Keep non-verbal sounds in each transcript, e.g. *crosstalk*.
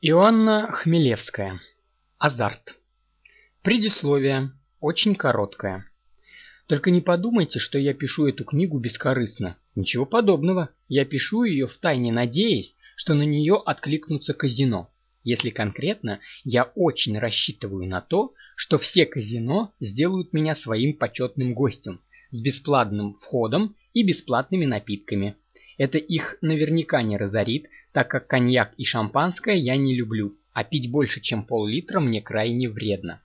Иоанна Хмелевская. Азарт. Предисловие. Очень короткое. Только не подумайте, что я пишу эту книгу бескорыстно. Ничего подобного. Я пишу ее втайне надеясь, что на нее откликнутся казино. Если конкретно, я очень рассчитываю на то, что все казино сделают меня своим почетным гостем с бесплатным входом и бесплатными напитками. Это их наверняка не разорит, так как коньяк и шампанское я не люблю, а пить больше, чем пол-литра мне крайне вредно.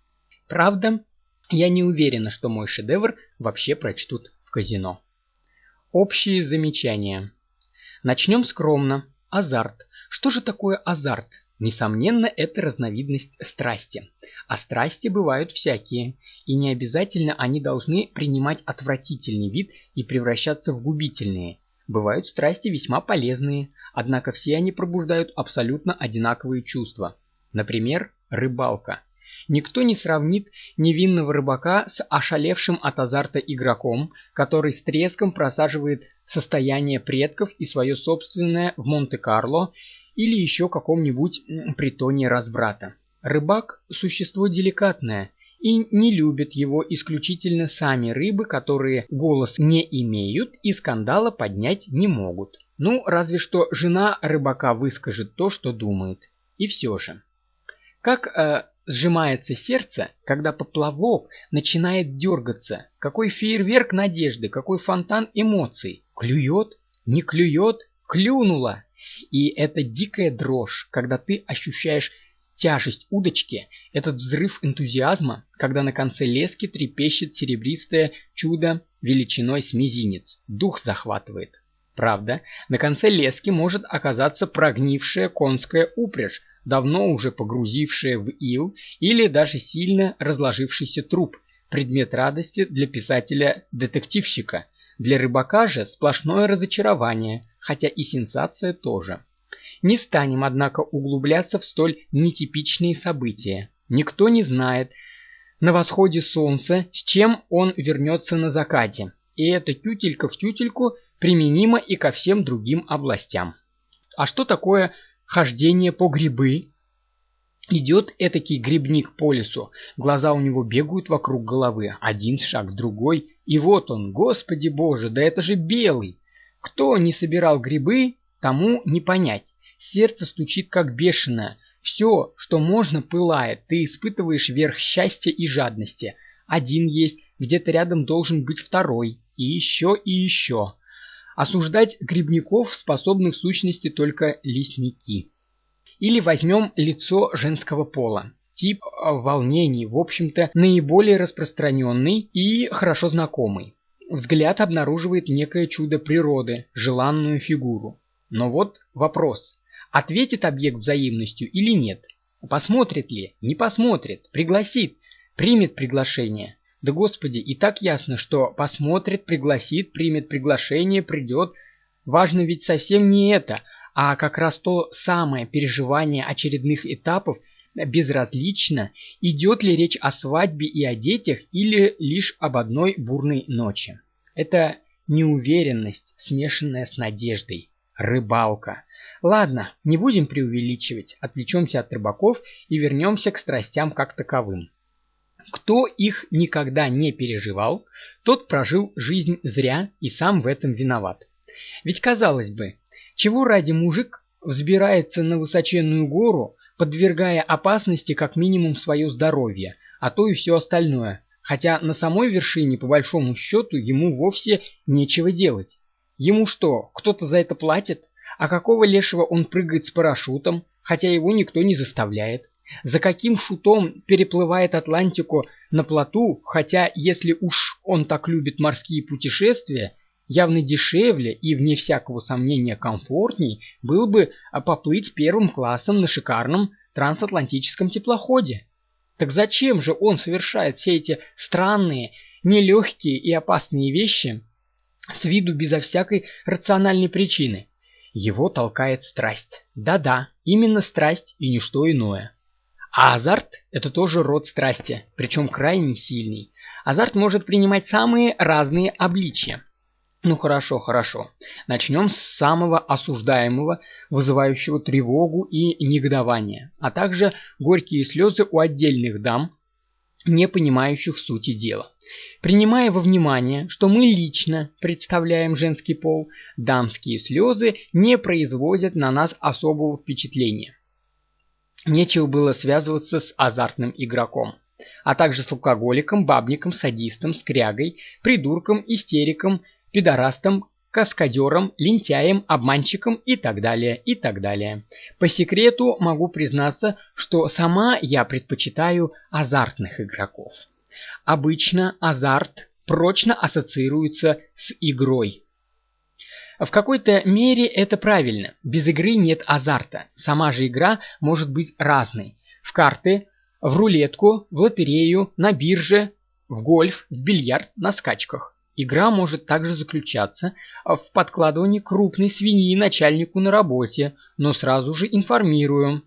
Правда, я не уверена, что мой шедевр вообще прочтут в казино. Общие замечания. Начнем скромно. Азарт. Что же такое азарт? Несомненно, это разновидность страсти. А страсти бывают всякие, и не обязательно они должны принимать отвратительный вид и превращаться в губительные. Бывают страсти весьма полезные, однако все они пробуждают абсолютно одинаковые чувства. Например, рыбалка. Никто не сравнит невинного рыбака с ошалевшим от азарта игроком, который с треском просаживает состояние предков и свое собственное в Монте-Карло или еще каком-нибудь притоне разбрата. Рыбак – существо деликатное, и не любят его исключительно сами рыбы, которые голос не имеют и скандала поднять не могут. Ну, разве что жена рыбака выскажет то, что думает. И все же. Как э, сжимается сердце, когда поплавок начинает дергаться? Какой фейерверк надежды, какой фонтан эмоций? Клюет? Не клюет? Клюнула! И это дикая дрожь, когда ты ощущаешь Тяжесть удочки – этот взрыв энтузиазма, когда на конце лески трепещет серебристое чудо величиной с мизинец. Дух захватывает. Правда, на конце лески может оказаться прогнившая конская упряжь, давно уже погрузившая в ил или даже сильно разложившийся труп, предмет радости для писателя-детективщика. Для рыбака же сплошное разочарование, хотя и сенсация тоже. Не станем, однако, углубляться в столь нетипичные события. Никто не знает на восходе солнца, с чем он вернется на закате. И эта тютелька в тютельку применима и ко всем другим областям. А что такое хождение по грибы? Идет этакий грибник по лесу, глаза у него бегают вокруг головы, один шаг, другой, и вот он, господи боже, да это же белый! Кто не собирал грибы, тому не понять. Сердце стучит как бешеное. Все, что можно, пылает. Ты испытываешь верх счастья и жадности. Один есть, где-то рядом должен быть второй. И еще, и еще. Осуждать грибников способны в сущности только лесники. Или возьмем лицо женского пола. Тип э, волнений, в общем-то, наиболее распространенный и хорошо знакомый. Взгляд обнаруживает некое чудо природы, желанную фигуру. Но вот вопрос. Ответит объект взаимностью или нет? Посмотрит ли? Не посмотрит. Пригласит. Примет приглашение. Да господи, и так ясно, что посмотрит, пригласит, примет приглашение, придет. Важно ведь совсем не это, а как раз то самое переживание очередных этапов безразлично, идет ли речь о свадьбе и о детях или лишь об одной бурной ночи. Это неуверенность, смешанная с надеждой. Рыбалка. Ладно, не будем преувеличивать, отвлечемся от рыбаков и вернемся к страстям как таковым. Кто их никогда не переживал, тот прожил жизнь зря и сам в этом виноват. Ведь казалось бы, чего ради мужик взбирается на высоченную гору, подвергая опасности как минимум свое здоровье, а то и все остальное, хотя на самой вершине, по большому счету, ему вовсе нечего делать. Ему что, кто-то за это платит? А какого лешего он прыгает с парашютом, хотя его никто не заставляет? За каким шутом переплывает Атлантику на плоту, хотя если уж он так любит морские путешествия, явно дешевле и, вне всякого сомнения, комфортней был бы поплыть первым классом на шикарном трансатлантическом теплоходе. Так зачем же он совершает все эти странные, нелегкие и опасные вещи с виду безо всякой рациональной причины? Его толкает страсть. Да-да, именно страсть и ничто иное. А азарт – это тоже род страсти, причем крайне сильный. Азарт может принимать самые разные обличья. Ну хорошо, хорошо. Начнем с самого осуждаемого, вызывающего тревогу и негодование, а также горькие слезы у отдельных дам, не понимающих сути дела. Принимая во внимание, что мы лично представляем женский пол, дамские слезы не производят на нас особого впечатления. Нечего было связываться с азартным игроком, а также с алкоголиком, бабником, садистом, скрягой, придурком, истериком, пидорастом, каскадером, лентяем, обманщиком и так далее, и так далее. По секрету могу признаться, что сама я предпочитаю азартных игроков. Обычно азарт прочно ассоциируется с игрой. В какой-то мере это правильно. Без игры нет азарта. Сама же игра может быть разной. В карты, в рулетку, в лотерею, на бирже, в гольф, в бильярд, на скачках. Игра может также заключаться в подкладывании крупной свиньи начальнику на работе, но сразу же информируем,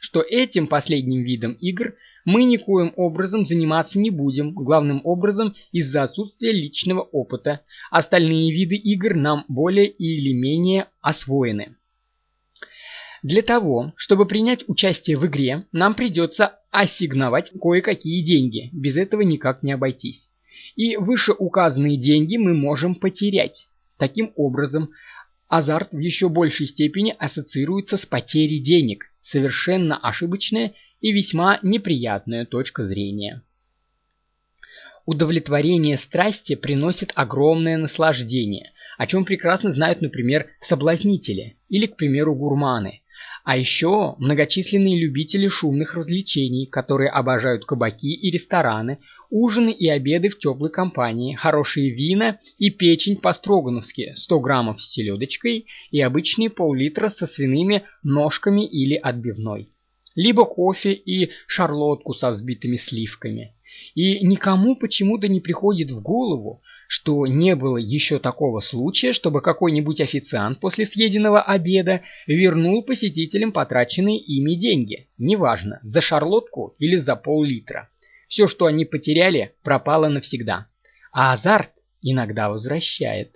что этим последним видом игр мы никоим образом заниматься не будем, главным образом из-за отсутствия личного опыта. Остальные виды игр нам более или менее освоены. Для того, чтобы принять участие в игре, нам придется ассигновать кое-какие деньги, без этого никак не обойтись и вышеуказанные деньги мы можем потерять. Таким образом, азарт в еще большей степени ассоциируется с потерей денег, совершенно ошибочная и весьма неприятная точка зрения. Удовлетворение страсти приносит огромное наслаждение, о чем прекрасно знают, например, соблазнители или, к примеру, гурманы. А еще многочисленные любители шумных развлечений, которые обожают кабаки и рестораны, ужины и обеды в теплой компании, хорошие вина и печень по-строгановски, 100 граммов с селедочкой и обычные пол-литра со свиными ножками или отбивной. Либо кофе и шарлотку со взбитыми сливками. И никому почему-то не приходит в голову, что не было еще такого случая, чтобы какой-нибудь официант после съеденного обеда вернул посетителям потраченные ими деньги, неважно, за шарлотку или за пол-литра. Все, что они потеряли, пропало навсегда. А азарт иногда возвращает.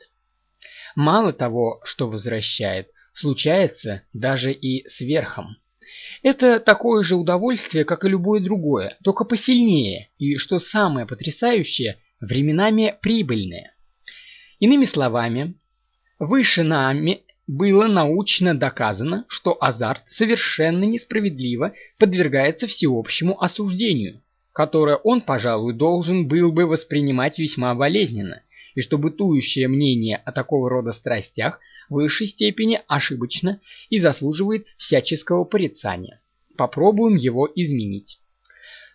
Мало того, что возвращает, случается даже и сверхом. Это такое же удовольствие, как и любое другое, только посильнее, и, что самое потрясающее, временами прибыльное. Иными словами, выше нами было научно доказано, что азарт совершенно несправедливо подвергается всеобщему осуждению которое он, пожалуй, должен был бы воспринимать весьма болезненно, и что бытующее мнение о такого рода страстях высшей степени ошибочно и заслуживает всяческого порицания. Попробуем его изменить.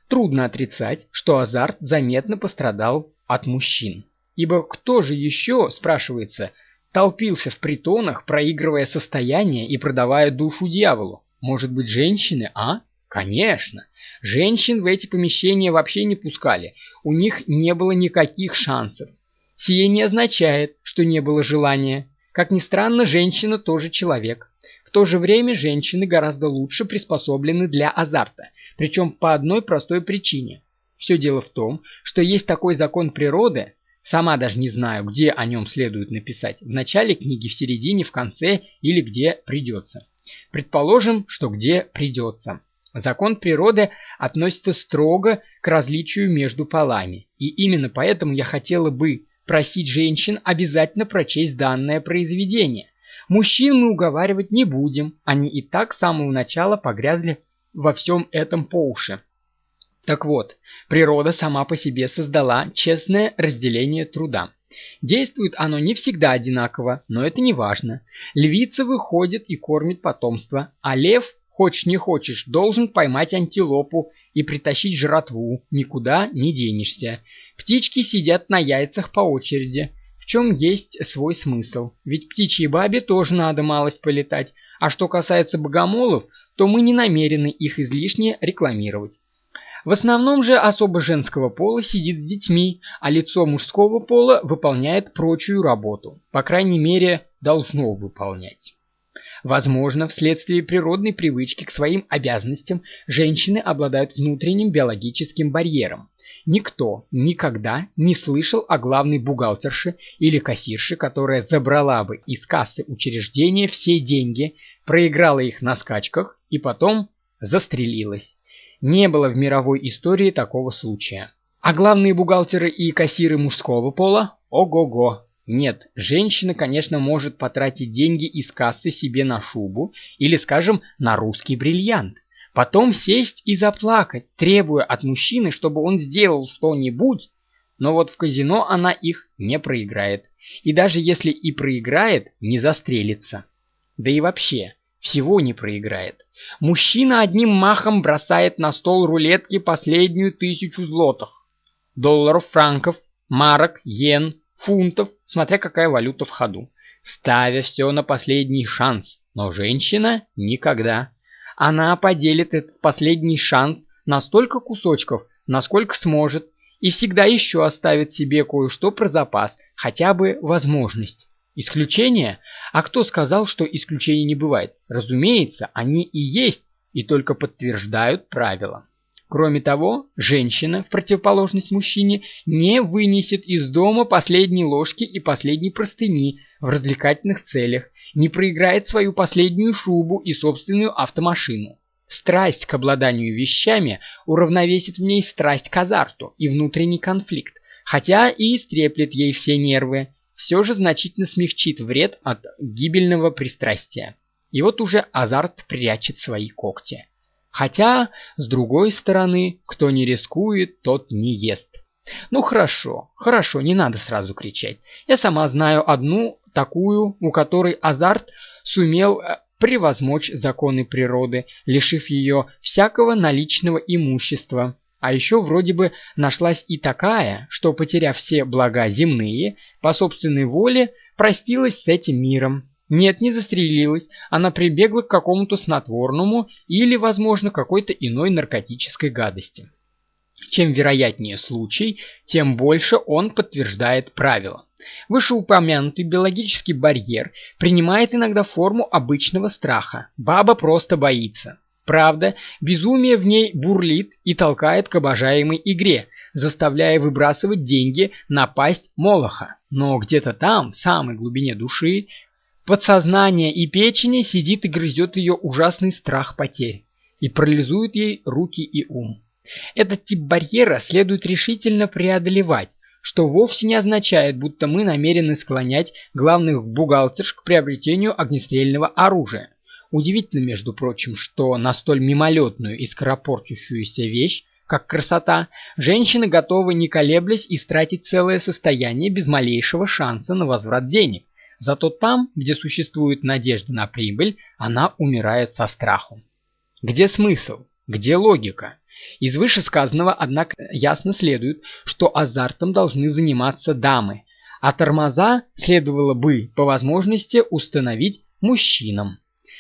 Трудно отрицать, что азарт заметно пострадал от мужчин. Ибо кто же еще, спрашивается, толпился в притонах, проигрывая состояние и продавая душу дьяволу? Может быть, женщины, а? Конечно. Женщин в эти помещения вообще не пускали, у них не было никаких шансов. Сие не означает, что не было желания. Как ни странно, женщина тоже человек. В то же время женщины гораздо лучше приспособлены для азарта, причем по одной простой причине. Все дело в том, что есть такой закон природы, сама даже не знаю, где о нем следует написать, в начале книги, в середине, в конце или где придется. Предположим, что где придется. Закон природы относится строго к различию между полами, и именно поэтому я хотела бы просить женщин обязательно прочесть данное произведение. Мужчин мы уговаривать не будем, они и так с самого начала погрязли во всем этом по уши. Так вот, природа сама по себе создала честное разделение труда. Действует оно не всегда одинаково, но это не важно. Львица выходит и кормит потомство, а лев Хочешь не хочешь, должен поймать антилопу и притащить жратву, никуда не денешься. Птички сидят на яйцах по очереди, в чем есть свой смысл. Ведь птичьей бабе тоже надо малость полетать, а что касается богомолов, то мы не намерены их излишне рекламировать. В основном же особо женского пола сидит с детьми, а лицо мужского пола выполняет прочую работу. По крайней мере, должно выполнять. Возможно, вследствие природной привычки к своим обязанностям женщины обладают внутренним биологическим барьером. Никто никогда не слышал о главной бухгалтерше или кассирше, которая забрала бы из кассы учреждения все деньги, проиграла их на скачках и потом застрелилась. Не было в мировой истории такого случая. А главные бухгалтеры и кассиры мужского пола? Ого-го! Нет, женщина, конечно, может потратить деньги из кассы себе на шубу или, скажем, на русский бриллиант. Потом сесть и заплакать, требуя от мужчины, чтобы он сделал что-нибудь, но вот в казино она их не проиграет. И даже если и проиграет, не застрелится. Да и вообще, всего не проиграет. Мужчина одним махом бросает на стол рулетки последнюю тысячу злотых. Долларов, франков, марок, йен, фунтов, смотря какая валюта в ходу. Ставя все на последний шанс. Но женщина никогда. Она поделит этот последний шанс на столько кусочков, насколько сможет, и всегда еще оставит себе кое-что про запас, хотя бы возможность. Исключения? А кто сказал, что исключений не бывает? Разумеется, они и есть, и только подтверждают правила. Кроме того, женщина, в противоположность мужчине, не вынесет из дома последней ложки и последней простыни в развлекательных целях, не проиграет свою последнюю шубу и собственную автомашину. Страсть к обладанию вещами уравновесит в ней страсть к азарту и внутренний конфликт, хотя и истреплет ей все нервы, все же значительно смягчит вред от гибельного пристрастия. И вот уже азарт прячет свои когти. Хотя, с другой стороны, кто не рискует, тот не ест. Ну хорошо, хорошо, не надо сразу кричать. Я сама знаю одну такую, у которой азарт сумел э, превозмочь законы природы, лишив ее всякого наличного имущества. А еще вроде бы нашлась и такая, что, потеряв все блага земные, по собственной воле простилась с этим миром. Нет, не застрелилась, она прибегла к какому-то снотворному или, возможно, какой-то иной наркотической гадости. Чем вероятнее случай, тем больше он подтверждает правило. Вышеупомянутый биологический барьер принимает иногда форму обычного страха. Баба просто боится. Правда, безумие в ней бурлит и толкает к обожаемой игре, заставляя выбрасывать деньги на пасть Молоха. Но где-то там, в самой глубине души, подсознание и печени сидит и грызет ее ужасный страх потерь и парализует ей руки и ум. Этот тип барьера следует решительно преодолевать, что вовсе не означает, будто мы намерены склонять главных бухгалтерш к приобретению огнестрельного оружия. Удивительно, между прочим, что на столь мимолетную и скоропортящуюся вещь, как красота, женщины готовы, не колеблясь, истратить целое состояние без малейшего шанса на возврат денег. Зато там, где существует надежда на прибыль, она умирает со страху. Где смысл? Где логика? Из вышесказанного, однако, ясно следует, что азартом должны заниматься дамы, а тормоза следовало бы, по возможности, установить мужчинам.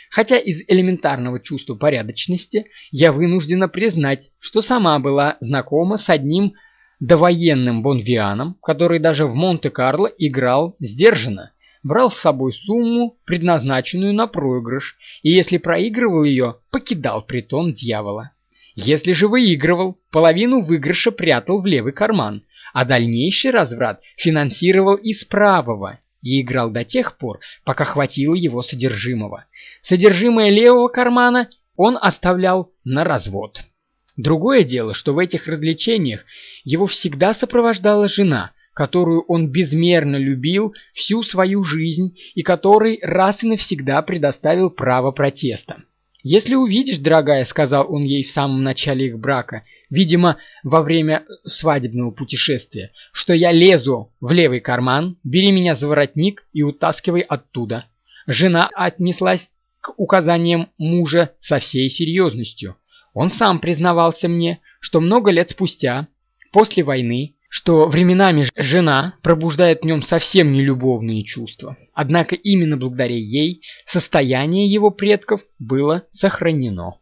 Хотя из элементарного чувства порядочности я вынуждена признать, что сама была знакома с одним довоенным бонвианом, который даже в Монте-Карло играл сдержанно, брал с собой сумму, предназначенную на проигрыш, и если проигрывал ее, покидал притон дьявола. Если же выигрывал, половину выигрыша прятал в левый карман, а дальнейший разврат финансировал из правого и играл до тех пор, пока хватило его содержимого. Содержимое левого кармана он оставлял на развод. Другое дело, что в этих развлечениях его всегда сопровождала жена, которую он безмерно любил всю свою жизнь и которой раз и навсегда предоставил право протеста. «Если увидишь, дорогая», — сказал он ей в самом начале их брака, видимо, во время свадебного путешествия, «что я лезу в левый карман, бери меня за воротник и утаскивай оттуда». Жена отнеслась к указаниям мужа со всей серьезностью. Он сам признавался мне, что много лет спустя, после войны, что временами жена пробуждает в нем совсем не любовные чувства. Однако именно благодаря ей состояние его предков было сохранено.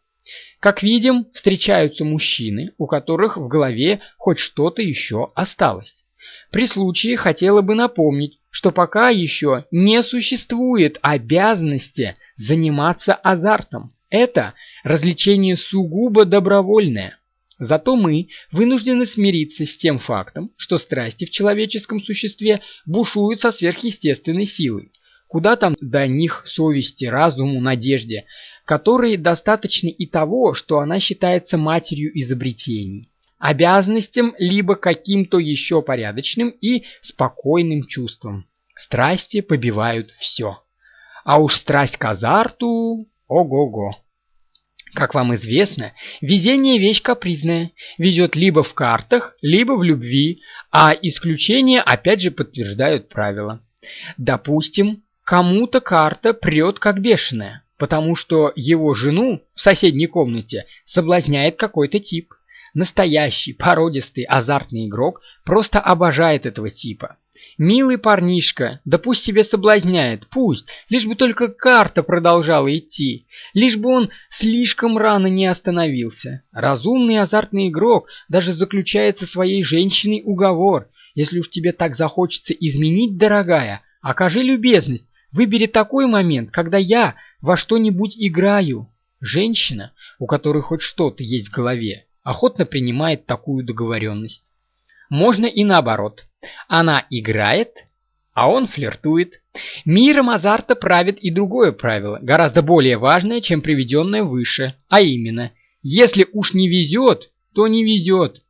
Как видим, встречаются мужчины, у которых в голове хоть что-то еще осталось. При случае хотела бы напомнить, что пока еще не существует обязанности заниматься азартом. Это развлечение сугубо добровольное. Зато мы вынуждены смириться с тем фактом, что страсти в человеческом существе бушуют со сверхъестественной силой. Куда там до них совести, разуму, надежде, которые достаточно и того, что она считается матерью изобретений, обязанностям либо каким-то еще порядочным и спокойным чувством. Страсти побивают все. А уж страсть к азарту – ого-го. Как вам известно, везение – вещь капризная, везет либо в картах, либо в любви, а исключения опять же подтверждают правила. Допустим, кому-то карта прет как бешеная, потому что его жену в соседней комнате соблазняет какой-то тип. Настоящий, породистый, азартный игрок просто обожает этого типа. Милый парнишка, да пусть себе соблазняет, пусть, лишь бы только карта продолжала идти, лишь бы он слишком рано не остановился. Разумный азартный игрок даже заключает со своей женщиной уговор. Если уж тебе так захочется изменить, дорогая, окажи любезность, выбери такой момент, когда я во что-нибудь играю. Женщина, у которой хоть что-то есть в голове, охотно принимает такую договоренность. Можно и наоборот. Она играет, а он флиртует. Миром азарта правит и другое правило, гораздо более важное, чем приведенное выше, а именно, если уж не везет, то не везет.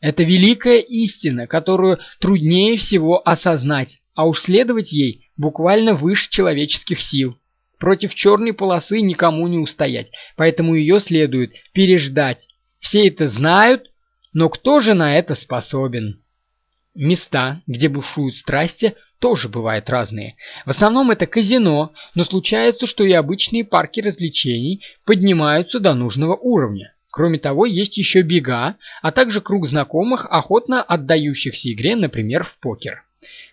Это великая истина, которую труднее всего осознать, а уж следовать ей буквально выше человеческих сил. Против черной полосы никому не устоять, поэтому ее следует переждать. Все это знают, но кто же на это способен? Места, где бушуют страсти, тоже бывают разные. В основном это казино, но случается, что и обычные парки развлечений поднимаются до нужного уровня. Кроме того, есть еще бега, а также круг знакомых, охотно отдающихся игре, например, в покер.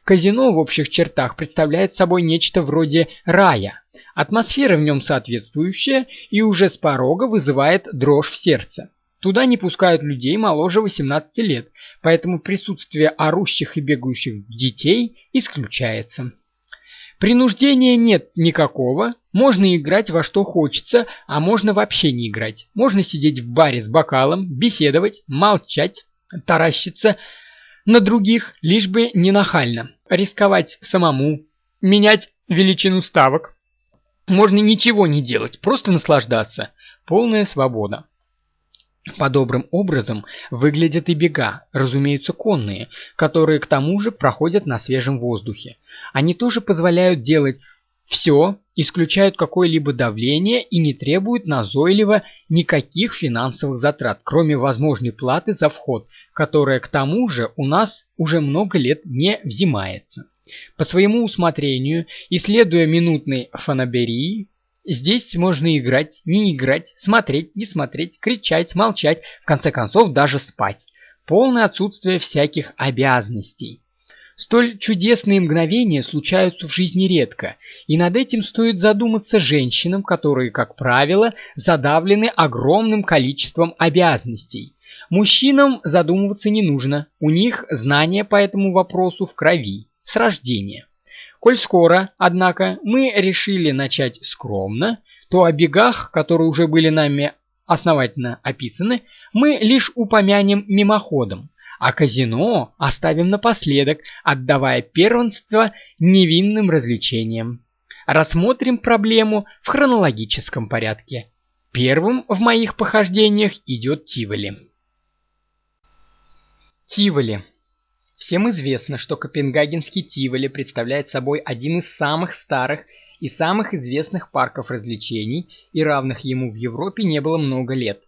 Казино в общих чертах представляет собой нечто вроде рая. Атмосфера в нем соответствующая и уже с порога вызывает дрожь в сердце. Туда не пускают людей моложе 18 лет, поэтому присутствие орущих и бегающих детей исключается. Принуждения нет никакого, можно играть во что хочется, а можно вообще не играть. Можно сидеть в баре с бокалом, беседовать, молчать, таращиться на других, лишь бы не нахально, рисковать самому, менять величину ставок. Можно ничего не делать, просто наслаждаться. Полная свобода. Подобным образом выглядят и бега, разумеется, конные, которые к тому же проходят на свежем воздухе. Они тоже позволяют делать все, исключают какое-либо давление и не требуют назойливо никаких финансовых затрат, кроме возможной платы за вход, которая к тому же у нас уже много лет не взимается. По своему усмотрению, исследуя минутной фанаберии, Здесь можно играть, не играть, смотреть, не смотреть, кричать, молчать, в конце концов даже спать. Полное отсутствие всяких обязанностей. Столь чудесные мгновения случаются в жизни редко, и над этим стоит задуматься женщинам, которые, как правило, задавлены огромным количеством обязанностей. Мужчинам задумываться не нужно, у них знания по этому вопросу в крови, с рождения. Коль скоро, однако, мы решили начать скромно, то о бегах, которые уже были нами основательно описаны, мы лишь упомянем мимоходом, а казино оставим напоследок, отдавая первенство невинным развлечениям. Рассмотрим проблему в хронологическом порядке. Первым в моих похождениях идет Тиволи. Тиволи Всем известно, что Копенгагенский Тиволи представляет собой один из самых старых и самых известных парков развлечений, и равных ему в Европе не было много лет.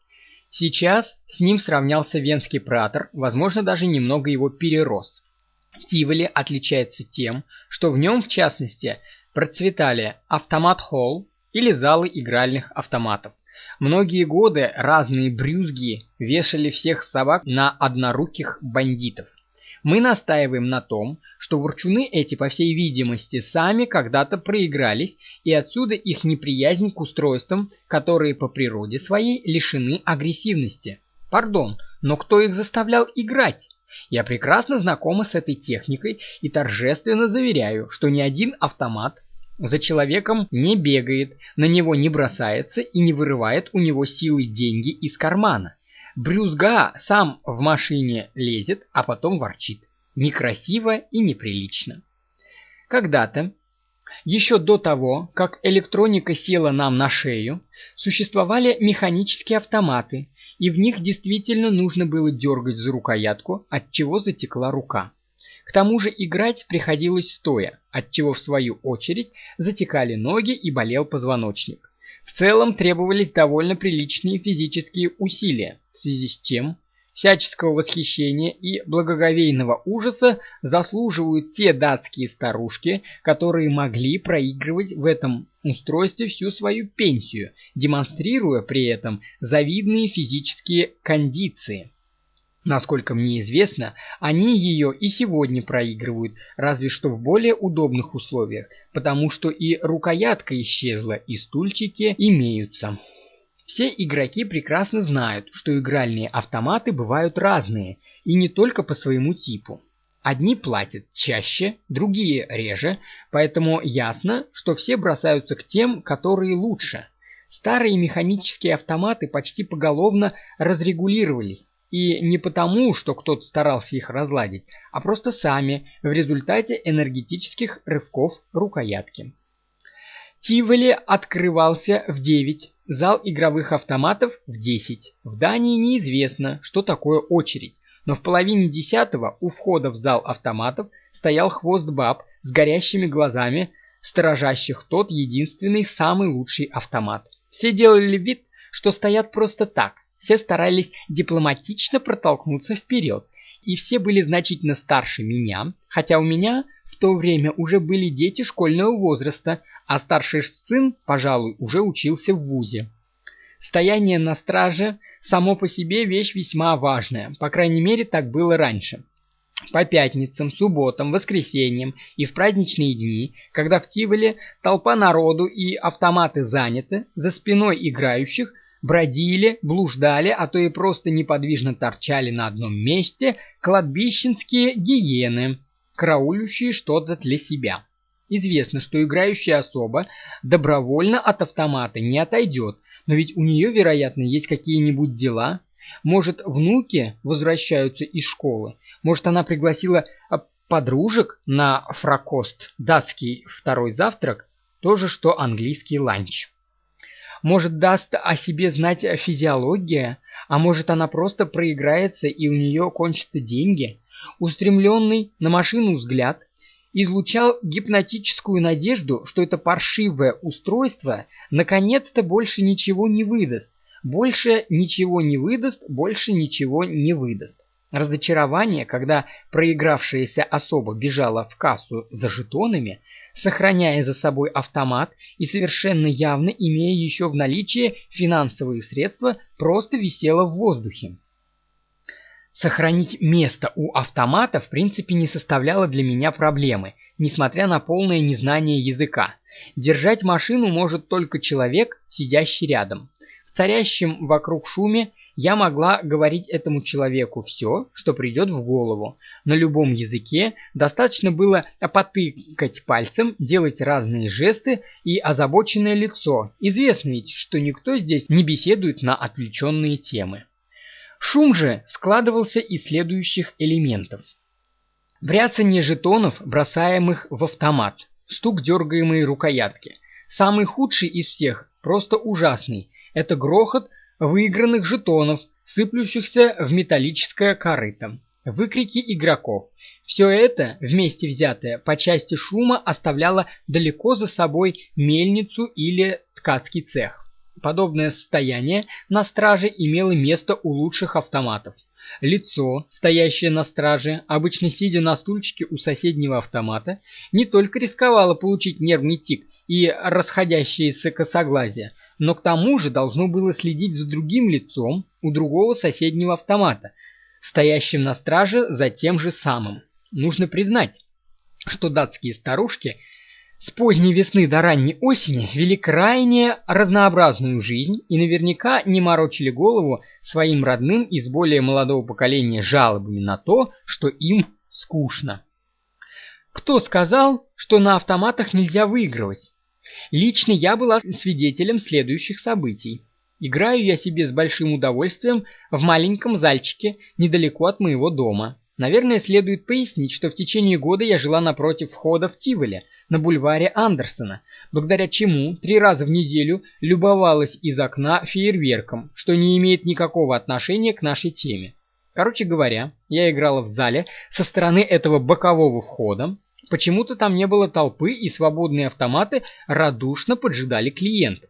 Сейчас с ним сравнялся Венский Пратор, возможно, даже немного его перерос. Тиволи отличается тем, что в нем, в частности, процветали автомат-холл или залы игральных автоматов. Многие годы разные брюзги вешали всех собак на одноруких бандитов. Мы настаиваем на том, что ворчуны эти, по всей видимости, сами когда-то проигрались, и отсюда их неприязнь к устройствам, которые по природе своей лишены агрессивности. Пардон, но кто их заставлял играть? Я прекрасно знакома с этой техникой и торжественно заверяю, что ни один автомат за человеком не бегает, на него не бросается и не вырывает у него силой деньги из кармана. Брюзга сам в машине лезет, а потом ворчит. Некрасиво и неприлично. Когда-то, еще до того, как электроника села нам на шею, существовали механические автоматы, и в них действительно нужно было дергать за рукоятку, от чего затекла рука. К тому же играть приходилось стоя, от чего в свою очередь затекали ноги и болел позвоночник. В целом требовались довольно приличные физические усилия, связи с чем всяческого восхищения и благоговейного ужаса заслуживают те датские старушки, которые могли проигрывать в этом устройстве всю свою пенсию, демонстрируя при этом завидные физические кондиции. Насколько мне известно, они ее и сегодня проигрывают, разве что в более удобных условиях, потому что и рукоятка исчезла, и стульчики имеются. Все игроки прекрасно знают, что игральные автоматы бывают разные, и не только по своему типу. Одни платят чаще, другие реже, поэтому ясно, что все бросаются к тем, которые лучше. Старые механические автоматы почти поголовно разрегулировались, и не потому, что кто-то старался их разладить, а просто сами, в результате энергетических рывков рукоятки. Тиволи открывался в 9, зал игровых автоматов в 10. В Дании неизвестно, что такое очередь, но в половине десятого у входа в зал автоматов стоял хвост баб с горящими глазами, сторожащих тот единственный самый лучший автомат. Все делали вид, что стоят просто так, все старались дипломатично протолкнуться вперед, и все были значительно старше меня, хотя у меня в то время уже были дети школьного возраста, а старший сын, пожалуй, уже учился в вузе. Стояние на страже само по себе вещь весьма важная, по крайней мере так было раньше. По пятницам, субботам, воскресеньям и в праздничные дни, когда в Тиволе толпа народу и автоматы заняты, за спиной играющих бродили, блуждали, а то и просто неподвижно торчали на одном месте кладбищенские гиены – караулющие что-то для себя. Известно, что играющая особа добровольно от автомата не отойдет, но ведь у нее, вероятно, есть какие-нибудь дела. Может, внуки возвращаются из школы, может, она пригласила а, подружек на фракост, датский второй завтрак, то же, что английский ланч. Может, даст о себе знать физиология, а может, она просто проиграется и у нее кончатся деньги – устремленный на машину взгляд излучал гипнотическую надежду, что это паршивое устройство наконец-то больше ничего не выдаст. Больше ничего не выдаст, больше ничего не выдаст. Разочарование, когда проигравшаяся особа бежала в кассу за жетонами, сохраняя за собой автомат и совершенно явно имея еще в наличии финансовые средства, просто висело в воздухе. Сохранить место у автомата в принципе не составляло для меня проблемы, несмотря на полное незнание языка. Держать машину может только человек, сидящий рядом. В царящем вокруг шуме я могла говорить этому человеку все, что придет в голову. На любом языке достаточно было потыкать пальцем, делать разные жесты и озабоченное лицо. Известно ведь, что никто здесь не беседует на отвлеченные темы. Шум же складывался из следующих элементов. Бряцание жетонов, бросаемых в автомат, стук дергаемой рукоятки. Самый худший из всех, просто ужасный, это грохот выигранных жетонов, сыплющихся в металлическое корыто. Выкрики игроков. Все это, вместе взятое, по части шума оставляло далеко за собой мельницу или ткацкий цех. Подобное состояние на страже имело место у лучших автоматов. Лицо, стоящее на страже, обычно сидя на стульчике у соседнего автомата, не только рисковало получить нервный тик и расходящиеся косоглазия, но к тому же должно было следить за другим лицом у другого соседнего автомата, стоящим на страже за тем же самым. Нужно признать, что датские старушки – с поздней весны до ранней осени вели крайне разнообразную жизнь и наверняка не морочили голову своим родным из более молодого поколения жалобами на то, что им скучно. Кто сказал, что на автоматах нельзя выигрывать? Лично я была свидетелем следующих событий. Играю я себе с большим удовольствием в маленьком зальчике недалеко от моего дома. Наверное, следует пояснить, что в течение года я жила напротив входа в Тиволе, на бульваре Андерсона, благодаря чему три раза в неделю любовалась из окна фейерверком, что не имеет никакого отношения к нашей теме. Короче говоря, я играла в зале со стороны этого бокового входа, почему-то там не было толпы и свободные автоматы радушно поджидали клиентов.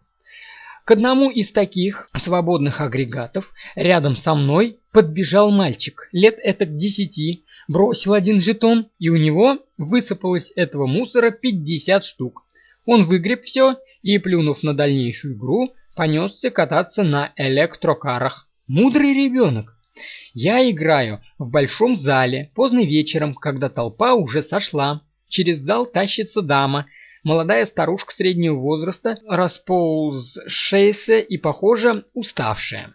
К одному из таких свободных агрегатов рядом со мной подбежал мальчик, лет это к десяти, бросил один жетон, и у него высыпалось этого мусора 50 штук. Он выгреб все и, плюнув на дальнейшую игру, понесся кататься на электрокарах. Мудрый ребенок. Я играю в большом зале, поздно вечером, когда толпа уже сошла. Через зал тащится дама, Молодая старушка среднего возраста, расползшаяся и, похоже, уставшая.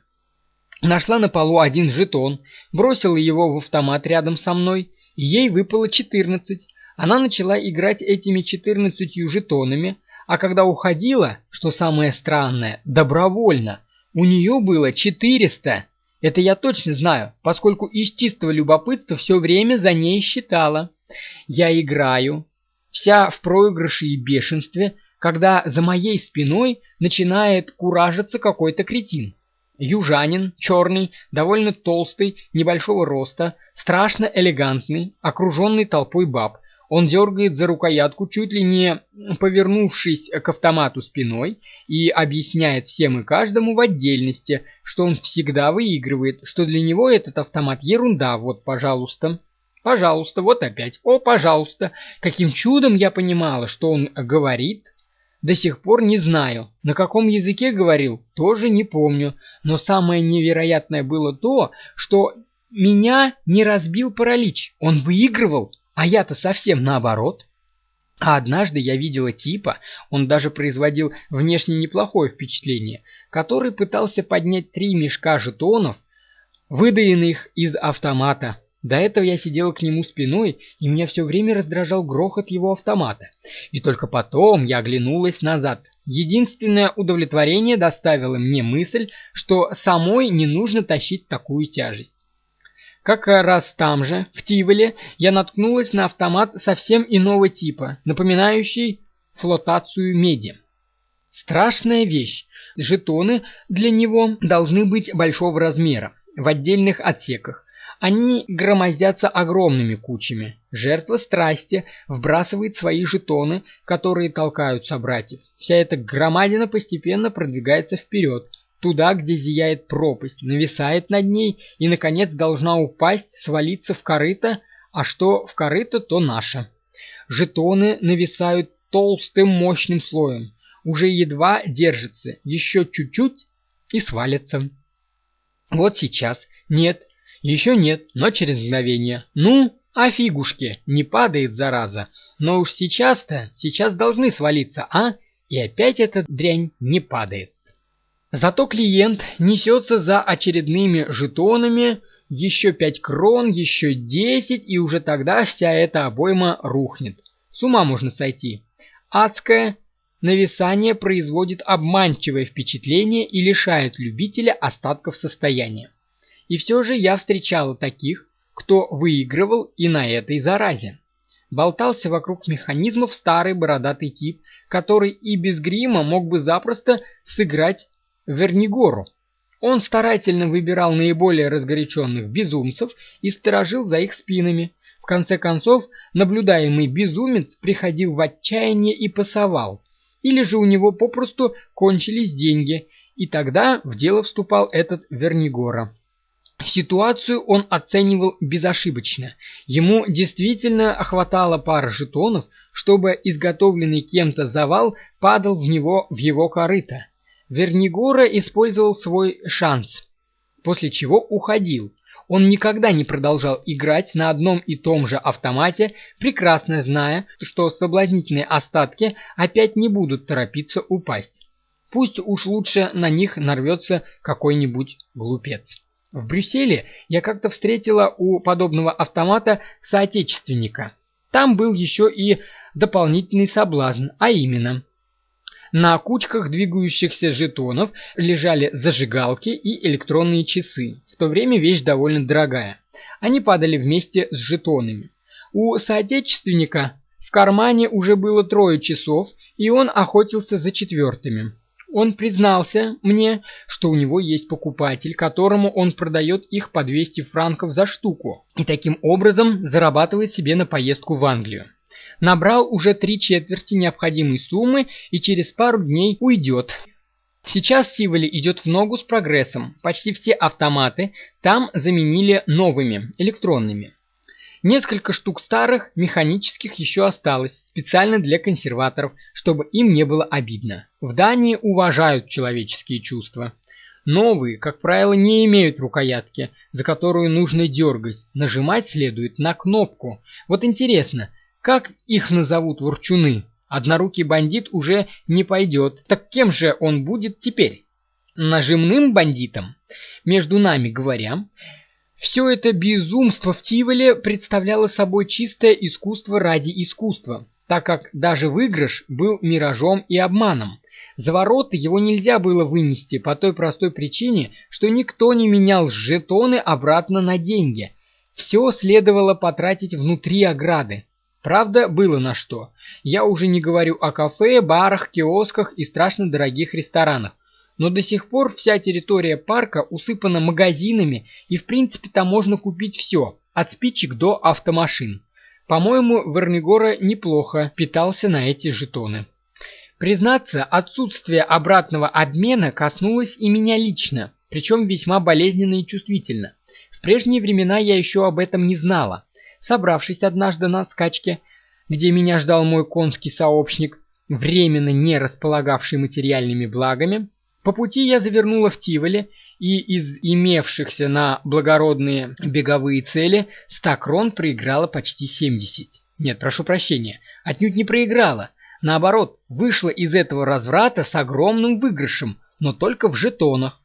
Нашла на полу один жетон, бросила его в автомат рядом со мной, ей выпало четырнадцать. Она начала играть этими четырнадцатью жетонами, а когда уходила, что самое странное, добровольно, у нее было четыреста. Это я точно знаю, поскольку из чистого любопытства все время за ней считала. Я играю, вся в проигрыше и бешенстве, когда за моей спиной начинает куражиться какой-то кретин. Южанин, черный, довольно толстый, небольшого роста, страшно элегантный, окруженный толпой баб. Он дергает за рукоятку, чуть ли не повернувшись к автомату спиной, и объясняет всем и каждому в отдельности, что он всегда выигрывает, что для него этот автомат ерунда, вот, пожалуйста. Пожалуйста, вот опять. О, пожалуйста. Каким чудом я понимала, что он говорит? До сих пор не знаю. На каком языке говорил, тоже не помню. Но самое невероятное было то, что меня не разбил паралич. Он выигрывал, а я-то совсем наоборот. А однажды я видела типа, он даже производил внешне неплохое впечатление, который пытался поднять три мешка жетонов, выдаенных из автомата. До этого я сидела к нему спиной, и меня все время раздражал грохот его автомата. И только потом я оглянулась назад. Единственное удовлетворение доставило мне мысль, что самой не нужно тащить такую тяжесть. Как раз там же, в Тиволе, я наткнулась на автомат совсем иного типа, напоминающий флотацию меди. Страшная вещь. Жетоны для него должны быть большого размера, в отдельных отсеках, они громоздятся огромными кучами. Жертва страсти вбрасывает свои жетоны, которые толкают собратьев. Вся эта громадина постепенно продвигается вперед, туда, где зияет пропасть, нависает над ней и, наконец, должна упасть, свалиться в корыто, а что в корыто, то наше. Жетоны нависают толстым мощным слоем, уже едва держатся, еще чуть-чуть и свалятся. Вот сейчас, нет, еще нет, но через мгновение. Ну, а фигушки, не падает зараза. Но уж сейчас-то, сейчас должны свалиться, а? И опять эта дрянь не падает. Зато клиент несется за очередными жетонами, еще пять крон, еще десять, и уже тогда вся эта обойма рухнет. С ума можно сойти. Адское нависание производит обманчивое впечатление и лишает любителя остатков состояния. И все же я встречала таких, кто выигрывал и на этой заразе. Болтался вокруг механизмов старый бородатый тип, который и без грима мог бы запросто сыграть Вернигору. Он старательно выбирал наиболее разгоряченных безумцев и сторожил за их спинами. В конце концов, наблюдаемый безумец приходил в отчаяние и пасовал, или же у него попросту кончились деньги, и тогда в дело вступал этот Вернигора. Ситуацию он оценивал безошибочно. Ему действительно хватало пары жетонов, чтобы изготовленный кем-то завал падал в него в его корыто. Вернигора использовал свой шанс, после чего уходил. Он никогда не продолжал играть на одном и том же автомате, прекрасно зная, что соблазнительные остатки опять не будут торопиться упасть. Пусть уж лучше на них нарвется какой-нибудь глупец. В Брюсселе я как-то встретила у подобного автомата соотечественника. Там был еще и дополнительный соблазн, а именно На кучках двигающихся жетонов лежали зажигалки и электронные часы. В то время вещь довольно дорогая. Они падали вместе с жетонами. У соотечественника в кармане уже было трое часов, и он охотился за четвертыми. Он признался мне, что у него есть покупатель, которому он продает их по 200 франков за штуку, и таким образом зарабатывает себе на поездку в Англию набрал уже три четверти необходимой суммы и через пару дней уйдет. Сейчас Тиволи идет в ногу с прогрессом. Почти все автоматы там заменили новыми, электронными. Несколько штук старых, механических еще осталось, специально для консерваторов, чтобы им не было обидно. В Дании уважают человеческие чувства. Новые, как правило, не имеют рукоятки, за которую нужно дергать. Нажимать следует на кнопку. Вот интересно, как их назовут ворчуны? Однорукий бандит уже не пойдет. Так кем же он будет теперь? Нажимным бандитом? Между нами говоря, все это безумство в Тиволе представляло собой чистое искусство ради искусства, так как даже выигрыш был миражом и обманом. За ворота его нельзя было вынести по той простой причине, что никто не менял жетоны обратно на деньги. Все следовало потратить внутри ограды. Правда, было на что. Я уже не говорю о кафе, барах, киосках и страшно дорогих ресторанах. Но до сих пор вся территория парка усыпана магазинами, и в принципе там можно купить все, от спичек до автомашин. По-моему, Вернигора неплохо питался на эти жетоны. Признаться, отсутствие обратного обмена коснулось и меня лично, причем весьма болезненно и чувствительно. В прежние времена я еще об этом не знала. Собравшись однажды на скачке, где меня ждал мой конский сообщник, временно не располагавший материальными благами, по пути я завернула в Тиволе, и из имевшихся на благородные беговые цели 100 крон проиграла почти 70. Нет, прошу прощения, отнюдь не проиграла. Наоборот, вышла из этого разврата с огромным выигрышем, но только в жетонах.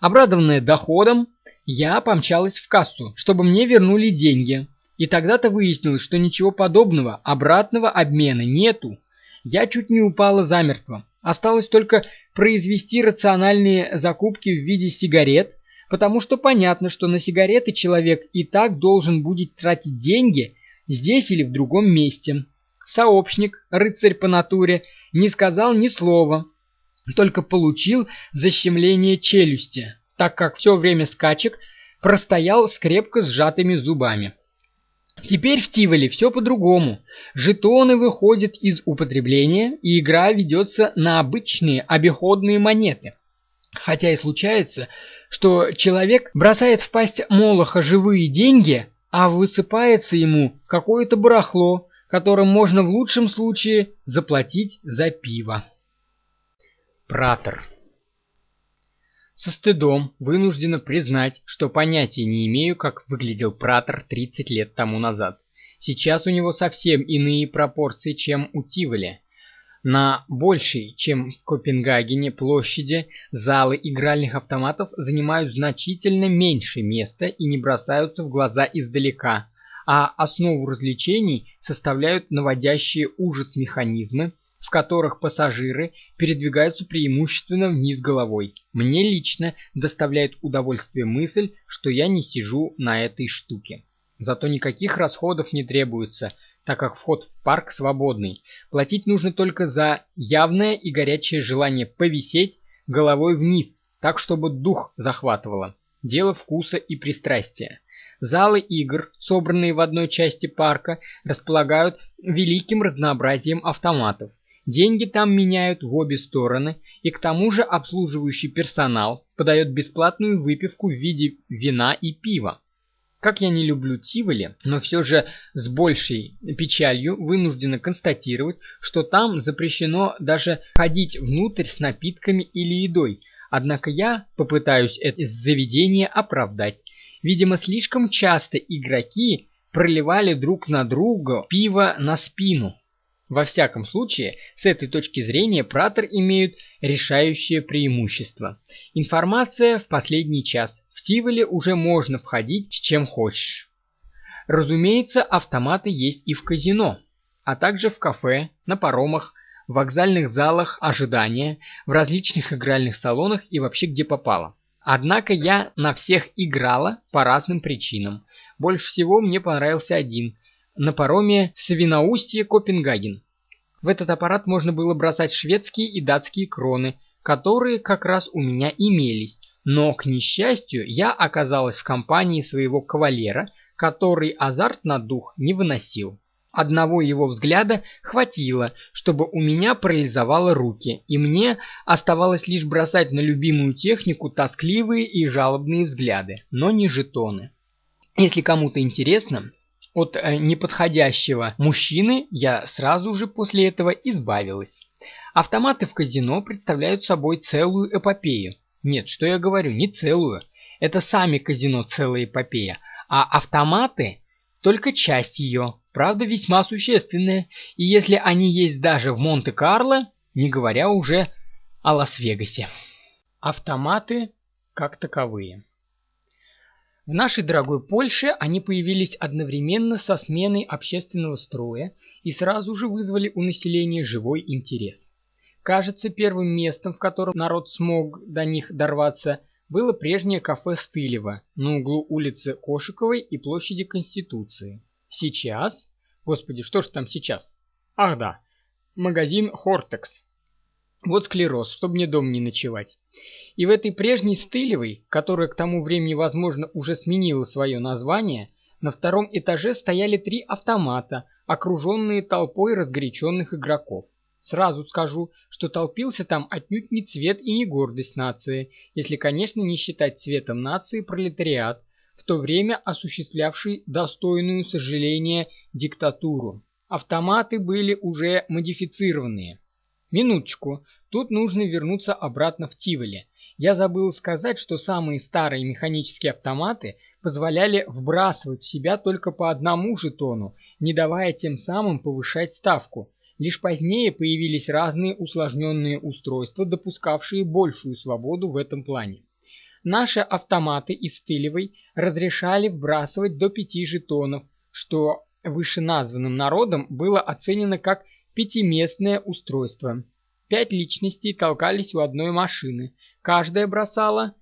Обрадованная доходом, я помчалась в кассу, чтобы мне вернули деньги. И тогда-то выяснилось, что ничего подобного, обратного обмена нету. Я чуть не упала замертво. Осталось только произвести рациональные закупки в виде сигарет, потому что понятно, что на сигареты человек и так должен будет тратить деньги здесь или в другом месте. Сообщник, рыцарь по натуре, не сказал ни слова, только получил защемление челюсти, так как все время скачек простоял с крепко сжатыми зубами. Теперь в Тиволе все по-другому. Жетоны выходят из употребления, и игра ведется на обычные обиходные монеты. Хотя и случается, что человек бросает в пасть Молоха живые деньги, а высыпается ему какое-то барахло, которым можно в лучшем случае заплатить за пиво. Пратор со стыдом вынуждена признать, что понятия не имею, как выглядел Пратор 30 лет тому назад. Сейчас у него совсем иные пропорции, чем у Тиволи. На большей, чем в Копенгагене, площади залы игральных автоматов занимают значительно меньше места и не бросаются в глаза издалека, а основу развлечений составляют наводящие ужас механизмы, в которых пассажиры передвигаются преимущественно вниз головой. Мне лично доставляет удовольствие мысль, что я не сижу на этой штуке. Зато никаких расходов не требуется, так как вход в парк свободный. Платить нужно только за явное и горячее желание повисеть головой вниз, так чтобы дух захватывало. Дело вкуса и пристрастия. Залы игр, собранные в одной части парка, располагают великим разнообразием автоматов. Деньги там меняют в обе стороны, и к тому же обслуживающий персонал подает бесплатную выпивку в виде вина и пива. Как я не люблю Тиволи, но все же с большей печалью вынуждена констатировать, что там запрещено даже ходить внутрь с напитками или едой, однако я попытаюсь это заведение оправдать. Видимо, слишком часто игроки проливали друг на друга пиво на спину. Во всяком случае, с этой точки зрения Пратор имеют решающее преимущество. Информация в последний час. В Тиволе уже можно входить с чем хочешь. Разумеется, автоматы есть и в казино, а также в кафе, на паромах, в вокзальных залах ожидания, в различных игральных салонах и вообще где попало. Однако я на всех играла по разным причинам. Больше всего мне понравился один – на пароме в Савинаустье, Копенгаген. В этот аппарат можно было бросать шведские и датские кроны, которые как раз у меня имелись, но, к несчастью, я оказалась в компании своего кавалера, который азарт на дух не выносил. Одного его взгляда хватило, чтобы у меня парализовало руки, и мне оставалось лишь бросать на любимую технику тоскливые и жалобные взгляды, но не жетоны. Если кому-то интересно, от э, неподходящего мужчины я сразу же после этого избавилась. Автоматы в казино представляют собой целую эпопею. Нет, что я говорю, не целую. Это сами казино целая эпопея, а автоматы только часть ее, правда весьма существенная, и если они есть даже в Монте-Карло, не говоря уже о Лас-Вегасе. Автоматы как таковые. В нашей дорогой Польше они появились одновременно со сменой общественного строя и сразу же вызвали у населения живой интерес. Кажется, первым местом, в котором народ смог до них дорваться, было прежнее кафе Стылева на углу улицы Кошиковой и площади Конституции. Сейчас? Господи, что ж там сейчас? Ах да, магазин Хортекс. Вот склероз, чтобы мне дом не ночевать. И в этой прежней Стылевой, которая к тому времени, возможно, уже сменила свое название, на втором этаже стояли три автомата, окруженные толпой разгоряченных игроков. Сразу скажу, что толпился там отнюдь не цвет и не гордость нации, если, конечно, не считать цветом нации пролетариат, в то время осуществлявший достойную сожаления диктатуру. Автоматы были уже модифицированные. Минуточку, тут нужно вернуться обратно в Тиволи. Я забыл сказать, что самые старые механические автоматы позволяли вбрасывать в себя только по одному жетону, не давая тем самым повышать ставку. Лишь позднее появились разные усложненные устройства, допускавшие большую свободу в этом плане. Наши автоматы из стылевой разрешали вбрасывать до пяти жетонов, что вышеназванным народом было оценено как пятиместное устройство. Пять личностей толкались у одной машины, каждая бросала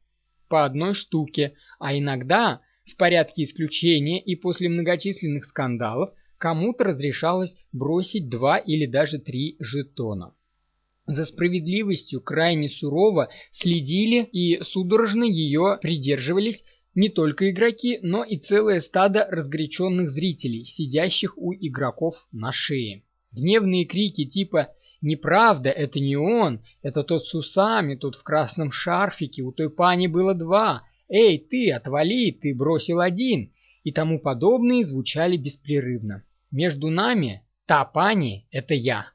по одной штуке, а иногда, в порядке исключения и после многочисленных скандалов, кому-то разрешалось бросить два или даже три жетона. За справедливостью крайне сурово следили и судорожно ее придерживались не только игроки, но и целое стадо разгоряченных зрителей, сидящих у игроков на шее. Гневные крики типа «Неправда, это не он, это тот с усами, тот в красном шарфике, у той пани было два, эй, ты, отвали, ты бросил один» и тому подобные звучали беспрерывно. Между нами та пани — это я.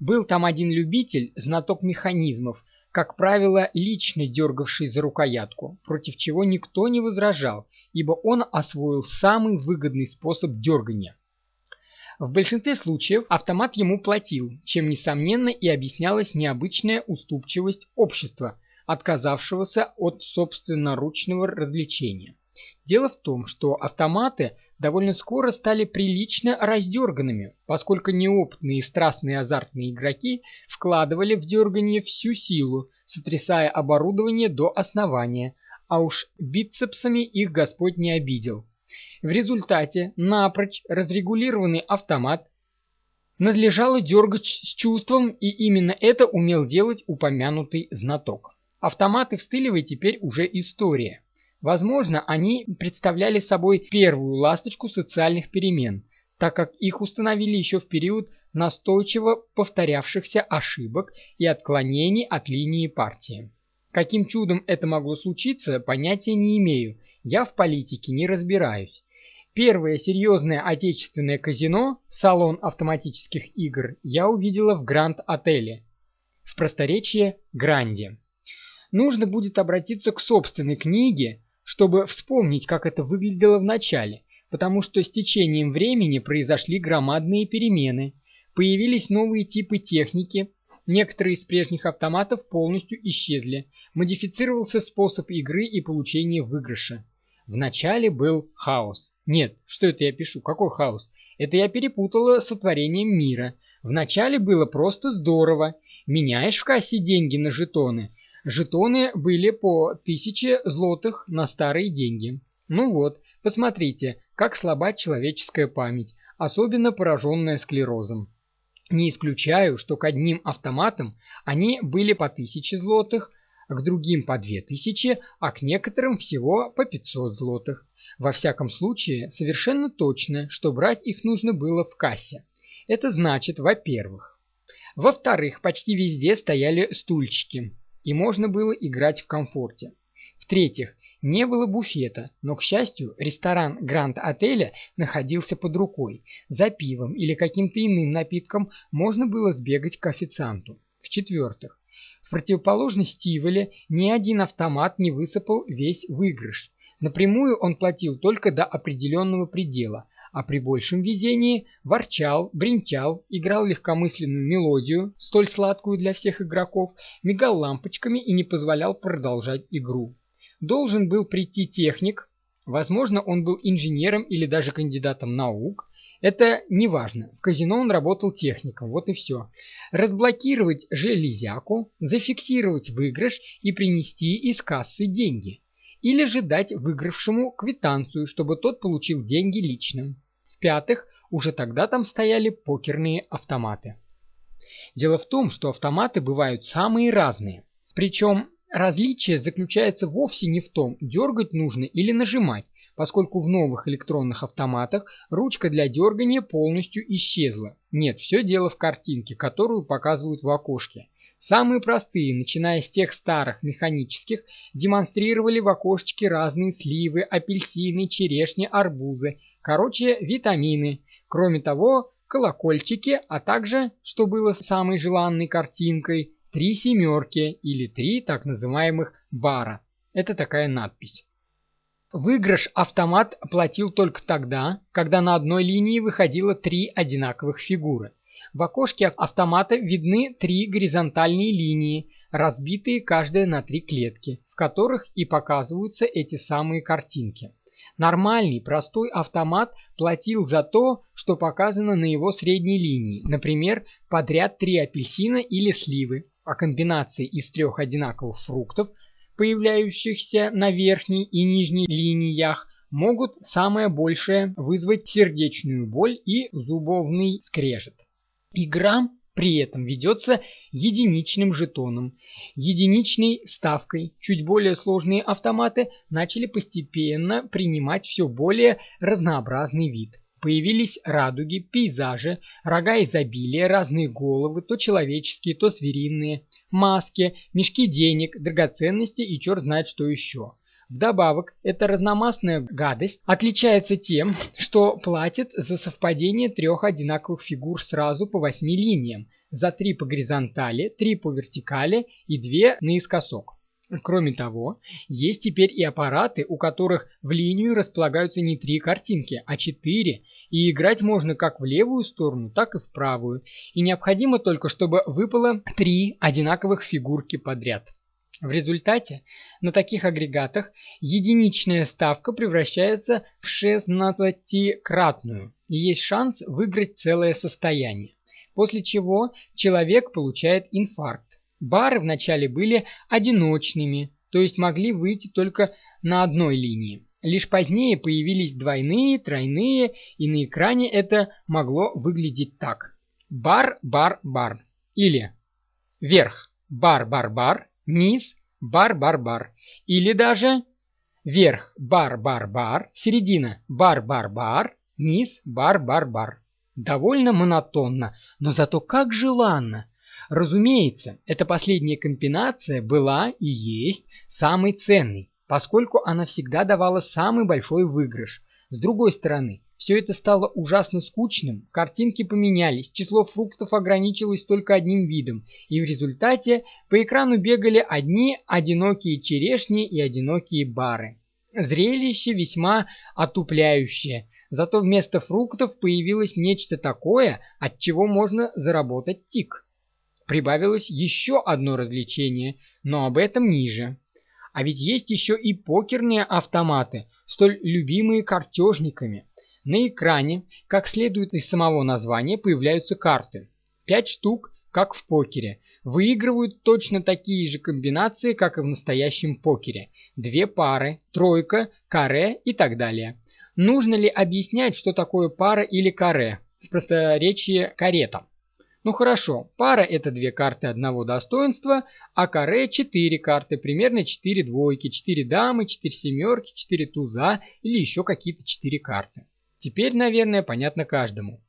Был там один любитель, знаток механизмов, как правило, лично дергавший за рукоятку, против чего никто не возражал, ибо он освоил самый выгодный способ дергания. В большинстве случаев автомат ему платил, чем, несомненно, и объяснялась необычная уступчивость общества, отказавшегося от собственноручного развлечения. Дело в том, что автоматы довольно скоро стали прилично раздерганными, поскольку неопытные и страстные азартные игроки вкладывали в дергание всю силу, сотрясая оборудование до основания, а уж бицепсами их Господь не обидел. В результате напрочь разрегулированный автомат надлежало дергать с чувством, и именно это умел делать упомянутый знаток. Автоматы в Стылевой теперь уже история. Возможно, они представляли собой первую ласточку социальных перемен, так как их установили еще в период настойчиво повторявшихся ошибок и отклонений от линии партии. Каким чудом это могло случиться, понятия не имею, я в политике не разбираюсь. Первое серьезное отечественное казино, салон автоматических игр, я увидела в Гранд-отеле, в просторечии Гранде. Нужно будет обратиться к собственной книге, чтобы вспомнить, как это выглядело в начале, потому что с течением времени произошли громадные перемены, появились новые типы техники, некоторые из прежних автоматов полностью исчезли, модифицировался способ игры и получения выигрыша. Вначале был хаос. Нет, что это я пишу, какой хаос? Это я перепутала сотворением мира. Вначале было просто здорово. Меняешь в кассе деньги на жетоны. Жетоны были по 1000 злотых на старые деньги. Ну вот, посмотрите, как слаба человеческая память, особенно пораженная склерозом. Не исключаю, что к одним автоматам они были по 1000 злотых, к другим по 2000, а к некоторым всего по 500 злотых. Во всяком случае, совершенно точно, что брать их нужно было в кассе. Это значит, во-первых. Во-вторых, почти везде стояли стульчики, и можно было играть в комфорте. В-третьих, не было буфета, но, к счастью, ресторан Гранд-отеля находился под рукой. За пивом или каким-то иным напитком можно было сбегать к официанту. В-четвертых, в противоположность Тиволе ни один автомат не высыпал весь выигрыш. Напрямую он платил только до определенного предела, а при большем везении ворчал, бренчал, играл легкомысленную мелодию, столь сладкую для всех игроков, мигал лампочками и не позволял продолжать игру. Должен был прийти техник, возможно, он был инженером или даже кандидатом наук, это не важно. В казино он работал техником, вот и все. Разблокировать железяку, зафиксировать выигрыш и принести из кассы деньги. Или же дать выигравшему квитанцию, чтобы тот получил деньги личным. В-пятых, уже тогда там стояли покерные автоматы. Дело в том, что автоматы бывают самые разные. Причем различие заключается вовсе не в том, дергать нужно или нажимать, поскольку в новых электронных автоматах ручка для дергания полностью исчезла. Нет, все дело в картинке, которую показывают в окошке. Самые простые, начиная с тех старых механических, демонстрировали в окошечке разные сливы, апельсины, черешни, арбузы, короче, витамины. Кроме того, колокольчики, а также, что было самой желанной картинкой, три семерки или три так называемых бара. Это такая надпись. Выигрыш автомат платил только тогда, когда на одной линии выходило три одинаковых фигуры. В окошке автомата видны три горизонтальные линии, разбитые каждая на три клетки, в которых и показываются эти самые картинки. Нормальный, простой автомат платил за то, что показано на его средней линии, например, подряд три апельсина или сливы, а комбинации из трех одинаковых фруктов – появляющихся на верхней и нижней линиях, могут самое большее вызвать сердечную боль и зубовный скрежет. Игра при этом ведется единичным жетоном, единичной ставкой. Чуть более сложные автоматы начали постепенно принимать все более разнообразный вид. Появились радуги, пейзажи, рога изобилия, разные головы, то человеческие, то звериные, маски, мешки денег, драгоценности и черт знает что еще. Вдобавок, эта разномастная гадость отличается тем, что платит за совпадение трех одинаковых фигур сразу по восьми линиям, за три по горизонтали, три по вертикали и две наискосок. Кроме того, есть теперь и аппараты, у которых в линию располагаются не три картинки, а четыре, и играть можно как в левую сторону, так и в правую, и необходимо только, чтобы выпало три одинаковых фигурки подряд. В результате на таких агрегатах единичная ставка превращается в 16-кратную, и есть шанс выиграть целое состояние, после чего человек получает инфаркт. Бары вначале были одиночными, то есть могли выйти только на одной линии. Лишь позднее появились двойные, тройные, и на экране это могло выглядеть так. Бар, бар, бар. Или вверх, бар, бар, бар, низ, бар, бар, бар. Или даже вверх, бар, бар, бар, середина, бар, бар, бар, низ, бар, бар, бар. Довольно монотонно, но зато как желанно. Разумеется, эта последняя комбинация была и есть самой ценной, поскольку она всегда давала самый большой выигрыш. С другой стороны, все это стало ужасно скучным, картинки поменялись, число фруктов ограничилось только одним видом, и в результате по экрану бегали одни одинокие черешни и одинокие бары. Зрелище весьма отупляющее, зато вместо фруктов появилось нечто такое, от чего можно заработать тик прибавилось еще одно развлечение, но об этом ниже. А ведь есть еще и покерные автоматы, столь любимые картежниками. На экране, как следует из самого названия, появляются карты. Пять штук, как в покере. Выигрывают точно такие же комбинации, как и в настоящем покере. Две пары, тройка, каре и так далее. Нужно ли объяснять, что такое пара или каре? В просторечии карета. Ну хорошо, пара это две карты одного достоинства, а каре четыре карты, примерно четыре двойки, четыре дамы, четыре семерки, четыре туза или еще какие-то четыре карты. Теперь, наверное, понятно каждому.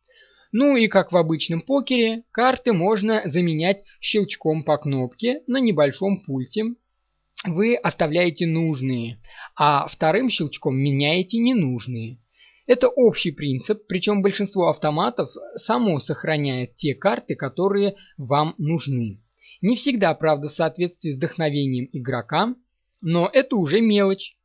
Ну и как в обычном покере, карты можно заменять щелчком по кнопке на небольшом пульте. Вы оставляете нужные, а вторым щелчком меняете ненужные. Это общий принцип, причем большинство автоматов само сохраняет те карты, которые вам нужны. Не всегда, правда, в соответствии с вдохновением игрока, но это уже мелочь.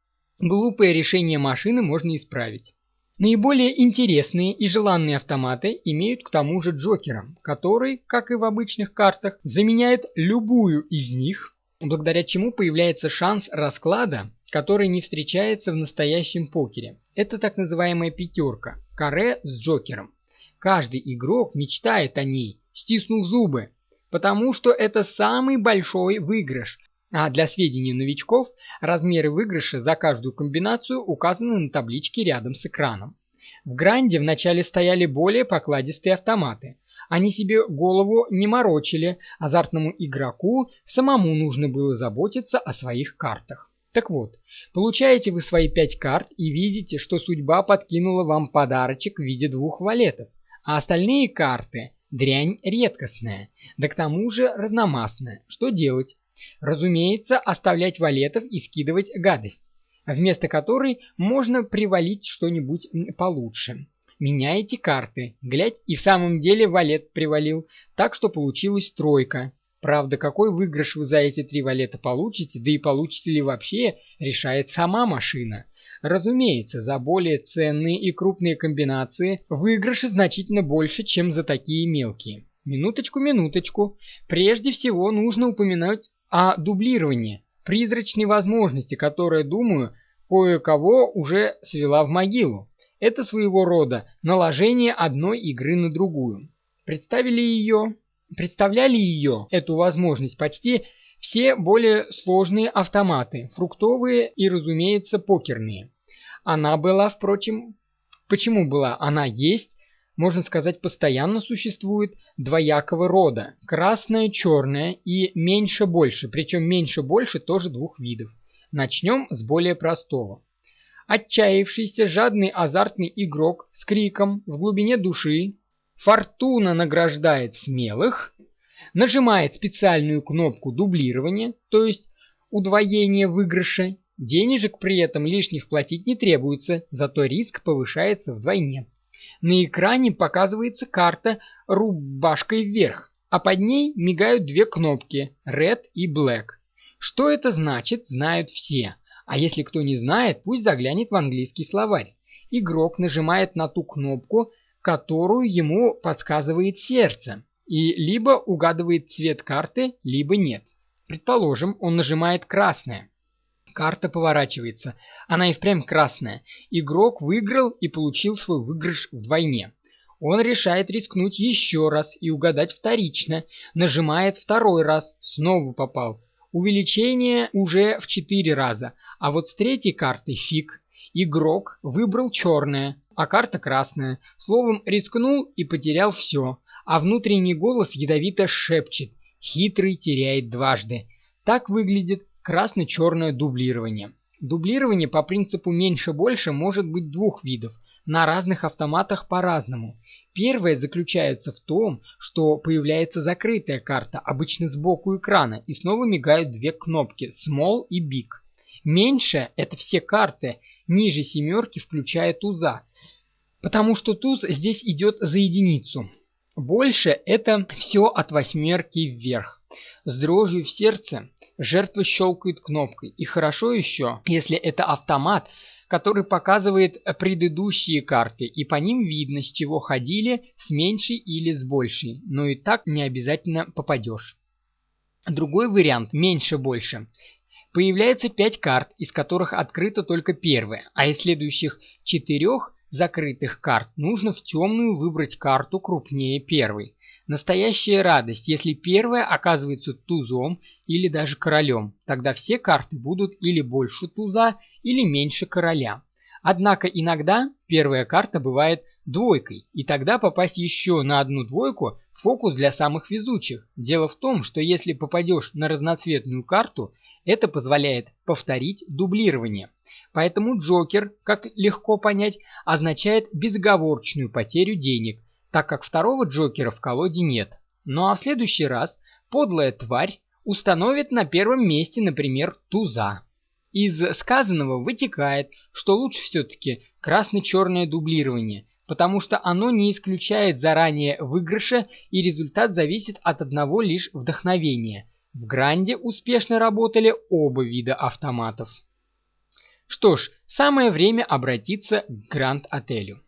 Глупое решение машины можно исправить. Наиболее интересные и желанные автоматы имеют к тому же Джокера, который, как и в обычных картах, заменяет любую из них, благодаря чему появляется шанс расклада, который не встречается в настоящем покере. Это так называемая пятерка, каре с Джокером. Каждый игрок мечтает о ней, стиснув зубы, потому что это самый большой выигрыш, а для сведения новичков, размеры выигрыша за каждую комбинацию указаны на табличке рядом с экраном. В Гранде вначале стояли более покладистые автоматы. Они себе голову не морочили, азартному игроку самому нужно было заботиться о своих картах. Так вот, получаете вы свои пять карт и видите, что судьба подкинула вам подарочек в виде двух валетов, а остальные карты – дрянь редкостная, да к тому же разномастная. Что делать? Разумеется, оставлять валетов и скидывать гадость, вместо которой можно привалить что-нибудь получше. Меняете карты, глядь, и в самом деле валет привалил, так что получилась тройка. Правда, какой выигрыш вы за эти три валета получите, да и получите ли вообще, решает сама машина. Разумеется, за более ценные и крупные комбинации выигрыши значительно больше, чем за такие мелкие. Минуточку, минуточку. Прежде всего нужно упомянуть о дублировании, призрачной возможности, которая, думаю, кое-кого уже свела в могилу. Это своего рода наложение одной игры на другую. Представили ее, представляли ее, эту возможность, почти все более сложные автоматы, фруктовые и, разумеется, покерные. Она была, впрочем, почему была? Она есть можно сказать, постоянно существует двоякого рода – красное, черное и меньше-больше, причем меньше-больше тоже двух видов. Начнем с более простого. Отчаявшийся жадный азартный игрок с криком в глубине души «Фортуна награждает смелых!» нажимает специальную кнопку дублирования, то есть удвоение выигрыша, денежек при этом лишних платить не требуется, зато риск повышается вдвойне. На экране показывается карта рубашкой вверх, а под ней мигают две кнопки Red и Black. Что это значит, знают все. А если кто не знает, пусть заглянет в английский словарь. Игрок нажимает на ту кнопку, которую ему подсказывает сердце, и либо угадывает цвет карты, либо нет. Предположим, он нажимает красное. Карта поворачивается. Она и впрямь красная. Игрок выиграл и получил свой выигрыш вдвойне. Он решает рискнуть еще раз и угадать вторично. Нажимает второй раз. Снова попал. Увеличение уже в четыре раза. А вот с третьей картой фиг. Игрок выбрал черное, а карта красная. Словом, рискнул и потерял все. А внутренний голос ядовито шепчет. Хитрый теряет дважды. Так выглядит красно-черное дублирование. Дублирование по принципу меньше-больше может быть двух видов, на разных автоматах по-разному. Первое заключается в том, что появляется закрытая карта, обычно сбоку экрана, и снова мигают две кнопки Small и Big. Меньше – это все карты, ниже семерки, включая туза, потому что туз здесь идет за единицу. Больше – это все от восьмерки вверх. С дрожью в сердце жертва щелкает кнопкой. И хорошо еще, если это автомат, который показывает предыдущие карты, и по ним видно, с чего ходили, с меньшей или с большей, но и так не обязательно попадешь. Другой вариант, меньше-больше. Появляется 5 карт, из которых открыта только первая, а из следующих четырех закрытых карт нужно в темную выбрать карту крупнее первой. Настоящая радость, если первая оказывается тузом или даже королем. Тогда все карты будут или больше туза, или меньше короля. Однако иногда первая карта бывает двойкой, и тогда попасть еще на одну двойку – фокус для самых везучих. Дело в том, что если попадешь на разноцветную карту, это позволяет повторить дублирование. Поэтому Джокер, как легко понять, означает безоговорочную потерю денег, так как второго Джокера в колоде нет. Ну а в следующий раз подлая тварь установит на первом месте, например, туза. Из сказанного вытекает, что лучше все-таки красно-черное дублирование, потому что оно не исключает заранее выигрыша и результат зависит от одного лишь вдохновения. В Гранде успешно работали оба вида автоматов. Что ж, самое время обратиться к Гранд-отелю.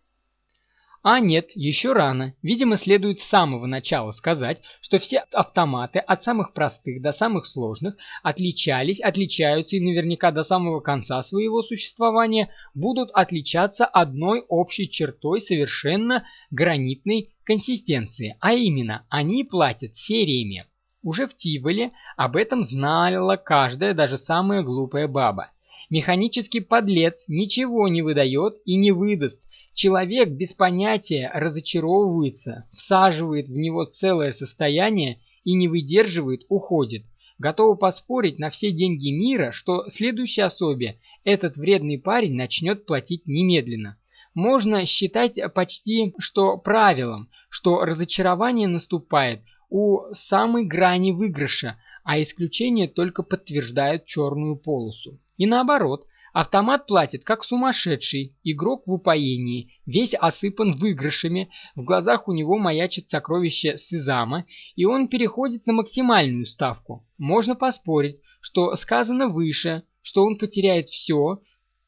А нет, еще рано. Видимо, следует с самого начала сказать, что все автоматы, от самых простых до самых сложных, отличались, отличаются и наверняка до самого конца своего существования будут отличаться одной общей чертой совершенно гранитной консистенции, а именно, они платят сериями. Уже в Тиволе об этом знала каждая, даже самая глупая баба. Механический подлец ничего не выдает и не выдаст, Человек без понятия разочаровывается, всаживает в него целое состояние и не выдерживает, уходит. Готовы поспорить на все деньги мира, что следующей особе этот вредный парень начнет платить немедленно. Можно считать почти что правилом, что разочарование наступает у самой грани выигрыша, а исключения только подтверждают черную полосу. И наоборот, Автомат платит как сумасшедший, игрок в упоении, весь осыпан выигрышами, в глазах у него маячит сокровище Сезама, и он переходит на максимальную ставку. Можно поспорить, что сказано выше, что он потеряет все,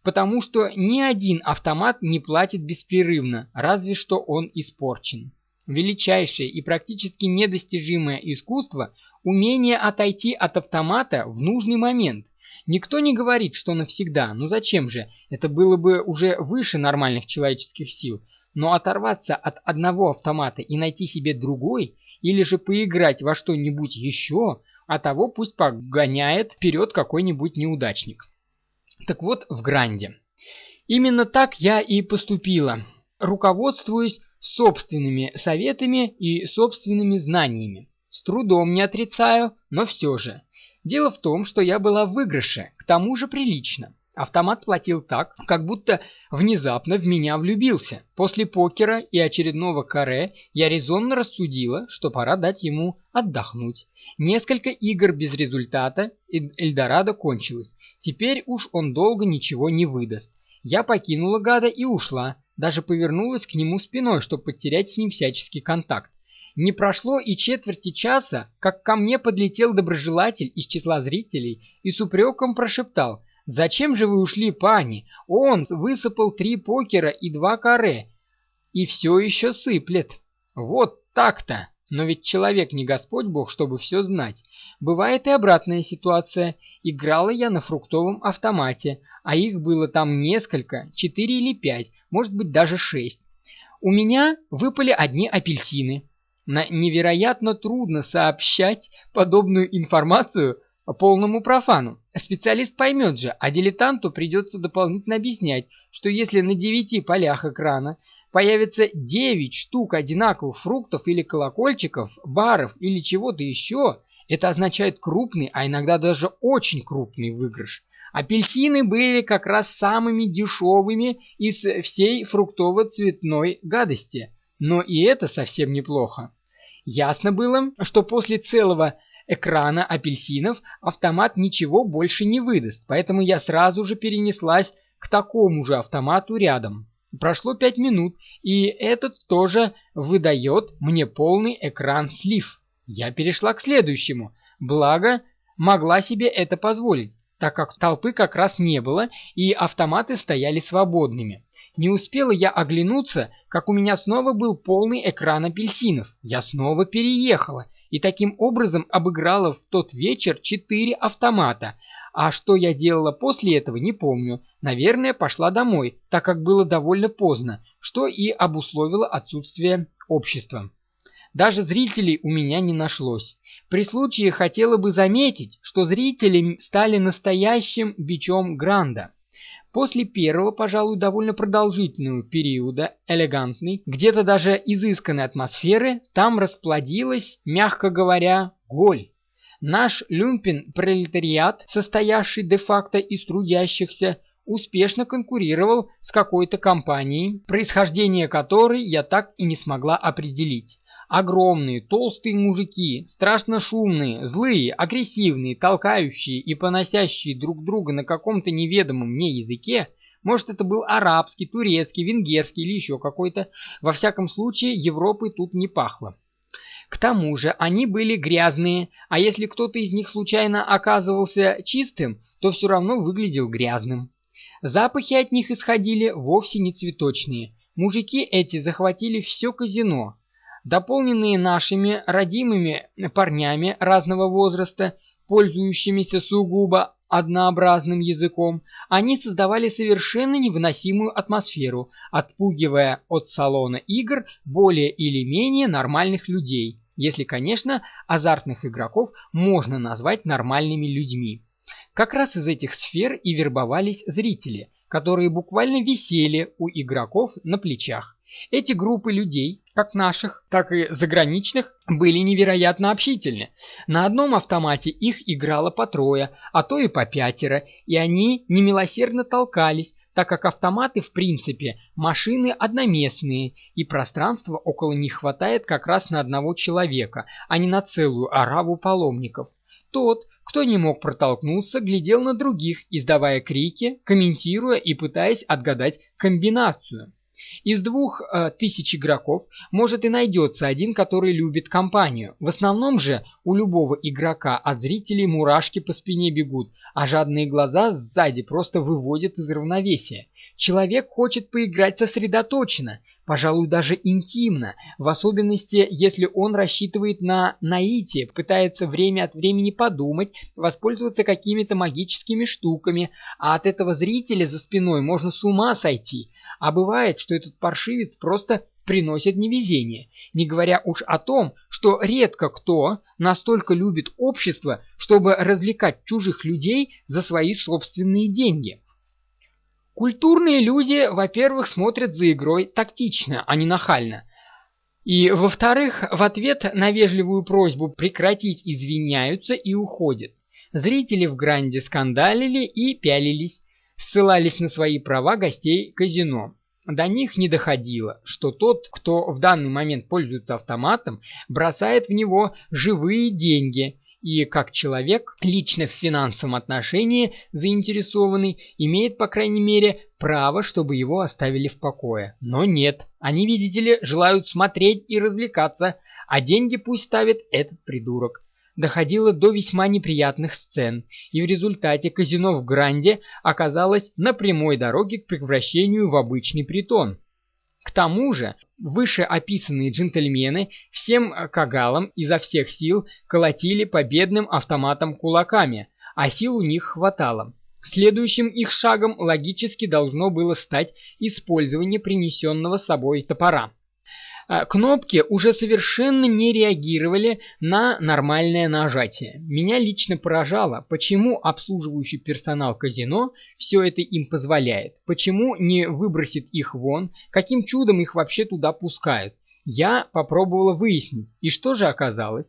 потому что ни один автомат не платит беспрерывно, разве что он испорчен. Величайшее и практически недостижимое искусство – умение отойти от автомата в нужный момент. Никто не говорит, что навсегда, ну зачем же, это было бы уже выше нормальных человеческих сил. Но оторваться от одного автомата и найти себе другой, или же поиграть во что-нибудь еще, а того пусть погоняет вперед какой-нибудь неудачник. Так вот, в Гранде. Именно так я и поступила, руководствуясь собственными советами и собственными знаниями. С трудом не отрицаю, но все же. Дело в том, что я была в выигрыше, к тому же прилично. Автомат платил так, как будто внезапно в меня влюбился. После покера и очередного каре я резонно рассудила, что пора дать ему отдохнуть. Несколько игр без результата, Эльдорадо кончилось. Теперь уж он долго ничего не выдаст. Я покинула гада и ушла, даже повернулась к нему спиной, чтобы потерять с ним всяческий контакт. Не прошло и четверти часа, как ко мне подлетел доброжелатель из числа зрителей и с упреком прошептал «Зачем же вы ушли, пани? Он высыпал три покера и два каре, и все еще сыплет». Вот так-то! Но ведь человек не Господь Бог, чтобы все знать. Бывает и обратная ситуация. Играла я на фруктовом автомате, а их было там несколько, четыре или пять, может быть даже шесть. У меня выпали одни апельсины, на невероятно трудно сообщать подобную информацию полному профану. Специалист поймет же, а дилетанту придется дополнительно объяснять, что если на девяти полях экрана появится девять штук одинаковых фруктов или колокольчиков, баров или чего-то еще, это означает крупный, а иногда даже очень крупный выигрыш. Апельсины были как раз самыми дешевыми из всей фруктово-цветной гадости – но и это совсем неплохо. Ясно было, что после целого экрана апельсинов автомат ничего больше не выдаст, поэтому я сразу же перенеслась к такому же автомату рядом. Прошло пять минут, и этот тоже выдает мне полный экран слив. Я перешла к следующему, благо могла себе это позволить, так как толпы как раз не было, и автоматы стояли свободными. Не успела я оглянуться, как у меня снова был полный экран апельсинов. Я снова переехала и таким образом обыграла в тот вечер четыре автомата. А что я делала после этого, не помню. Наверное, пошла домой, так как было довольно поздно, что и обусловило отсутствие общества. Даже зрителей у меня не нашлось. При случае хотела бы заметить, что зрители стали настоящим бичом Гранда. После первого, пожалуй, довольно продолжительного периода элегантной, где-то даже изысканной атмосферы, там расплодилась, мягко говоря, голь. Наш люмпен-пролетариат, состоявший де-факто из трудящихся, успешно конкурировал с какой-то компанией, происхождение которой я так и не смогла определить. Огромные, толстые мужики, страшно шумные, злые, агрессивные, толкающие и поносящие друг друга на каком-то неведомом мне языке, может это был арабский, турецкий, венгерский или еще какой-то, во всяком случае Европой тут не пахло. К тому же они были грязные, а если кто-то из них случайно оказывался чистым, то все равно выглядел грязным. Запахи от них исходили вовсе не цветочные. Мужики эти захватили все казино, дополненные нашими родимыми парнями разного возраста, пользующимися сугубо однообразным языком, они создавали совершенно невыносимую атмосферу, отпугивая от салона игр более или менее нормальных людей, если, конечно, азартных игроков можно назвать нормальными людьми. Как раз из этих сфер и вербовались зрители, которые буквально висели у игроков на плечах. Эти группы людей, как наших, так и заграничных, были невероятно общительны. На одном автомате их играло по трое, а то и по пятеро, и они немилосердно толкались, так как автоматы, в принципе, машины одноместные, и пространства около них хватает как раз на одного человека, а не на целую ораву паломников. Тот, кто не мог протолкнуться, глядел на других, издавая крики, комментируя и пытаясь отгадать комбинацию. Из двух э, тысяч игроков может и найдется один, который любит компанию. В основном же у любого игрока от зрителей мурашки по спине бегут, а жадные глаза сзади просто выводят из равновесия. Человек хочет поиграть сосредоточенно, пожалуй, даже интимно, в особенности, если он рассчитывает на наитие, пытается время от времени подумать, воспользоваться какими-то магическими штуками, а от этого зрителя за спиной можно с ума сойти. А бывает, что этот паршивец просто приносит невезение, не говоря уж о том, что редко кто настолько любит общество, чтобы развлекать чужих людей за свои собственные деньги. Культурные люди, во-первых, смотрят за игрой тактично, а не нахально. И, во-вторых, в ответ на вежливую просьбу прекратить извиняются и уходят. Зрители в Гранде скандалили и пялились, ссылались на свои права гостей казино. До них не доходило, что тот, кто в данный момент пользуется автоматом, бросает в него живые деньги и как человек, лично в финансовом отношении заинтересованный, имеет, по крайней мере, право, чтобы его оставили в покое. Но нет, они, видите ли, желают смотреть и развлекаться, а деньги пусть ставит этот придурок. Доходило до весьма неприятных сцен, и в результате казино в Гранде оказалось на прямой дороге к превращению в обычный притон. К тому же, вышеописанные джентльмены всем кагалам изо всех сил колотили по бедным автоматам кулаками, а сил у них хватало. Следующим их шагом логически должно было стать использование принесенного с собой топора. А, кнопки уже совершенно не реагировали на нормальное нажатие. Меня лично поражало, почему обслуживающий персонал казино все это им позволяет, почему не выбросит их вон, каким чудом их вообще туда пускают. Я попробовала выяснить, и что же оказалось?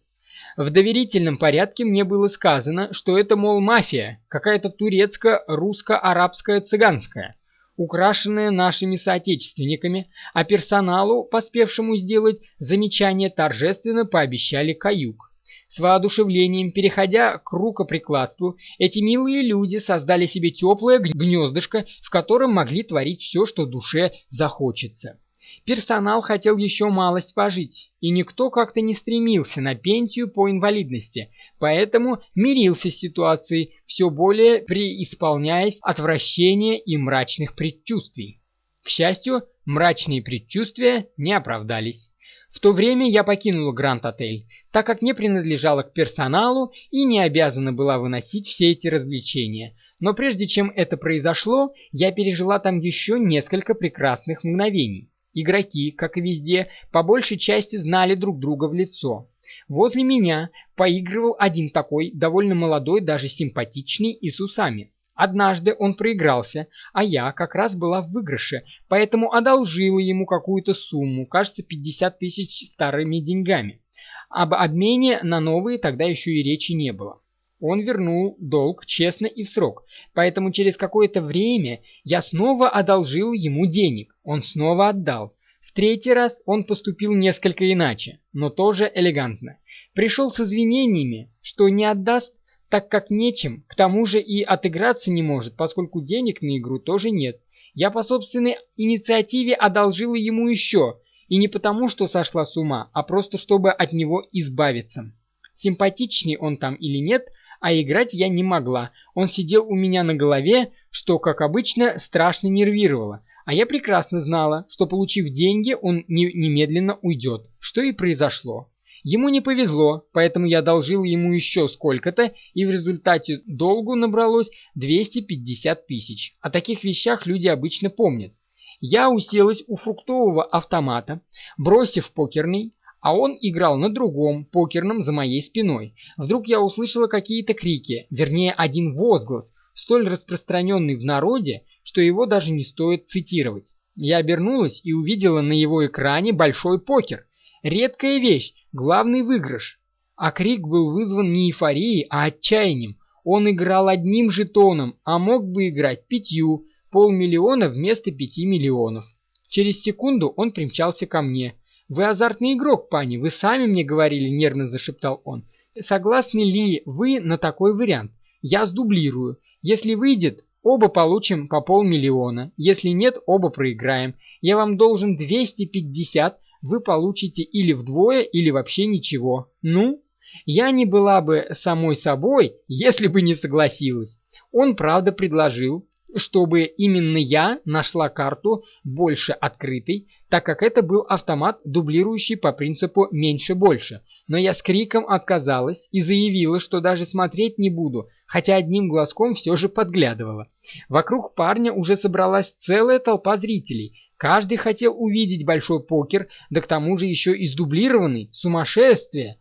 В доверительном порядке мне было сказано, что это, мол, мафия, какая-то турецко-русско-арабская цыганская украшенная нашими соотечественниками, а персоналу, поспевшему сделать замечание, торжественно пообещали каюк. С воодушевлением, переходя к рукоприкладству, эти милые люди создали себе теплое гнездышко, в котором могли творить все, что душе захочется. Персонал хотел еще малость пожить, и никто как-то не стремился на пенсию по инвалидности, поэтому мирился с ситуацией, все более преисполняясь отвращения и мрачных предчувствий. К счастью, мрачные предчувствия не оправдались. В то время я покинула Гранд-отель, так как не принадлежала к персоналу и не обязана была выносить все эти развлечения. Но прежде чем это произошло, я пережила там еще несколько прекрасных мгновений. Игроки, как и везде, по большей части знали друг друга в лицо. Возле меня поигрывал один такой, довольно молодой, даже симпатичный и с усами. Однажды он проигрался, а я как раз была в выигрыше, поэтому одолжила ему какую-то сумму, кажется, 50 тысяч старыми деньгами. Об обмене на новые тогда еще и речи не было. Он вернул долг честно и в срок, поэтому через какое-то время я снова одолжил ему денег, он снова отдал. В третий раз он поступил несколько иначе, но тоже элегантно. Пришел с извинениями, что не отдаст, так как нечем, к тому же и отыграться не может, поскольку денег на игру тоже нет. Я по собственной инициативе одолжил ему еще, и не потому, что сошла с ума, а просто чтобы от него избавиться. Симпатичный он там или нет, а играть я не могла. Он сидел у меня на голове, что, как обычно, страшно нервировало. А я прекрасно знала, что, получив деньги, он не немедленно уйдет, что и произошло. Ему не повезло, поэтому я одолжил ему еще сколько-то, и в результате долгу набралось 250 тысяч. О таких вещах люди обычно помнят. Я уселась у фруктового автомата, бросив покерный, а он играл на другом, покерном, за моей спиной. Вдруг я услышала какие-то крики, вернее один возглас, столь распространенный в народе, что его даже не стоит цитировать. Я обернулась и увидела на его экране большой покер. Редкая вещь, главный выигрыш. А крик был вызван не эйфорией, а отчаянием. Он играл одним жетоном, а мог бы играть пятью, полмиллиона вместо пяти миллионов. Через секунду он примчался ко мне. «Вы азартный игрок, пани, вы сами мне говорили», — нервно зашептал он. «Согласны ли вы на такой вариант? Я сдублирую. Если выйдет, оба получим по полмиллиона. Если нет, оба проиграем. Я вам должен 250, вы получите или вдвое, или вообще ничего. Ну, я не была бы самой собой, *laughs* если бы не согласилась. Он, правда, предложил, чтобы именно я нашла карту больше открытой, так как это был автомат, дублирующий по принципу «меньше-больше». Но я с криком отказалась и заявила, что даже смотреть не буду, хотя одним глазком все же подглядывала. Вокруг парня уже собралась целая толпа зрителей, Каждый хотел увидеть большой покер, да к тому же еще и сдублированный. Сумасшествие!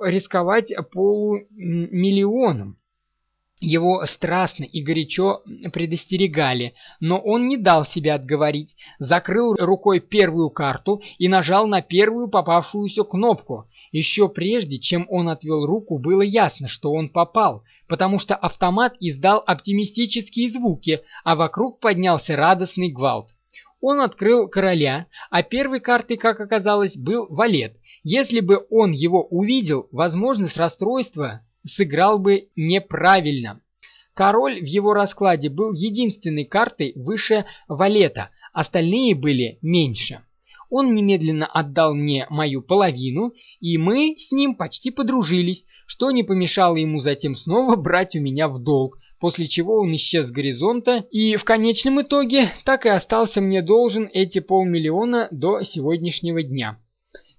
Рисковать полумиллионом. Его страстно и горячо предостерегали, но он не дал себя отговорить, закрыл рукой первую карту и нажал на первую попавшуюся кнопку. Еще прежде, чем он отвел руку, было ясно, что он попал, потому что автомат издал оптимистические звуки, а вокруг поднялся радостный гвалт. Он открыл короля, а первой картой, как оказалось, был валет. Если бы он его увидел, возможно, с расстройства сыграл бы неправильно. Король в его раскладе был единственной картой выше валета, остальные были меньше. Он немедленно отдал мне мою половину, и мы с ним почти подружились, что не помешало ему затем снова брать у меня в долг, после чего он исчез с горизонта, и в конечном итоге так и остался мне должен эти полмиллиона до сегодняшнего дня.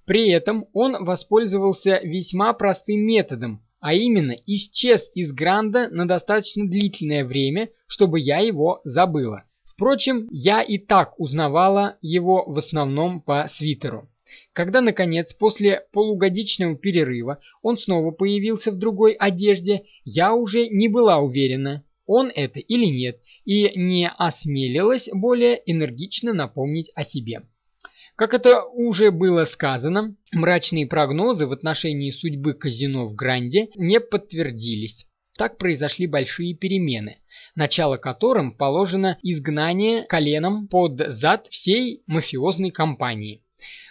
При этом он воспользовался весьма простым методом, а именно исчез из Гранда на достаточно длительное время, чтобы я его забыла. Впрочем, я и так узнавала его в основном по свитеру. Когда, наконец, после полугодичного перерыва он снова появился в другой одежде, я уже не была уверена, он это или нет, и не осмелилась более энергично напомнить о себе. Как это уже было сказано, мрачные прогнозы в отношении судьбы казино в Гранде не подтвердились. Так произошли большие перемены, начало которым положено изгнание коленом под зад всей мафиозной компании.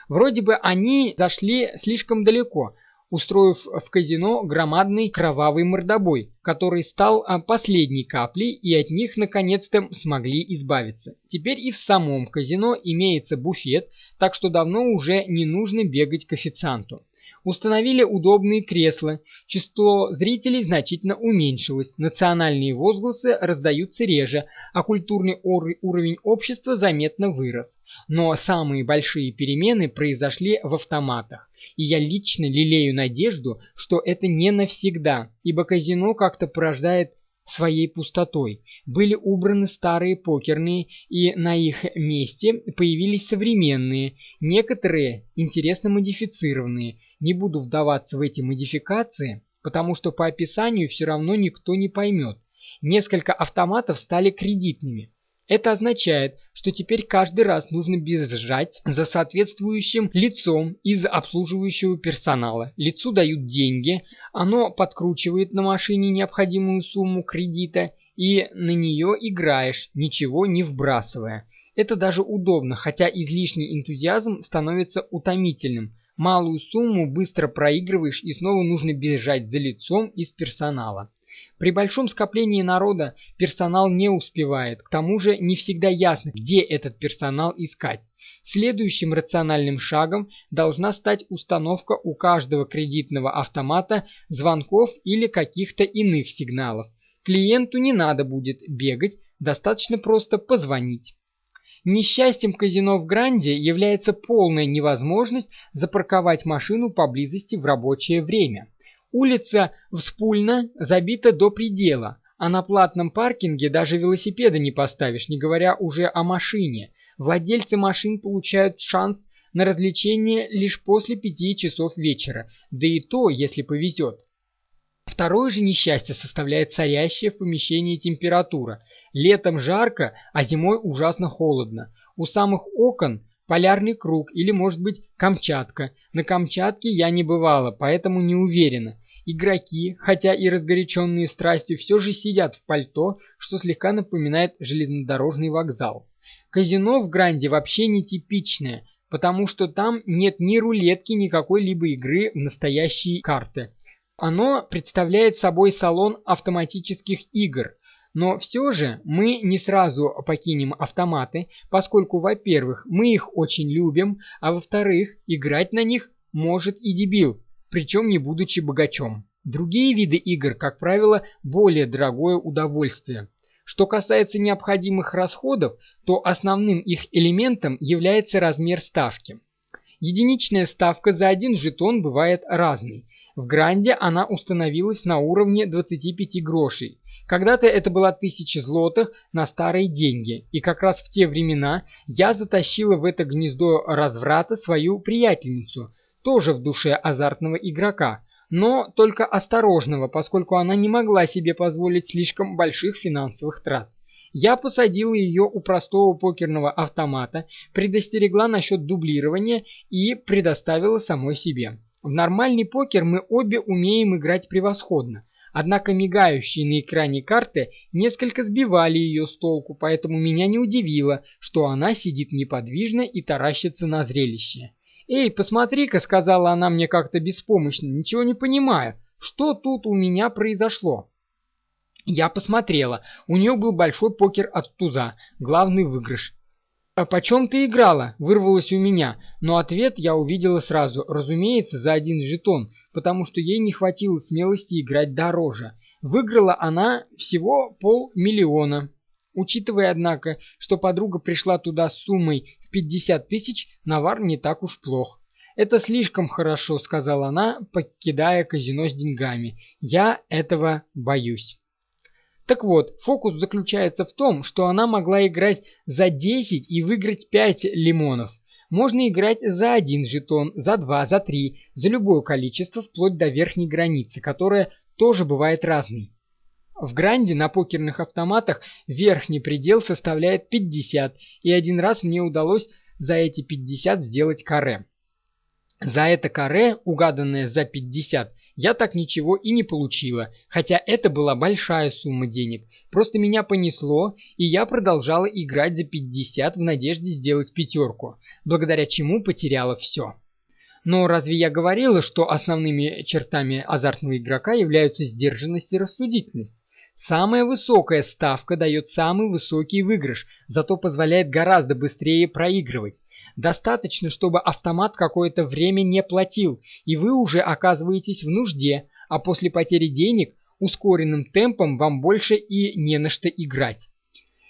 Вроде бы они зашли слишком далеко, устроив в казино громадный кровавый мордобой, который стал а, последней каплей, и от них наконец-то смогли избавиться. Теперь и в самом казино имеется буфет, так что давно уже не нужно бегать к официанту. Установили удобные кресла, число зрителей значительно уменьшилось, национальные возгласы раздаются реже, а культурный уровень общества заметно вырос. Но самые большие перемены произошли в автоматах, и я лично лелею надежду, что это не навсегда, ибо казино как-то порождает своей пустотой. Были убраны старые покерные, и на их месте появились современные, некоторые интересно модифицированные. Не буду вдаваться в эти модификации, потому что по описанию все равно никто не поймет. Несколько автоматов стали кредитными. Это означает, что теперь каждый раз нужно бежать за соответствующим лицом из обслуживающего персонала. Лицу дают деньги, оно подкручивает на машине необходимую сумму кредита и на нее играешь, ничего не вбрасывая. Это даже удобно, хотя излишний энтузиазм становится утомительным. Малую сумму быстро проигрываешь и снова нужно бежать за лицом из персонала. При большом скоплении народа персонал не успевает, к тому же не всегда ясно, где этот персонал искать. Следующим рациональным шагом должна стать установка у каждого кредитного автомата звонков или каких-то иных сигналов. Клиенту не надо будет бегать, достаточно просто позвонить. Несчастьем казино в Гранде является полная невозможность запарковать машину поблизости в рабочее время. Улица Вспульна забита до предела, а на платном паркинге даже велосипеда не поставишь, не говоря уже о машине. Владельцы машин получают шанс на развлечение лишь после пяти часов вечера, да и то, если повезет. Второе же несчастье составляет царящая в помещении температура. Летом жарко, а зимой ужасно холодно. У самых окон полярный круг или, может быть, Камчатка. На Камчатке я не бывала, поэтому не уверена. Игроки, хотя и разгоряченные страстью, все же сидят в пальто, что слегка напоминает железнодорожный вокзал. Казино в Гранде вообще не типичное, потому что там нет ни рулетки, ни какой-либо игры в настоящие карты. Оно представляет собой салон автоматических игр, но все же мы не сразу покинем автоматы, поскольку, во-первых, мы их очень любим, а во-вторых, играть на них может и дебил, причем не будучи богачом. Другие виды игр, как правило, более дорогое удовольствие. Что касается необходимых расходов, то основным их элементом является размер ставки. Единичная ставка за один жетон бывает разной. В Гранде она установилась на уровне 25 грошей. Когда-то это была 1000 злотых на старые деньги, и как раз в те времена я затащила в это гнездо разврата свою приятельницу – тоже в душе азартного игрока, но только осторожного, поскольку она не могла себе позволить слишком больших финансовых трат. Я посадила ее у простого покерного автомата, предостерегла насчет дублирования и предоставила самой себе. В нормальный покер мы обе умеем играть превосходно, однако мигающие на экране карты несколько сбивали ее с толку, поэтому меня не удивило, что она сидит неподвижно и таращится на зрелище. «Эй, посмотри-ка», — сказала она мне как-то беспомощно, ничего не понимая, что тут у меня произошло. Я посмотрела. У нее был большой покер от туза, главный выигрыш. «А почем ты играла?» – вырвалось у меня, но ответ я увидела сразу, разумеется, за один жетон, потому что ей не хватило смелости играть дороже. Выиграла она всего полмиллиона. Учитывая, однако, что подруга пришла туда с суммой 50 тысяч навар не так уж плох. «Это слишком хорошо», — сказала она, покидая казино с деньгами. «Я этого боюсь». Так вот, фокус заключается в том, что она могла играть за 10 и выиграть 5 лимонов. Можно играть за один жетон, за два, за три, за любое количество, вплоть до верхней границы, которая тоже бывает разной. В Гранде на покерных автоматах верхний предел составляет 50, и один раз мне удалось за эти 50 сделать каре. За это каре, угаданное за 50, я так ничего и не получила, хотя это была большая сумма денег. Просто меня понесло, и я продолжала играть за 50 в надежде сделать пятерку, благодаря чему потеряла все. Но разве я говорила, что основными чертами азартного игрока являются сдержанность и рассудительность? Самая высокая ставка дает самый высокий выигрыш, зато позволяет гораздо быстрее проигрывать. Достаточно, чтобы автомат какое-то время не платил, и вы уже оказываетесь в нужде, а после потери денег ускоренным темпом вам больше и не на что играть.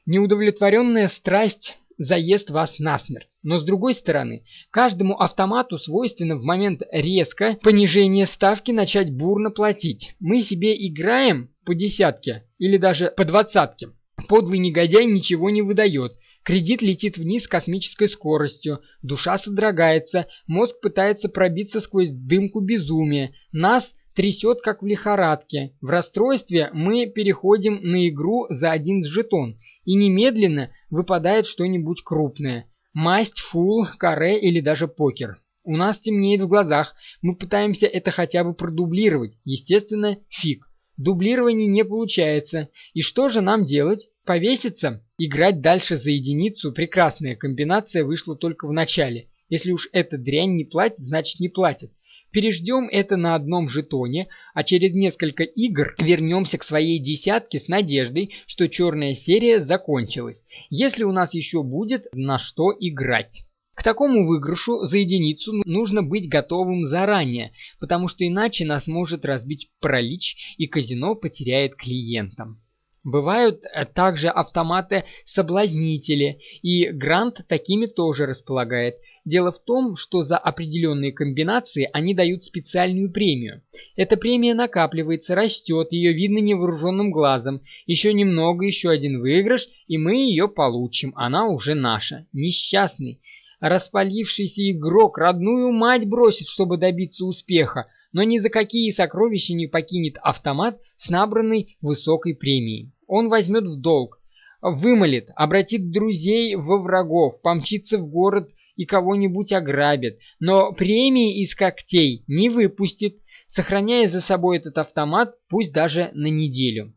Неудовлетворенная страсть заест вас насмерть. Но с другой стороны, каждому автомату свойственно в момент резко понижения ставки начать бурно платить. Мы себе играем по десятке или даже по двадцатке. Подлый негодяй ничего не выдает. Кредит летит вниз космической скоростью, душа содрогается, мозг пытается пробиться сквозь дымку безумия. Нас трясет, как в лихорадке. В расстройстве мы переходим на игру за один жетон, и немедленно выпадает что-нибудь крупное. Масть, фул, каре или даже покер. У нас темнеет в глазах, мы пытаемся это хотя бы продублировать. Естественно, фиг. Дублирование не получается. И что же нам делать? Повеситься? Играть дальше за единицу – прекрасная комбинация вышла только в начале. Если уж эта дрянь не платит, значит не платит. Переждем это на одном жетоне, а через несколько игр вернемся к своей десятке с надеждой, что черная серия закончилась, если у нас еще будет на что играть. К такому выигрышу за единицу нужно быть готовым заранее, потому что иначе нас может разбить паралич и казино потеряет клиентам. Бывают э, также автоматы-соблазнители, и Грант такими тоже располагает. Дело в том, что за определенные комбинации они дают специальную премию. Эта премия накапливается, растет, ее видно невооруженным глазом. Еще немного, еще один выигрыш, и мы ее получим, она уже наша. Несчастный. Распалившийся игрок родную мать бросит, чтобы добиться успеха, но ни за какие сокровища не покинет автомат с набранной высокой премией. Он возьмет в долг, вымолит, обратит друзей во врагов, помчится в город и кого-нибудь ограбит, но премии из когтей не выпустит, сохраняя за собой этот автомат, пусть даже на неделю.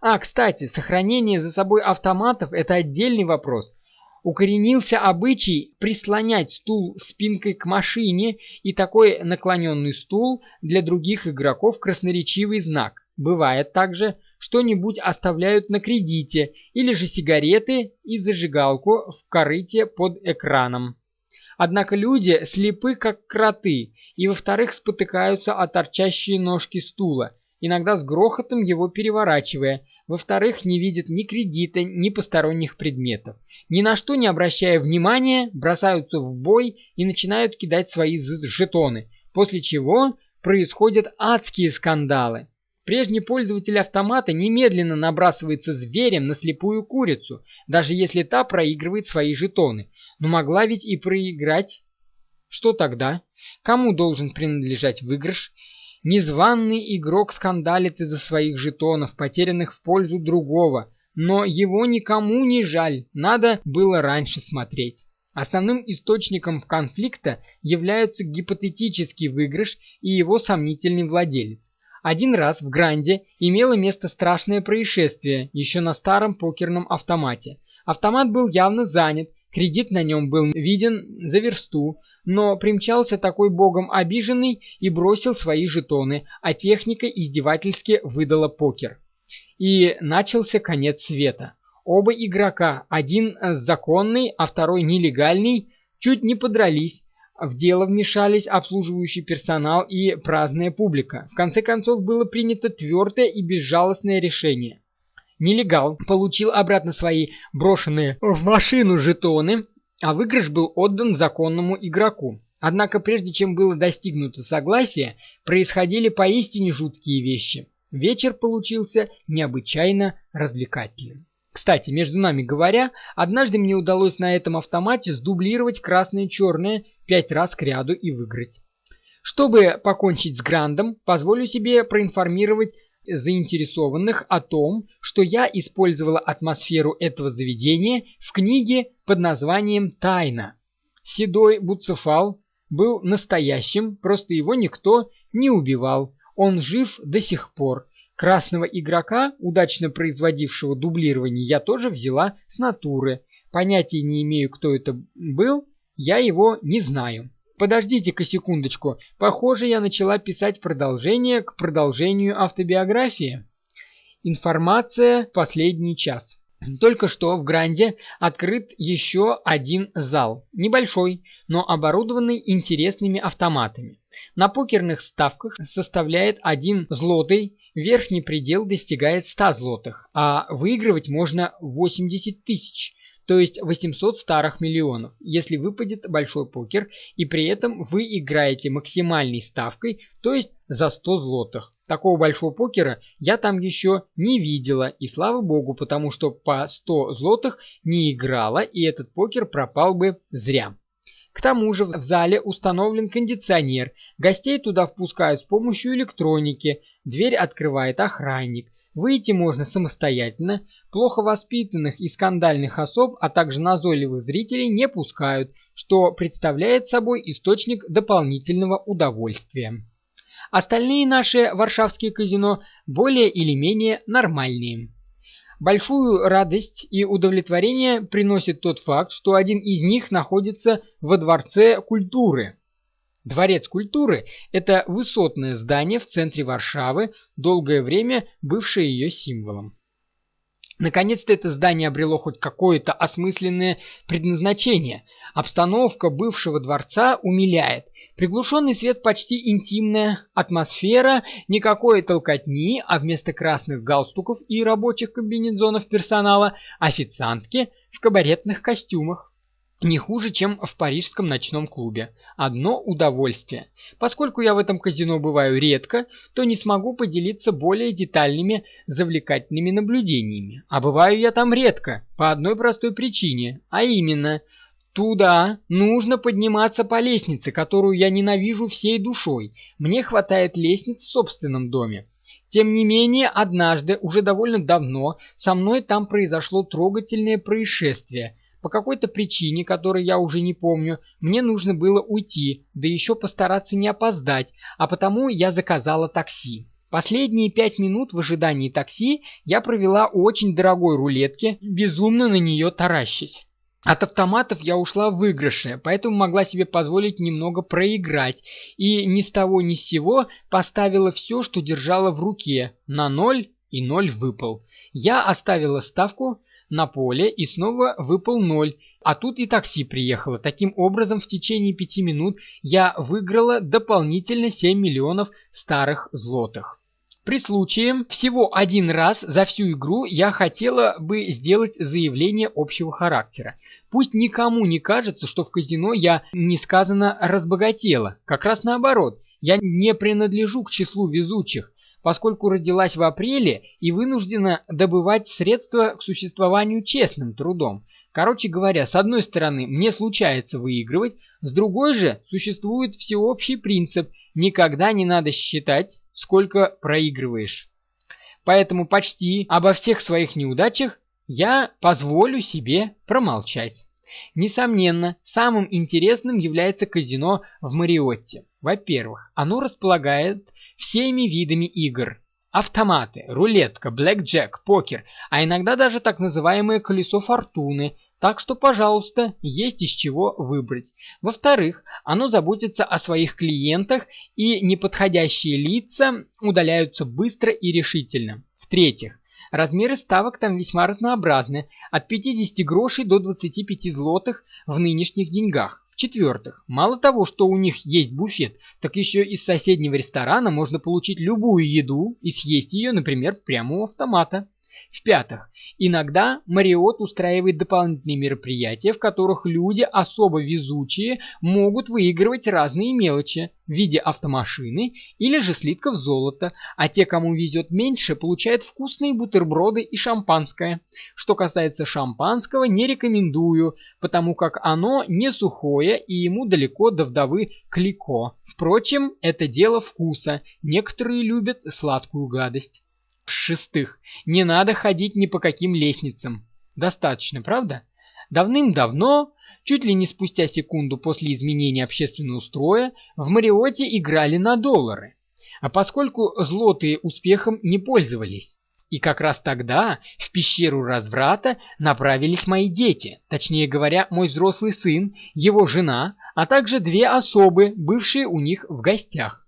А, кстати, сохранение за собой автоматов – это отдельный вопрос – укоренился обычай прислонять стул спинкой к машине, и такой наклоненный стул для других игроков красноречивый знак. Бывает также, что-нибудь оставляют на кредите, или же сигареты и зажигалку в корыте под экраном. Однако люди слепы, как кроты, и во-вторых спотыкаются о торчащие ножки стула, иногда с грохотом его переворачивая, во-вторых, не видят ни кредита, ни посторонних предметов. Ни на что не обращая внимания, бросаются в бой и начинают кидать свои жетоны, после чего происходят адские скандалы. Прежний пользователь автомата немедленно набрасывается зверем на слепую курицу, даже если та проигрывает свои жетоны. Но могла ведь и проиграть. Что тогда? Кому должен принадлежать выигрыш? Незваный игрок скандалит из-за своих жетонов, потерянных в пользу другого, но его никому не жаль, надо было раньше смотреть. Основным источником конфликта является гипотетический выигрыш и его сомнительный владелец. Один раз в Гранде имело место страшное происшествие, еще на старом покерном автомате. Автомат был явно занят, кредит на нем был виден за версту, но примчался такой богом обиженный и бросил свои жетоны, а техника издевательски выдала покер. И начался конец света. Оба игрока, один законный, а второй нелегальный, чуть не подрались. В дело вмешались обслуживающий персонал и праздная публика. В конце концов было принято твердое и безжалостное решение. Нелегал получил обратно свои брошенные в машину жетоны, а выигрыш был отдан законному игроку. Однако прежде чем было достигнуто согласие, происходили поистине жуткие вещи. Вечер получился необычайно развлекательным. Кстати, между нами говоря, однажды мне удалось на этом автомате сдублировать красное-черное пять раз к ряду и выиграть. Чтобы покончить с Грандом, позволю себе проинформировать заинтересованных о том, что я использовала атмосферу этого заведения в книге под названием «Тайна». Седой Буцефал был настоящим, просто его никто не убивал. Он жив до сих пор. Красного игрока, удачно производившего дублирование, я тоже взяла с натуры. Понятия не имею, кто это был, я его не знаю. Подождите-ка секундочку. Похоже, я начала писать продолжение к продолжению автобиографии. Информация последний час. Только что в Гранде открыт еще один зал. Небольшой, но оборудованный интересными автоматами. На покерных ставках составляет один злотый, верхний предел достигает 100 злотых, а выигрывать можно 80 тысяч. То есть 800 старых миллионов, если выпадет большой покер, и при этом вы играете максимальной ставкой, то есть за 100 злотых. Такого большого покера я там еще не видела, и слава богу, потому что по 100 злотых не играла, и этот покер пропал бы зря. К тому же в зале установлен кондиционер, гостей туда впускают с помощью электроники, дверь открывает охранник. Выйти можно самостоятельно, плохо воспитанных и скандальных особ, а также назойливых зрителей не пускают, что представляет собой источник дополнительного удовольствия. Остальные наши варшавские казино более или менее нормальные. Большую радость и удовлетворение приносит тот факт, что один из них находится во Дворце культуры. Дворец культуры – это высотное здание в центре Варшавы, долгое время бывшее ее символом. Наконец-то это здание обрело хоть какое-то осмысленное предназначение. Обстановка бывшего дворца умиляет. Приглушенный свет почти интимная, атмосфера, никакой толкотни, а вместо красных галстуков и рабочих комбинезонов персонала официантки в кабаретных костюмах. Не хуже, чем в парижском ночном клубе. Одно удовольствие. Поскольку я в этом казино бываю редко, то не смогу поделиться более детальными завлекательными наблюдениями. А бываю я там редко, по одной простой причине, а именно – Туда нужно подниматься по лестнице, которую я ненавижу всей душой. Мне хватает лестниц в собственном доме. Тем не менее, однажды, уже довольно давно, со мной там произошло трогательное происшествие. По какой-то причине, которой я уже не помню, мне нужно было уйти, да еще постараться не опоздать, а потому я заказала такси. Последние пять минут в ожидании такси я провела у очень дорогой рулетки, безумно на нее таращась. От автоматов я ушла в выигрыше, поэтому могла себе позволить немного проиграть, и ни с того ни с сего поставила все, что держала в руке, на ноль, и ноль выпал. Я оставила ставку на поле, и снова выпал ноль, а тут и такси приехало. Таким образом, в течение пяти минут я выиграла дополнительно 7 миллионов старых злотых. При случае всего один раз за всю игру я хотела бы сделать заявление общего характера. Пусть никому не кажется, что в казино я несказанно разбогатела. Как раз наоборот, я не принадлежу к числу везучих, поскольку родилась в апреле и вынуждена добывать средства к существованию честным трудом. Короче говоря, с одной стороны, мне случается выигрывать, с другой же существует всеобщий принцип «никогда не надо считать, сколько проигрываешь». Поэтому почти обо всех своих неудачах я позволю себе промолчать. Несомненно, самым интересным является казино в Мариотте. Во-первых, оно располагает всеми видами игр. Автоматы, рулетка, блэкджек, покер, а иногда даже так называемое колесо фортуны, так что, пожалуйста, есть из чего выбрать. Во-вторых, оно заботится о своих клиентах, и неподходящие лица удаляются быстро и решительно. В-третьих, Размеры ставок там весьма разнообразны, от 50 грошей до 25 злотых в нынешних деньгах. В-четвертых, мало того, что у них есть буфет, так еще из соседнего ресторана можно получить любую еду и съесть ее, например, прямо у автомата. В-пятых, иногда Мариот устраивает дополнительные мероприятия, в которых люди, особо везучие, могут выигрывать разные мелочи в виде автомашины или же слитков золота, а те, кому везет меньше, получают вкусные бутерброды и шампанское. Что касается шампанского, не рекомендую, потому как оно не сухое и ему далеко до вдовы Клико. Впрочем, это дело вкуса, некоторые любят сладкую гадость. В-шестых, не надо ходить ни по каким лестницам. Достаточно, правда? Давным-давно, чуть ли не спустя секунду после изменения общественного строя, в Мариоте играли на доллары. А поскольку злотые успехом не пользовались, и как раз тогда в пещеру разврата направились мои дети, точнее говоря, мой взрослый сын, его жена, а также две особы, бывшие у них в гостях.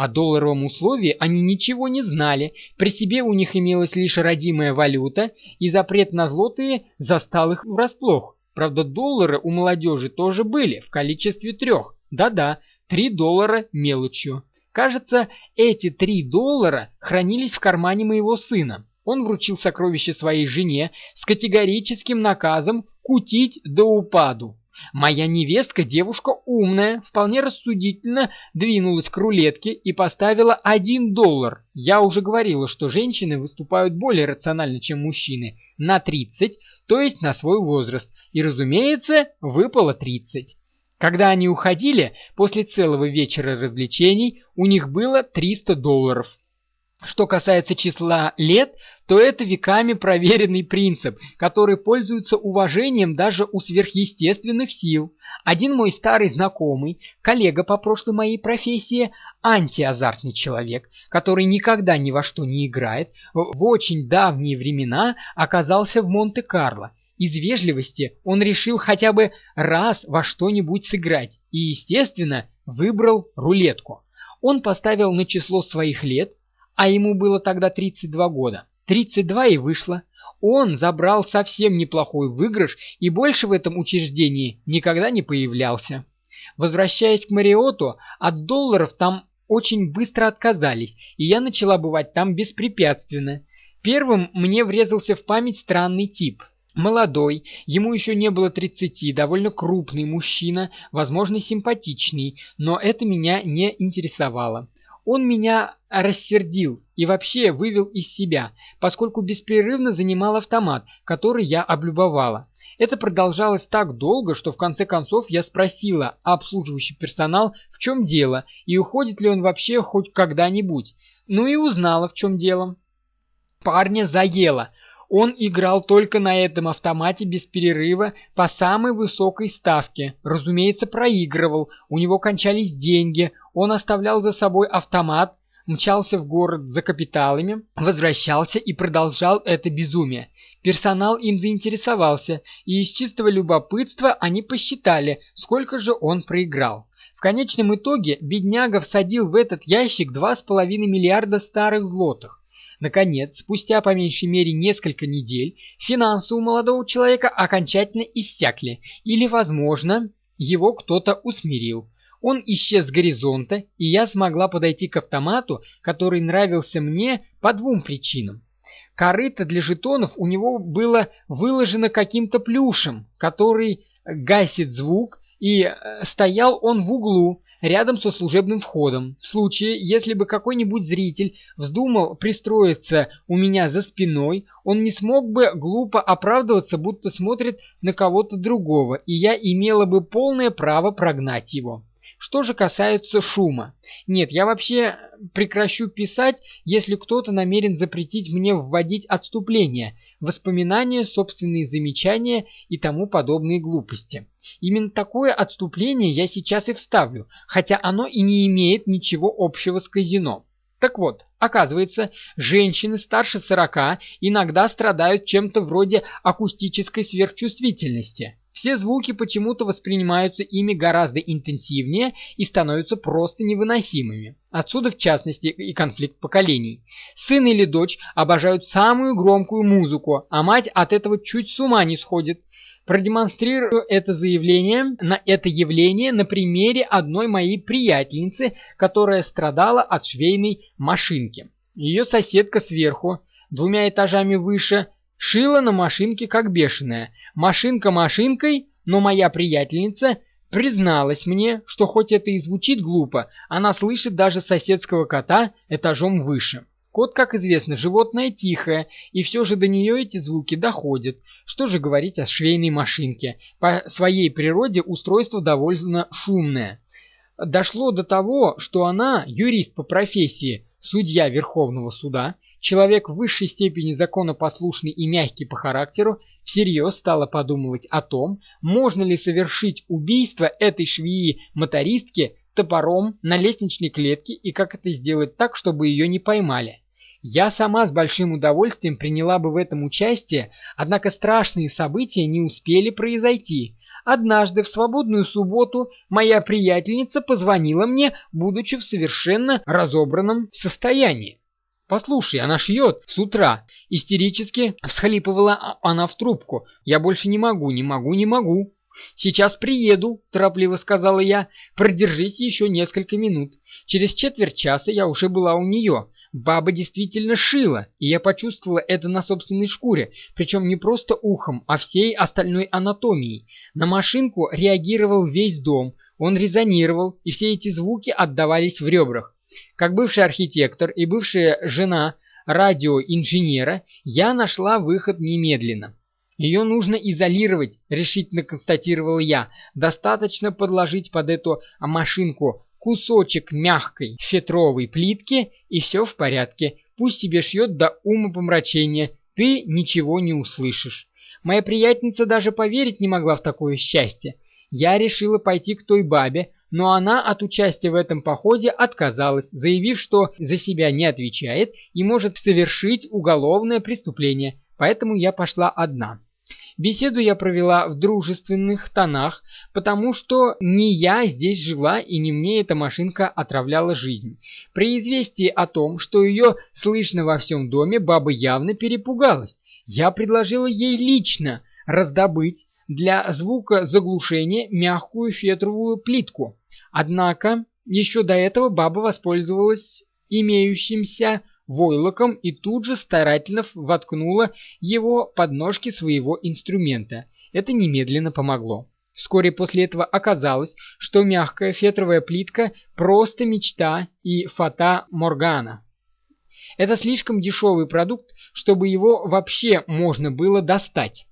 О долларовом условии они ничего не знали, при себе у них имелась лишь родимая валюта, и запрет на злотые застал их врасплох. Правда, доллары у молодежи тоже были, в количестве трех. Да-да, три доллара мелочью. Кажется, эти три доллара хранились в кармане моего сына. он вручил сокровище своей жене с категорическим наказом кутить до упаду. Моя невестка, девушка умная, вполне рассудительно двинулась к рулетке и поставила один доллар. Я уже говорила, что женщины выступают более рационально, чем мужчины, на 30, то есть на свой возраст. И, разумеется, выпало 30. Когда они уходили, после целого вечера развлечений, у них было 300 долларов. Что касается числа лет, то это веками проверенный принцип, который пользуется уважением даже у сверхъестественных сил. Один мой старый знакомый, коллега по прошлой моей профессии, антиазартный человек, который никогда ни во что не играет, в очень давние времена оказался в Монте-Карло. Из вежливости он решил хотя бы раз во что-нибудь сыграть и, естественно, выбрал рулетку. Он поставил на число своих лет, а ему было тогда 32 года. 32 и вышло. Он забрал совсем неплохой выигрыш и больше в этом учреждении никогда не появлялся. Возвращаясь к Мариоту, от долларов там очень быстро отказались, и я начала бывать там беспрепятственно. Первым мне врезался в память странный тип. Молодой, ему еще не было тридцати, довольно крупный мужчина, возможно, симпатичный, но это меня не интересовало. Он меня рассердил и вообще вывел из себя, поскольку беспрерывно занимал автомат, который я облюбовала. Это продолжалось так долго, что в конце концов я спросила обслуживающий персонал, в чем дело, и уходит ли он вообще хоть когда-нибудь. Ну и узнала, в чем дело. Парня заело. Он играл только на этом автомате без перерыва по самой высокой ставке. Разумеется, проигрывал, у него кончались деньги, он оставлял за собой автомат, мчался в город за капиталами, возвращался и продолжал это безумие. Персонал им заинтересовался, и из чистого любопытства они посчитали, сколько же он проиграл. В конечном итоге бедняга всадил в этот ящик 2,5 миллиарда старых злотых. Наконец, спустя по меньшей мере несколько недель, финансы у молодого человека окончательно иссякли, или, возможно, его кто-то усмирил. Он исчез с горизонта, и я смогла подойти к автомату, который нравился мне по двум причинам. Корыто для жетонов у него было выложено каким-то плюшем, который гасит звук, и э, стоял он в углу, рядом со служебным входом. В случае, если бы какой-нибудь зритель вздумал пристроиться у меня за спиной, он не смог бы глупо оправдываться, будто смотрит на кого-то другого, и я имела бы полное право прогнать его. Что же касается шума. Нет, я вообще прекращу писать, если кто-то намерен запретить мне вводить отступления, воспоминания, собственные замечания и тому подобные глупости. Именно такое отступление я сейчас и вставлю, хотя оно и не имеет ничего общего с казино. Так вот, оказывается, женщины старше 40 иногда страдают чем-то вроде акустической сверхчувствительности. Все звуки почему-то воспринимаются ими гораздо интенсивнее и становятся просто невыносимыми. Отсюда, в частности, и конфликт поколений. Сын или дочь обожают самую громкую музыку, а мать от этого чуть с ума не сходит. Продемонстрирую это заявление, на это явление на примере одной моей приятельницы, которая страдала от швейной машинки. Ее соседка сверху, двумя этажами выше, Шила на машинке как бешеная. Машинка машинкой, но моя приятельница призналась мне, что хоть это и звучит глупо, она слышит даже соседского кота этажом выше. Кот, как известно, животное тихое, и все же до нее эти звуки доходят. Что же говорить о швейной машинке? По своей природе устройство довольно шумное. Дошло до того, что она, юрист по профессии, судья Верховного суда, Человек в высшей степени законопослушный и мягкий по характеру всерьез стала подумывать о том, можно ли совершить убийство этой швеи-мотористки топором на лестничной клетке и как это сделать так, чтобы ее не поймали. Я сама с большим удовольствием приняла бы в этом участие, однако страшные события не успели произойти. Однажды в свободную субботу моя приятельница позвонила мне, будучи в совершенно разобранном состоянии. «Послушай, она шьет с утра!» Истерически всхлипывала она в трубку. «Я больше не могу, не могу, не могу!» «Сейчас приеду», – торопливо сказала я. «Продержите еще несколько минут. Через четверть часа я уже была у нее. Баба действительно шила, и я почувствовала это на собственной шкуре, причем не просто ухом, а всей остальной анатомией. На машинку реагировал весь дом, он резонировал, и все эти звуки отдавались в ребрах. Как бывший архитектор и бывшая жена радиоинженера, я нашла выход немедленно. Ее нужно изолировать, решительно констатировал я. Достаточно подложить под эту машинку кусочек мягкой фетровой плитки, и все в порядке. Пусть тебе шьет до ума помрачения, ты ничего не услышишь. Моя приятница даже поверить не могла в такое счастье. Я решила пойти к той бабе, но она от участия в этом походе отказалась, заявив, что за себя не отвечает и может совершить уголовное преступление, поэтому я пошла одна. Беседу я провела в дружественных тонах, потому что не я здесь жила и не мне эта машинка отравляла жизнь. При известии о том, что ее слышно во всем доме, баба явно перепугалась. Я предложила ей лично раздобыть для звукозаглушения мягкую фетровую плитку. Однако еще до этого баба воспользовалась имеющимся войлоком и тут же старательно воткнула его под ножки своего инструмента. Это немедленно помогло. Вскоре после этого оказалось, что мягкая фетровая плитка – просто мечта и фата Моргана. Это слишком дешевый продукт, чтобы его вообще можно было достать.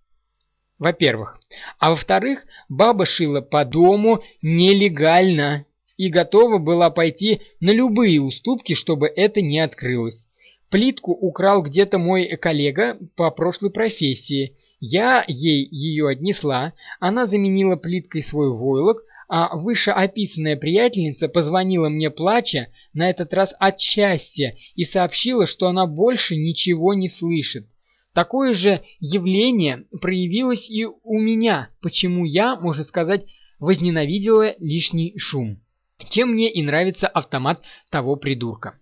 Во-первых. А во-вторых, баба шила по дому нелегально и готова была пойти на любые уступки, чтобы это не открылось. Плитку украл где-то мой коллега по прошлой профессии. Я ей ее отнесла, она заменила плиткой свой войлок, а вышеописанная приятельница позвонила мне плача, на этот раз от счастья, и сообщила, что она больше ничего не слышит. Такое же явление проявилось и у меня, почему я, можно сказать, возненавидела лишний шум. Чем мне и нравится автомат того придурка.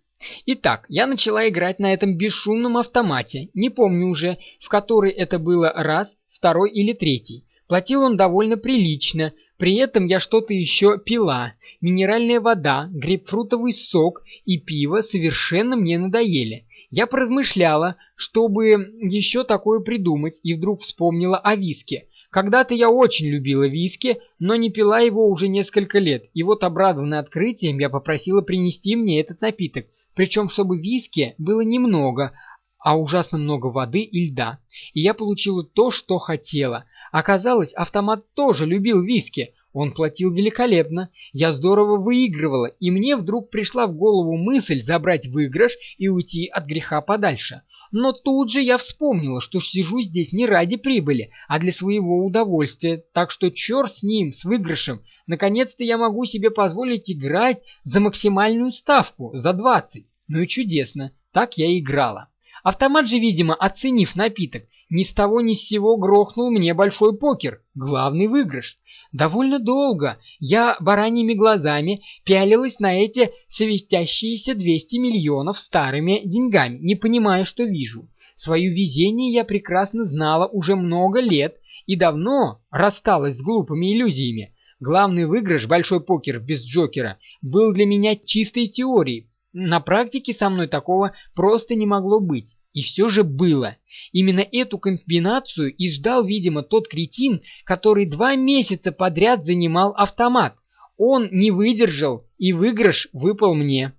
Итак, я начала играть на этом бесшумном автомате, не помню уже, в который это было раз, второй или третий. Платил он довольно прилично, при этом я что-то еще пила. Минеральная вода, грейпфрутовый сок и пиво совершенно мне надоели. Я поразмышляла, чтобы еще такое придумать, и вдруг вспомнила о виске. Когда-то я очень любила виски, но не пила его уже несколько лет, и вот обрадованная открытием я попросила принести мне этот напиток, причем чтобы виски было немного, а ужасно много воды и льда. И я получила то, что хотела. Оказалось, автомат тоже любил виски, он платил великолепно, я здорово выигрывала, и мне вдруг пришла в голову мысль забрать выигрыш и уйти от греха подальше. Но тут же я вспомнила, что сижу здесь не ради прибыли, а для своего удовольствия, так что черт с ним, с выигрышем. Наконец-то я могу себе позволить играть за максимальную ставку, за 20. Ну и чудесно, так я играла. Автомат же, видимо, оценив напиток, ни с того ни с сего грохнул мне большой покер, главный выигрыш. Довольно долго я бараньими глазами пялилась на эти светящиеся 200 миллионов старыми деньгами, не понимая, что вижу. Свое везение я прекрасно знала уже много лет и давно рассталась с глупыми иллюзиями. Главный выигрыш, большой покер без Джокера, был для меня чистой теорией. На практике со мной такого просто не могло быть. И все же было. Именно эту комбинацию и ждал, видимо, тот кретин, который два месяца подряд занимал автомат. Он не выдержал, и выигрыш выпал мне.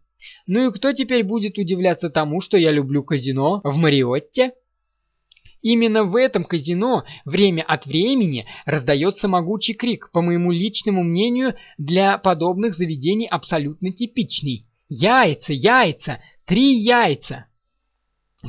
Ну и кто теперь будет удивляться тому, что я люблю казино в Мариотте? Именно в этом казино время от времени раздается могучий крик, по моему личному мнению, для подобных заведений абсолютно типичный. «Яйца! Яйца! Три яйца!»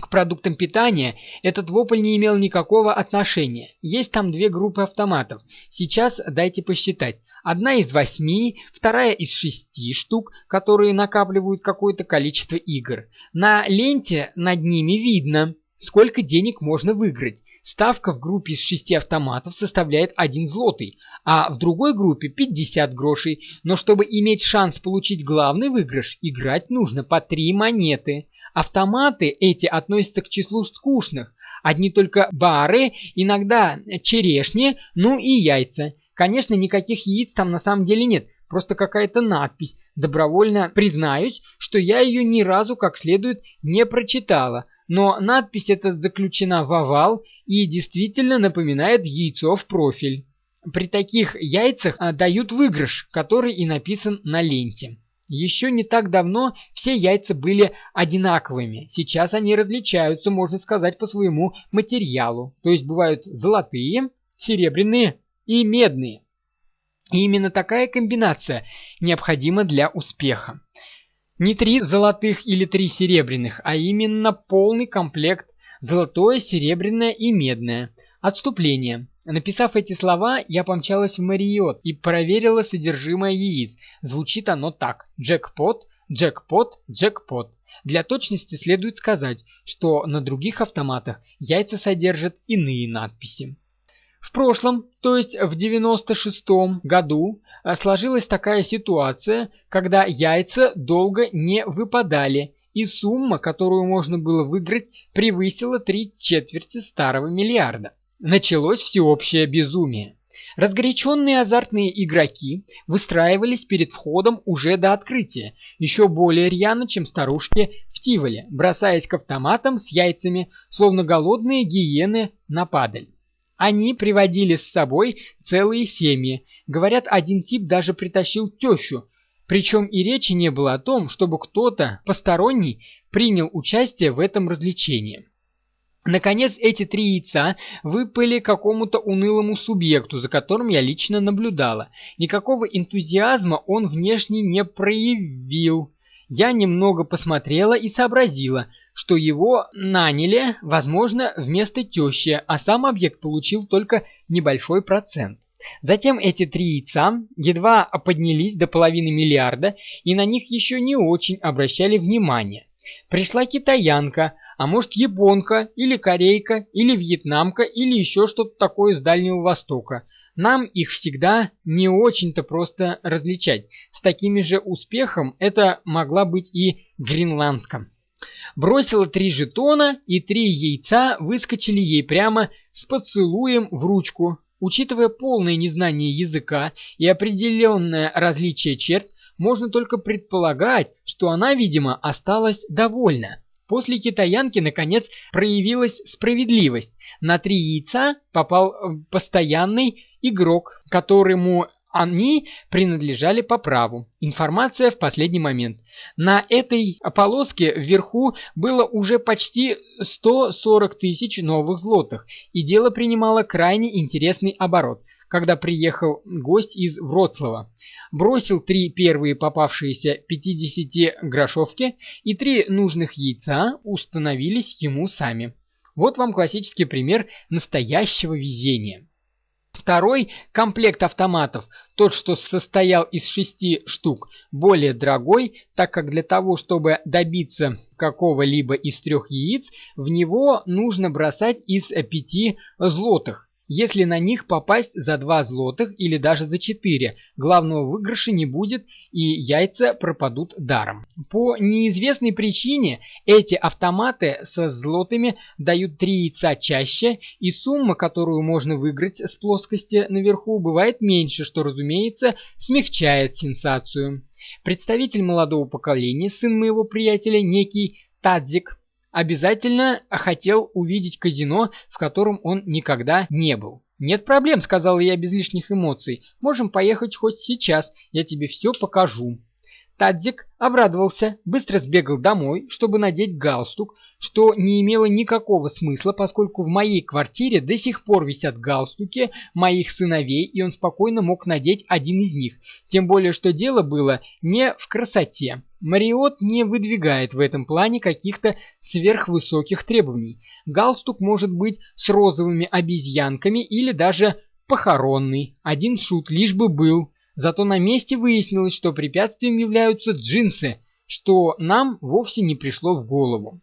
К продуктам питания этот вопль не имел никакого отношения. Есть там две группы автоматов. Сейчас дайте посчитать. Одна из восьми, вторая из шести штук, которые накапливают какое-то количество игр. На ленте над ними видно, сколько денег можно выиграть. Ставка в группе из шести автоматов составляет один злотый, а в другой группе 50 грошей. Но чтобы иметь шанс получить главный выигрыш, играть нужно по три монеты. Автоматы эти относятся к числу скучных. Одни только бары, иногда черешни, ну и яйца. Конечно, никаких яиц там на самом деле нет. просто какая-то надпись. Добровольно признаюсь, что я ее ни разу как следует не прочитала, но надпись эта заключена в овал и действительно напоминает яйцо в профиль. При таких яйцах а, дают выигрыш, который и написан на ленте. Еще не так давно все яйца были одинаковыми. Сейчас они различаются, можно сказать, по своему материалу. То есть бывают золотые, серебряные и медные. И именно такая комбинация необходима для успеха. Не три золотых или три серебряных, а именно полный комплект золотое, серебряное и медное. Отступление. Написав эти слова, я помчалась в Мариот и проверила содержимое яиц. Звучит оно так. Джекпот, джекпот, джекпот. Для точности следует сказать, что на других автоматах яйца содержат иные надписи. В прошлом, то есть в 96-м году, э, сложилась такая ситуация, когда яйца долго не выпадали, и сумма, которую можно было выиграть, превысила три четверти старого миллиарда. Началось всеобщее безумие. Разгоряченные азартные игроки выстраивались перед входом уже до открытия, еще более рьяно, чем старушки в Тиволе, бросаясь к автоматам с яйцами, словно голодные гиены на падаль. Они приводили с собой целые семьи. Говорят, один тип даже притащил тещу, причем и речи не было о том, чтобы кто-то посторонний принял участие в этом развлечении. Наконец, эти три яйца выпали какому-то унылому субъекту, за которым я лично наблюдала. Никакого энтузиазма он внешне не проявил. Я немного посмотрела и сообразила, что его наняли, возможно, вместо тещи, а сам объект получил только небольшой процент. Затем эти три яйца едва поднялись до половины миллиарда, и на них еще не очень обращали внимание. Пришла китаянка, а может японка, или корейка, или вьетнамка, или еще что-то такое с Дальнего Востока. Нам их всегда не очень-то просто различать. С такими же успехом это могла быть и гренландка. Бросила три жетона, и три яйца выскочили ей прямо с поцелуем в ручку. Учитывая полное незнание языка и определенное различие черт, можно только предполагать, что она, видимо, осталась довольна. После китаянки, наконец, проявилась справедливость. На три яйца попал э, постоянный игрок, которому они принадлежали по праву. Информация в последний момент. На этой полоске вверху было уже почти 140 тысяч новых злотых, и дело принимало крайне интересный оборот, когда приехал гость из Вроцлава бросил три первые попавшиеся 50-грошовки, и три нужных яйца установились ему сами. Вот вам классический пример настоящего везения. Второй комплект автоматов, тот, что состоял из шести штук, более дорогой, так как для того, чтобы добиться какого-либо из трех яиц, в него нужно бросать из пяти злотых. Если на них попасть за 2 злотых или даже за 4, главного выигрыша не будет и яйца пропадут даром. По неизвестной причине эти автоматы со злотами дают 3 яйца чаще, и сумма, которую можно выиграть с плоскости наверху, бывает меньше, что, разумеется, смягчает сенсацию. Представитель молодого поколения, сын моего приятеля, некий Тадзик, обязательно хотел увидеть казино, в котором он никогда не был. «Нет проблем», — сказал я без лишних эмоций. «Можем поехать хоть сейчас, я тебе все покажу». Тадзик обрадовался, быстро сбегал домой, чтобы надеть галстук, что не имело никакого смысла, поскольку в моей квартире до сих пор висят галстуки моих сыновей, и он спокойно мог надеть один из них, тем более что дело было не в красоте. Мариот не выдвигает в этом плане каких-то сверхвысоких требований. Галстук может быть с розовыми обезьянками или даже похоронный. Один шут лишь бы был. Зато на месте выяснилось, что препятствием являются джинсы, что нам вовсе не пришло в голову.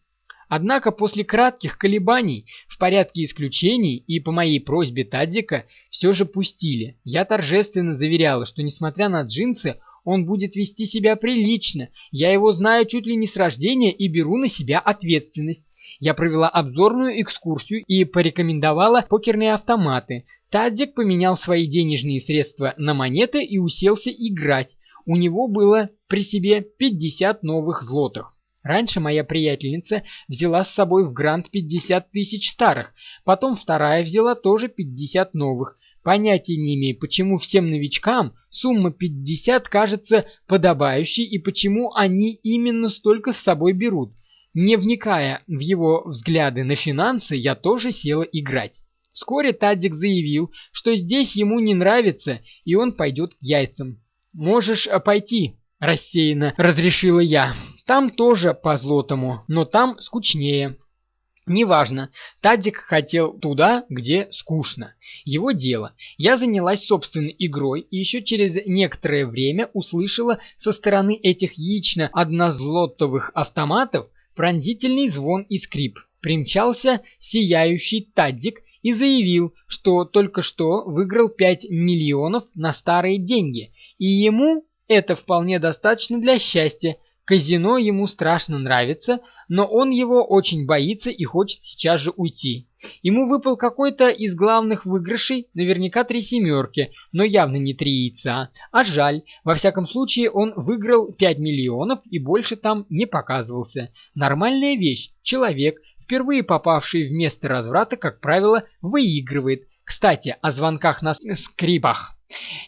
Однако после кратких колебаний, в порядке исключений и по моей просьбе Таддика все же пустили. Я торжественно заверяла, что несмотря на джинсы, он будет вести себя прилично. Я его знаю чуть ли не с рождения и беру на себя ответственность. Я провела обзорную экскурсию и порекомендовала покерные автоматы. Тадзик поменял свои денежные средства на монеты и уселся играть. У него было при себе 50 новых злотых. Раньше моя приятельница взяла с собой в грант 50 тысяч старых, потом вторая взяла тоже 50 новых. Понятия не имею, почему всем новичкам сумма 50 кажется подобающей и почему они именно столько с собой берут. Не вникая в его взгляды на финансы, я тоже села играть. Вскоре Тадик заявил, что здесь ему не нравится, и он пойдет к яйцам. «Можешь пойти», – рассеянно разрешила я. Там тоже по-злотому, но там скучнее. Неважно, Тадик хотел туда, где скучно. Его дело. Я занялась собственной игрой и еще через некоторое время услышала со стороны этих яично-однозлотовых автоматов пронзительный звон и скрип. Примчался сияющий Тадик и заявил, что только что выиграл 5 миллионов на старые деньги, и ему это вполне достаточно для счастья, Казино ему страшно нравится, но он его очень боится и хочет сейчас же уйти. Ему выпал какой-то из главных выигрышей, наверняка три семерки, но явно не три яйца. А жаль, во всяком случае он выиграл 5 миллионов и больше там не показывался. Нормальная вещь, человек, впервые попавший в место разврата, как правило, выигрывает. Кстати, о звонках на скрипах.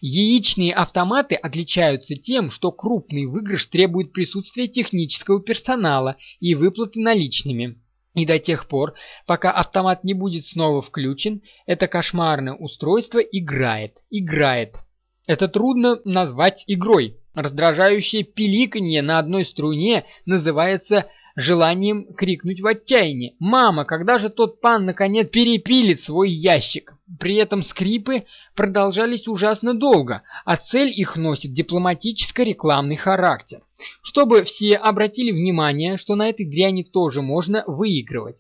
Яичные автоматы отличаются тем, что крупный выигрыш требует присутствия технического персонала и выплаты наличными. И до тех пор, пока автомат не будет снова включен, это кошмарное устройство играет, играет. Это трудно назвать игрой. Раздражающее пиликанье на одной струне называется желанием крикнуть в отчаянии «Мама, когда же тот пан наконец перепилит свой ящик?» При этом скрипы продолжались ужасно долго, а цель их носит дипломатическо-рекламный характер. Чтобы все обратили внимание, что на этой дряни тоже можно выигрывать.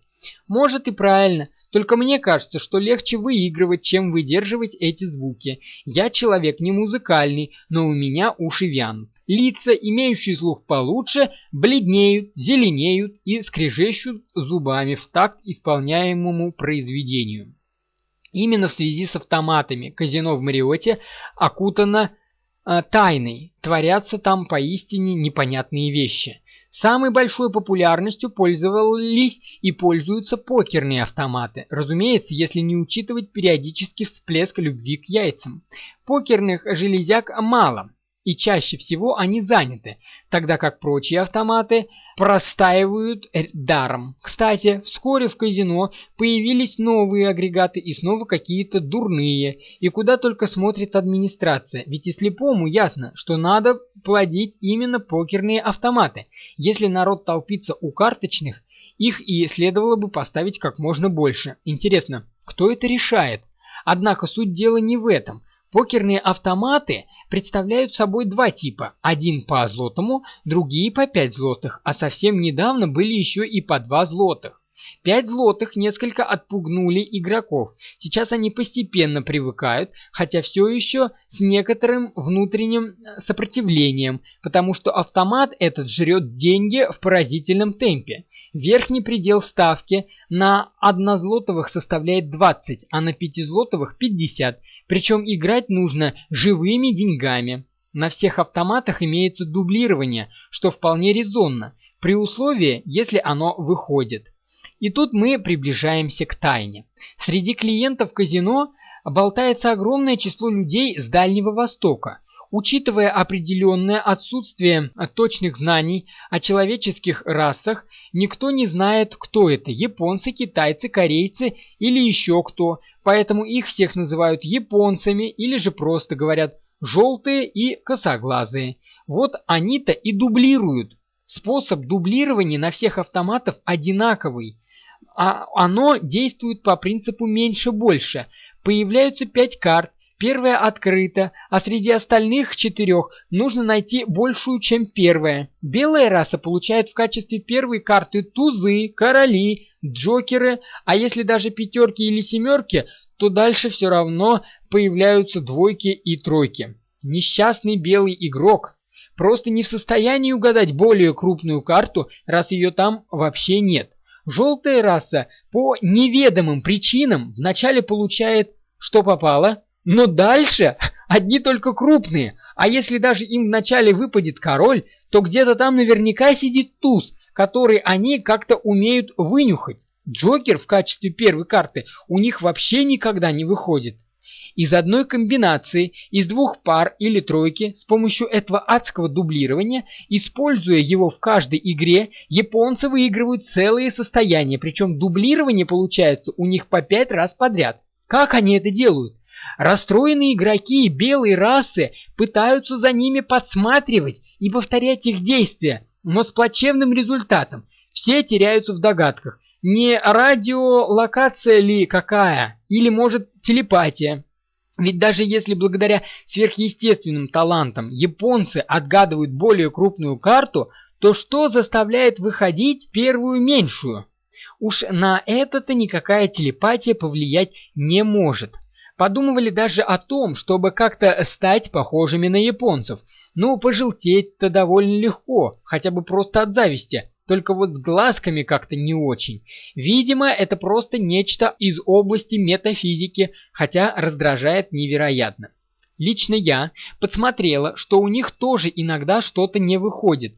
Может и правильно, только мне кажется, что легче выигрывать, чем выдерживать эти звуки. Я человек не музыкальный, но у меня уши вянут. Лица, имеющие слух получше, бледнеют, зеленеют и скрежещут зубами в такт исполняемому произведению. Именно в связи с автоматами казино в Мариоте окутано э, тайной, творятся там поистине непонятные вещи. Самой большой популярностью пользовались и пользуются покерные автоматы, разумеется, если не учитывать периодический всплеск любви к яйцам. Покерных железяк мало, и чаще всего они заняты, тогда как прочие автоматы простаивают даром. Кстати, вскоре в казино появились новые агрегаты и снова какие-то дурные, и куда только смотрит администрация, ведь и слепому ясно, что надо плодить именно покерные автоматы. Если народ толпится у карточных, их и следовало бы поставить как можно больше. Интересно, кто это решает? Однако суть дела не в этом. Покерные автоматы представляют собой два типа. Один по злотому, другие по 5 злотых, а совсем недавно были еще и по 2 злотых. Пять злотых несколько отпугнули игроков. Сейчас они постепенно привыкают, хотя все еще с некоторым внутренним сопротивлением, потому что автомат этот жрет деньги в поразительном темпе. Верхний предел ставки на однозлотовых составляет 20, а на пятизлотовых 50, причем играть нужно живыми деньгами. На всех автоматах имеется дублирование, что вполне резонно, при условии, если оно выходит. И тут мы приближаемся к тайне. Среди клиентов казино болтается огромное число людей с Дальнего Востока. Учитывая определенное отсутствие точных знаний о человеческих расах, никто не знает, кто это – японцы, китайцы, корейцы или еще кто, поэтому их всех называют японцами или же просто говорят «желтые» и «косоглазые». Вот они-то и дублируют. Способ дублирования на всех автоматов одинаковый, а оно действует по принципу меньше-больше. Появляются пять карт, Первая открыта, а среди остальных четырех нужно найти большую, чем первая. Белая раса получает в качестве первой карты тузы, короли, джокеры, а если даже пятерки или семерки, то дальше все равно появляются двойки и тройки. Несчастный белый игрок просто не в состоянии угадать более крупную карту, раз ее там вообще нет. Желтая раса по неведомым причинам вначале получает что попало, но дальше *laughs* одни только крупные, а если даже им вначале выпадет король, то где-то там наверняка сидит туз, который они как-то умеют вынюхать. Джокер в качестве первой карты у них вообще никогда не выходит. Из одной комбинации, из двух пар или тройки, с помощью этого адского дублирования, используя его в каждой игре, японцы выигрывают целые состояния, причем дублирование получается у них по пять раз подряд. Как они это делают? Расстроенные игроки белой расы пытаются за ними подсматривать и повторять их действия, но с плачевным результатом. Все теряются в догадках. Не радиолокация ли какая? Или, может, телепатия? Ведь даже если благодаря сверхъестественным талантам японцы отгадывают более крупную карту, то что заставляет выходить первую меньшую? Уж на это-то никакая телепатия повлиять не может. Подумывали даже о том, чтобы как-то стать похожими на японцев. Ну, пожелтеть-то довольно легко, хотя бы просто от зависти. Только вот с глазками как-то не очень. Видимо, это просто нечто из области метафизики, хотя раздражает невероятно. Лично я подсмотрела, что у них тоже иногда что-то не выходит.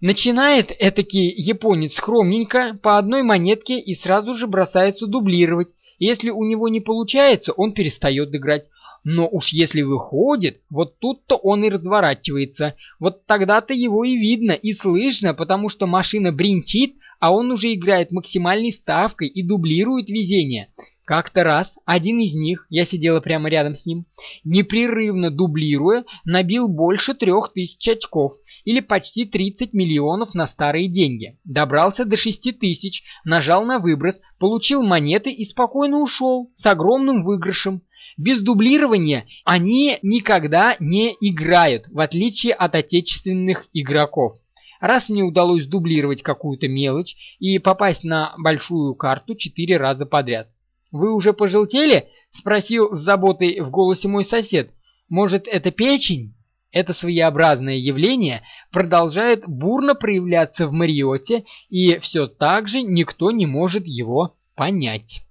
Начинает этакий японец скромненько по одной монетке и сразу же бросается дублировать. Если у него не получается, он перестает играть. Но уж если выходит, вот тут-то он и разворачивается. Вот тогда-то его и видно, и слышно, потому что машина бринчит, а он уже играет максимальной ставкой и дублирует везение. Как-то раз один из них, я сидела прямо рядом с ним, непрерывно дублируя, набил больше трех тысяч очков, или почти 30 миллионов на старые деньги. Добрался до 6 тысяч, нажал на выброс, получил монеты и спокойно ушел, с огромным выигрышем. Без дублирования они никогда не играют, в отличие от отечественных игроков. Раз мне удалось дублировать какую-то мелочь и попасть на большую карту четыре раза подряд. «Вы уже пожелтели?» – спросил с заботой в голосе мой сосед. «Может, это печень?» Это своеобразное явление продолжает бурно проявляться в Мариоте, и все так же никто не может его понять.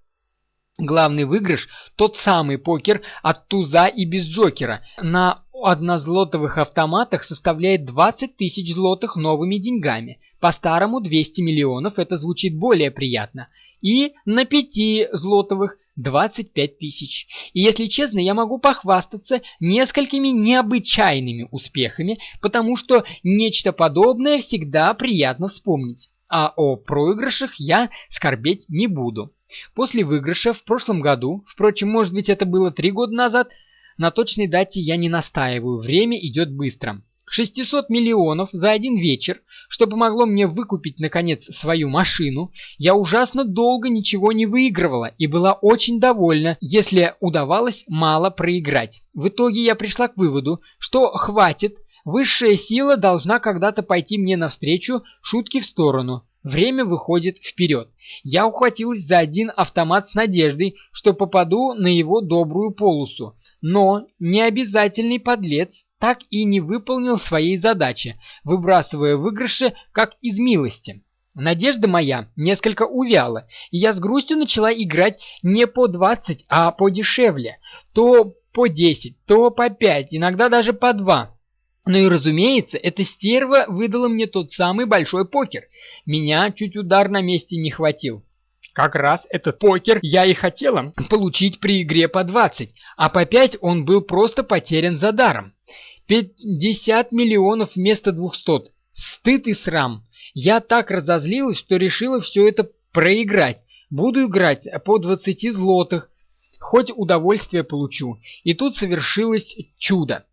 Главный выигрыш – тот самый покер от туза и без джокера. На однозлотовых автоматах составляет 20 тысяч злотых новыми деньгами. По-старому 200 миллионов, это звучит более приятно. И на пяти злотовых 25 тысяч. И если честно, я могу похвастаться несколькими необычайными успехами, потому что нечто подобное всегда приятно вспомнить. А о проигрышах я скорбеть не буду. После выигрыша в прошлом году, впрочем, может быть это было три года назад, на точной дате я не настаиваю, время идет быстро. 600 миллионов за один вечер, что помогло мне выкупить, наконец, свою машину, я ужасно долго ничего не выигрывала и была очень довольна, если удавалось мало проиграть. В итоге я пришла к выводу, что хватит, высшая сила должна когда-то пойти мне навстречу, шутки в сторону. Время выходит вперед. Я ухватилась за один автомат с надеждой, что попаду на его добрую полосу. Но необязательный подлец так и не выполнил своей задачи, выбрасывая выигрыши как из милости. Надежда моя несколько увяла, и я с грустью начала играть не по 20, а подешевле. То по 10, то по 5, иногда даже по 2. Ну и разумеется, эта стерва выдала мне тот самый большой покер. Меня чуть удар на месте не хватил. Как раз этот покер я и хотела получить при игре по 20, а по 5 он был просто потерян за даром. 50 миллионов вместо 200. Стыд и срам. Я так разозлилась, что решила все это проиграть. Буду играть по 20 злотых, хоть удовольствие получу. И тут совершилось чудо.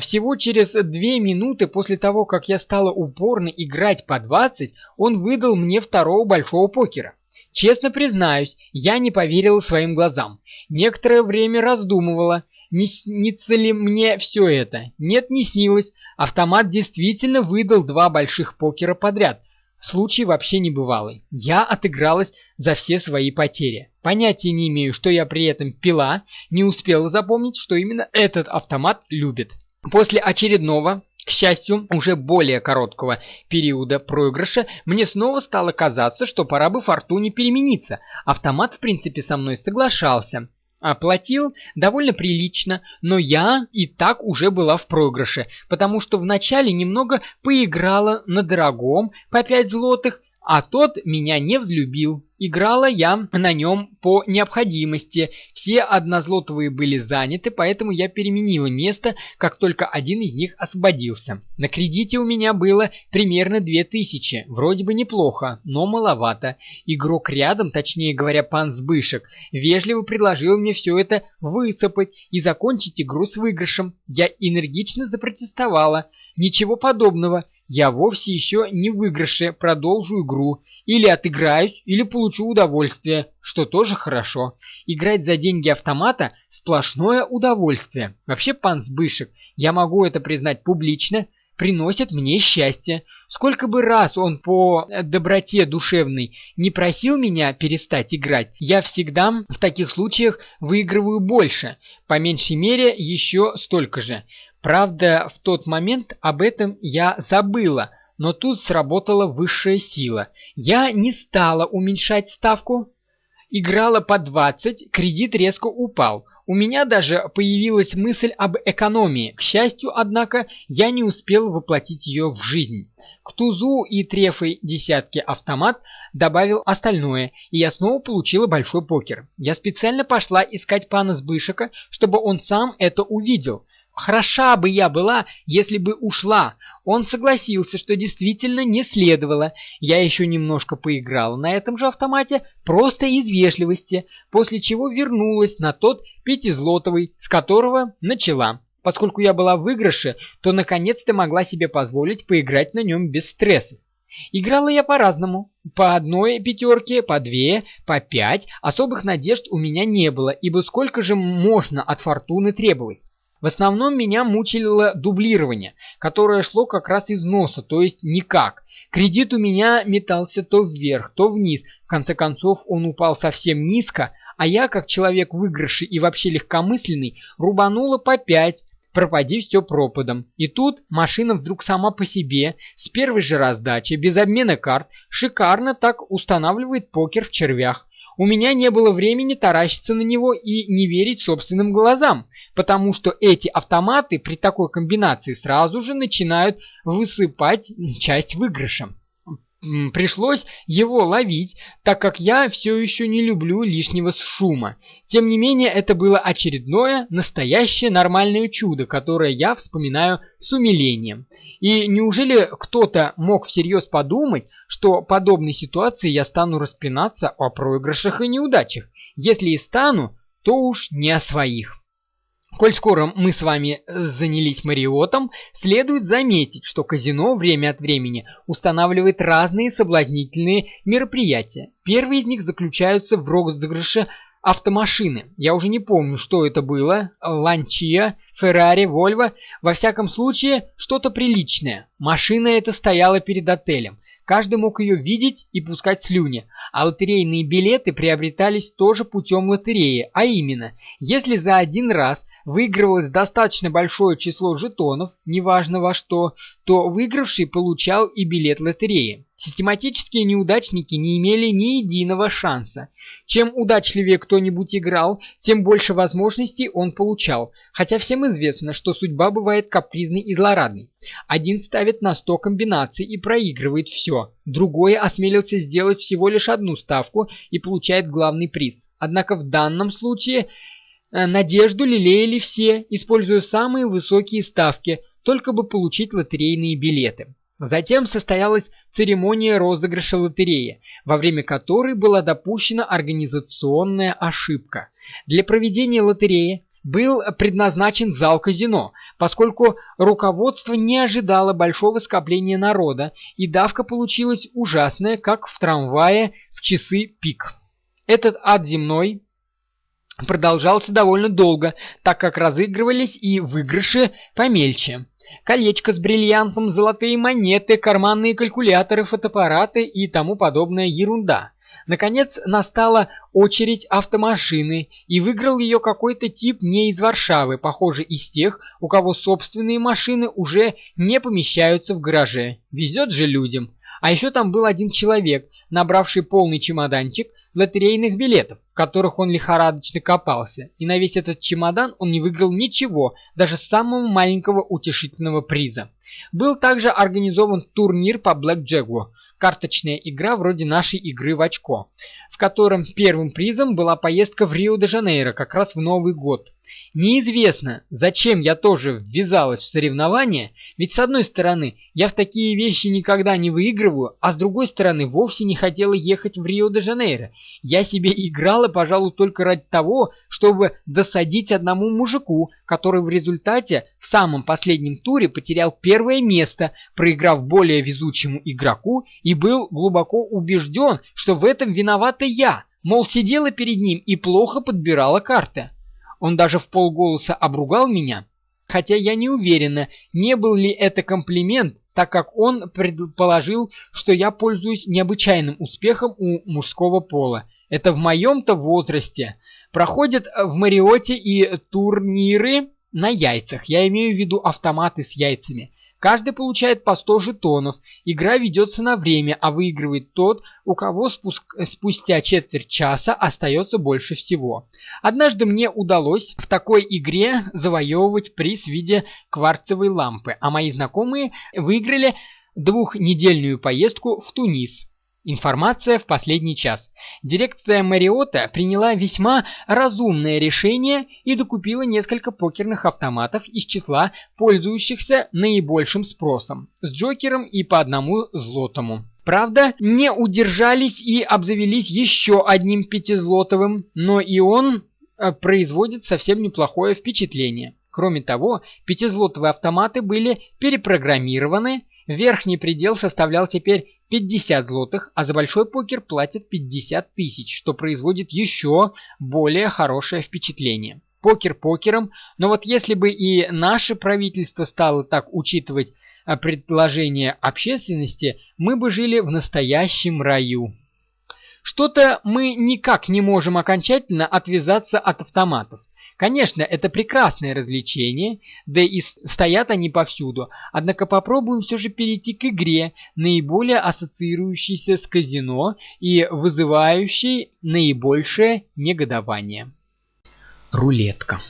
Всего через две минуты после того, как я стала упорно играть по 20, он выдал мне второго большого покера. Честно признаюсь, я не поверила своим глазам. Некоторое время раздумывала, не снится ли мне все это. Нет, не снилось. Автомат действительно выдал два больших покера подряд. Случай вообще небывалый. Я отыгралась за все свои потери. Понятия не имею, что я при этом пила, не успела запомнить, что именно этот автомат любит. После очередного, к счастью, уже более короткого периода проигрыша, мне снова стало казаться, что пора бы фортуне перемениться. Автомат, в принципе, со мной соглашался. Оплатил довольно прилично, но я и так уже была в проигрыше, потому что вначале немного поиграла на дорогом по пять злотых, а тот меня не взлюбил. Играла я на нем по необходимости. Все однозлотовые были заняты, поэтому я переменила место, как только один из них освободился. На кредите у меня было примерно две тысячи. Вроде бы неплохо, но маловато. Игрок рядом, точнее говоря, пан Сбышек, вежливо предложил мне все это высыпать и закончить игру с выигрышем. Я энергично запротестовала. Ничего подобного я вовсе еще не в выигрыше продолжу игру. Или отыграюсь, или получу удовольствие, что тоже хорошо. Играть за деньги автомата – сплошное удовольствие. Вообще, пан Сбышек, я могу это признать публично, приносит мне счастье. Сколько бы раз он по доброте душевной не просил меня перестать играть, я всегда в таких случаях выигрываю больше, по меньшей мере еще столько же. Правда, в тот момент об этом я забыла, но тут сработала высшая сила. Я не стала уменьшать ставку. Играла по 20, кредит резко упал. У меня даже появилась мысль об экономии. К счастью, однако, я не успел воплотить ее в жизнь. К тузу и трефой десятки автомат добавил остальное, и я снова получила большой покер. Я специально пошла искать пана Сбышика, чтобы он сам это увидел. Хороша бы я была, если бы ушла. Он согласился, что действительно не следовало. Я еще немножко поиграла на этом же автомате, просто из вежливости, после чего вернулась на тот пятизлотовый, с которого начала. Поскольку я была в выигрыше, то наконец-то могла себе позволить поиграть на нем без стресса. Играла я по-разному. По одной пятерке, по две, по пять. Особых надежд у меня не было, ибо сколько же можно от фортуны требовать. В основном меня мучило дублирование, которое шло как раз из носа, то есть никак. Кредит у меня метался то вверх, то вниз. В конце концов он упал совсем низко, а я, как человек выигрыши и вообще легкомысленный, рубанула по пять, пропади все пропадом. И тут машина вдруг сама по себе, с первой же раздачи, без обмена карт, шикарно так устанавливает покер в червях. У меня не было времени таращиться на него и не верить собственным глазам, потому что эти автоматы при такой комбинации сразу же начинают высыпать часть выигрыша пришлось его ловить, так как я все еще не люблю лишнего шума. Тем не менее, это было очередное, настоящее нормальное чудо, которое я вспоминаю с умилением. И неужели кто-то мог всерьез подумать, что подобной ситуации я стану распинаться о проигрышах и неудачах? Если и стану, то уж не о своих. Коль скоро мы с вами занялись Мариотом, следует заметить, что казино время от времени устанавливает разные соблазнительные мероприятия. Первые из них заключаются в розыгрыше автомашины. Я уже не помню, что это было. Ланчия, Феррари, Вольво. Во всяком случае, что-то приличное. Машина эта стояла перед отелем. Каждый мог ее видеть и пускать слюни, а лотерейные билеты приобретались тоже путем лотереи, а именно, если за один раз выигрывалось достаточно большое число жетонов, неважно во что, то выигравший получал и билет лотереи. Систематические неудачники не имели ни единого шанса. Чем удачливее кто-нибудь играл, тем больше возможностей он получал, хотя всем известно, что судьба бывает капризной и злорадной. Один ставит на 100 комбинаций и проигрывает все, другой осмелился сделать всего лишь одну ставку и получает главный приз. Однако в данном случае надежду лелеяли все, используя самые высокие ставки, только бы получить лотерейные билеты. Затем состоялась церемония розыгрыша лотереи, во время которой была допущена организационная ошибка. Для проведения лотереи был предназначен зал казино, поскольку руководство не ожидало большого скопления народа, и давка получилась ужасная, как в трамвае в часы пик. Этот ад земной продолжался довольно долго, так как разыгрывались и выигрыши помельче. Колечко с бриллиантом, золотые монеты, карманные калькуляторы, фотоаппараты и тому подобная ерунда. Наконец настала очередь автомашины, и выиграл ее какой-то тип не из Варшавы, похоже, из тех, у кого собственные машины уже не помещаются в гараже. Везет же людям. А еще там был один человек, набравший полный чемоданчик лотерейных билетов. которых он лихорадочно копался, и на весь этот чемодан он не выиграл ничего, даже самого маленького утешительного приза. Был также организован турнир по блэкджеку, карточная игра вроде нашей игры в очко, в котором первым призом была поездка в Рио-де-Жанейро как раз в Новый год. Неизвестно, зачем я тоже ввязалась в соревнования, ведь с одной стороны, я в такие вещи никогда не выигрываю, а с другой стороны, вовсе не хотела ехать в Рио-де-Жанейро. Я себе играла, пожалуй, только ради того, чтобы досадить одному мужику, который в результате в самом последнем туре потерял первое место, проиграв более везучему игроку и был глубоко убежден, что в этом виновата я, мол, сидела перед ним и плохо подбирала карты. Он даже в полголоса обругал меня, хотя я не уверена, не был ли это комплимент, так как он предположил, что я пользуюсь необычайным успехом у мужского пола. Это в моем-то возрасте. Проходят в Мариоте и турниры на яйцах. Я имею в виду автоматы с яйцами. Каждый получает по 100 жетонов. Игра ведется на время, а выигрывает тот, у кого спуск... спустя четверть часа остается больше всего. Однажды мне удалось в такой игре завоевывать приз в виде кварцевой лампы, а мои знакомые выиграли двухнедельную поездку в Тунис. Информация в последний час. Дирекция Мариота приняла весьма разумное решение и докупила несколько покерных автоматов из числа пользующихся наибольшим спросом, с Джокером и по одному злотому. Правда, не удержались и обзавелись еще одним пятизлотовым, но и он э, производит совсем неплохое впечатление. Кроме того, пятизлотовые автоматы были перепрограммированы, верхний предел составлял теперь 50 злотых, а за большой покер платят 50 тысяч, что производит еще более хорошее впечатление. Покер покером, но вот если бы и наше правительство стало так учитывать а, предложения общественности, мы бы жили в настоящем раю. Что-то мы никак не можем окончательно отвязаться от автоматов. Конечно, это прекрасное развлечение, да и стоят они повсюду, однако попробуем все же перейти к игре, наиболее ассоциирующейся с казино и вызывающей наибольшее негодование. Рулетка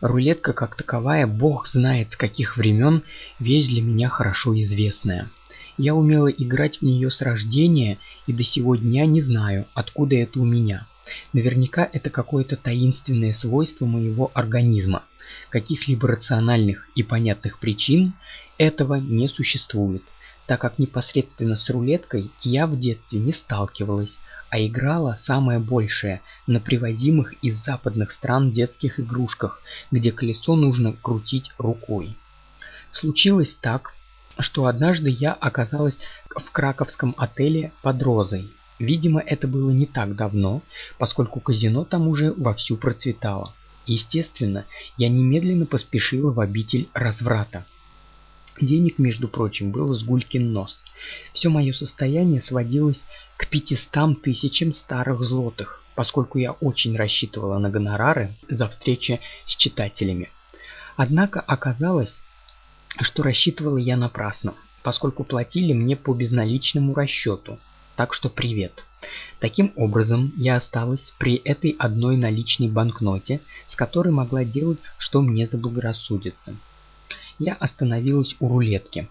Рулетка как таковая, бог знает с каких времен, вещь для меня хорошо известная. Я умела играть в нее с рождения и до сего дня не знаю, откуда это у меня. Наверняка это какое-то таинственное свойство моего организма. Каких-либо рациональных и понятных причин этого не существует, так как непосредственно с рулеткой я в детстве не сталкивалась, а играла самое большее на привозимых из западных стран детских игрушках, где колесо нужно крутить рукой. Случилось так, что однажды я оказалась в краковском отеле под Розой. Видимо, это было не так давно, поскольку казино там уже вовсю процветало. Естественно, я немедленно поспешила в обитель разврата. Денег, между прочим, было с гулькин нос. Все мое состояние сводилось к пятистам тысячам старых злотых, поскольку я очень рассчитывала на гонорары за встречи с читателями. Однако оказалось, что рассчитывала я напрасно, поскольку платили мне по безналичному расчету – так что привет. Таким образом, я осталась при этой одной наличной банкноте, с которой могла делать, что мне заблагорассудится. Я остановилась у рулетки.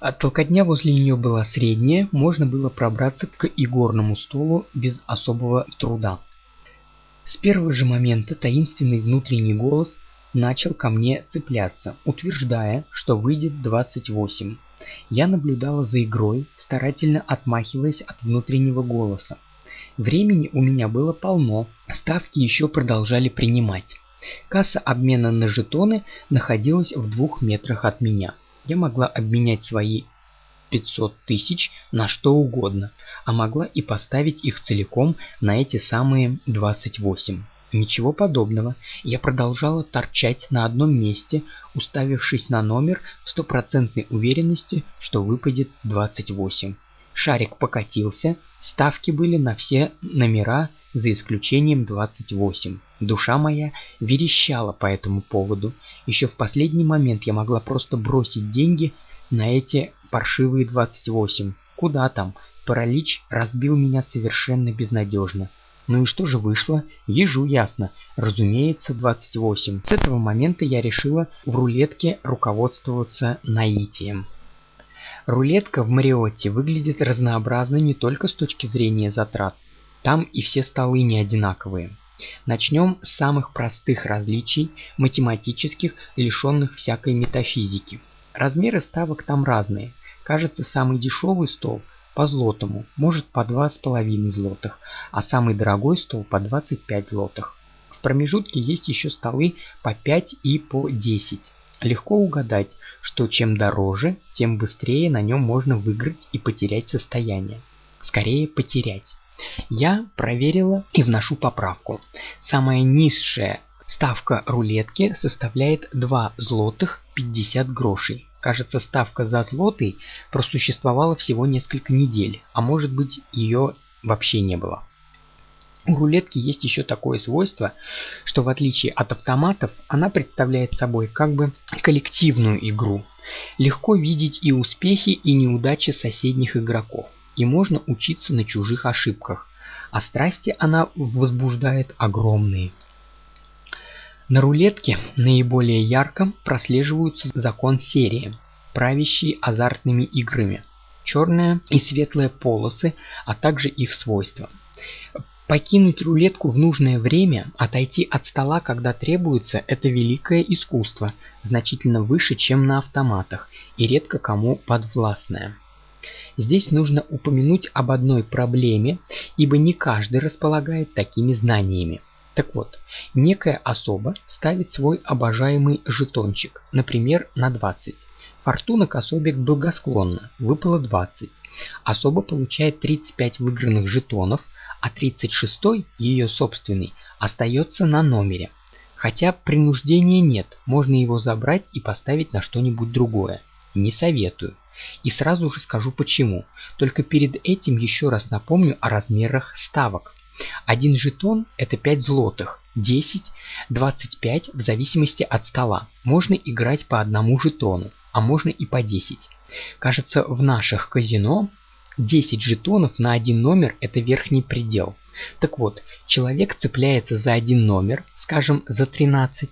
От толкотня возле нее была средняя, можно было пробраться к игорному столу без особого труда. С первого же момента таинственный внутренний голос начал ко мне цепляться, утверждая, что выйдет 28. Я наблюдала за игрой, старательно отмахиваясь от внутреннего голоса. Времени у меня было полно, ставки еще продолжали принимать. Касса обмена на жетоны находилась в двух метрах от меня. Я могла обменять свои 500 тысяч на что угодно, а могла и поставить их целиком на эти самые 28. Ничего подобного. Я продолжала торчать на одном месте, уставившись на номер в стопроцентной уверенности, что выпадет 28. Шарик покатился, ставки были на все номера, за исключением 28. Душа моя верещала по этому поводу. Еще в последний момент я могла просто бросить деньги на эти паршивые 28. Куда там? Паралич разбил меня совершенно безнадежно. Ну и что же вышло? Ежу ясно. Разумеется, 28. С этого момента я решила в рулетке руководствоваться наитием. Рулетка в Мариотте выглядит разнообразно не только с точки зрения затрат. Там и все столы не одинаковые. Начнем с самых простых различий, математических, лишенных всякой метафизики. Размеры ставок там разные. Кажется, самый дешевый стол по злотому, может по два с половиной злотых, а самый дорогой стол по 25 злотых. В промежутке есть еще столы по 5 и по 10. Легко угадать, что чем дороже, тем быстрее на нем можно выиграть и потерять состояние. Скорее потерять. Я проверила и вношу поправку. Самая низшая ставка рулетки составляет 2 злотых 50 грошей. Кажется, ставка за злотый просуществовала всего несколько недель, а может быть ее вообще не было. У рулетки есть еще такое свойство, что в отличие от автоматов, она представляет собой как бы коллективную игру. Легко видеть и успехи, и неудачи соседних игроков, и можно учиться на чужих ошибках, а страсти она возбуждает огромные. На рулетке наиболее ярко прослеживаются закон серии, правящий азартными играми, черная и светлая полосы, а также их свойства. Покинуть рулетку в нужное время, отойти от стола, когда требуется, это великое искусство, значительно выше, чем на автоматах, и редко кому подвластное. Здесь нужно упомянуть об одной проблеме, ибо не каждый располагает такими знаниями. Так вот, некая особа ставит свой обожаемый жетончик, например, на 20. Фортуна к особе благосклонна, выпало 20. Особа получает 35 выигранных жетонов, а 36-й, ее собственный, остается на номере. Хотя принуждения нет, можно его забрать и поставить на что-нибудь другое. Не советую. И сразу же скажу почему. Только перед этим еще раз напомню о размерах ставок. Один жетон – это 5 злотых, 10, 25 в зависимости от стола. Можно играть по одному жетону, а можно и по 10. Кажется, в наших казино 10 жетонов на один номер – это верхний предел. Так вот, человек цепляется за один номер, скажем, за 13.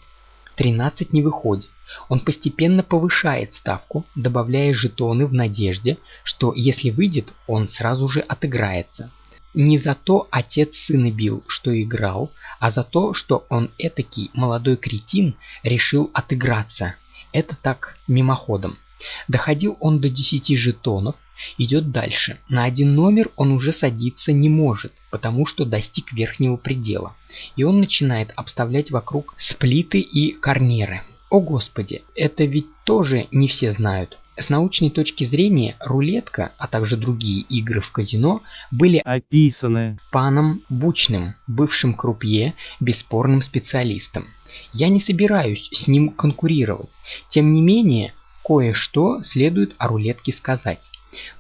13 не выходит. Он постепенно повышает ставку, добавляя жетоны в надежде, что если выйдет, он сразу же отыграется. Не за то отец сына бил, что играл, а за то, что он этакий молодой кретин решил отыграться. Это так мимоходом. Доходил он до 10 жетонов, идет дальше. На один номер он уже садиться не может, потому что достиг верхнего предела. И он начинает обставлять вокруг сплиты и корнеры. О господи, это ведь тоже не все знают. С научной точки зрения, рулетка, а также другие игры в казино были описаны паном Бучным, бывшим крупье, бесспорным специалистом. Я не собираюсь с ним конкурировать. Тем не менее, кое-что следует о рулетке сказать.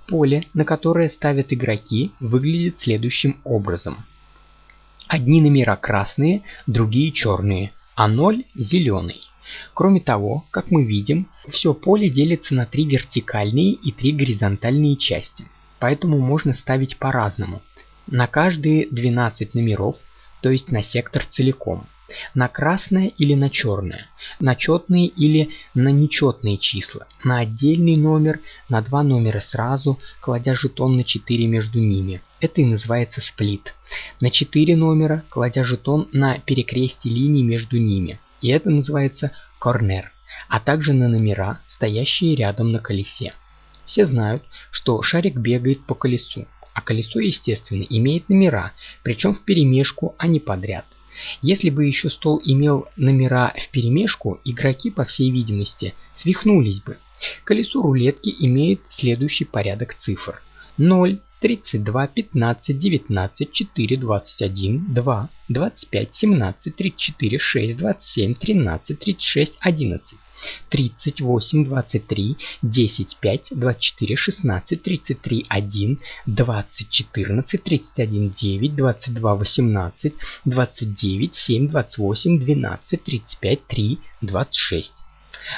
Поле, на которое ставят игроки, выглядит следующим образом. Одни номера красные, другие черные, а ноль зеленый. Кроме того, как мы видим, все поле делится на три вертикальные и три горизонтальные части, поэтому можно ставить по-разному. На каждые 12 номеров, то есть на сектор целиком. На красное или на черное, на четные или на нечетные числа, на отдельный номер, на два номера сразу, кладя жетон на 4 между ними. Это и называется сплит. На 4 номера, кладя жетон на перекрестие линий между ними. И это называется корнер, а также на номера, стоящие рядом на колесе. Все знают, что шарик бегает по колесу, а колесо, естественно, имеет номера, причем вперемешку, а не подряд. Если бы еще стол имел номера вперемешку, игроки, по всей видимости, свихнулись бы. Колесо рулетки имеет следующий порядок цифр. 0, 32, 15, 19, 4, 21, 2, 25, 17, 34, 6, 27, 13, 36, 11, 38, 23, 10, 5, 24, 16, 33, 1, 20, 14, 31, 9, 22, 18, 29, 7, 28, 12, 35, 3, 26.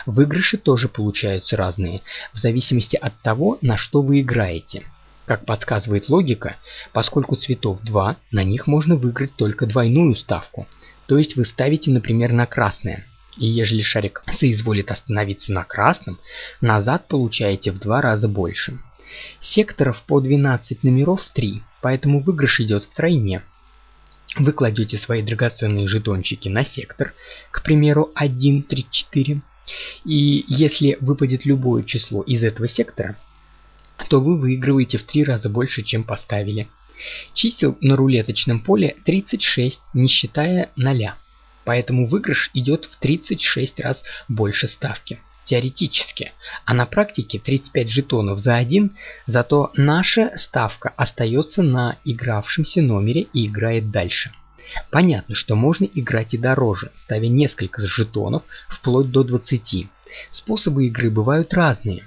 Выигрыши тоже получаются разные, в зависимости от того, на что вы играете. Как подсказывает логика, поскольку цветов два, на них можно выиграть только двойную ставку. То есть вы ставите, например, на красное. И ежели шарик соизволит остановиться на красном, назад получаете в два раза больше. Секторов по 12 номеров 3, поэтому выигрыш идет втройне. Вы кладете свои драгоценные жетончики на сектор, к примеру 1, 3, 4. И если выпадет любое число из этого сектора, то вы выигрываете в три раза больше, чем поставили. Чисел на рулеточном поле 36, не считая 0. Поэтому выигрыш идет в 36 раз больше ставки. Теоретически. А на практике 35 жетонов за один, зато наша ставка остается на игравшемся номере и играет дальше. Понятно, что можно играть и дороже, ставя несколько жетонов вплоть до 20. Способы игры бывают разные.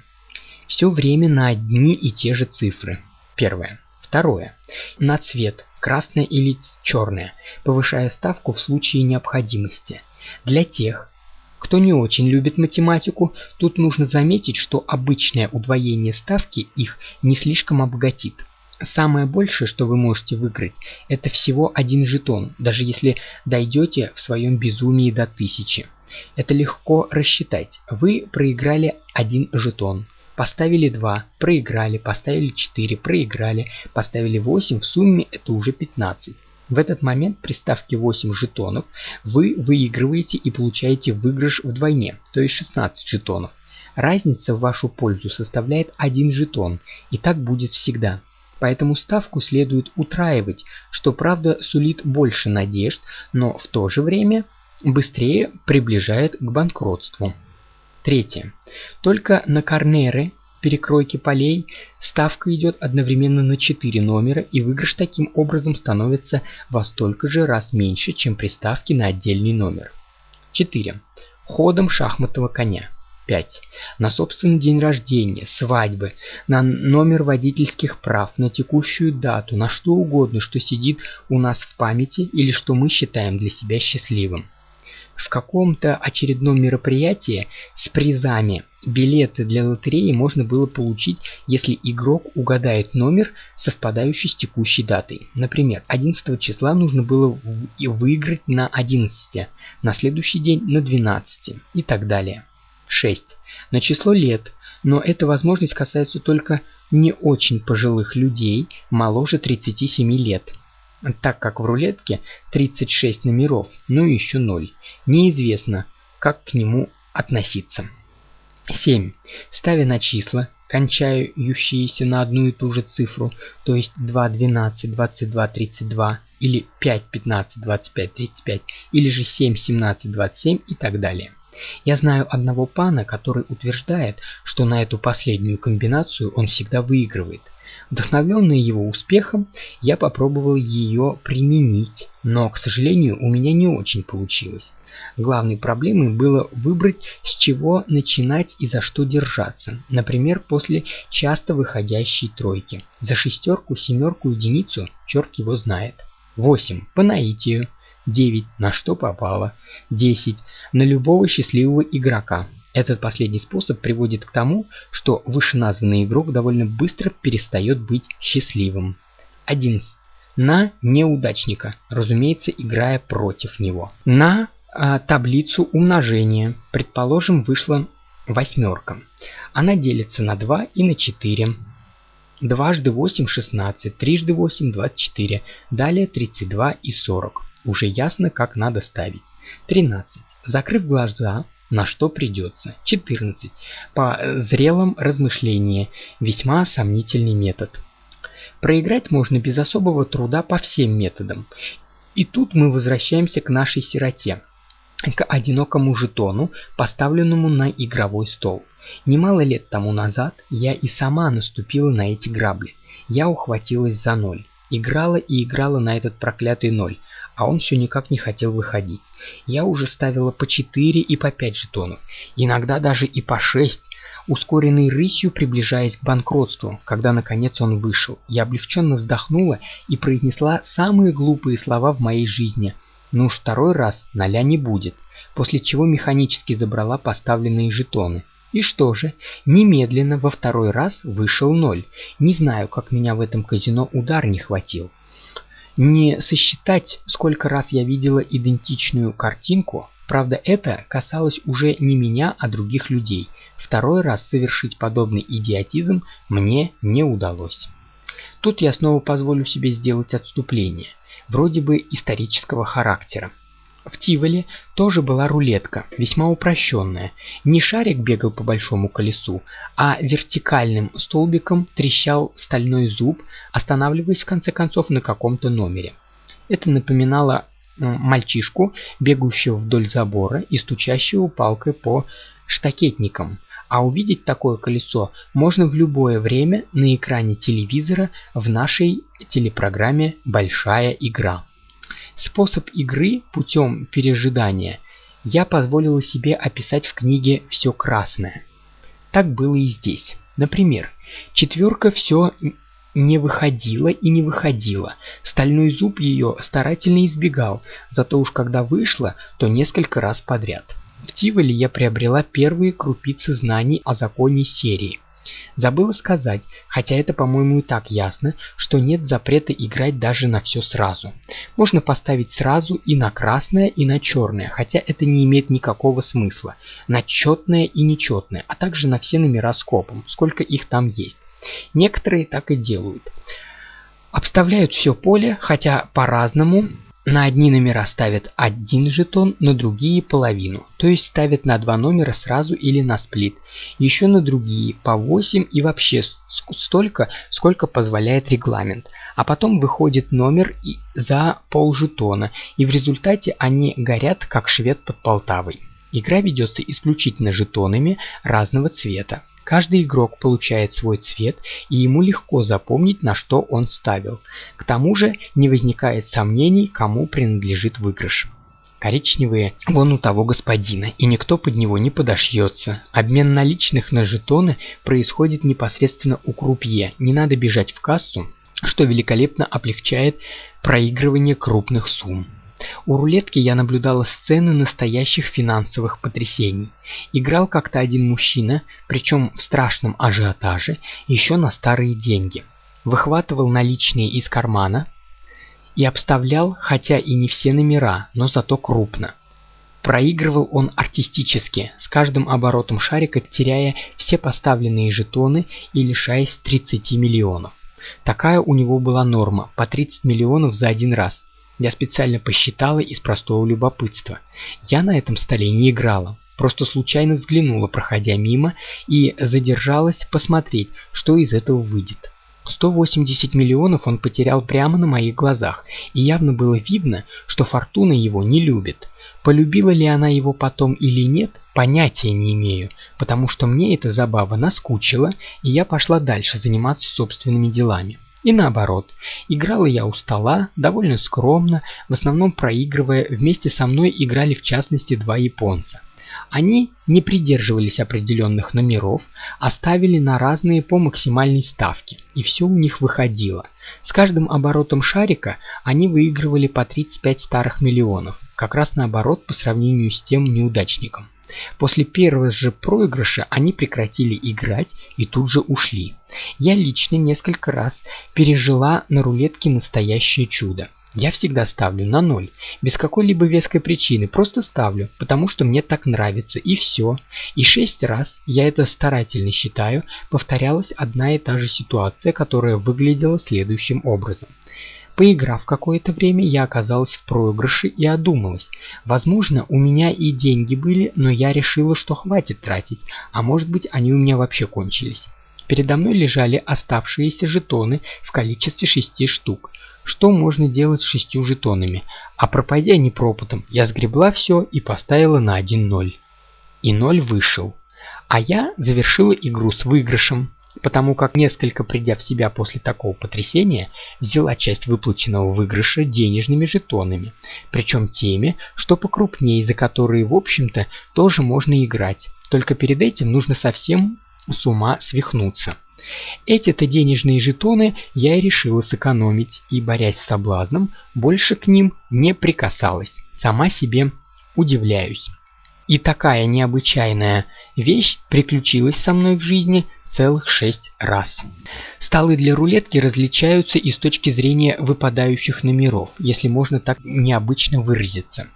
Все время на одни и те же цифры. Первое. Второе. На цвет, красное или черное, повышая ставку в случае необходимости. Для тех, кто не очень любит математику, тут нужно заметить, что обычное удвоение ставки их не слишком обогатит. Самое большее, что вы можете выиграть, это всего один жетон, даже если дойдете в своем безумии до тысячи. Это легко рассчитать. Вы проиграли один жетон. Поставили 2, проиграли, поставили 4, проиграли, поставили 8, в сумме это уже 15. В этот момент при ставке 8 жетонов вы выигрываете и получаете выигрыш вдвойне, то есть 16 жетонов. Разница в вашу пользу составляет 1 жетон, и так будет всегда. Поэтому ставку следует утраивать, что правда сулит больше надежд, но в то же время быстрее приближает к банкротству. Третье. Только на корнеры, перекройки полей, ставка идет одновременно на 4 номера, и выигрыш таким образом становится во столько же раз меньше, чем при ставке на отдельный номер. 4. Ходом шахматного коня. 5. На собственный день рождения, свадьбы, на номер водительских прав, на текущую дату, на что угодно, что сидит у нас в памяти или что мы считаем для себя счастливым в каком-то очередном мероприятии с призами билеты для лотереи можно было получить, если игрок угадает номер, совпадающий с текущей датой. Например, 11 числа нужно было выиграть на 11, на следующий день на 12 и так далее. 6. На число лет, но эта возможность касается только не очень пожилых людей, моложе 37 лет так как в рулетке 36 номеров, ну и еще 0. Неизвестно, как к нему относиться. 7. Ставя на числа, кончающиеся на одну и ту же цифру, то есть 2, 12, 22, 32, или 5, 15, 25, 35, или же 7, 17, 27 и так далее. Я знаю одного пана, который утверждает, что на эту последнюю комбинацию он всегда выигрывает. Вдохновленный его успехом, я попробовал ее применить, но, к сожалению, у меня не очень получилось. Главной проблемой было выбрать, с чего начинать и за что держаться. Например, после часто выходящей тройки. За шестерку, семерку, единицу черт его знает. 8. По наитию. 9. На что попало. 10. На любого счастливого игрока. Этот последний способ приводит к тому, что вышеназванный игрок довольно быстро перестает быть счастливым. 11. На неудачника, разумеется, играя против него. На таблицу умножения, предположим, вышла восьмерка. Она делится на 2 и на 4. Дважды 8 – 16, трижды 8 – 24, далее 32 и 40. Уже ясно, как надо ставить. 13. Закрыв глаза, на что придется. 14. По зрелом размышлении. Весьма сомнительный метод. Проиграть можно без особого труда по всем методам. И тут мы возвращаемся к нашей сироте, к одинокому жетону, поставленному на игровой стол. Немало лет тому назад я и сама наступила на эти грабли. Я ухватилась за ноль. Играла и играла на этот проклятый ноль, а он все никак не хотел выходить. Я уже ставила по 4 и по 5 жетонов, иногда даже и по 6, ускоренной рысью приближаясь к банкротству, когда наконец он вышел. Я облегченно вздохнула и произнесла самые глупые слова в моей жизни. Ну уж второй раз ноля не будет, после чего механически забрала поставленные жетоны. И что же? Немедленно во второй раз вышел ноль. Не знаю, как меня в этом казино удар не хватил. Не сосчитать, сколько раз я видела идентичную картинку, правда это касалось уже не меня, а других людей. Второй раз совершить подобный идиотизм мне не удалось. Тут я снова позволю себе сделать отступление, вроде бы исторического характера. В Тиволе тоже была рулетка, весьма упрощенная. Не шарик бегал по большому колесу, а вертикальным столбиком трещал стальной зуб, останавливаясь в конце концов на каком-то номере. Это напоминало мальчишку, бегающего вдоль забора и стучащего палкой по штакетникам. А увидеть такое колесо можно в любое время на экране телевизора в нашей телепрограмме «Большая игра». Способ игры путем пережидания я позволила себе описать в книге «Все красное». Так было и здесь. Например, четверка все не выходила и не выходила. Стальной зуб ее старательно избегал, зато уж когда вышла, то несколько раз подряд. В Тиволе я приобрела первые крупицы знаний о законе серии. Забыла сказать, хотя это, по-моему, и так ясно, что нет запрета играть даже на все сразу. Можно поставить сразу и на красное, и на черное, хотя это не имеет никакого смысла. На четное и нечетное, а также на все номера скопом, сколько их там есть. Некоторые так и делают. Обставляют все поле, хотя по-разному, на одни номера ставят один жетон, на другие половину, то есть ставят на два номера сразу или на сплит, еще на другие по 8 и вообще столько, сколько позволяет регламент. А потом выходит номер и за полжетона, и в результате они горят как швед под Полтавой. Игра ведется исключительно жетонами разного цвета. Каждый игрок получает свой цвет, и ему легко запомнить, на что он ставил. К тому же не возникает сомнений, кому принадлежит выигрыш. Коричневые вон у того господина, и никто под него не подошьется. Обмен наличных на жетоны происходит непосредственно у крупье, не надо бежать в кассу, что великолепно облегчает проигрывание крупных сумм. У рулетки я наблюдала сцены настоящих финансовых потрясений. Играл как-то один мужчина, причем в страшном ажиотаже, еще на старые деньги. Выхватывал наличные из кармана и обставлял, хотя и не все номера, но зато крупно. Проигрывал он артистически, с каждым оборотом шарика теряя все поставленные жетоны и лишаясь 30 миллионов. Такая у него была норма, по 30 миллионов за один раз. Я специально посчитала из простого любопытства. Я на этом столе не играла, просто случайно взглянула, проходя мимо, и задержалась посмотреть, что из этого выйдет. 180 миллионов он потерял прямо на моих глазах, и явно было видно, что Фортуна его не любит. Полюбила ли она его потом или нет, понятия не имею, потому что мне эта забава наскучила, и я пошла дальше заниматься собственными делами. И наоборот, играла я у стола, довольно скромно, в основном проигрывая, вместе со мной играли в частности два японца. Они не придерживались определенных номеров, а ставили на разные по максимальной ставке, и все у них выходило. С каждым оборотом шарика они выигрывали по 35 старых миллионов, как раз наоборот по сравнению с тем неудачником. После первого же проигрыша они прекратили играть и тут же ушли. Я лично несколько раз пережила на рулетке настоящее чудо. Я всегда ставлю на ноль, без какой-либо веской причины, просто ставлю, потому что мне так нравится, и все. И шесть раз, я это старательно считаю, повторялась одна и та же ситуация, которая выглядела следующим образом. Поиграв какое-то время, я оказалась в проигрыше и одумалась. Возможно, у меня и деньги были, но я решила, что хватит тратить, а может быть они у меня вообще кончились. Передо мной лежали оставшиеся жетоны в количестве шести штук. Что можно делать с шестью жетонами? А пропадя не пропутом, я сгребла все и поставила на один ноль. И ноль вышел. А я завершила игру с выигрышем потому как, несколько придя в себя после такого потрясения, взяла часть выплаченного выигрыша денежными жетонами, причем теми, что покрупнее, за которые, в общем-то, тоже можно играть, только перед этим нужно совсем с ума свихнуться. Эти-то денежные жетоны я и решила сэкономить, и, борясь с соблазном, больше к ним не прикасалась. Сама себе удивляюсь. И такая необычайная вещь приключилась со мной в жизни целых шесть раз. Столы для рулетки различаются и с точки зрения выпадающих номеров, если можно так необычно выразиться.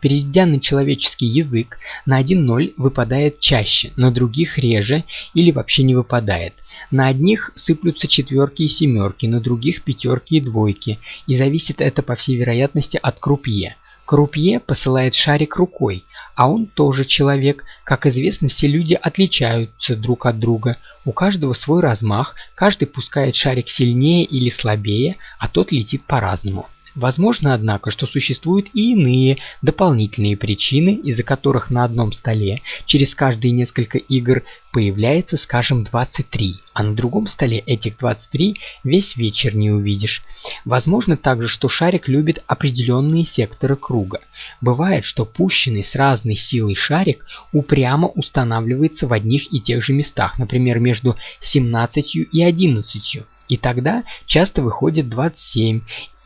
Перейдя на человеческий язык, на один ноль выпадает чаще, на других реже или вообще не выпадает. На одних сыплются четверки и семерки, на других пятерки и двойки, и зависит это по всей вероятности от крупье. Крупье посылает шарик рукой, а он тоже человек. Как известно, все люди отличаются друг от друга. У каждого свой размах, каждый пускает шарик сильнее или слабее, а тот летит по-разному. Возможно, однако, что существуют и иные дополнительные причины, из-за которых на одном столе через каждые несколько игр появляется, скажем, 23, а на другом столе этих 23 весь вечер не увидишь. Возможно также, что шарик любит определенные секторы круга. Бывает, что пущенный с разной силой шарик упрямо устанавливается в одних и тех же местах, например, между 17 и 11. И тогда часто выходит 27,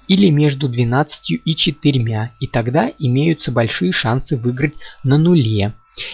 или между 12 и 4, и тогда имеются большие шансы выиграть на нуле.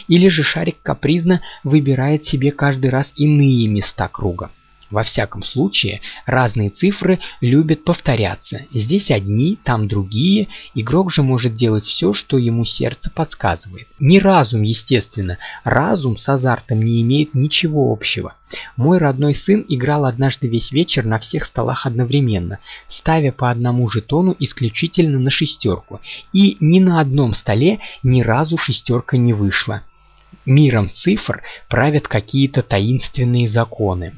Или же шарик капризно выбирает себе каждый раз иные места круга. Во всяком случае, разные цифры любят повторяться. Здесь одни, там другие. Игрок же может делать все, что ему сердце подсказывает. Не разум, естественно. Разум с азартом не имеет ничего общего. Мой родной сын играл однажды весь вечер на всех столах одновременно, ставя по одному жетону исключительно на шестерку. И ни на одном столе ни разу шестерка не вышла. Миром цифр правят какие-то таинственные законы.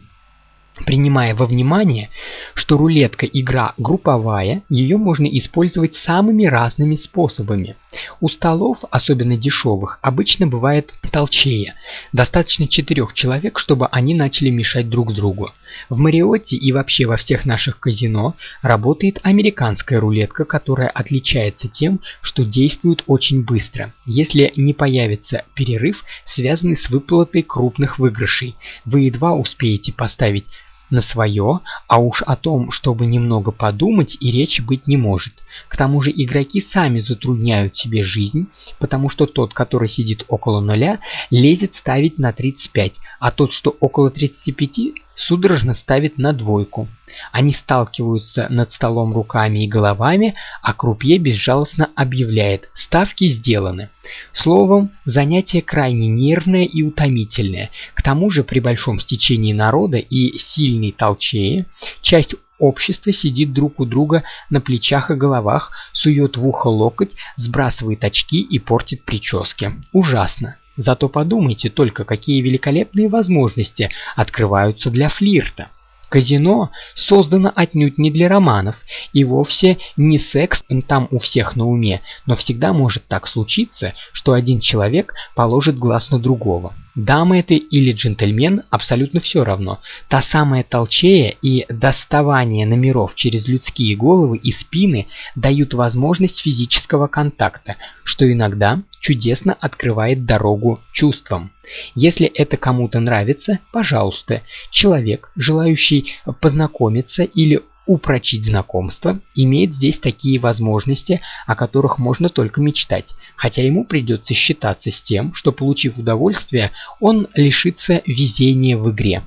Принимая во внимание, что рулетка игра групповая, ее можно использовать самыми разными способами. У столов, особенно дешевых, обычно бывает толчея. Достаточно четырех человек, чтобы они начали мешать друг другу. В Мариотте и вообще во всех наших казино работает американская рулетка, которая отличается тем, что действует очень быстро. Если не появится перерыв, связанный с выплатой крупных выигрышей, вы едва успеете поставить на свое, а уж о том, чтобы немного подумать, и речи быть не может. К тому же игроки сами затрудняют себе жизнь, потому что тот, который сидит около нуля, лезет ставить на 35, а тот, что около 35, судорожно ставит на двойку. Они сталкиваются над столом руками и головами, а крупье безжалостно объявляет «ставки сделаны». Словом, занятие крайне нервное и утомительное. К тому же при большом стечении народа и сильной толчее часть общества сидит друг у друга на плечах и головах, сует в ухо локоть, сбрасывает очки и портит прически. Ужасно. Зато подумайте только, какие великолепные возможности открываются для флирта. Казино создано отнюдь не для романов, и вовсе не секс там у всех на уме, но всегда может так случиться, что один человек положит глаз на другого. Дама это или джентльмен, абсолютно все равно. Та самая толчея и доставание номеров через людские головы и спины дают возможность физического контакта, что иногда чудесно открывает дорогу чувствам. Если это кому-то нравится, пожалуйста, человек, желающий познакомиться или упрочить знакомство, имеет здесь такие возможности, о которых можно только мечтать, хотя ему придется считаться с тем, что получив удовольствие, он лишится везения в игре.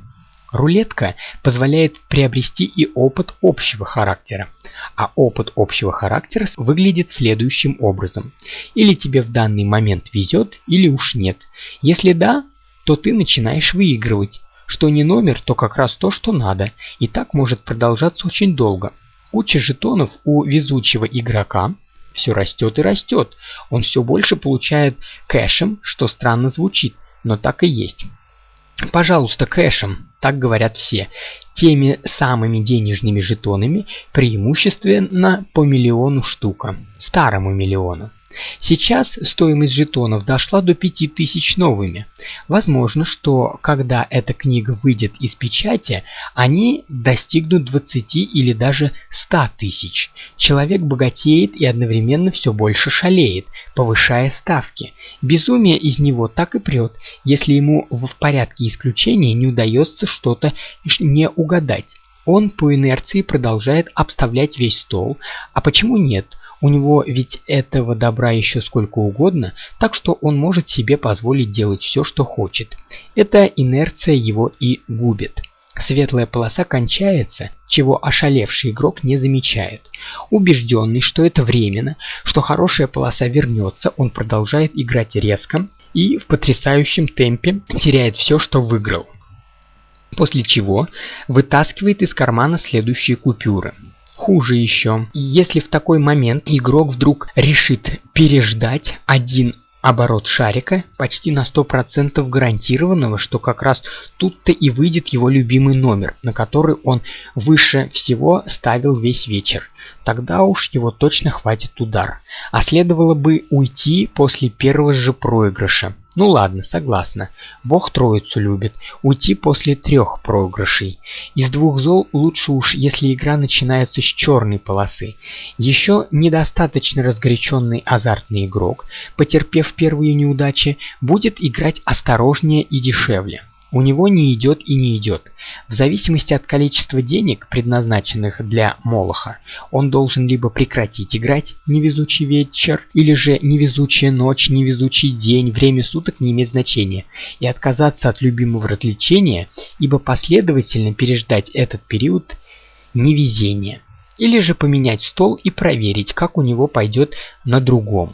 Рулетка позволяет приобрести и опыт общего характера. А опыт общего характера выглядит следующим образом. Или тебе в данный момент везет, или уж нет. Если да, то ты начинаешь выигрывать, что не номер, то как раз то, что надо, и так может продолжаться очень долго. Куча жетонов у везучего игрока все растет и растет. Он все больше получает кэшем, что странно звучит, но так и есть. Пожалуйста, кэшем, так говорят все. Теми самыми денежными жетонами преимущественно по миллиону штука, старому миллиону. Сейчас стоимость жетонов дошла до 5000 новыми. Возможно, что когда эта книга выйдет из печати, они достигнут 20 или даже 100 тысяч. Человек богатеет и одновременно все больше шалеет, повышая ставки. Безумие из него так и прет, если ему в порядке исключения не удается что-то не угадать. Он по инерции продолжает обставлять весь стол, а почему нет – У него ведь этого добра еще сколько угодно, так что он может себе позволить делать все, что хочет. Эта инерция его и губит. Светлая полоса кончается, чего ошалевший игрок не замечает. Убежденный, что это временно, что хорошая полоса вернется, он продолжает играть резко и в потрясающем темпе теряет все, что выиграл. После чего вытаскивает из кармана следующие купюры. Хуже еще, если в такой момент игрок вдруг решит переждать один оборот шарика почти на 100% гарантированного, что как раз тут-то и выйдет его любимый номер, на который он выше всего ставил весь вечер. Тогда уж его точно хватит удар. А следовало бы уйти после первого же проигрыша. Ну ладно, согласна. Бог троицу любит. Уйти после трех проигрышей. Из двух зол лучше уж, если игра начинается с черной полосы. Еще недостаточно разгоряченный азартный игрок, потерпев первые неудачи, будет играть осторожнее и дешевле у него не идет и не идет. В зависимости от количества денег, предназначенных для Молоха, он должен либо прекратить играть невезучий вечер, или же невезучая ночь, невезучий день, время суток не имеет значения, и отказаться от любимого развлечения, ибо последовательно переждать этот период невезения. Или же поменять стол и проверить, как у него пойдет на другом.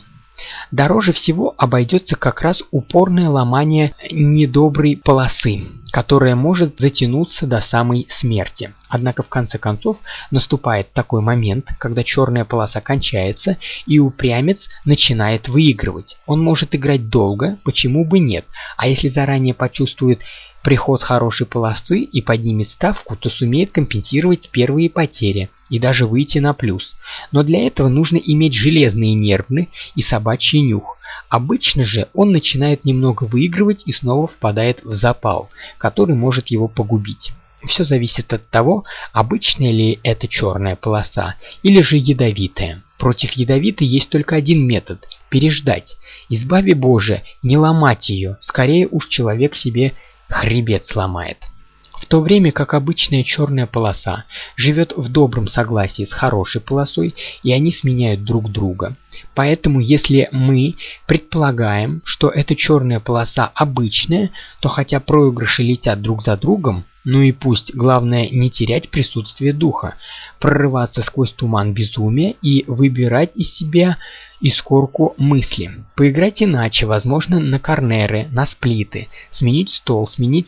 Дороже всего обойдется как раз упорное ломание недоброй полосы, которая может затянуться до самой смерти. Однако в конце концов наступает такой момент, когда черная полоса кончается и упрямец начинает выигрывать. Он может играть долго, почему бы нет, а если заранее почувствует приход хорошей полосы и поднимет ставку, то сумеет компенсировать первые потери и даже выйти на плюс. Но для этого нужно иметь железные нервы и собачий нюх. Обычно же он начинает немного выигрывать и снова впадает в запал, который может его погубить. Все зависит от того, обычная ли это черная полоса или же ядовитая. Против ядовитой есть только один метод – переждать. Избави Боже, не ломать ее, скорее уж человек себе хребет сломает. В то время как обычная черная полоса живет в добром согласии с хорошей полосой, и они сменяют друг друга. Поэтому если мы предполагаем, что эта черная полоса обычная, то хотя проигрыши летят друг за другом, ну и пусть, главное не терять присутствие духа, прорываться сквозь туман безумия и выбирать из себя искорку мысли. Поиграть иначе, возможно, на корнеры, на сплиты, сменить стол, сменить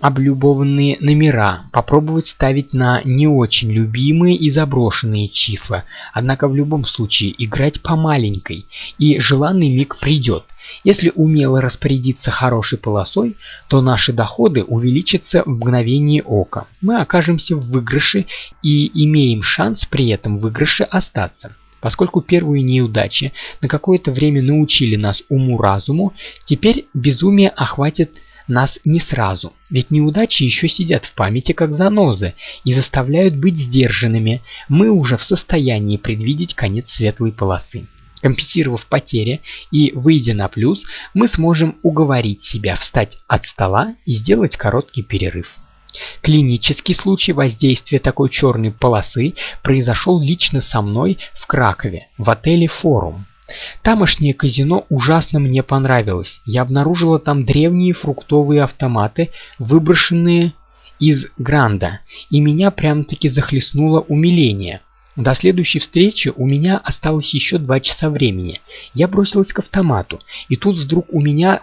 облюбованные номера, попробовать ставить на не очень любимые и заброшенные числа. Однако в любом случае играть по маленькой, и желанный миг придет. Если умело распорядиться хорошей полосой, то наши доходы увеличатся в мгновение ока. Мы окажемся в выигрыше и имеем шанс при этом выигрыше остаться. Поскольку первые неудачи на какое-то время научили нас уму-разуму, теперь безумие охватит нас не сразу, ведь неудачи еще сидят в памяти как занозы и заставляют быть сдержанными. Мы уже в состоянии предвидеть конец светлой полосы. Компенсировав потери и выйдя на плюс, мы сможем уговорить себя встать от стола и сделать короткий перерыв. Клинический случай воздействия такой черной полосы произошел лично со мной в Кракове, в отеле «Форум». Тамошнее казино ужасно мне понравилось. Я обнаружила там древние фруктовые автоматы, выброшенные из Гранда, и меня прям-таки захлестнуло умиление. До следующей встречи у меня осталось еще два часа времени. Я бросилась к автомату, и тут вдруг у меня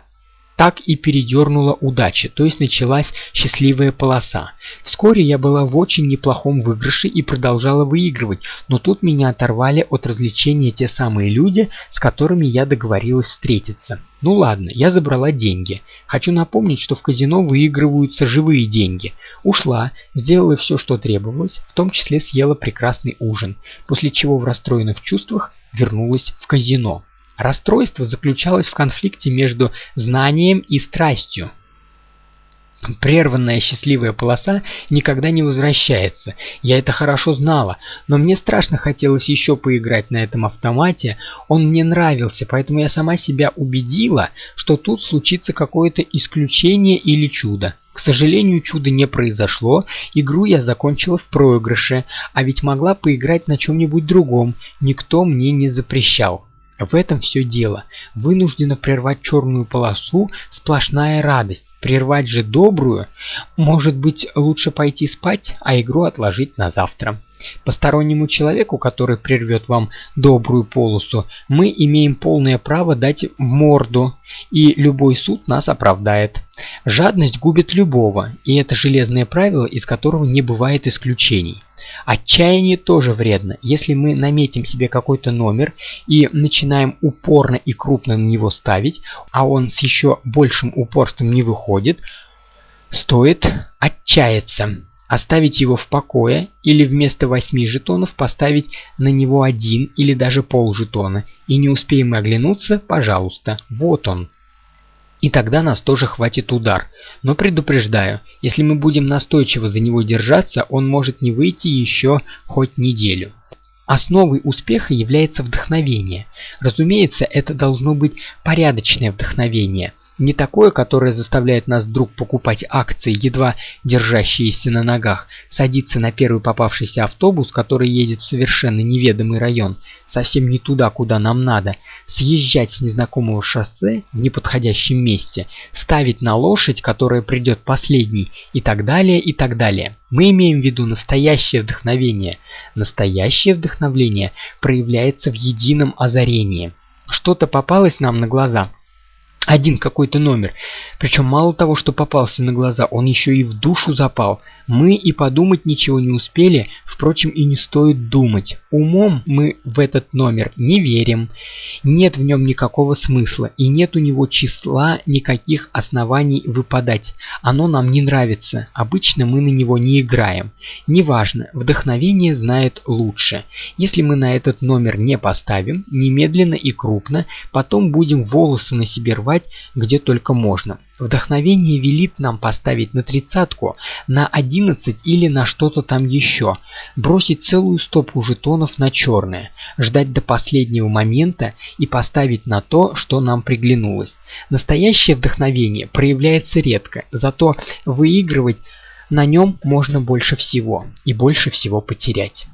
так и передернула удача, то есть началась счастливая полоса. Вскоре я была в очень неплохом выигрыше и продолжала выигрывать, но тут меня оторвали от развлечения те самые люди, с которыми я договорилась встретиться. Ну ладно, я забрала деньги. Хочу напомнить, что в казино выигрываются живые деньги. Ушла, сделала все, что требовалось, в том числе съела прекрасный ужин, после чего в расстроенных чувствах вернулась в казино. Расстройство заключалось в конфликте между знанием и страстью. Прерванная счастливая полоса никогда не возвращается. Я это хорошо знала, но мне страшно хотелось еще поиграть на этом автомате. Он мне нравился, поэтому я сама себя убедила, что тут случится какое-то исключение или чудо. К сожалению, чуда не произошло, игру я закончила в проигрыше, а ведь могла поиграть на чем-нибудь другом, никто мне не запрещал. В этом все дело. Вынуждена прервать черную полосу, сплошная радость. Прервать же добрую, может быть, лучше пойти спать, а игру отложить на завтра. Постороннему человеку, который прервет вам добрую полосу, мы имеем полное право дать морду, и любой суд нас оправдает. Жадность губит любого, и это железное правило, из которого не бывает исключений. Отчаяние тоже вредно. Если мы наметим себе какой-то номер и начинаем упорно и крупно на него ставить, а он с еще большим упорством не выходит, стоит отчаяться оставить его в покое или вместо восьми жетонов поставить на него один или даже пол жетона, и не успеем оглянуться, пожалуйста, вот он. И тогда нас тоже хватит удар. Но предупреждаю, если мы будем настойчиво за него держаться, он может не выйти еще хоть неделю. Основой успеха является вдохновение. Разумеется, это должно быть порядочное вдохновение – не такое, которое заставляет нас вдруг покупать акции, едва держащиеся на ногах, садиться на первый попавшийся автобус, который едет в совершенно неведомый район, совсем не туда, куда нам надо, съезжать с незнакомого шоссе в неподходящем месте, ставить на лошадь, которая придет последней, и так далее, и так далее. Мы имеем в виду настоящее вдохновение. Настоящее вдохновение проявляется в едином озарении. Что-то попалось нам на глаза – один какой-то номер. Причем мало того, что попался на глаза, он еще и в душу запал. Мы и подумать ничего не успели, впрочем, и не стоит думать. Умом мы в этот номер не верим. Нет в нем никакого смысла, и нет у него числа никаких оснований выпадать. Оно нам не нравится, обычно мы на него не играем. Неважно, вдохновение знает лучше. Если мы на этот номер не поставим, немедленно и крупно, потом будем волосы на себе рвать рисовать где только можно. Вдохновение велит нам поставить на тридцатку, на одиннадцать или на что-то там еще, бросить целую стопу жетонов на черное, ждать до последнего момента и поставить на то, что нам приглянулось. Настоящее вдохновение проявляется редко, зато выигрывать на нем можно больше всего и больше всего потерять.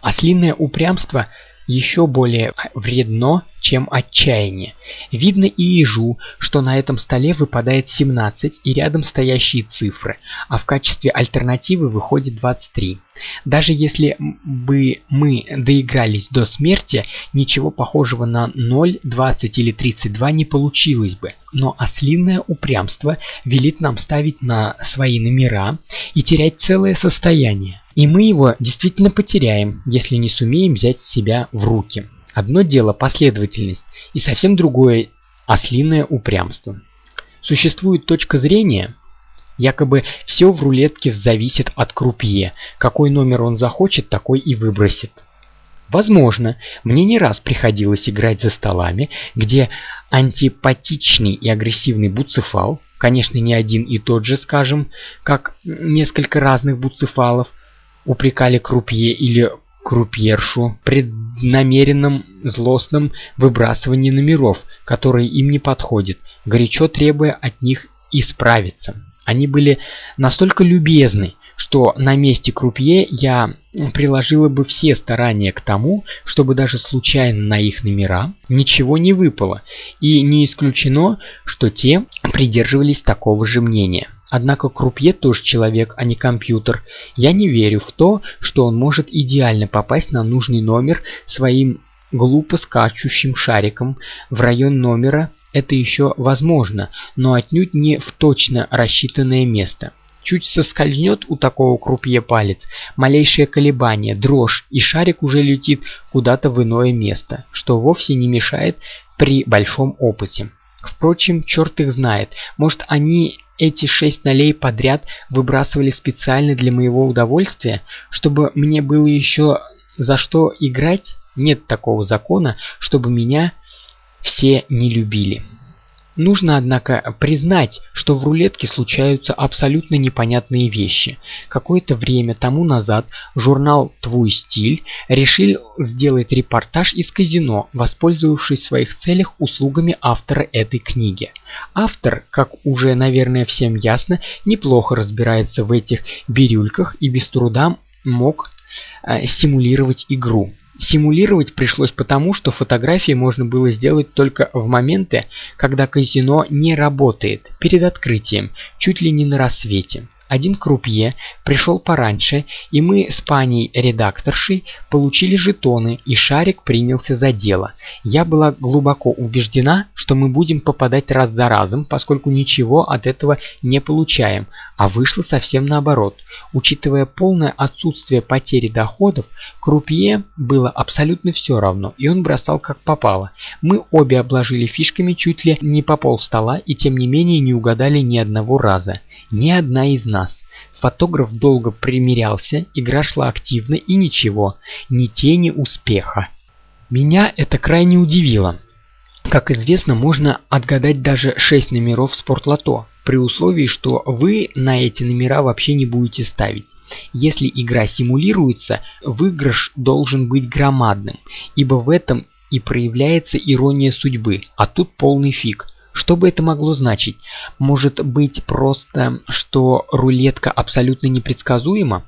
Ослиное упрямство еще более вредно, чем отчаяние. Видно и ежу, что на этом столе выпадает 17 и рядом стоящие цифры, а в качестве альтернативы выходит 23. Даже если бы мы доигрались до смерти, ничего похожего на 0, 20 или 32 не получилось бы. Но ослинное упрямство велит нам ставить на свои номера и терять целое состояние. И мы его действительно потеряем, если не сумеем взять себя в руки. Одно дело последовательность, и совсем другое ослиное упрямство. Существует точка зрения, якобы все в рулетке зависит от крупье, какой номер он захочет, такой и выбросит. Возможно, мне не раз приходилось играть за столами, где антипатичный и агрессивный буцефал, конечно не один и тот же, скажем, как несколько разных буцефалов, упрекали крупье или крупьершу преднамеренном злостном выбрасывании номеров, которые им не подходят, горячо требуя от них исправиться. Они были настолько любезны, что на месте крупье я приложила бы все старания к тому, чтобы даже случайно на их номера ничего не выпало, и не исключено, что те придерживались такого же мнения. Однако Крупье тоже человек, а не компьютер. Я не верю в то, что он может идеально попасть на нужный номер своим глупо скачущим шариком в район номера. Это еще возможно, но отнюдь не в точно рассчитанное место. Чуть соскользнет у такого крупье палец, малейшее колебание, дрожь, и шарик уже летит куда-то в иное место, что вовсе не мешает при большом опыте. Впрочем, черт их знает, может они эти шесть налей подряд выбрасывали специально для моего удовольствия, чтобы мне было еще за что играть? Нет такого закона, чтобы меня все не любили. Нужно, однако, признать, что в рулетке случаются абсолютно непонятные вещи. Какое-то время тому назад журнал «Твой стиль» решил сделать репортаж из казино, воспользовавшись в своих целях услугами автора этой книги. Автор, как уже, наверное, всем ясно, неплохо разбирается в этих бирюльках и без труда мог э, стимулировать игру. Симулировать пришлось потому, что фотографии можно было сделать только в моменты, когда казино не работает, перед открытием, чуть ли не на рассвете. Один крупье пришел пораньше, и мы с паней-редакторшей получили жетоны, и Шарик принялся за дело. Я была глубоко убеждена, что мы будем попадать раз за разом, поскольку ничего от этого не получаем, а вышло совсем наоборот. Учитывая полное отсутствие потери доходов, крупье было абсолютно все равно, и он бросал как попало. Мы обе обложили фишками чуть ли не по пол стола, и тем не менее не угадали ни одного раза. Ни одна из нас. Фотограф долго примерялся, игра шла активно и ничего, ни тени успеха. Меня это крайне удивило. Как известно, можно отгадать даже 6 номеров спортлото, при условии, что вы на эти номера вообще не будете ставить. Если игра симулируется, выигрыш должен быть громадным, ибо в этом и проявляется ирония судьбы, а тут полный фиг. Что бы это могло значить? Может быть просто, что рулетка абсолютно непредсказуема?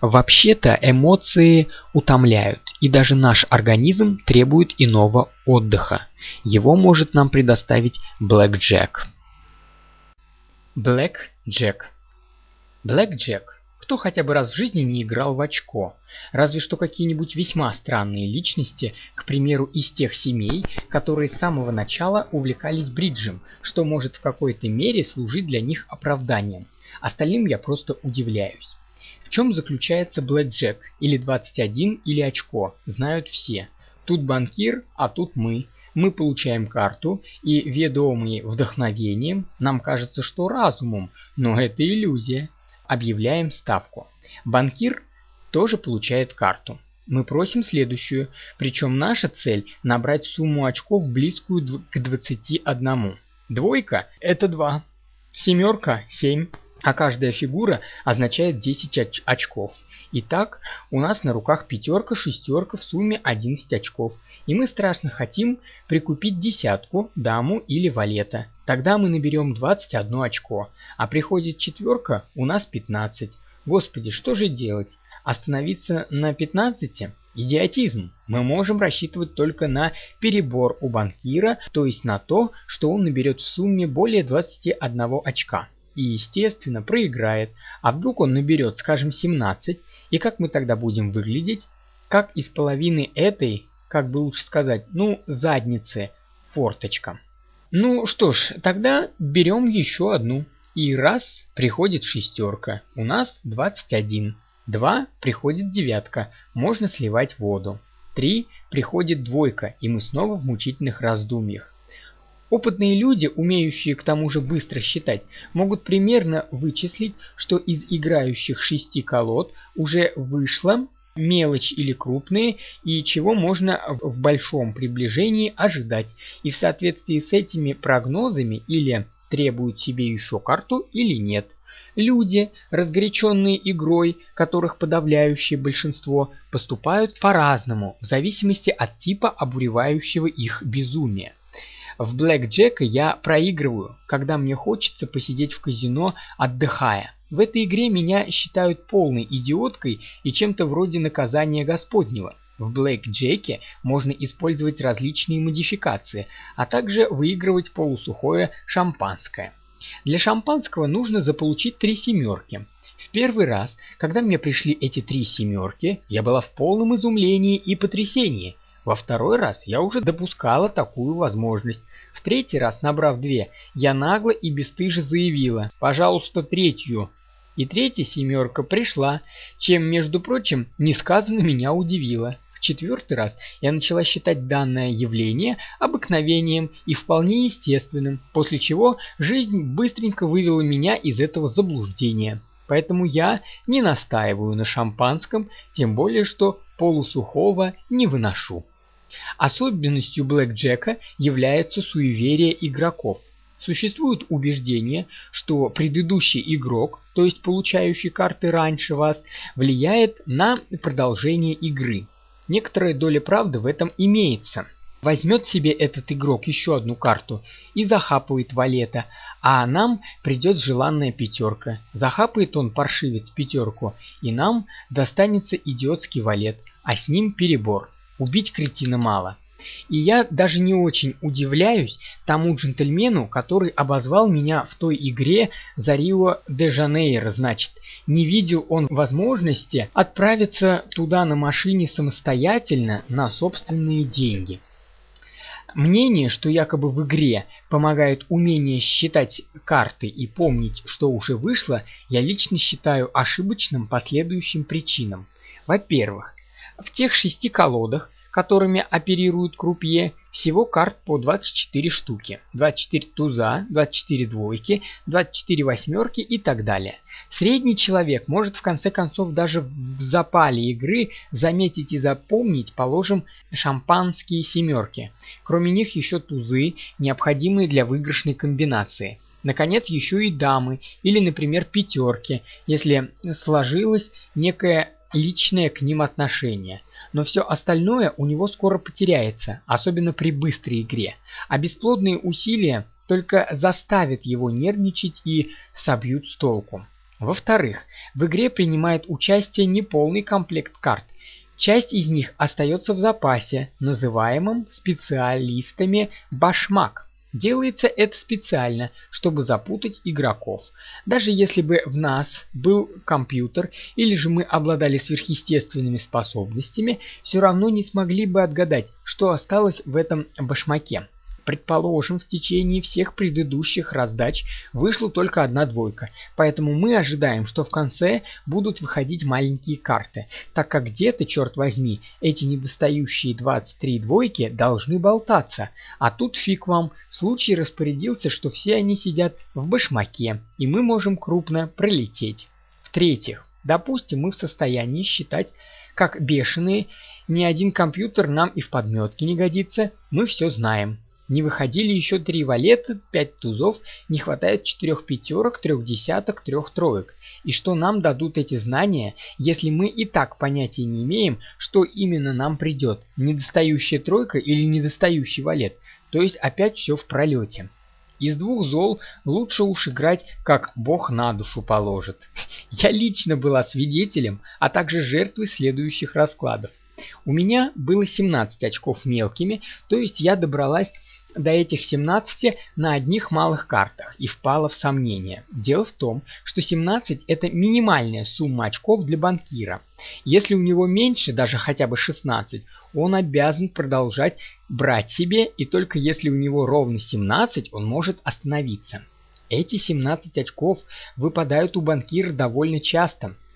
Вообще-то эмоции утомляют, и даже наш организм требует иного отдыха. Его может нам предоставить Блэк Джек. Блэк Джек Блэк Джек кто хотя бы раз в жизни не играл в очко? Разве что какие-нибудь весьма странные личности, к примеру, из тех семей, которые с самого начала увлекались бриджем, что может в какой-то мере служить для них оправданием. Остальным я просто удивляюсь. В чем заключается блэкджек, или 21, или очко, знают все. Тут банкир, а тут мы. Мы получаем карту, и, ведомые вдохновением, нам кажется, что разумом, но это иллюзия. Объявляем ставку. Банкир тоже получает карту. Мы просим следующую, причем наша цель набрать сумму очков близкую к 21. Двойка – это 2, семерка – 7, а каждая фигура означает 10 оч очков. Итак, у нас на руках пятерка, шестерка, в сумме 11 очков. И мы страшно хотим прикупить десятку, даму или валета. Тогда мы наберем 21 очко, а приходит четверка, у нас 15. Господи, что же делать? Остановиться на 15? Идиотизм. Мы можем рассчитывать только на перебор у банкира, то есть на то, что он наберет в сумме более 21 очка. И, естественно, проиграет. А вдруг он наберет, скажем, 17, и как мы тогда будем выглядеть? Как из половины этой, как бы лучше сказать, ну, задницы, форточка. Ну что ж, тогда берем еще одну. И раз, приходит шестерка, у нас 21. Два, приходит девятка, можно сливать воду. Три, приходит двойка, и мы снова в мучительных раздумьях. Опытные люди, умеющие к тому же быстро считать, могут примерно вычислить, что из играющих шести колод уже вышло мелочь или крупные, и чего можно в большом приближении ожидать, и в соответствии с этими прогнозами или требуют себе еще карту или нет. Люди, разгоряченные игрой, которых подавляющее большинство, поступают по-разному, в зависимости от типа обуревающего их безумия. В Блэк Джека я проигрываю, когда мне хочется посидеть в казино, отдыхая. В этой игре меня считают полной идиоткой и чем-то вроде наказания Господнего. В Блэк Джеке можно использовать различные модификации, а также выигрывать полусухое шампанское. Для шампанского нужно заполучить три семерки. В первый раз, когда мне пришли эти три семерки, я была в полном изумлении и потрясении. Во второй раз я уже допускала такую возможность, в третий раз, набрав две, я нагло и бесстыже заявила «пожалуйста, третью». И третья семерка пришла, чем, между прочим, несказанно меня удивило. В четвертый раз я начала считать данное явление обыкновением и вполне естественным, после чего жизнь быстренько вывела меня из этого заблуждения. Поэтому я не настаиваю на шампанском, тем более что полусухого не выношу. Особенностью блэкджека является суеверие игроков. Существует убеждение, что предыдущий игрок, то есть получающий карты раньше вас, влияет на продолжение игры. Некоторая доля правды в этом имеется. Возьмет себе этот игрок еще одну карту и захапывает валета, а нам придет желанная пятерка. Захапает он паршивец пятерку, и нам достанется идиотский валет, а с ним перебор. Убить кретина мало. И я даже не очень удивляюсь тому джентльмену, который обозвал меня в той игре за Рио-де-Жанейро, значит. Не видел он возможности отправиться туда на машине самостоятельно на собственные деньги. Мнение, что якобы в игре помогает умение считать карты и помнить, что уже вышло, я лично считаю ошибочным по следующим причинам. Во-первых, в тех шести колодах, которыми оперирует крупье, всего карт по 24 штуки. 24 туза, 24 двойки, 24 восьмерки и так далее. Средний человек может в конце концов даже в запале игры заметить и запомнить, положим, шампанские семерки. Кроме них еще тузы, необходимые для выигрышной комбинации. Наконец, еще и дамы, или, например, пятерки, если сложилось некое личное к ним отношение. Но все остальное у него скоро потеряется, особенно при быстрой игре. А бесплодные усилия только заставят его нервничать и собьют с толку. Во-вторых, в игре принимает участие неполный комплект карт. Часть из них остается в запасе, называемом специалистами башмак. Делается это специально, чтобы запутать игроков. Даже если бы в нас был компьютер или же мы обладали сверхъестественными способностями, все равно не смогли бы отгадать, что осталось в этом башмаке. Предположим, в течение всех предыдущих раздач вышла только одна двойка, поэтому мы ожидаем, что в конце будут выходить маленькие карты, так как где-то, черт возьми, эти недостающие 23 двойки должны болтаться, а тут фиг вам, случай распорядился, что все они сидят в башмаке, и мы можем крупно пролететь. В-третьих, допустим, мы в состоянии считать как бешеные, ни один компьютер нам и в подметке не годится, мы все знаем. Не выходили еще три валета, пять тузов, не хватает четырех пятерок, трех десяток, трех троек. И что нам дадут эти знания, если мы и так понятия не имеем, что именно нам придет, недостающая тройка или недостающий валет, то есть опять все в пролете. Из двух зол лучше уж играть, как Бог на душу положит. *laughs* Я лично была свидетелем, а также жертвой следующих раскладов. У меня было 17 очков мелкими, то есть я добралась до этих 17 на одних малых картах и впала в сомнение. Дело в том, что 17 это минимальная сумма очков для банкира. Если у него меньше, даже хотя бы 16, он обязан продолжать брать себе, и только если у него ровно 17, он может остановиться. Эти 17 очков выпадают у банкира довольно часто –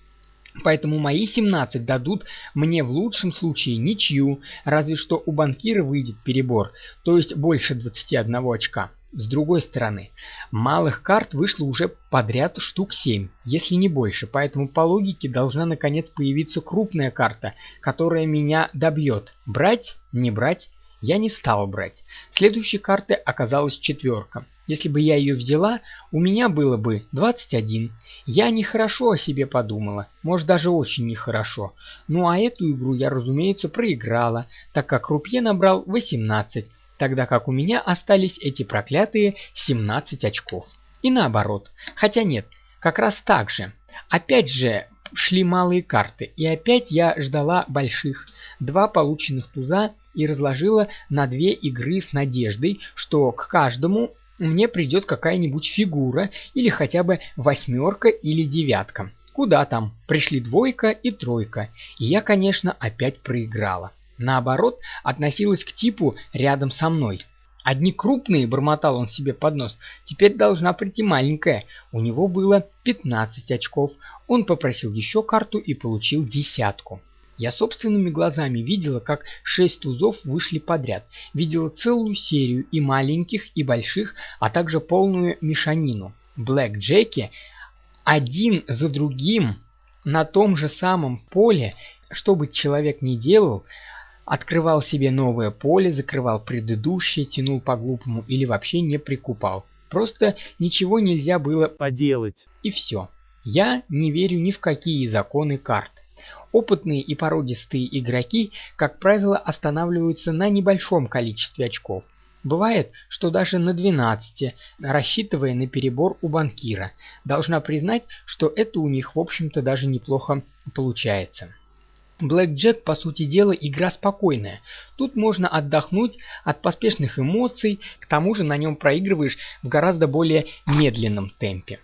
Поэтому мои 17 дадут мне в лучшем случае ничью, разве что у банкира выйдет перебор, то есть больше 21 очка. С другой стороны, малых карт вышло уже подряд штук 7, если не больше, поэтому по логике должна наконец появиться крупная карта, которая меня добьет. Брать, не брать, я не стал брать. Следующей картой оказалась четверка. Если бы я ее взяла, у меня было бы 21. Я нехорошо о себе подумала, может даже очень нехорошо. Ну а эту игру я, разумеется, проиграла, так как Рупье набрал 18, тогда как у меня остались эти проклятые 17 очков. И наоборот. Хотя нет, как раз так же. Опять же шли малые карты, и опять я ждала больших. Два полученных туза и разложила на две игры с надеждой, что к каждому мне придет какая-нибудь фигура или хотя бы восьмерка или девятка. Куда там? Пришли двойка и тройка. И я, конечно, опять проиграла. Наоборот, относилась к типу рядом со мной. Одни крупные, бормотал он себе под нос, теперь должна прийти маленькая. У него было 15 очков. Он попросил еще карту и получил десятку. Я собственными глазами видела, как шесть тузов вышли подряд. Видела целую серию и маленьких, и больших, а также полную мешанину. Блэк Джеки один за другим на том же самом поле, что бы человек ни делал, открывал себе новое поле, закрывал предыдущее, тянул по-глупому или вообще не прикупал. Просто ничего нельзя было поделать. И все. Я не верю ни в какие законы карт. Опытные и породистые игроки, как правило, останавливаются на небольшом количестве очков. Бывает, что даже на 12, рассчитывая на перебор у банкира. Должна признать, что это у них, в общем-то, даже неплохо получается. Блэк Джек, по сути дела, игра спокойная. Тут можно отдохнуть от поспешных эмоций, к тому же на нем проигрываешь в гораздо более медленном темпе.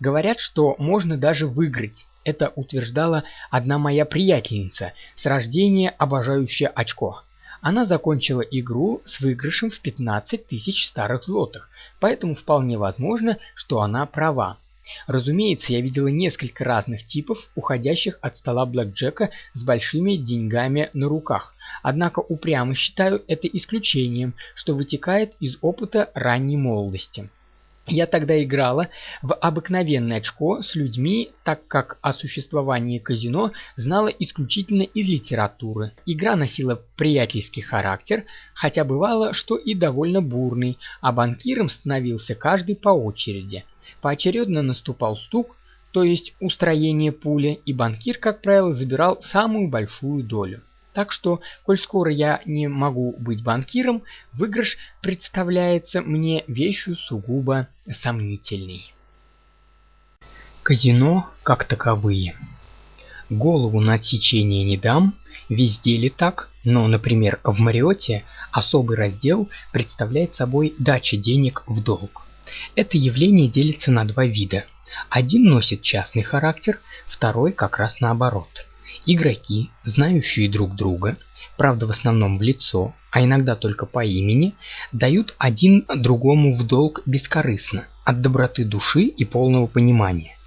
Говорят, что можно даже выиграть. Это утверждала одна моя приятельница, с рождения обожающая очко. Она закончила игру с выигрышем в 15 тысяч старых злотых, поэтому вполне возможно, что она права. Разумеется, я видела несколько разных типов, уходящих от стола блэкджека с большими деньгами на руках. Однако упрямо считаю это исключением, что вытекает из опыта ранней молодости. Я тогда играла в обыкновенное очко с людьми, так как о существовании казино знала исключительно из литературы. Игра носила приятельский характер, хотя бывало, что и довольно бурный, а банкиром становился каждый по очереди. Поочередно наступал стук, то есть устроение пули, и банкир, как правило, забирал самую большую долю. Так что, коль скоро я не могу быть банкиром, выигрыш представляется мне вещью сугубо сомнительной. Казино как таковые. Голову на отсечение не дам, везде ли так, но, например, в Мариоте особый раздел представляет собой дача денег в долг. Это явление делится на два вида. Один носит частный характер, второй как раз наоборот – Игроки, знающие друг друга, правда в основном в лицо, а иногда только по имени, дают один другому в долг бескорыстно, от доброты души и полного понимания.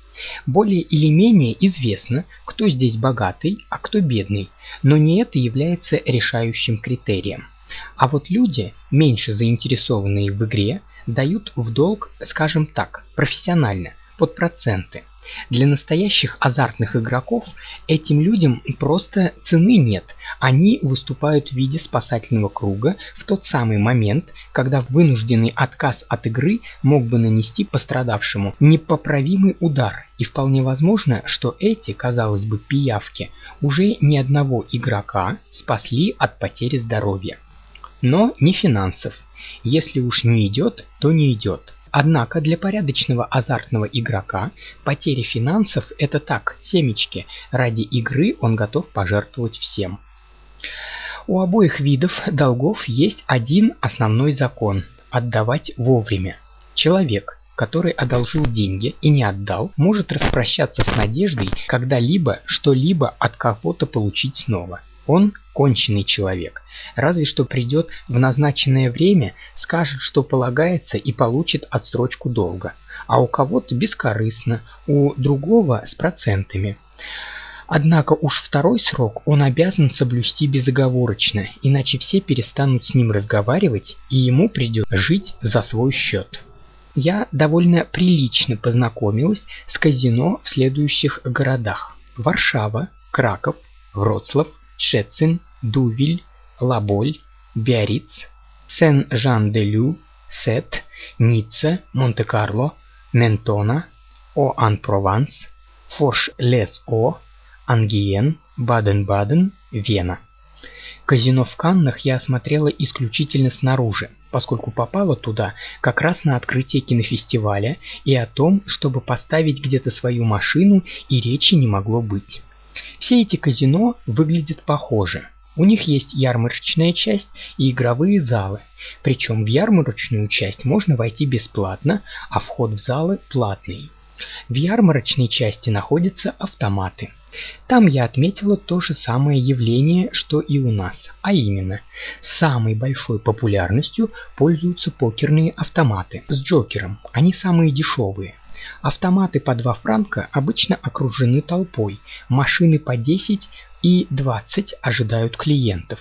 Более или менее известно, кто здесь богатый, а кто бедный, но не это является решающим критерием. А вот люди, меньше заинтересованные в игре, дают в долг, скажем так, профессионально, под проценты – для настоящих азартных игроков этим людям просто цены нет. Они выступают в виде спасательного круга в тот самый момент, когда вынужденный отказ от игры мог бы нанести пострадавшему непоправимый удар. И вполне возможно, что эти, казалось бы, пиявки уже ни одного игрока спасли от потери здоровья. Но не финансов. Если уж не идет, то не идет. Однако для порядочного азартного игрока потеря финансов – это так, семечки, ради игры он готов пожертвовать всем. У обоих видов долгов есть один основной закон – отдавать вовремя. Человек, который одолжил деньги и не отдал, может распрощаться с надеждой когда-либо что-либо от кого-то получить снова. Он конченый человек. Разве что придет в назначенное время, скажет, что полагается и получит отсрочку долга. А у кого-то бескорыстно, у другого с процентами. Однако уж второй срок он обязан соблюсти безоговорочно, иначе все перестанут с ним разговаривать, и ему придет жить за свой счет. Я довольно прилично познакомилась с казино в следующих городах. Варшава, Краков, Вроцлав, Шецин, Дувиль, Лаболь, Биарриц, Сен-Жан-де-Лю, Сет, Ницца, Монте-Карло, Ментона, О-Ан-Прованс, Форш-Лес-О, Ангиен, Баден-Баден, Вена. Казино в Каннах я осмотрела исключительно снаружи, поскольку попала туда как раз на открытие кинофестиваля и о том, чтобы поставить где-то свою машину и речи не могло быть. Все эти казино выглядят похоже. У них есть ярмарочная часть и игровые залы. Причем в ярмарочную часть можно войти бесплатно, а вход в залы платный. В ярмарочной части находятся автоматы. Там я отметила то же самое явление, что и у нас, а именно, самой большой популярностью пользуются покерные автоматы с джокером, они самые дешевые. Автоматы по 2 франка обычно окружены толпой, машины по 10 и 20 ожидают клиентов.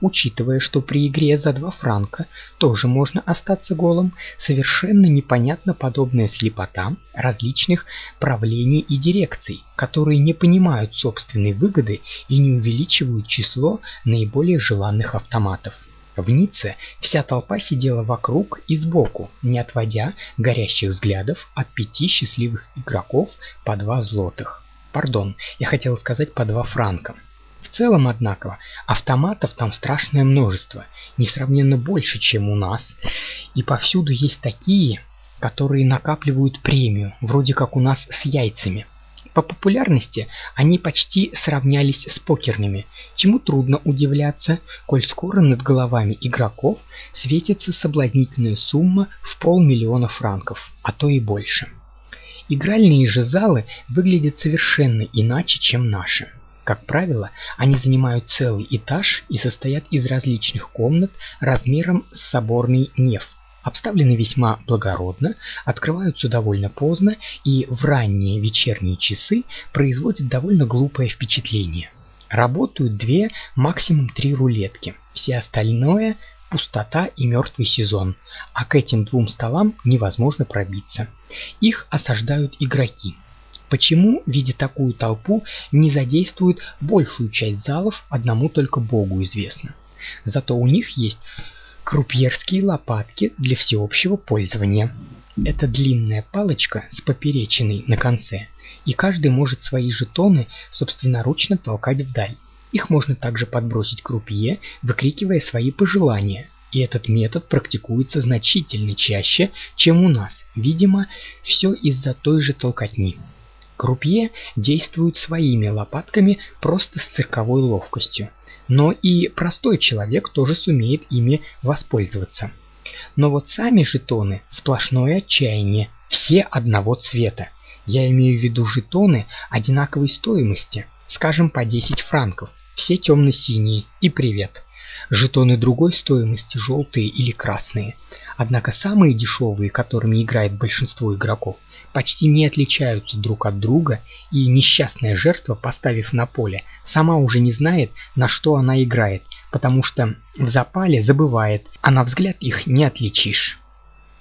Учитывая, что при игре за 2 франка тоже можно остаться голым, совершенно непонятна подобная слепота различных правлений и дирекций, которые не понимают собственной выгоды и не увеличивают число наиболее желанных автоматов. В Ницце вся толпа сидела вокруг и сбоку, не отводя горящих взглядов от пяти счастливых игроков по два злотых. Пардон, я хотел сказать по два франка. В целом, однако, автоматов там страшное множество, несравненно больше, чем у нас, и повсюду есть такие, которые накапливают премию, вроде как у нас с яйцами. По популярности они почти сравнялись с покерными, чему трудно удивляться, коль скоро над головами игроков светится соблазнительная сумма в полмиллиона франков, а то и больше. Игральные же залы выглядят совершенно иначе, чем наши. Как правило, они занимают целый этаж и состоят из различных комнат размером с соборный неф, обставлены весьма благородно, открываются довольно поздно и в ранние вечерние часы производят довольно глупое впечатление. Работают две, максимум три рулетки. Все остальное – пустота и мертвый сезон, а к этим двум столам невозможно пробиться. Их осаждают игроки. Почему, видя такую толпу, не задействуют большую часть залов, одному только Богу известно. Зато у них есть крупьерские лопатки для всеобщего пользования. Это длинная палочка с поперечиной на конце, и каждый может свои жетоны собственноручно толкать вдаль. Их можно также подбросить крупье, выкрикивая свои пожелания. И этот метод практикуется значительно чаще, чем у нас. Видимо, все из-за той же толкотни. Крупье действует своими лопатками просто с цирковой ловкостью, но и простой человек тоже сумеет ими воспользоваться. Но вот сами жетоны – сплошное отчаяние, все одного цвета. Я имею в виду жетоны одинаковой стоимости, скажем по 10 франков, все темно-синие и привет. Жетоны другой стоимости желтые или красные. Однако самые дешевые, которыми играет большинство игроков, почти не отличаются друг от друга, и несчастная жертва, поставив на поле, сама уже не знает, на что она играет, потому что в запале забывает, а на взгляд их не отличишь.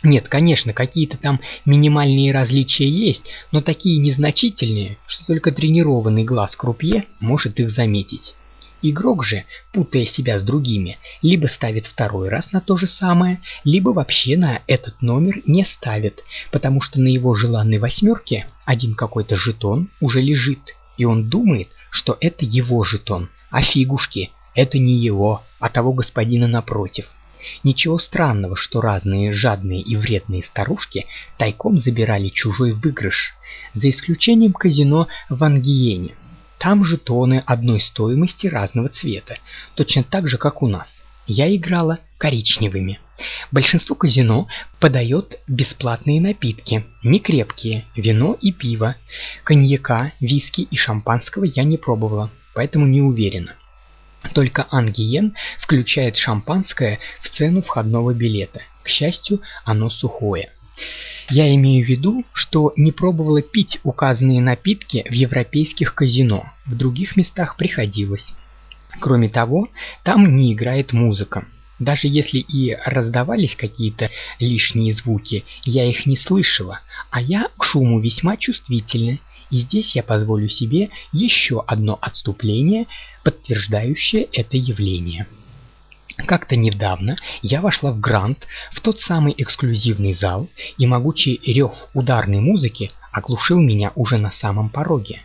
Нет, конечно, какие-то там минимальные различия есть, но такие незначительные, что только тренированный глаз крупье может их заметить. Игрок же, путая себя с другими, либо ставит второй раз на то же самое, либо вообще на этот номер не ставит, потому что на его желанной восьмерке один какой-то жетон уже лежит, и он думает, что это его жетон, а фигушки, это не его, а того господина напротив. Ничего странного, что разные жадные и вредные старушки тайком забирали чужой выигрыш, за исключением казино в Ангиене. Там жетоны одной стоимости разного цвета, точно так же, как у нас. Я играла коричневыми. Большинство казино подает бесплатные напитки, не крепкие, вино и пиво. Коньяка, виски и шампанского я не пробовала, поэтому не уверена. Только Ангиен включает шампанское в цену входного билета. К счастью, оно сухое. Я имею в виду, что не пробовала пить указанные напитки в европейских казино, в других местах приходилось. Кроме того, там не играет музыка. Даже если и раздавались какие-то лишние звуки, я их не слышала, а я к шуму весьма чувствительна, и здесь я позволю себе еще одно отступление, подтверждающее это явление. Как-то недавно я вошла в Грант, в тот самый эксклюзивный зал, и могучий рев ударной музыки оглушил меня уже на самом пороге.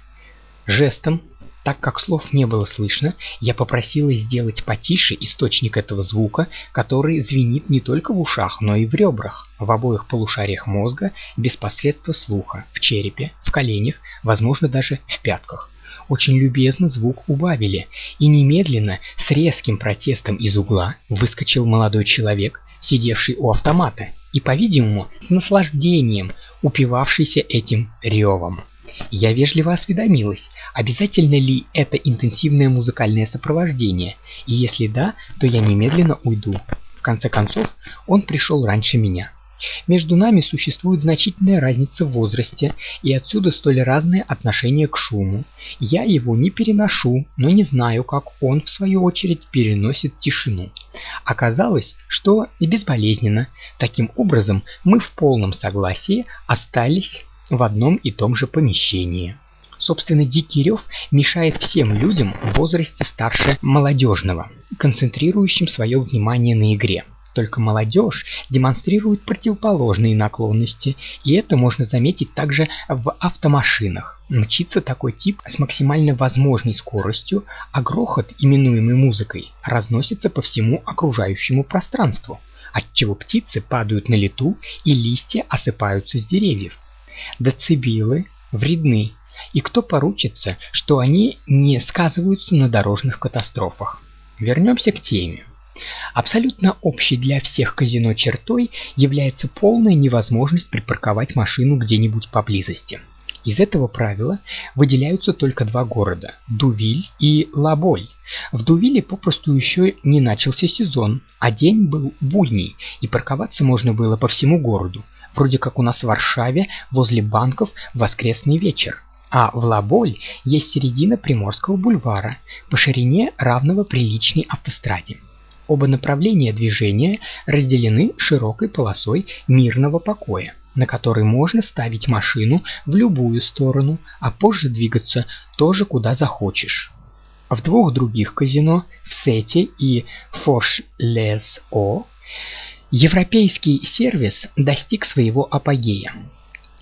Жестом, так как слов не было слышно, я попросила сделать потише источник этого звука, который звенит не только в ушах, но и в ребрах, в обоих полушариях мозга, без посредства слуха, в черепе, в коленях, возможно даже в пятках очень любезно звук убавили, и немедленно, с резким протестом из угла, выскочил молодой человек, сидевший у автомата, и, по-видимому, с наслаждением упивавшийся этим ревом. Я вежливо осведомилась, обязательно ли это интенсивное музыкальное сопровождение, и если да, то я немедленно уйду. В конце концов, он пришел раньше меня. Между нами существует значительная разница в возрасте, и отсюда столь разное отношение к шуму. Я его не переношу, но не знаю, как он, в свою очередь, переносит тишину. Оказалось, что и безболезненно. Таким образом, мы в полном согласии остались в одном и том же помещении. Собственно, дикий рев мешает всем людям в возрасте старше молодежного, концентрирующим свое внимание на игре. Только молодежь демонстрирует противоположные наклонности, и это можно заметить также в автомашинах. Мчится такой тип с максимально возможной скоростью, а грохот, именуемый музыкой, разносится по всему окружающему пространству, отчего птицы падают на лету и листья осыпаются с деревьев. Децибелы вредны, и кто поручится, что они не сказываются на дорожных катастрофах. Вернемся к теме. Абсолютно общей для всех казино чертой является полная невозможность припарковать машину где-нибудь поблизости. Из этого правила выделяются только два города – Дувиль и Лаболь. В Дувиле попросту еще не начался сезон, а день был будний, и парковаться можно было по всему городу, вроде как у нас в Варшаве возле банков воскресный вечер. А в Лаболь есть середина Приморского бульвара, по ширине равного приличной автостраде. Оба направления движения разделены широкой полосой мирного покоя, на которой можно ставить машину в любую сторону, а позже двигаться тоже куда захочешь. В двух других казино, в Сете и Форш-Лес-О, европейский сервис достиг своего апогея.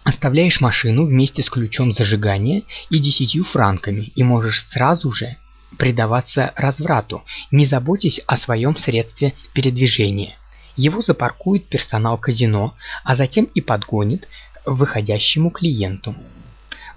Оставляешь машину вместе с ключом зажигания и десятью франками и можешь сразу же предаваться разврату, не заботясь о своем средстве передвижения. Его запаркует персонал казино, а затем и подгонит выходящему клиенту.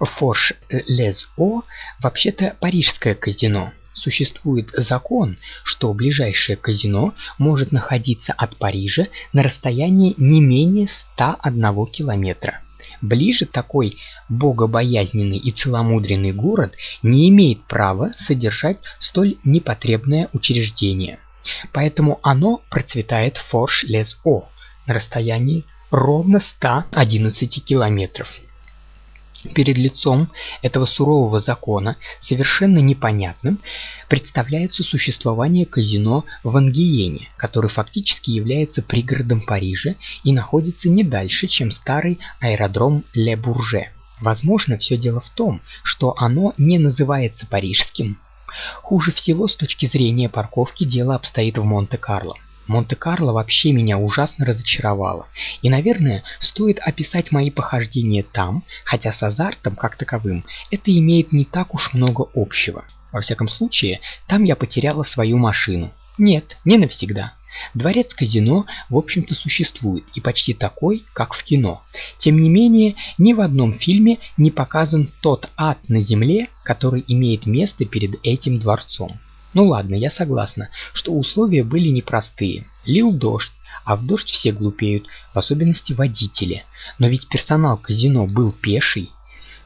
Форш Лез О вообще-то парижское казино. Существует закон, что ближайшее казино может находиться от Парижа на расстоянии не менее 101 километра. Ближе такой богобоязненный и целомудренный город не имеет права содержать столь непотребное учреждение. Поэтому оно процветает в Форш-Лес-О на расстоянии ровно 111 километров. Перед лицом этого сурового закона совершенно непонятным представляется существование казино в Ангиене, который фактически является пригородом Парижа и находится не дальше, чем старый аэродром Ле Бурже. Возможно, все дело в том, что оно не называется парижским. Хуже всего с точки зрения парковки дело обстоит в Монте-Карло. Монте-Карло вообще меня ужасно разочаровало. И, наверное, стоит описать мои похождения там, хотя с азартом как таковым это имеет не так уж много общего. Во всяком случае, там я потеряла свою машину. Нет, не навсегда. Дворец-казино, в общем-то, существует, и почти такой, как в кино. Тем не менее, ни в одном фильме не показан тот ад на земле, который имеет место перед этим дворцом. Ну ладно, я согласна, что условия были непростые. Лил дождь, а в дождь все глупеют, в особенности водители. Но ведь персонал казино был пеший.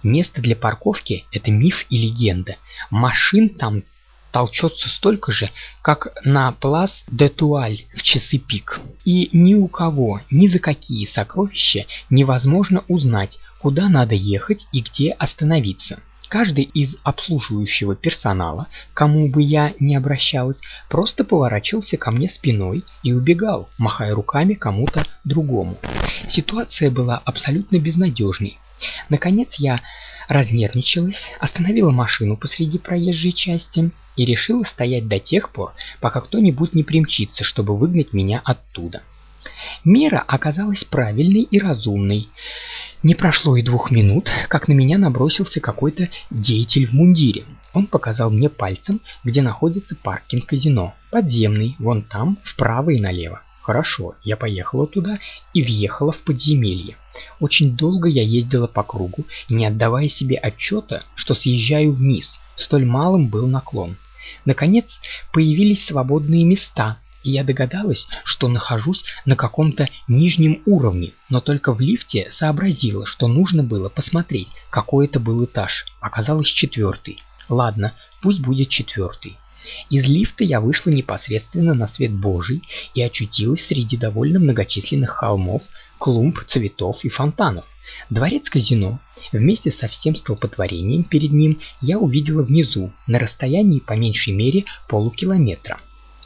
Место для парковки – это миф и легенда. Машин там толчется столько же, как на Плас де Туаль в часы пик. И ни у кого, ни за какие сокровища невозможно узнать, куда надо ехать и где остановиться. Каждый из обслуживающего персонала, кому бы я ни обращалась, просто поворачивался ко мне спиной и убегал, махая руками кому-то другому. Ситуация была абсолютно безнадежной. Наконец я разнервничалась, остановила машину посреди проезжей части и решила стоять до тех пор, пока кто-нибудь не примчится, чтобы выгнать меня оттуда. Мера оказалась правильной и разумной. Не прошло и двух минут, как на меня набросился какой-то деятель в мундире. Он показал мне пальцем, где находится паркинг казино. Подземный, вон там, вправо и налево. Хорошо, я поехала туда и въехала в подземелье. Очень долго я ездила по кругу, не отдавая себе отчета, что съезжаю вниз. Столь малым был наклон. Наконец, появились свободные места, и я догадалась, что нахожусь на каком-то нижнем уровне, но только в лифте сообразила, что нужно было посмотреть, какой это был этаж. Оказалось четвертый. Ладно, пусть будет четвертый. Из лифта я вышла непосредственно на свет Божий и очутилась среди довольно многочисленных холмов, клумб, цветов и фонтанов. Дворец казино, вместе со всем столпотворением перед ним, я увидела внизу, на расстоянии по меньшей мере полукилометра.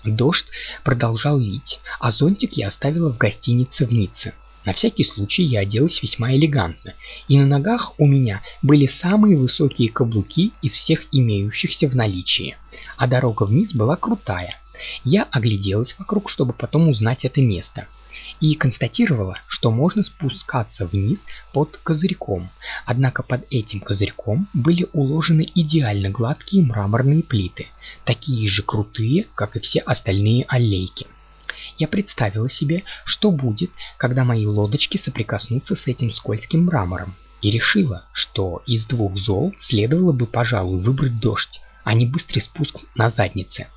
Дождь продолжал лить, а зонтик я оставила в гостинице в Ницце. На всякий случай я оделась весьма элегантно, и на ногах у меня были самые высокие каблуки из всех имеющихся в наличии, а дорога вниз была крутая. Я огляделась вокруг, чтобы потом узнать это место, и констатировала, что можно спускаться вниз под козырьком, однако под этим козырьком были уложены идеально гладкие мраморные плиты, такие же крутые, как и все остальные аллейки. Я представила себе, что будет, когда мои лодочки соприкоснутся с этим скользким мрамором, и решила, что из двух зол следовало бы, пожалуй, выбрать дождь, а не быстрый спуск на заднице.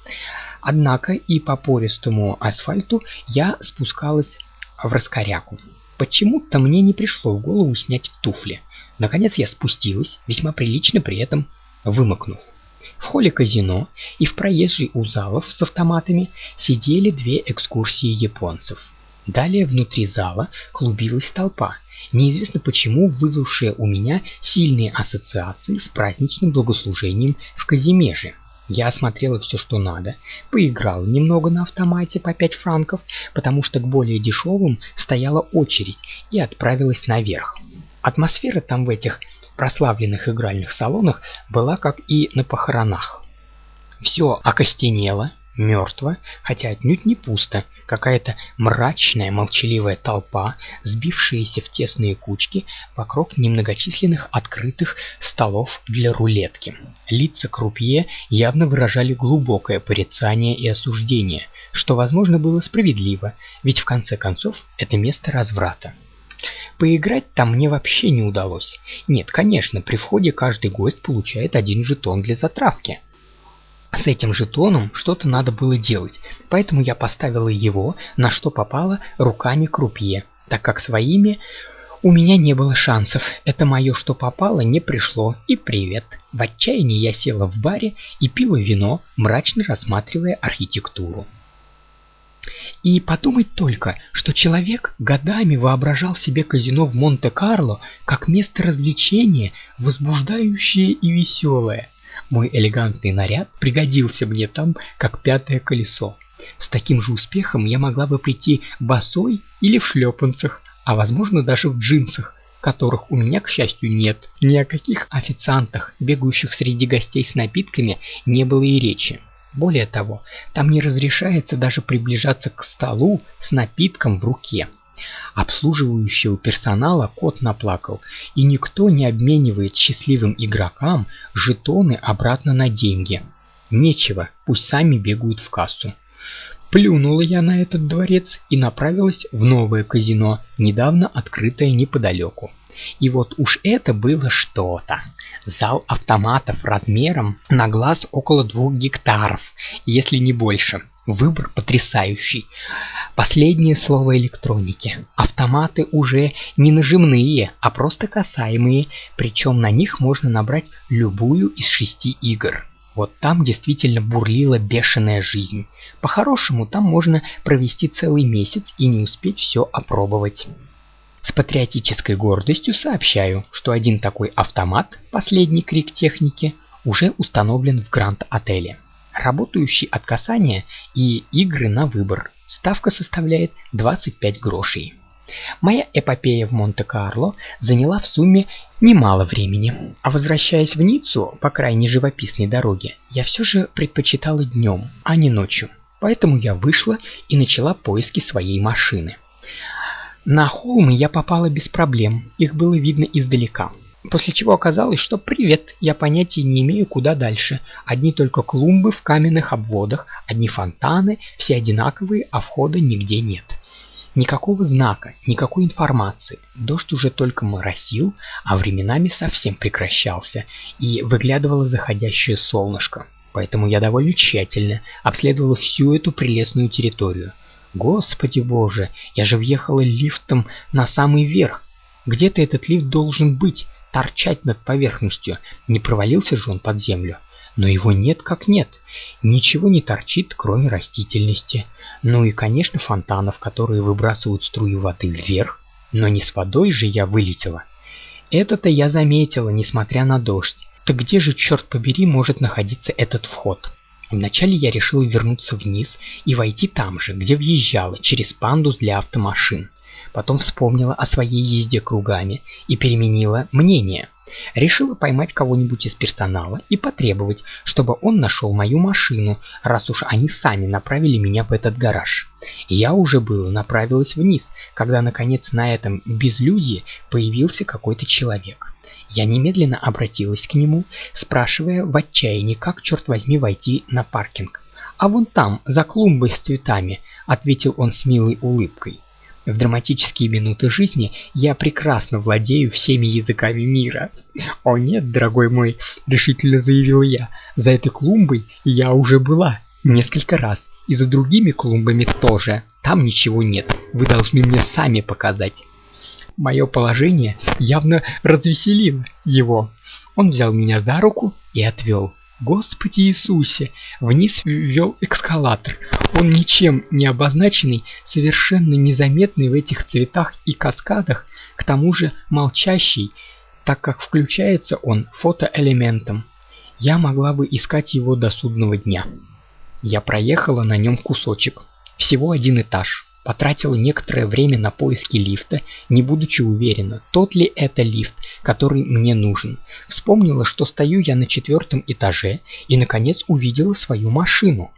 Однако и по пористому асфальту я спускалась в раскоряку. Почему-то мне не пришло в голову снять туфли. Наконец я спустилась, весьма прилично при этом вымокнув. В холле казино и в проезжей у залов с автоматами сидели две экскурсии японцев. Далее внутри зала клубилась толпа, неизвестно почему вызвавшая у меня сильные ассоциации с праздничным богослужением в Казимеже. Я осмотрела все, что надо, поиграла немного на автомате по 5 франков, потому что к более дешевым стояла очередь, и отправилась наверх. Атмосфера там в этих прославленных игральных салонах была как и на похоронах. Все окостенело, мертво, хотя отнюдь не пусто. Какая-то мрачная, молчаливая толпа, сбившаяся в тесные кучки вокруг немногочисленных открытых столов для рулетки. Лица крупье явно выражали глубокое порицание и осуждение, что, возможно, было справедливо, ведь в конце концов это место разврата. Поиграть там мне вообще не удалось. Нет, конечно, при входе каждый гость получает один жетон для затравки. С этим жетоном что-то надо было делать, поэтому я поставила его, на что попало, руками крупье, так как своими у меня не было шансов. Это мое что попало не пришло, и привет. В отчаянии я села в баре и пила вино, мрачно рассматривая архитектуру. И подумать только, что человек годами воображал себе казино в Монте-Карло как место развлечения, возбуждающее и веселое. Мой элегантный наряд пригодился мне там, как пятое колесо. С таким же успехом я могла бы прийти босой или в шлепанцах, а возможно даже в джинсах, которых у меня, к счастью, нет. Ни о каких официантах, бегающих среди гостей с напитками, не было и речи. Более того, там не разрешается даже приближаться к столу с напитком в руке. Обслуживающего персонала кот наплакал, и никто не обменивает счастливым игрокам жетоны обратно на деньги. Нечего, пусть сами бегают в кассу. Плюнула я на этот дворец и направилась в новое казино, недавно открытое неподалеку. И вот уж это было что-то. Зал автоматов размером на глаз около двух гектаров, если не больше. Выбор потрясающий. Последнее слово электроники. Автоматы уже не нажимные, а просто касаемые, причем на них можно набрать любую из шести игр. Вот там действительно бурлила бешеная жизнь. По-хорошему, там можно провести целый месяц и не успеть все опробовать. С патриотической гордостью сообщаю, что один такой автомат, последний крик техники, уже установлен в Гранд-отеле. Работающий от касания и игры на выбор. Ставка составляет 25 грошей. Моя эпопея в Монте-Карло заняла в сумме немало времени, а возвращаясь в Ниццу по крайне живописной дороге, я все же предпочитала днем, а не ночью. Поэтому я вышла и начала поиски своей машины. На холмы я попала без проблем, их было видно издалека. После чего оказалось, что привет, я понятия не имею, куда дальше. Одни только клумбы в каменных обводах, одни фонтаны, все одинаковые, а входа нигде нет. Никакого знака, никакой информации. Дождь уже только моросил, а временами совсем прекращался, и выглядывало заходящее солнышко. Поэтому я довольно тщательно обследовала всю эту прелестную территорию. Господи боже, я же въехала лифтом на самый верх. Где-то этот лифт должен быть, торчать над поверхностью. Не провалился же он под землю но его нет как нет. Ничего не торчит, кроме растительности. Ну и, конечно, фонтанов, которые выбрасывают струю воды вверх. Но не с водой же я вылетела. Это-то я заметила, несмотря на дождь. Так где же, черт побери, может находиться этот вход? Вначале я решила вернуться вниз и войти там же, где въезжала, через пандус для автомашин. Потом вспомнила о своей езде кругами и переменила мнение. Решила поймать кого-нибудь из персонала и потребовать, чтобы он нашел мою машину, раз уж они сами направили меня в этот гараж. я уже было направилась вниз, когда наконец на этом безлюдье появился какой-то человек. Я немедленно обратилась к нему, спрашивая в отчаянии, как, черт возьми, войти на паркинг. «А вон там, за клумбой с цветами», — ответил он с милой улыбкой. В драматические минуты жизни я прекрасно владею всеми языками мира. «О нет, дорогой мой», — решительно заявил я, — «за этой клумбой я уже была несколько раз, и за другими клумбами тоже. Там ничего нет, вы должны мне сами показать». Мое положение явно развеселило его. Он взял меня за руку и отвел. Господи Иисусе! Вниз вел эскалатор. Он ничем не обозначенный, совершенно незаметный в этих цветах и каскадах, к тому же молчащий, так как включается он фотоэлементом. Я могла бы искать его до судного дня. Я проехала на нем кусочек. Всего один этаж потратила некоторое время на поиски лифта, не будучи уверена, тот ли это лифт, который мне нужен. Вспомнила, что стою я на четвертом этаже и, наконец, увидела свою машину.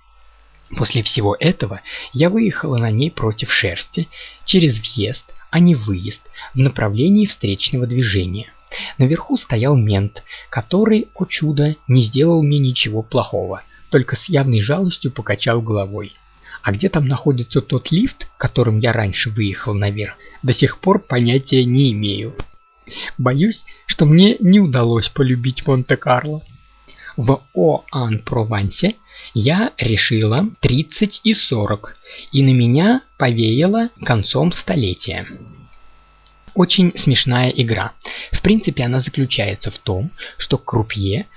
После всего этого я выехала на ней против шерсти, через въезд, а не выезд, в направлении встречного движения. Наверху стоял мент, который, о чудо, не сделал мне ничего плохого, только с явной жалостью покачал головой. А где там находится тот лифт, которым я раньше выехал наверх, до сих пор понятия не имею. Боюсь, что мне не удалось полюбить Монте-Карло. В Оан-Провансе я решила 30 и 40, и на меня повеяло концом столетия. Очень смешная игра. В принципе, она заключается в том, что крупье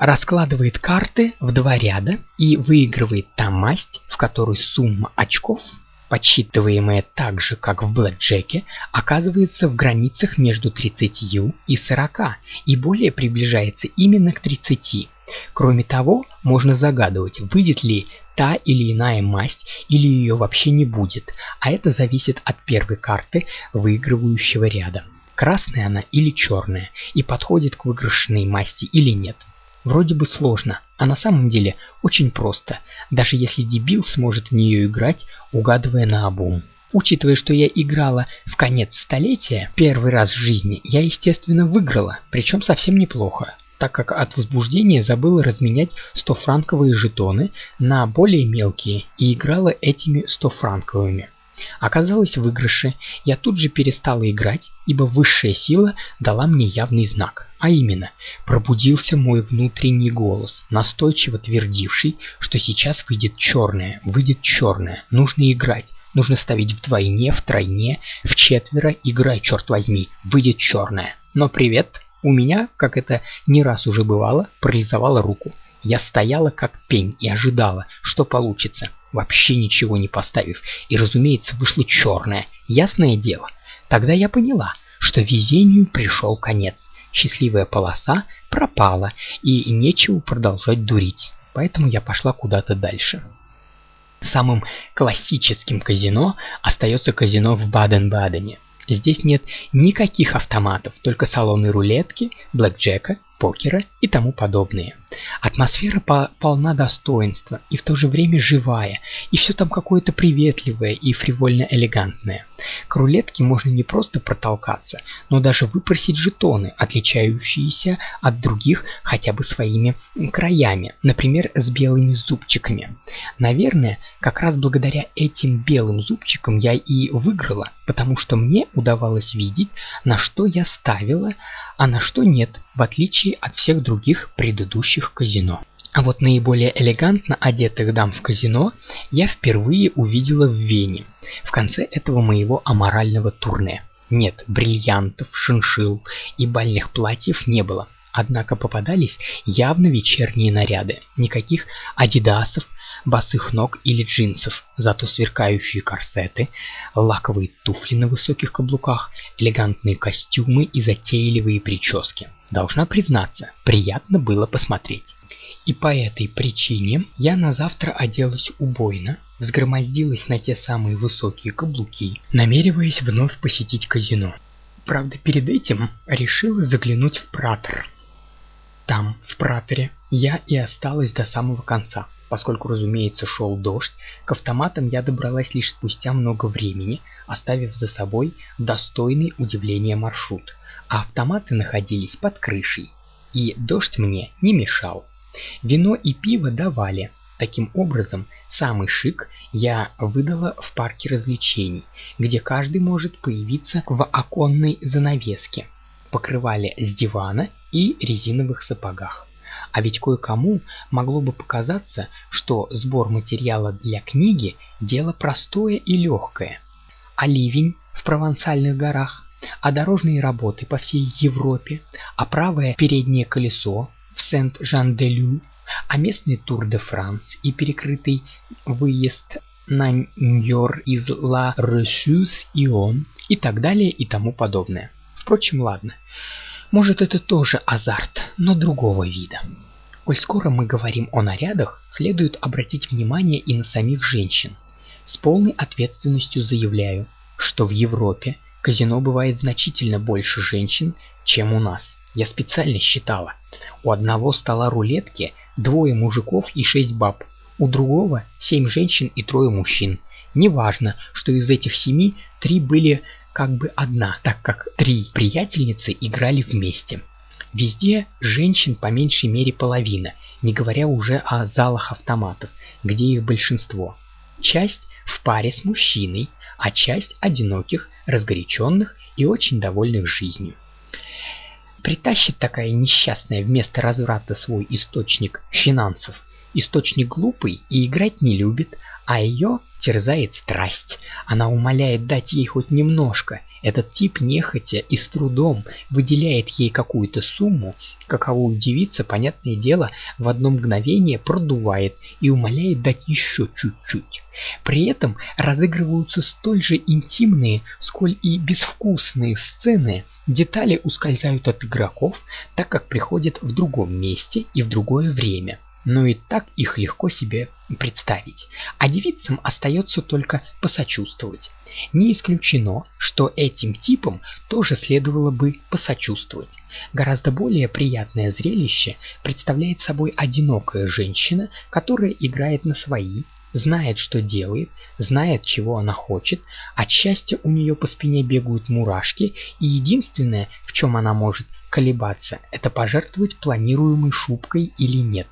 раскладывает карты в два ряда и выигрывает та масть, в которой сумма очков, подсчитываемая так же, как в блэкджеке, оказывается в границах между 30 и 40 и более приближается именно к 30. Кроме того, можно загадывать, выйдет ли та или иная масть или ее вообще не будет, а это зависит от первой карты выигрывающего ряда. Красная она или черная, и подходит к выигрышной масти или нет. Вроде бы сложно, а на самом деле очень просто, даже если дебил сможет в нее играть, угадывая на обум. Учитывая, что я играла в конец столетия, первый раз в жизни, я, естественно, выиграла, причем совсем неплохо, так как от возбуждения забыла разменять 100-франковые жетоны на более мелкие и играла этими 100-франковыми. Оказалось в выигрыше, я тут же перестала играть, ибо высшая сила дала мне явный знак, а именно, пробудился мой внутренний голос, настойчиво твердивший, что сейчас выйдет черное, выйдет черное, нужно играть, нужно ставить вдвойне, втройне, четверо, играй, черт возьми, выйдет черное. Но привет, у меня, как это не раз уже бывало, парализовала руку. Я стояла как пень и ожидала, что получится вообще ничего не поставив, и, разумеется, вышло черное, ясное дело. Тогда я поняла, что везению пришел конец. Счастливая полоса пропала, и нечего продолжать дурить. Поэтому я пошла куда-то дальше. Самым классическим казино остается казино в Баден-Бадене. Здесь нет никаких автоматов, только салоны рулетки, блэкджека покера и тому подобные. Атмосфера по полна достоинства и в то же время живая, и все там какое-то приветливое и фривольно-элегантное. К рулетке можно не просто протолкаться, но даже выпросить жетоны, отличающиеся от других хотя бы своими краями, например, с белыми зубчиками. Наверное, как раз благодаря этим белым зубчикам я и выиграла, потому что мне удавалось видеть, на что я ставила, а на что нет, в отличие от всех других предыдущих казино. А вот наиболее элегантно одетых дам в казино я впервые увидела в Вене, в конце этого моего аморального турне. Нет, бриллиантов, шиншил и бальных платьев не было. Однако попадались явно вечерние наряды. Никаких адидасов, босых ног или джинсов, зато сверкающие корсеты, лаковые туфли на высоких каблуках, элегантные костюмы и затейливые прически. Должна признаться, приятно было посмотреть. И по этой причине я на завтра оделась убойно, взгромоздилась на те самые высокие каблуки, намереваясь вновь посетить казино. Правда, перед этим решила заглянуть в Пратер. Там, в Пратере, я и осталась до самого конца. Поскольку, разумеется, шел дождь, к автоматам я добралась лишь спустя много времени, оставив за собой достойный удивления маршрут, а автоматы находились под крышей, и дождь мне не мешал. Вино и пиво давали. Таким образом, самый шик я выдала в парке развлечений, где каждый может появиться в оконной занавеске, покрывали с дивана и резиновых сапогах. А ведь кое-кому могло бы показаться, что сбор материала для книги – дело простое и легкое. А ливень в провансальных горах, а дорожные работы по всей Европе, а правое переднее колесо в Сент-Жан-де-Лю, а местный Тур де Франс и перекрытый выезд на Ньор из Ла Решюс и он, и так далее и тому подобное. Впрочем, ладно. Может, это тоже азарт, но другого вида. Коль скоро мы говорим о нарядах, следует обратить внимание и на самих женщин. С полной ответственностью заявляю, что в Европе казино бывает значительно больше женщин, чем у нас. Я специально считала. У одного стола рулетки двое мужиков и шесть баб, у другого семь женщин и трое мужчин. Неважно, что из этих семи три были как бы одна, так как три приятельницы играли вместе. Везде женщин по меньшей мере половина, не говоря уже о залах автоматов, где их большинство. Часть в паре с мужчиной, а часть одиноких, разгоряченных и очень довольных жизнью. Притащит такая несчастная вместо разврата свой источник финансов. Источник глупый и играть не любит, а ее терзает страсть. Она умоляет дать ей хоть немножко. Этот тип нехотя и с трудом выделяет ей какую-то сумму, каковую девица, понятное дело, в одно мгновение продувает и умоляет дать еще чуть-чуть. При этом разыгрываются столь же интимные, сколь и безвкусные сцены, детали ускользают от игроков, так как приходят в другом месте и в другое время но и так их легко себе представить. А девицам остается только посочувствовать. Не исключено, что этим типам тоже следовало бы посочувствовать. Гораздо более приятное зрелище представляет собой одинокая женщина, которая играет на свои, знает, что делает, знает, чего она хочет, от счастья у нее по спине бегают мурашки, и единственное, в чем она может колебаться, это пожертвовать планируемой шубкой или нет.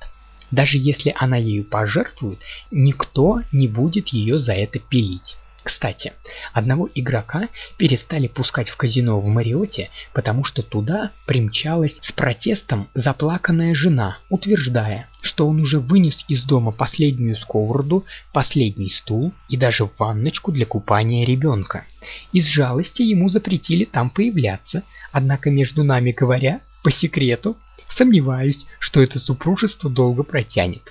Даже если она ею пожертвует, никто не будет ее за это пилить. Кстати, одного игрока перестали пускать в казино в Мариоте, потому что туда примчалась с протестом заплаканная жена, утверждая, что он уже вынес из дома последнюю сковороду, последний стул и даже ванночку для купания ребенка. Из жалости ему запретили там появляться, однако между нами говоря, по секрету, Сомневаюсь, что это супружество долго протянет.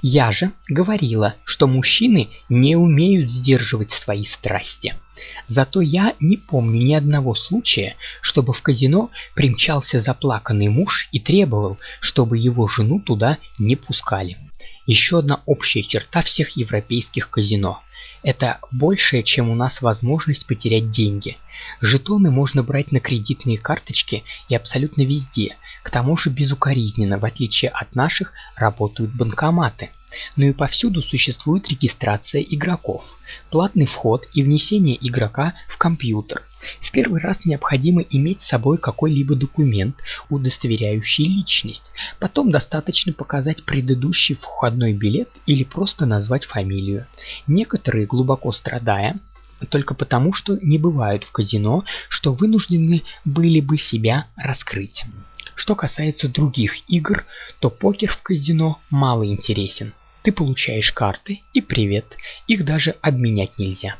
Я же говорила, что мужчины не умеют сдерживать свои страсти. Зато я не помню ни одного случая, чтобы в казино примчался заплаканный муж и требовал, чтобы его жену туда не пускали. Еще одна общая черта всех европейских казино. Это большее, чем у нас возможность потерять деньги. Жетоны можно брать на кредитные карточки и абсолютно везде. К тому же безукоризненно, в отличие от наших, работают банкоматы. Но и повсюду существует регистрация игроков, платный вход и внесение игрока в компьютер. В первый раз необходимо иметь с собой какой-либо документ, удостоверяющий личность. Потом достаточно показать предыдущий входной билет или просто назвать фамилию. Некоторые, глубоко страдая, только потому, что не бывают в казино, что вынуждены были бы себя раскрыть. Что касается других игр, то покер в казино мало интересен. Ты получаешь карты и привет, их даже обменять нельзя.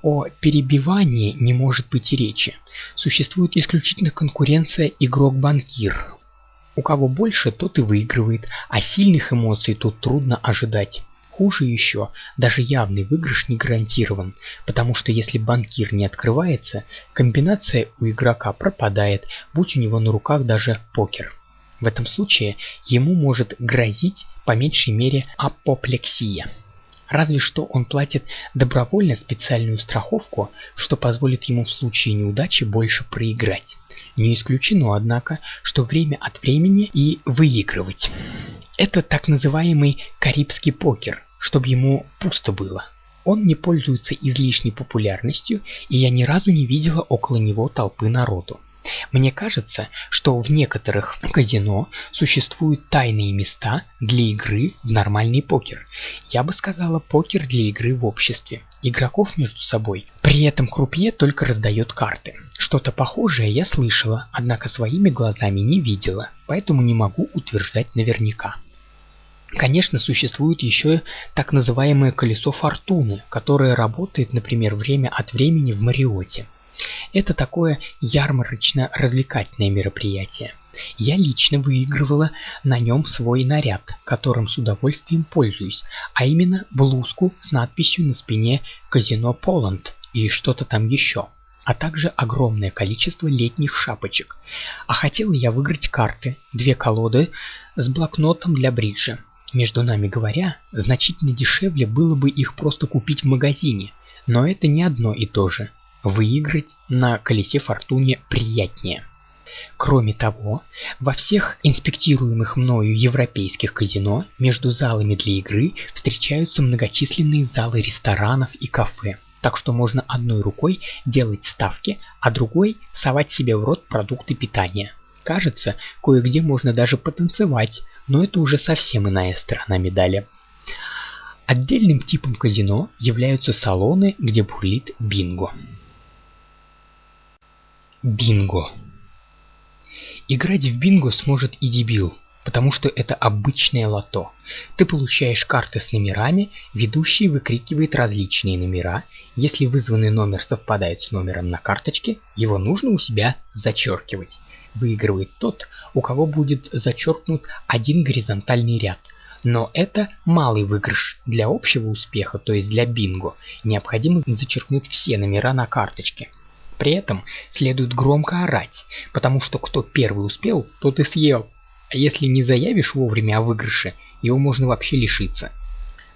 О перебивании не может быть и речи. Существует исключительно конкуренция игрок-банкир. У кого больше, тот и выигрывает, а сильных эмоций тут трудно ожидать. Хуже еще, даже явный выигрыш не гарантирован, потому что если банкир не открывается, комбинация у игрока пропадает, будь у него на руках даже покер. В этом случае ему может грозить по меньшей мере апоплексия. Разве что он платит добровольно специальную страховку, что позволит ему в случае неудачи больше проиграть. Не исключено, однако, что время от времени и выигрывать. Это так называемый карибский покер, чтобы ему пусто было. Он не пользуется излишней популярностью, и я ни разу не видела около него толпы народу. Мне кажется, что в некоторых казино существуют тайные места для игры в нормальный покер. Я бы сказала покер для игры в обществе. Игроков между собой. При этом крупье только раздает карты. Что-то похожее я слышала, однако своими глазами не видела, поэтому не могу утверждать наверняка. Конечно, существует еще так называемое колесо фортуны, которое работает, например, время от времени в Мариоте. Это такое ярмарочно-развлекательное мероприятие. Я лично выигрывала на нем свой наряд, которым с удовольствием пользуюсь, а именно блузку с надписью на спине «Казино Поланд» и что-то там еще, а также огромное количество летних шапочек. А хотела я выиграть карты, две колоды с блокнотом для бриджа. Между нами говоря, значительно дешевле было бы их просто купить в магазине, но это не одно и то же. Выиграть на колесе фортуне приятнее. Кроме того, во всех инспектируемых мною европейских казино между залами для игры встречаются многочисленные залы ресторанов и кафе, так что можно одной рукой делать ставки, а другой совать себе в рот продукты питания. Кажется, кое-где можно даже потанцевать, но это уже совсем иная сторона медали. Отдельным типом казино являются салоны, где бурлит бинго. Бинго. Играть в бинго сможет и дебил, потому что это обычное лото. Ты получаешь карты с номерами, ведущий выкрикивает различные номера. Если вызванный номер совпадает с номером на карточке, его нужно у себя зачеркивать. Выигрывает тот, у кого будет зачеркнут один горизонтальный ряд. Но это малый выигрыш. Для общего успеха, то есть для бинго, необходимо зачеркнуть все номера на карточке. При этом следует громко орать, потому что кто первый успел, тот и съел. А если не заявишь вовремя о выигрыше, его можно вообще лишиться.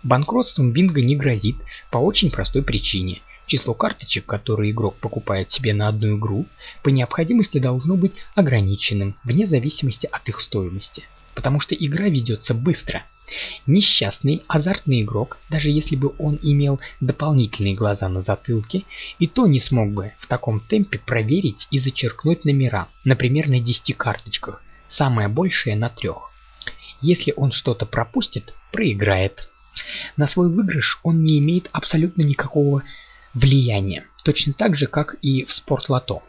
Банкротством бинго не грозит по очень простой причине. Число карточек, которые игрок покупает себе на одну игру, по необходимости должно быть ограниченным, вне зависимости от их стоимости. Потому что игра ведется быстро – Несчастный, азартный игрок, даже если бы он имел дополнительные глаза на затылке, и то не смог бы в таком темпе проверить и зачеркнуть номера, например, на 10 карточках, самое большее на трех. Если он что-то пропустит, проиграет. На свой выигрыш он не имеет абсолютно никакого влияния, точно так же, как и в спортлото.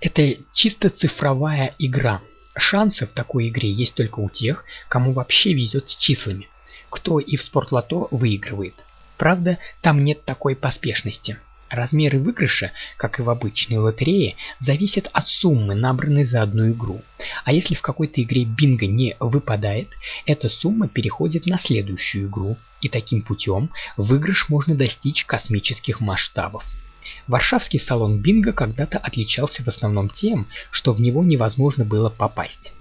Это чисто цифровая игра – Шансы в такой игре есть только у тех, кому вообще везет с числами. Кто и в спортлото выигрывает. Правда, там нет такой поспешности. Размеры выигрыша, как и в обычной лотерее, зависят от суммы, набранной за одну игру. А если в какой-то игре бинго не выпадает, эта сумма переходит на следующую игру, и таким путем выигрыш можно достичь космических масштабов. Варшавский салон бинго когда-то отличался в основном тем, что в него невозможно было попасть.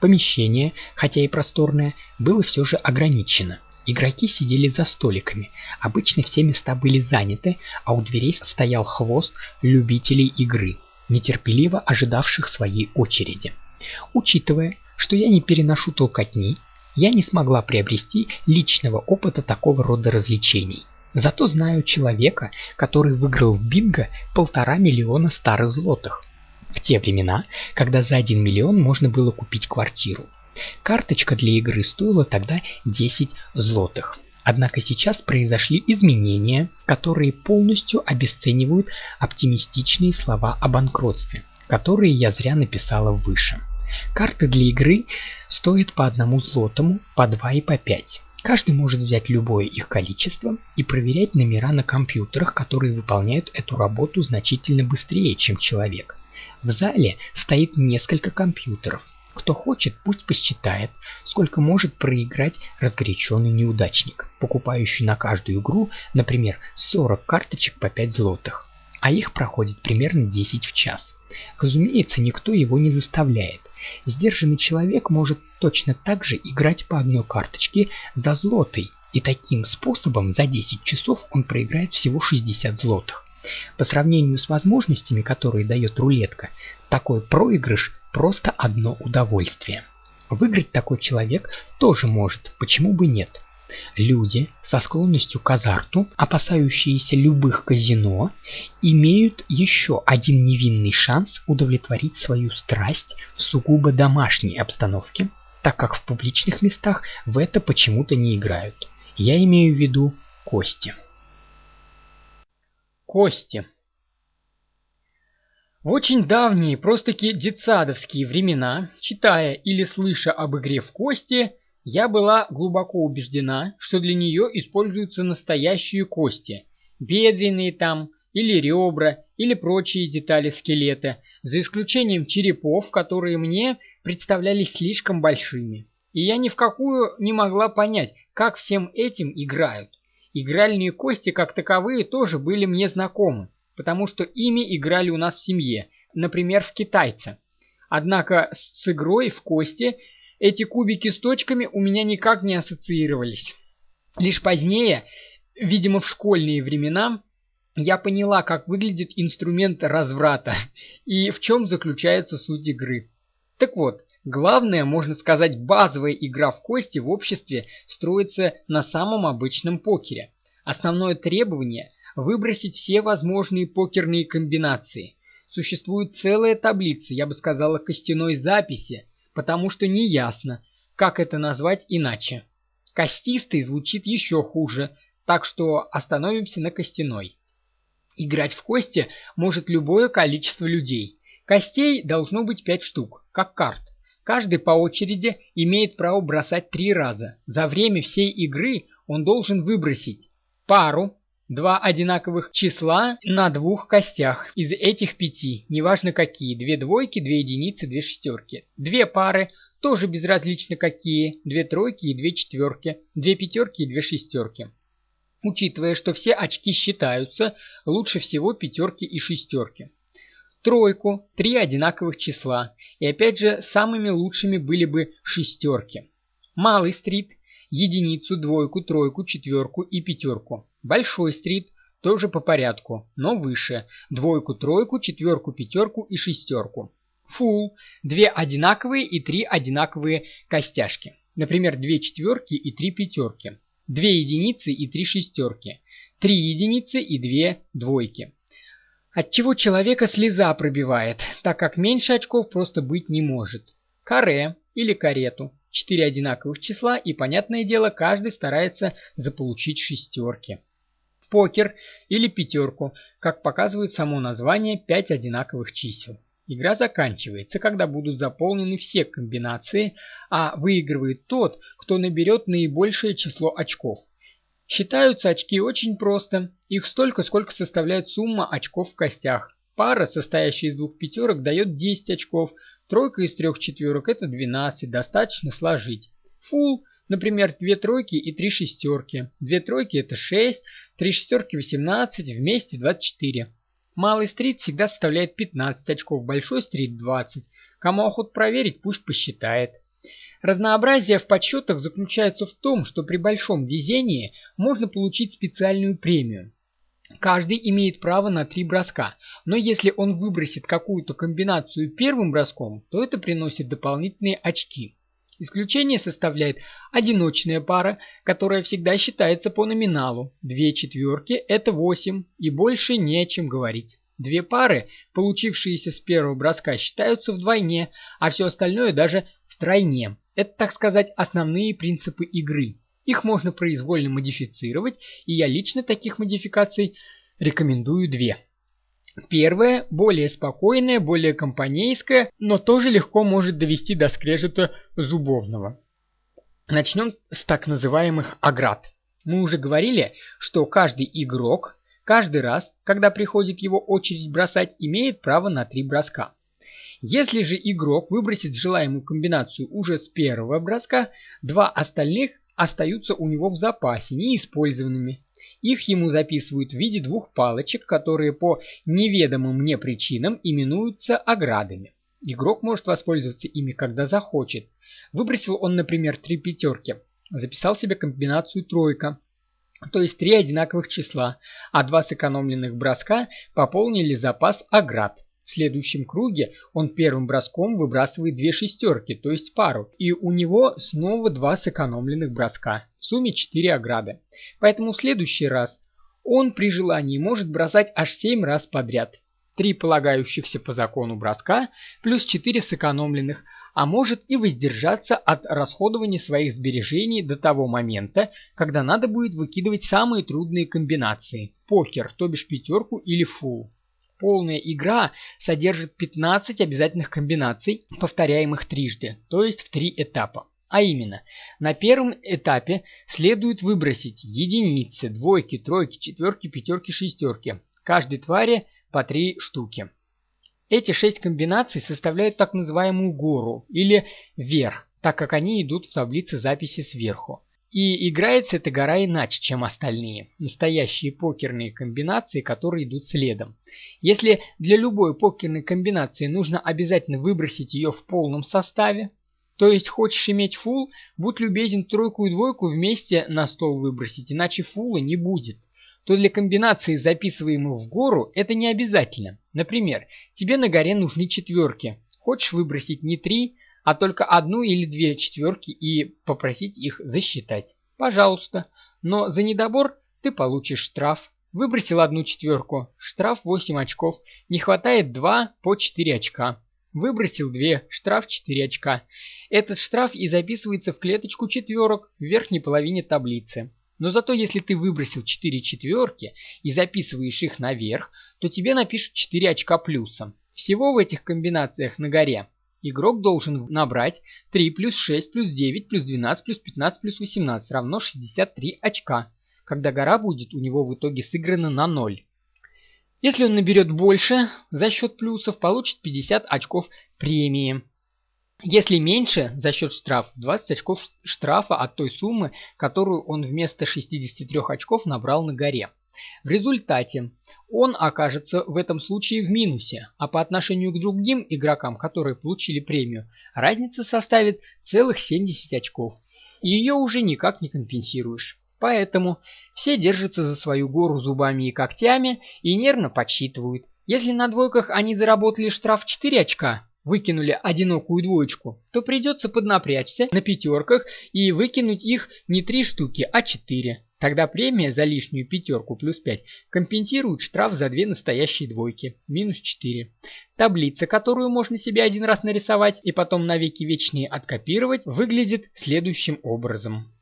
Помещение, хотя и просторное, было все же ограничено. Игроки сидели за столиками. Обычно все места были заняты, а у дверей стоял хвост любителей игры, нетерпеливо ожидавших своей очереди. Учитывая, что я не переношу толкотни, я не смогла приобрести личного опыта такого рода развлечений. Зато знаю человека, который выиграл в бинго полтора миллиона старых злотых. В те времена, когда за один миллион можно было купить квартиру. Карточка для игры стоила тогда 10 злотых. Однако сейчас произошли изменения, которые полностью обесценивают оптимистичные слова о банкротстве, которые я зря написала выше. Карты для игры стоят по одному злотому, по два и по пять. Каждый может взять любое их количество и проверять номера на компьютерах, которые выполняют эту работу значительно быстрее, чем человек. В зале стоит несколько компьютеров. Кто хочет, пусть посчитает, сколько может проиграть разгоряченный неудачник, покупающий на каждую игру, например, 40 карточек по 5 злотых. А их проходит примерно 10 в час. Разумеется, никто его не заставляет. Сдержанный человек может точно так же играть по одной карточке за злотой, и таким способом за 10 часов он проиграет всего 60 злотых. По сравнению с возможностями, которые дает рулетка, такой проигрыш просто одно удовольствие. Выиграть такой человек тоже может, почему бы нет. Люди со склонностью к азарту, опасающиеся любых казино, имеют еще один невинный шанс удовлетворить свою страсть в сугубо домашней обстановке, так как в публичных местах в это почему-то не играют. Я имею в виду кости. Кости. В очень давние, просто-таки детсадовские времена, читая или слыша об игре в кости, я была глубоко убеждена, что для нее используются настоящие кости, бедренные там, или ребра, или прочие детали скелета, за исключением черепов, которые мне представлялись слишком большими. И я ни в какую не могла понять, как всем этим играют. Игральные кости как таковые тоже были мне знакомы, потому что ими играли у нас в семье, например, в китайца. Однако с игрой в кости эти кубики с точками у меня никак не ассоциировались. Лишь позднее, видимо в школьные времена, я поняла, как выглядит инструмент разврата и в чем заключается суть игры. Так вот, Главная, можно сказать, базовая игра в кости в обществе строится на самом обычном покере. Основное требование – выбросить все возможные покерные комбинации. Существует целая таблица, я бы сказала, костяной записи, потому что неясно, как это назвать иначе. Костистый звучит еще хуже, так что остановимся на костяной. Играть в кости может любое количество людей. Костей должно быть пять штук, как карт. Каждый по очереди имеет право бросать три раза. За время всей игры он должен выбросить пару, два одинаковых числа на двух костях из этих пяти, неважно какие, две двойки, две единицы, две шестерки. Две пары, тоже безразлично какие, две тройки и две четверки, две пятерки и две шестерки. Учитывая, что все очки считаются, лучше всего пятерки и шестерки тройку, три одинаковых числа, и опять же самыми лучшими были бы шестерки. Малый стрит – единицу, двойку, тройку, четверку и пятерку. Большой стрит – тоже по порядку, но выше – двойку, тройку, четверку, пятерку и шестерку. Фул – две одинаковые и три одинаковые костяшки. Например, две четверки и три пятерки. Две единицы и три шестерки. Три единицы и две двойки. Отчего человека слеза пробивает, так как меньше очков просто быть не может. Каре или карету. Четыре одинаковых числа, и, понятное дело, каждый старается заполучить шестерки. Покер или пятерку, как показывает само название, пять одинаковых чисел. Игра заканчивается, когда будут заполнены все комбинации, а выигрывает тот, кто наберет наибольшее число очков. Считаются очки очень просто. Их столько, сколько составляет сумма очков в костях. Пара, состоящая из двух пятерок, дает 10 очков. Тройка из трех четверок – это 12, достаточно сложить. Фул, например, две тройки и три шестерки. Две тройки – это 6, три шестерки – 18, вместе 24. Малый стрит всегда составляет 15 очков, большой стрит – 20. Кому охот проверить, пусть посчитает. Разнообразие в подсчетах заключается в том, что при большом везении можно получить специальную премию. Каждый имеет право на три броска, но если он выбросит какую-то комбинацию первым броском, то это приносит дополнительные очки. Исключение составляет одиночная пара, которая всегда считается по номиналу. Две четверки – это 8, и больше не о чем говорить. Две пары, получившиеся с первого броска, считаются вдвойне, а все остальное даже втройне. Это, так сказать, основные принципы игры. Их можно произвольно модифицировать, и я лично таких модификаций рекомендую две. Первая, более спокойная, более компанейская, но тоже легко может довести до скрежета зубовного. Начнем с так называемых аград. Мы уже говорили, что каждый игрок каждый раз, когда приходит его очередь бросать, имеет право на три броска. Если же игрок выбросит желаемую комбинацию уже с первого броска, два остальных остаются у него в запасе, неиспользованными. Их ему записывают в виде двух палочек, которые по неведомым мне причинам именуются оградами. Игрок может воспользоваться ими, когда захочет. Выбросил он, например, три пятерки, записал себе комбинацию тройка, то есть три одинаковых числа, а два сэкономленных броска пополнили запас оград. В следующем круге он первым броском выбрасывает две шестерки, то есть пару, и у него снова два сэкономленных броска, в сумме четыре ограды. Поэтому в следующий раз он при желании может бросать аж семь раз подряд. Три полагающихся по закону броска плюс четыре сэкономленных, а может и воздержаться от расходования своих сбережений до того момента, когда надо будет выкидывать самые трудные комбинации – покер, то бишь пятерку или фул. Полная игра содержит 15 обязательных комбинаций, повторяемых трижды, то есть в три этапа. А именно, на первом этапе следует выбросить единицы, двойки, тройки, четверки, пятерки, шестерки. Каждой твари по три штуки. Эти шесть комбинаций составляют так называемую гору или верх, так как они идут в таблице записи сверху. И играется эта гора иначе, чем остальные, настоящие покерные комбинации, которые идут следом. Если для любой покерной комбинации нужно обязательно выбросить ее в полном составе, то есть хочешь иметь фул, будь любезен тройку и двойку вместе на стол выбросить, иначе фула не будет. То для комбинации, записываемых в гору, это не обязательно. Например, тебе на горе нужны четверки. Хочешь выбросить не три, а только одну или две четверки и попросить их засчитать. Пожалуйста, но за недобор ты получишь штраф. Выбросил одну четверку, штраф 8 очков, не хватает 2 по 4 очка. Выбросил 2, штраф 4 очка. Этот штраф и записывается в клеточку четверок в верхней половине таблицы. Но зато если ты выбросил 4 четверки и записываешь их наверх, то тебе напишут 4 очка плюсом. Всего в этих комбинациях на горе Игрок должен набрать 3 плюс 6 плюс 9 плюс 12 плюс 15 плюс 18 равно 63 очка, когда гора будет у него в итоге сыграна на 0. Если он наберет больше за счет плюсов, получит 50 очков премии. Если меньше, за счет штрафа, 20 очков штрафа от той суммы, которую он вместо 63 очков набрал на горе. В результате он окажется в этом случае в минусе, а по отношению к другим игрокам, которые получили премию, разница составит целых 70 очков. И ее уже никак не компенсируешь. Поэтому все держатся за свою гору зубами и когтями и нервно подсчитывают. Если на двойках они заработали штраф 4 очка, выкинули одинокую двоечку, то придется поднапрячься на пятерках и выкинуть их не три штуки, а четыре. Тогда премия за лишнюю пятерку плюс 5 компенсирует штраф за две настоящие двойки, минус 4. Таблица, которую можно себе один раз нарисовать и потом навеки вечные откопировать, выглядит следующим образом.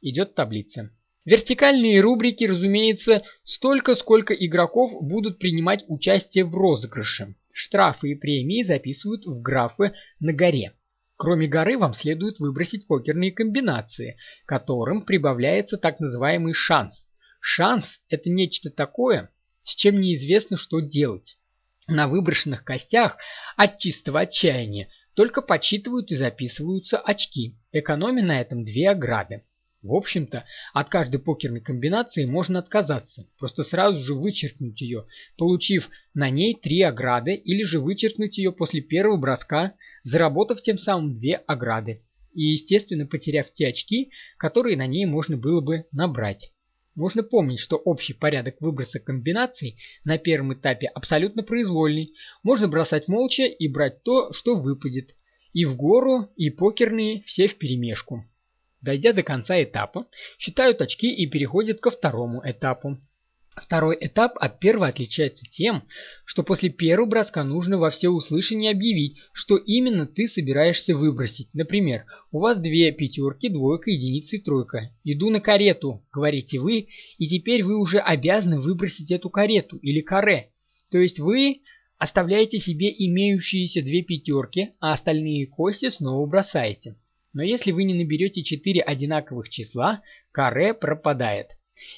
Идет таблица. Вертикальные рубрики, разумеется, столько, сколько игроков будут принимать участие в розыгрыше. Штрафы и премии записывают в графы на горе. Кроме горы вам следует выбросить покерные комбинации, которым прибавляется так называемый шанс. Шанс – это нечто такое, с чем неизвестно, что делать. На выброшенных костях от чистого отчаяния только подсчитывают и записываются очки, экономя на этом две ограды. В общем-то, от каждой покерной комбинации можно отказаться, просто сразу же вычеркнуть ее, получив на ней три ограды, или же вычеркнуть ее после первого броска, заработав тем самым две ограды, и, естественно, потеряв те очки, которые на ней можно было бы набрать. Можно помнить, что общий порядок выброса комбинаций на первом этапе абсолютно произвольный. Можно бросать молча и брать то, что выпадет. И в гору, и покерные все вперемешку. Дойдя до конца этапа, считают очки и переходят ко второму этапу. Второй этап от первого отличается тем, что после первого броска нужно во всеуслышание объявить, что именно ты собираешься выбросить. Например, у вас две пятерки, двойка, единица и тройка. «Иду на карету», — говорите вы, и теперь вы уже обязаны выбросить эту карету или каре. То есть вы оставляете себе имеющиеся две пятерки, а остальные кости снова бросаете. Но если вы не наберете 4 одинаковых числа, каре пропадает.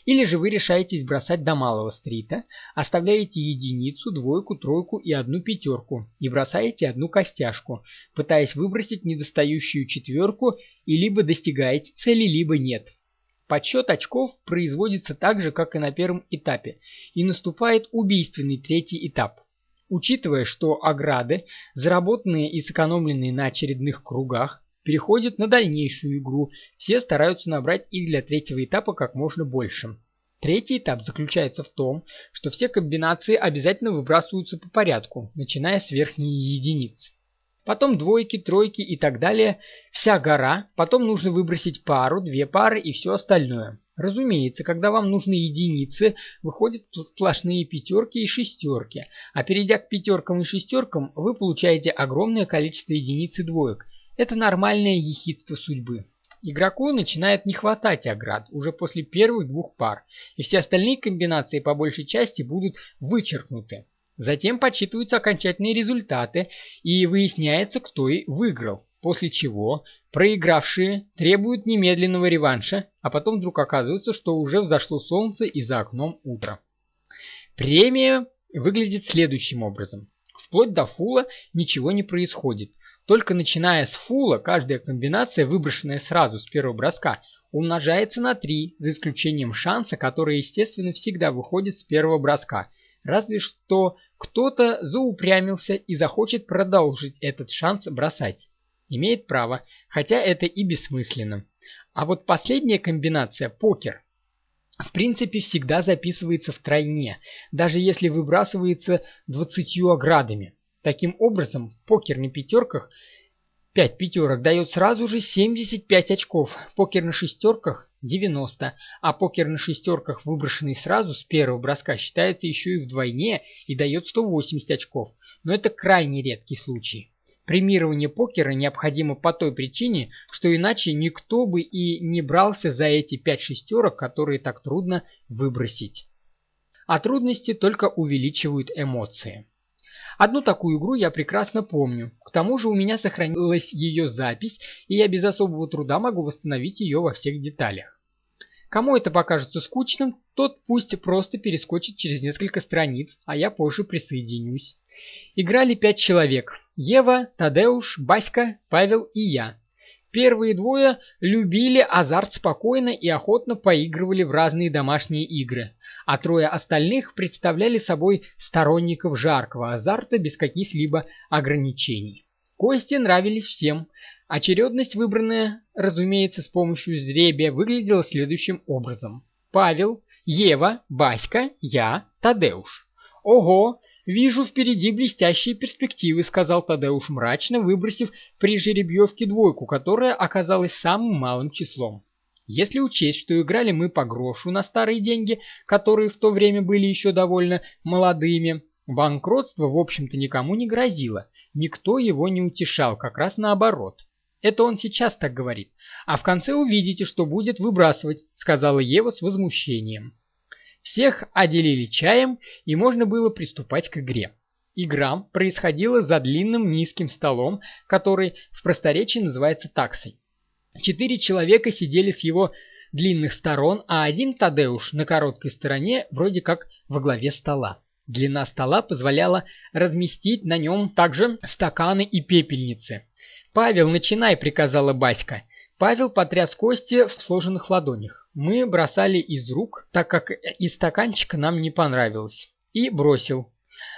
Или же вы решаетесь бросать до малого стрита, оставляете единицу, двойку, тройку и одну пятерку и бросаете одну костяшку, пытаясь выбросить недостающую четверку и либо достигаете цели, либо нет. Подсчет очков производится так же, как и на первом этапе, и наступает убийственный третий этап. Учитывая, что ограды, заработанные и сэкономленные на очередных кругах, переходят на дальнейшую игру, все стараются набрать их для третьего этапа как можно больше. Третий этап заключается в том, что все комбинации обязательно выбрасываются по порядку, начиная с верхней единицы. Потом двойки, тройки и так далее, вся гора, потом нужно выбросить пару, две пары и все остальное. Разумеется, когда вам нужны единицы, выходят сплошные пятерки и шестерки, а перейдя к пятеркам и шестеркам, вы получаете огромное количество единиц и двоек. Это нормальное ехидство судьбы. Игроку начинает не хватать оград уже после первых двух пар, и все остальные комбинации по большей части будут вычеркнуты. Затем подсчитываются окончательные результаты и выясняется, кто и выиграл, после чего проигравшие требуют немедленного реванша, а потом вдруг оказывается, что уже взошло солнце и за окном утро. Премия выглядит следующим образом. Вплоть до фула ничего не происходит. Только начиная с фула, каждая комбинация, выброшенная сразу с первого броска, умножается на 3, за исключением шанса, который, естественно, всегда выходит с первого броска. Разве что кто-то заупрямился и захочет продолжить этот шанс бросать. Имеет право, хотя это и бессмысленно. А вот последняя комбинация, покер, в принципе всегда записывается в тройне, даже если выбрасывается двадцатью оградами. Таким образом, покер на пятерках 5 пятерок дает сразу же 75 очков, покер на шестерках 90, а покер на шестерках, выброшенный сразу с первого броска, считается еще и вдвойне и дает 180 очков. Но это крайне редкий случай. Премирование покера необходимо по той причине, что иначе никто бы и не брался за эти 5 шестерок, которые так трудно выбросить. А трудности только увеличивают эмоции. Одну такую игру я прекрасно помню. К тому же у меня сохранилась ее запись, и я без особого труда могу восстановить ее во всех деталях. Кому это покажется скучным, тот пусть просто перескочит через несколько страниц, а я позже присоединюсь. Играли пять человек. Ева, Тадеуш, Баська, Павел и я. Первые двое любили азарт спокойно и охотно поигрывали в разные домашние игры, а трое остальных представляли собой сторонников жаркого азарта без каких-либо ограничений. Кости нравились всем. Очередность, выбранная, разумеется, с помощью зребия, выглядела следующим образом. Павел, Ева, Баська, я, Тадеуш. Ого, «Вижу впереди блестящие перспективы», — сказал Тадеуш мрачно, выбросив при жеребьевке двойку, которая оказалась самым малым числом. Если учесть, что играли мы по грошу на старые деньги, которые в то время были еще довольно молодыми, банкротство, в общем-то, никому не грозило. Никто его не утешал, как раз наоборот. Это он сейчас так говорит. А в конце увидите, что будет выбрасывать, сказала Ева с возмущением. Всех отделили чаем, и можно было приступать к игре. Игра происходила за длинным низким столом, который в просторечии называется таксой. Четыре человека сидели с его длинных сторон, а один Тадеуш на короткой стороне вроде как во главе стола. Длина стола позволяла разместить на нем также стаканы и пепельницы. «Павел, начинай!» — приказала Баська. Павел потряс кости в сложенных ладонях. Мы бросали из рук, так как из стаканчика нам не понравилось. И бросил.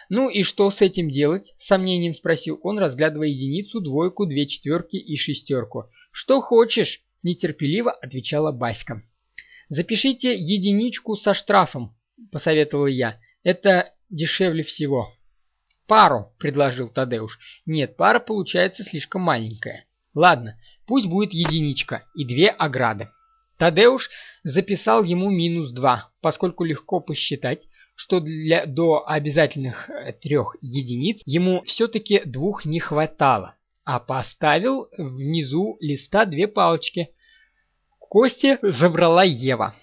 «Ну и что с этим делать?» – сомнением спросил он, разглядывая единицу, двойку, две четверки и шестерку. «Что хочешь?» – нетерпеливо отвечала Баська. «Запишите единичку со штрафом», – посоветовал я. «Это дешевле всего». «Пару», – предложил Тадеуш. «Нет, пара получается слишком маленькая». «Ладно, Пусть будет единичка и две ограды. Тадеуш записал ему минус два, поскольку легко посчитать, что для до обязательных трех единиц ему все-таки двух не хватало, а поставил внизу листа две палочки. Кости забрала Ева.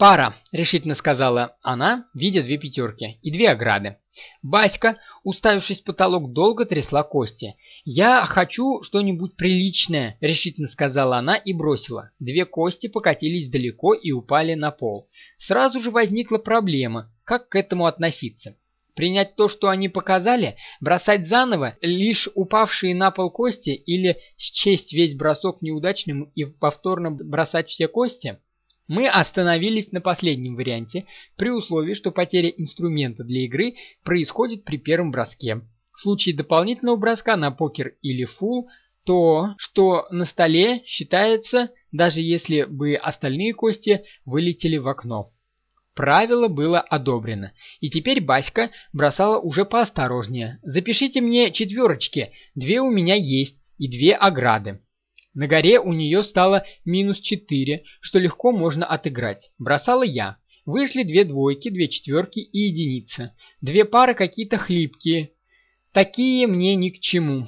«Пара», — решительно сказала она, видя две пятерки и две ограды. Баська, уставившись в потолок, долго трясла кости. «Я хочу что-нибудь приличное», — решительно сказала она и бросила. Две кости покатились далеко и упали на пол. Сразу же возникла проблема, как к этому относиться. Принять то, что они показали, бросать заново лишь упавшие на пол кости или счесть весь бросок неудачным и повторно бросать все кости – Мы остановились на последнем варианте, при условии, что потеря инструмента для игры происходит при первом броске. В случае дополнительного броска на покер или фул, то, что на столе считается, даже если бы остальные кости вылетели в окно. Правило было одобрено, и теперь Баська бросала уже поосторожнее. «Запишите мне четверочки, две у меня есть и две ограды». На горе у нее стало минус 4, что легко можно отыграть. Бросала я. Вышли две двойки, две четверки и единица. Две пары какие-то хлипкие. Такие мне ни к чему.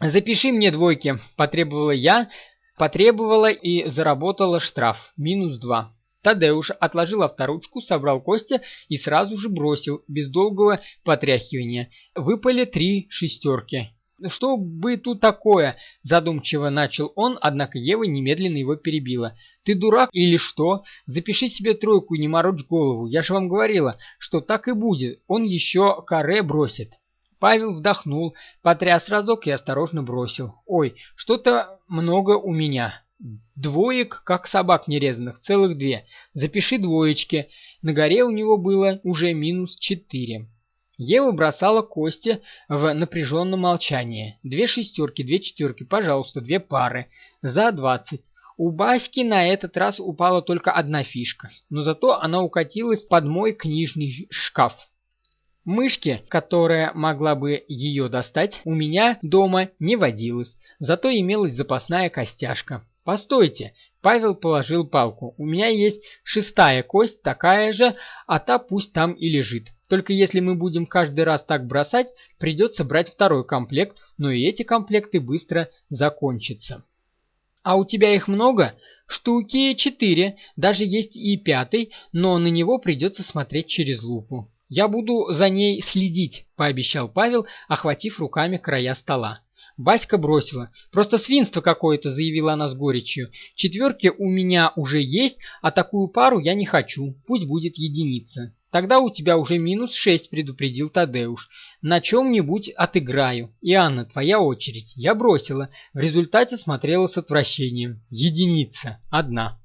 «Запиши мне двойки», – потребовала я, потребовала и заработала штраф, минус 2. Тадеуш отложил авторучку, собрал кости и сразу же бросил, без долгого потряхивания. Выпали три шестерки. «Что бы тут такое?» – задумчиво начал он, однако Ева немедленно его перебила. «Ты дурак или что? Запиши себе тройку и не морочь голову. Я же вам говорила, что так и будет. Он еще каре бросит». Павел вздохнул, потряс разок и осторожно бросил. «Ой, что-то много у меня. Двоек, как собак нерезанных, целых две. Запиши двоечки». На горе у него было уже минус четыре. Ева бросала кости в напряженном молчании. Две шестерки, две четверки, пожалуйста, две пары. За двадцать. У Баськи на этот раз упала только одна фишка, но зато она укатилась под мой книжный шкаф. Мышки, которая могла бы ее достать, у меня дома не водилась, зато имелась запасная костяшка. Постойте, Павел положил палку. У меня есть шестая кость, такая же, а та пусть там и лежит. Только если мы будем каждый раз так бросать, придется брать второй комплект, но и эти комплекты быстро закончатся. А у тебя их много? Штуки четыре, даже есть и пятый, но на него придется смотреть через лупу. Я буду за ней следить, пообещал Павел, охватив руками края стола. Баська бросила. «Просто свинство какое-то», — заявила она с горечью. «Четверки у меня уже есть, а такую пару я не хочу. Пусть будет единица». «Тогда у тебя уже минус шесть», — предупредил Тадеуш. «На чем-нибудь отыграю. И, Анна, твоя очередь». Я бросила. В результате смотрела с отвращением. Единица. Одна.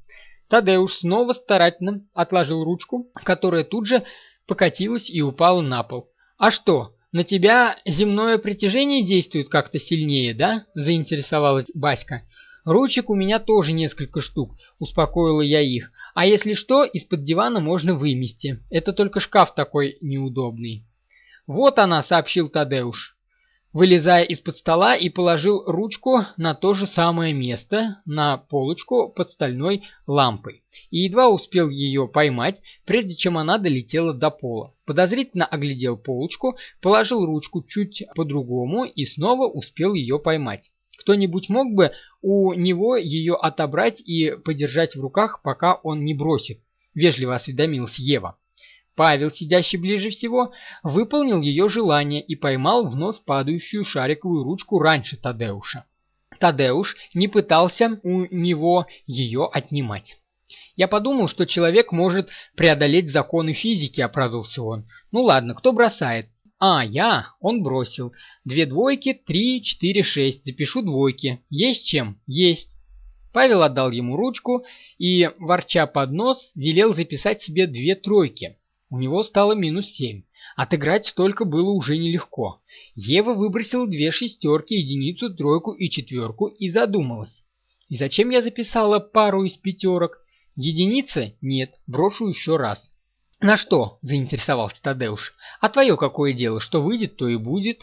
Тадеуш снова старательно отложил ручку, которая тут же покатилась и упала на пол. «А что?» «На тебя земное притяжение действует как-то сильнее, да?» – заинтересовалась Баська. «Ручек у меня тоже несколько штук», – успокоила я их. «А если что, из-под дивана можно вымести. Это только шкаф такой неудобный». «Вот она», – сообщил Тадеуш вылезая из-под стола и положил ручку на то же самое место, на полочку под стальной лампой. И едва успел ее поймать, прежде чем она долетела до пола. Подозрительно оглядел полочку, положил ручку чуть по-другому и снова успел ее поймать. Кто-нибудь мог бы у него ее отобрать и подержать в руках, пока он не бросит? Вежливо осведомилась Ева. Павел, сидящий ближе всего, выполнил ее желание и поймал в нос падающую шариковую ручку раньше Тадеуша. Тадеуш не пытался у него ее отнимать. «Я подумал, что человек может преодолеть законы физики», — оправдался он. «Ну ладно, кто бросает?» «А, я!» — он бросил. «Две двойки, три, четыре, шесть. Запишу двойки. Есть чем?» «Есть». Павел отдал ему ручку и, ворча под нос, велел записать себе две тройки. У него стало минус семь. Отыграть столько было уже нелегко. Ева выбросила две шестерки, единицу, тройку и четверку и задумалась. И зачем я записала пару из пятерок? Единица? Нет, брошу еще раз. На что? заинтересовался Тадеуш. А твое какое дело? Что выйдет, то и будет.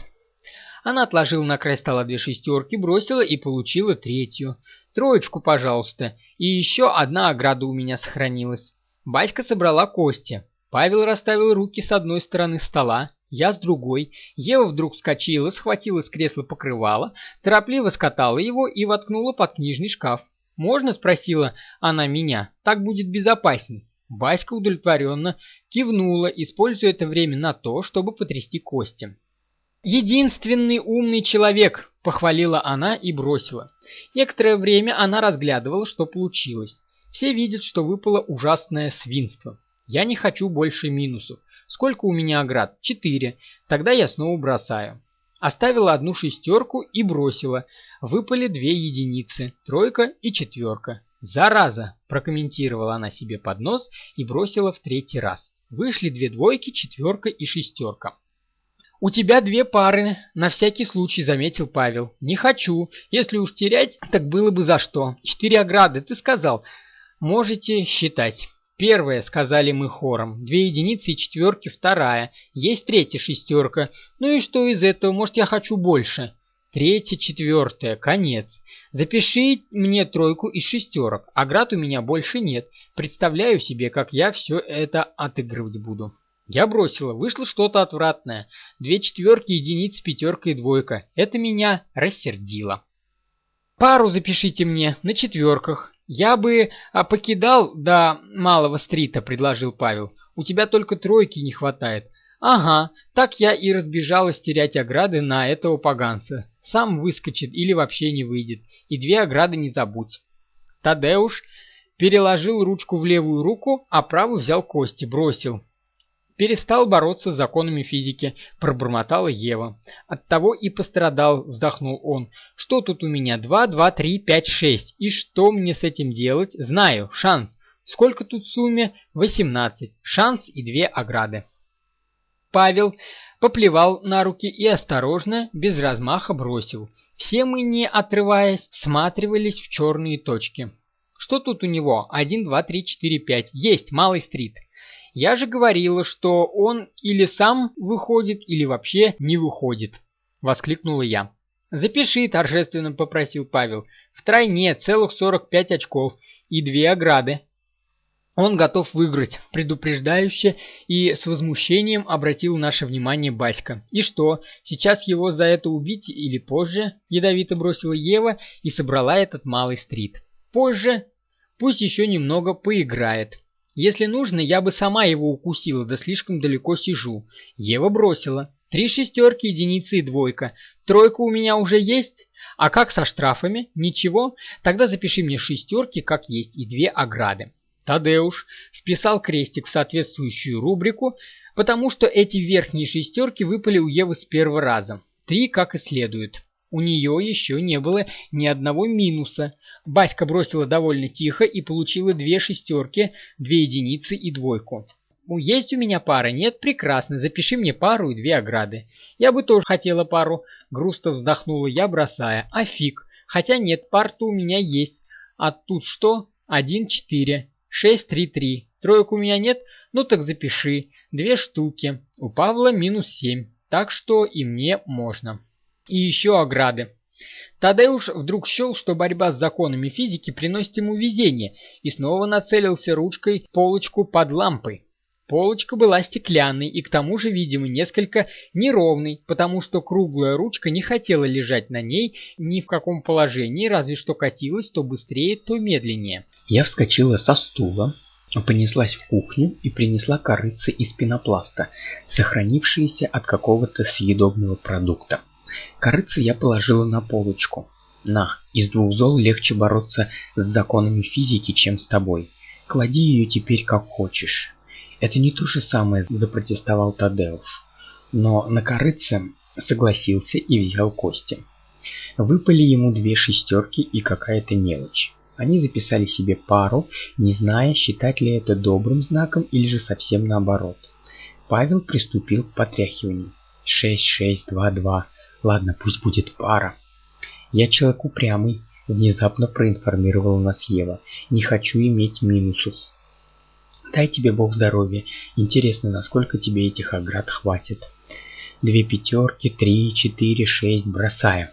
Она отложила на край стола две шестерки, бросила и получила третью. Троечку, пожалуйста. И еще одна ограда у меня сохранилась. Батька собрала кости. Павел расставил руки с одной стороны стола, я с другой. Ева вдруг вскочила, схватила с кресла покрывало, торопливо скатала его и воткнула под книжный шкаф. «Можно?» – спросила она меня. «Так будет безопасней». Баська удовлетворенно кивнула, используя это время на то, чтобы потрясти кости. «Единственный умный человек!» – похвалила она и бросила. Некоторое время она разглядывала, что получилось. Все видят, что выпало ужасное свинство. Я не хочу больше минусов. Сколько у меня оград? Четыре. Тогда я снова бросаю. Оставила одну шестерку и бросила. Выпали две единицы. Тройка и четверка. «Зараза!» – прокомментировала она себе под нос и бросила в третий раз. Вышли две двойки, четверка и шестерка. «У тебя две пары, на всякий случай», — заметил Павел. «Не хочу. Если уж терять, так было бы за что. Четыре ограды, ты сказал. Можете считать». Первая, сказали мы хором, две единицы и четверки вторая, есть третья шестерка. Ну и что из этого, может я хочу больше? Третья, четвертая, конец. Запиши мне тройку из шестерок, а град у меня больше нет. Представляю себе, как я все это отыгрывать буду. Я бросила, вышло что-то отвратное. Две четверки, единица, пятерка и двойка. Это меня рассердило. Пару запишите мне на четверках. Я бы а, покидал до малого стрита, предложил Павел. У тебя только тройки не хватает. Ага, так я и разбежалась терять ограды на этого поганца. Сам выскочит или вообще не выйдет. И две ограды не забудь. Тадеуш переложил ручку в левую руку, а правую взял кости, бросил. Перестал бороться с законами физики, пробормотала Ева. Оттого и пострадал, вздохнул он. Что тут у меня? Два, два, три, пять, шесть. И что мне с этим делать? Знаю, шанс. Сколько тут в сумме? Восемнадцать. Шанс и две ограды. Павел поплевал на руки и осторожно, без размаха бросил. Все мы, не отрываясь, всматривались в черные точки. Что тут у него? Один, два, три, четыре, пять. Есть, малый стрит. Я же говорила, что он или сам выходит, или вообще не выходит, воскликнула я. Запиши, торжественно попросил Павел. Втройне целых сорок пять очков и две ограды. Он готов выиграть, предупреждающе и с возмущением обратил наше внимание Баська. И что, сейчас его за это убить или позже? Ядовито бросила Ева и собрала этот малый стрит. Позже? Пусть еще немного поиграет. Если нужно, я бы сама его укусила, да слишком далеко сижу. Ева бросила. Три шестерки, единицы и двойка. Тройка у меня уже есть? А как со штрафами? Ничего? Тогда запиши мне шестерки, как есть, и две ограды. Тадеуш вписал крестик в соответствующую рубрику, потому что эти верхние шестерки выпали у Евы с первого раза. Три, как и следует. У нее еще не было ни одного минуса. Баська бросила довольно тихо и получила две шестерки, две единицы и двойку. «Ну, «Есть у меня пара? Нет? Прекрасно. Запиши мне пару и две ограды». «Я бы тоже хотела пару», — грустно вздохнула я, бросая. «А фиг. Хотя нет, пар-то у меня есть. А тут что? Один, четыре. Шесть, три, три. Троек у меня нет? Ну так запиши. Две штуки. У Павла минус семь. Так что и мне можно». И еще ограды. Тадеуш вдруг счел, что борьба с законами физики приносит ему везение, и снова нацелился ручкой полочку под лампой. Полочка была стеклянной и к тому же, видимо, несколько неровной, потому что круглая ручка не хотела лежать на ней ни в каком положении, разве что катилась то быстрее, то медленнее. Я вскочила со стула, понеслась в кухню и принесла корыцы из пенопласта, сохранившиеся от какого-то съедобного продукта. Корыца я положила на полочку. На, из двух зол легче бороться с законами физики, чем с тобой. Клади ее теперь как хочешь. Это не то же самое, запротестовал Тадеуш. Но на корыце согласился и взял кости. Выпали ему две шестерки и какая-то мелочь. Они записали себе пару, не зная, считать ли это добрым знаком или же совсем наоборот. Павел приступил к потряхиванию. Шесть, шесть, два, два. Ладно, пусть будет пара. Я человек упрямый, внезапно проинформировала нас Ева. Не хочу иметь минусов. Дай тебе бог здоровья. Интересно, насколько тебе этих оград хватит. Две пятерки, три, четыре, шесть, бросаю.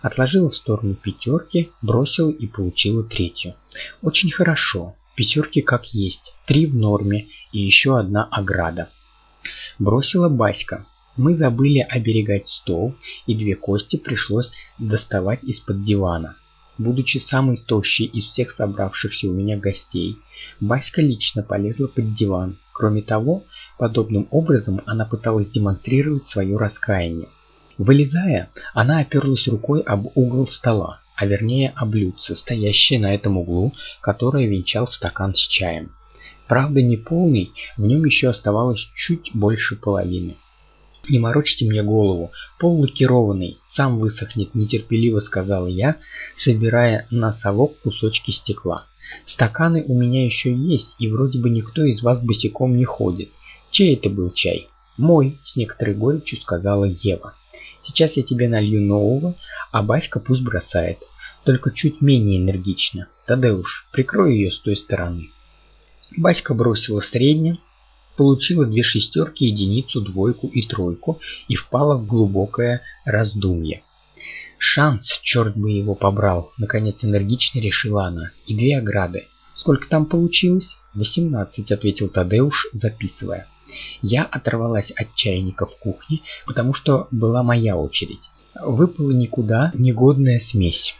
Отложила в сторону пятерки, бросила и получила третью. Очень хорошо. Пятерки как есть. Три в норме и еще одна ограда. Бросила Баська. Мы забыли оберегать стол, и две кости пришлось доставать из-под дивана. Будучи самой тощей из всех собравшихся у меня гостей, Баська лично полезла под диван. Кроме того, подобным образом она пыталась демонстрировать свое раскаяние. Вылезая, она оперлась рукой об угол стола, а вернее об блюдце, стоящее на этом углу, которое венчал стакан с чаем. Правда, не полный, в нем еще оставалось чуть больше половины. «Не морочьте мне голову, пол лакированный, сам высохнет», – нетерпеливо сказала я, собирая на совок кусочки стекла. Стаканы у меня еще есть, и вроде бы никто из вас босиком не ходит. Чей это был чай? Мой, с некоторой горечью сказала Ева. Сейчас я тебе налью нового, а Баська пусть бросает. Только чуть менее энергично. Тадеуш, прикрой ее с той стороны. Баська бросила среднее, получила две шестерки, единицу, двойку и тройку и впала в глубокое раздумье. Шанс, черт бы его побрал, наконец энергично решила она. И две ограды. Сколько там получилось? Восемнадцать, ответил Тадеуш, записывая. Я оторвалась от чайника в кухне, потому что была моя очередь. Выпала никуда негодная смесь.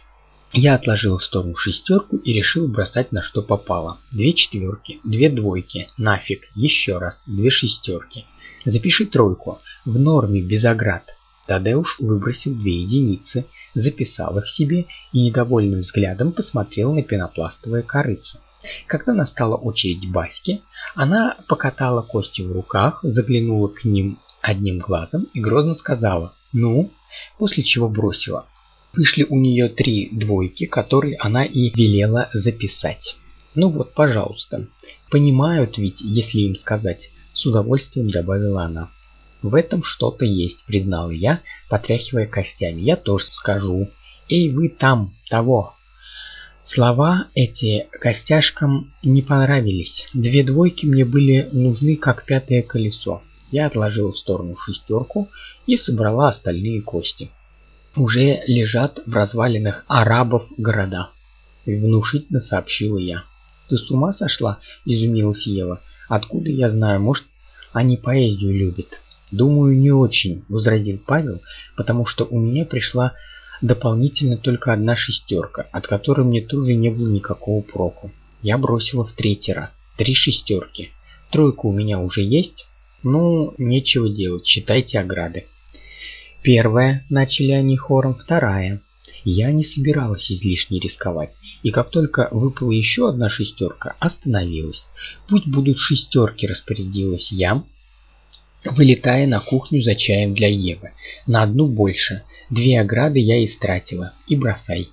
Я отложил в сторону шестерку и решил бросать на что попало. Две четверки, две двойки, нафиг, еще раз, две шестерки. Запиши тройку, в норме, без оград. Тадеуш выбросил две единицы, записал их себе и недовольным взглядом посмотрел на пенопластовое корыце. Когда настала очередь Баськи, она покатала кости в руках, заглянула к ним одним глазом и грозно сказала «Ну?», после чего бросила. Вышли у нее три двойки, которые она и велела записать. «Ну вот, пожалуйста. Понимают ведь, если им сказать», — с удовольствием добавила она. В этом что-то есть, признал я, потряхивая костями. Я тоже скажу. Эй, вы там, того. Слова эти костяшкам не понравились. Две двойки мне были нужны как пятое колесо. Я отложил в сторону шестерку и собрала остальные кости. Уже лежат в развалинах арабов города. Внушительно сообщила я. Ты с ума сошла? Изумилась Ева. Откуда я знаю? Может, они поэзию любят? «Думаю, не очень», — возразил Павел, «потому что у меня пришла дополнительно только одна шестерка, от которой мне тоже не было никакого проку. Я бросила в третий раз. Три шестерки. Тройка у меня уже есть? Ну, нечего делать, считайте ограды. Первая, начали они хором, вторая. Я не собиралась излишне рисковать, и как только выпала еще одна шестерка, остановилась. Пусть будут шестерки, распорядилась я, вылетая на кухню за чаем для Евы. На одну больше. Две ограды я истратила. И бросай.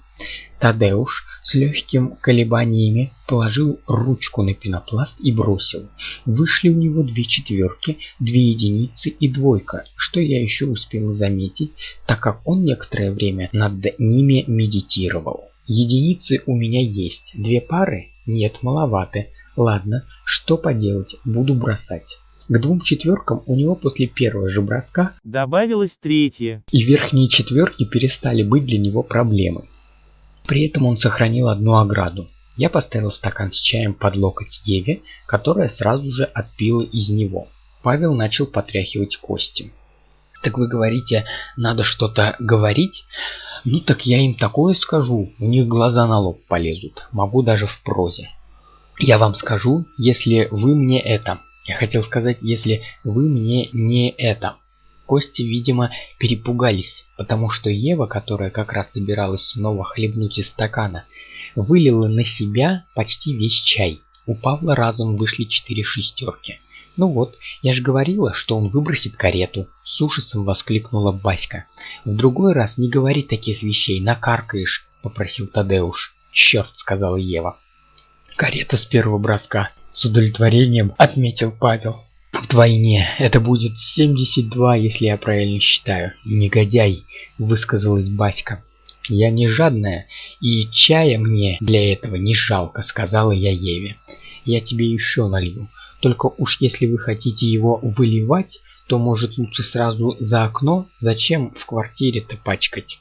Тадеуш с легким колебаниями положил ручку на пенопласт и бросил. Вышли у него две четверки, две единицы и двойка, что я еще успел заметить, так как он некоторое время над ними медитировал. Единицы у меня есть, две пары? Нет, маловаты. Ладно, что поделать, буду бросать. К двум четверкам у него после первого же броска добавилось третье, и верхние четверки перестали быть для него проблемой. При этом он сохранил одну ограду. Я поставил стакан с чаем под локоть Еве, которая сразу же отпила из него. Павел начал потряхивать кости. «Так вы говорите, надо что-то говорить?» «Ну так я им такое скажу, у них глаза на лоб полезут, могу даже в прозе. Я вам скажу, если вы мне это, я хотел сказать, если вы мне не это. Кости, видимо, перепугались, потому что Ева, которая как раз собиралась снова хлебнуть из стакана, вылила на себя почти весь чай. У Павла разом вышли четыре шестерки. «Ну вот, я же говорила, что он выбросит карету», — с ужасом воскликнула Баська. «В другой раз не говори таких вещей, накаркаешь», — попросил Тадеуш. «Черт», — сказала Ева. «Карета с первого броска», с удовлетворением отметил Павел. Вдвойне. Это будет 72, если я правильно считаю. Негодяй, высказалась Баська. Я не жадная, и чая мне для этого не жалко, сказала я Еве. Я тебе еще налью. Только уж если вы хотите его выливать, то может лучше сразу за окно, зачем в квартире-то пачкать?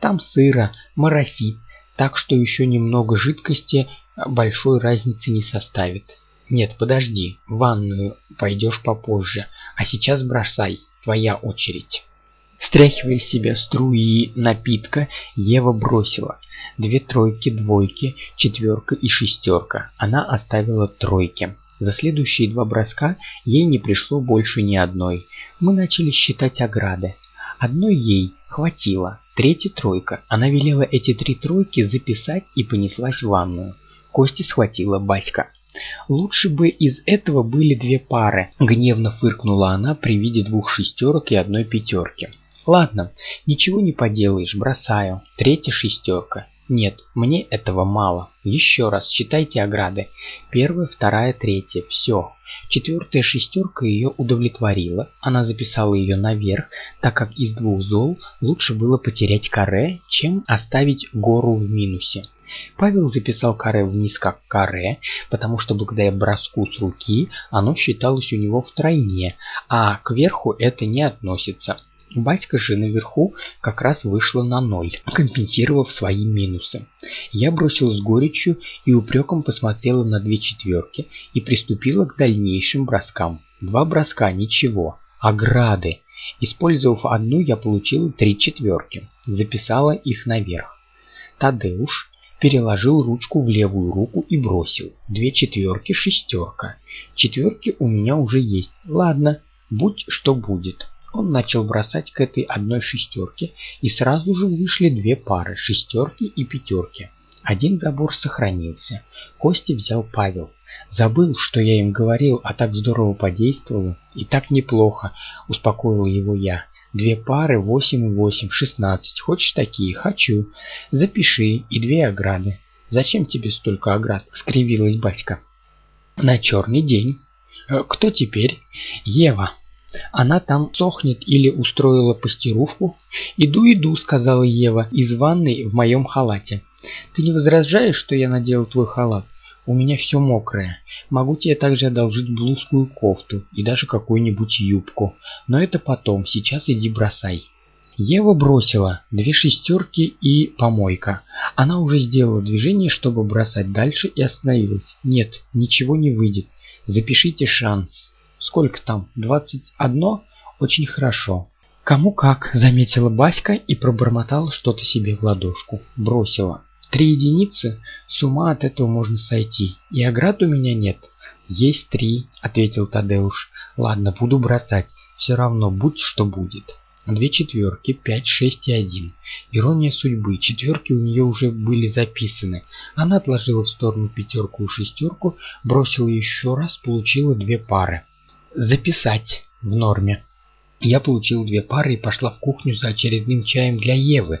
Там сыро, моросит, так что еще немного жидкости большой разницы не составит. Нет, подожди, в ванную пойдешь попозже, а сейчас бросай, твоя очередь. Стряхивая с себя струи напитка, Ева бросила. Две тройки, двойки, четверка и шестерка. Она оставила тройки. За следующие два броска ей не пришло больше ни одной. Мы начали считать ограды. Одной ей хватило, третья тройка. Она велела эти три тройки записать и понеслась в ванную. Кости схватила Баська. Лучше бы из этого были две пары, гневно фыркнула она при виде двух шестерок и одной пятерки. Ладно, ничего не поделаешь, бросаю. Третья шестерка. Нет, мне этого мало. Еще раз, считайте ограды. Первая, вторая, третья. Все. Четвертая шестерка ее удовлетворила. Она записала ее наверх, так как из двух зол лучше было потерять каре, чем оставить гору в минусе. Павел записал каре вниз как каре, потому что благодаря броску с руки оно считалось у него втройне, а кверху это не относится. Батька же наверху как раз вышла на ноль, компенсировав свои минусы. Я бросил с горечью и упреком посмотрела на две четверки и приступила к дальнейшим броскам. Два броска, ничего. Ограды. Использовав одну, я получила три четверки. Записала их наверх. Тадеуш переложил ручку в левую руку и бросил. Две четверки, шестерка. Четверки у меня уже есть. Ладно, будь что будет. Он начал бросать к этой одной шестерке, и сразу же вышли две пары, шестерки и пятерки. Один забор сохранился. Кости взял Павел. Забыл, что я им говорил, а так здорово подействовало. И так неплохо, успокоил его я. Две пары, восемь и восемь, шестнадцать. Хочешь такие? Хочу. Запиши. И две ограды. Зачем тебе столько оград? Скривилась Баська. На черный день. «Э, кто теперь? Ева. Она там сохнет или устроила постирушку? «Иду, иду», — сказала Ева, из ванной в моем халате. «Ты не возражаешь, что я надела твой халат? У меня все мокрое. Могу тебе также одолжить блузку и кофту, и даже какую-нибудь юбку. Но это потом, сейчас иди бросай». Ева бросила две шестерки и помойка. Она уже сделала движение, чтобы бросать дальше, и остановилась. Нет, ничего не выйдет. Запишите шанс. Сколько там? Двадцать одно? Очень хорошо. Кому как, заметила Баська и пробормотала что-то себе в ладошку. Бросила. Три единицы? С ума от этого можно сойти. И оград у меня нет. Есть три, ответил Тадеуш. Ладно, буду бросать. Все равно, будь что будет. Две четверки, пять, шесть и один. Ирония судьбы. Четверки у нее уже были записаны. Она отложила в сторону пятерку и шестерку, бросила еще раз, получила две пары записать в норме. Я получил две пары и пошла в кухню за очередным чаем для Евы.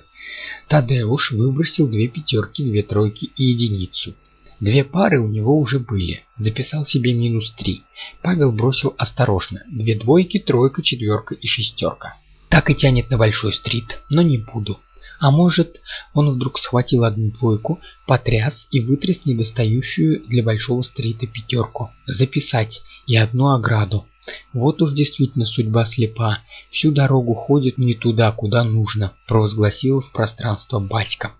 Тадеуш выбросил две пятерки, две тройки и единицу. Две пары у него уже были. Записал себе минус три. Павел бросил осторожно. Две двойки, тройка, четверка и шестерка. Так и тянет на большой стрит, но не буду. А может, он вдруг схватил одну двойку, потряс и вытряс недостающую для большого стрита пятерку. Записать и одну ограду. Вот уж действительно судьба слепа. Всю дорогу ходит не туда, куда нужно, провозгласила в пространство батька.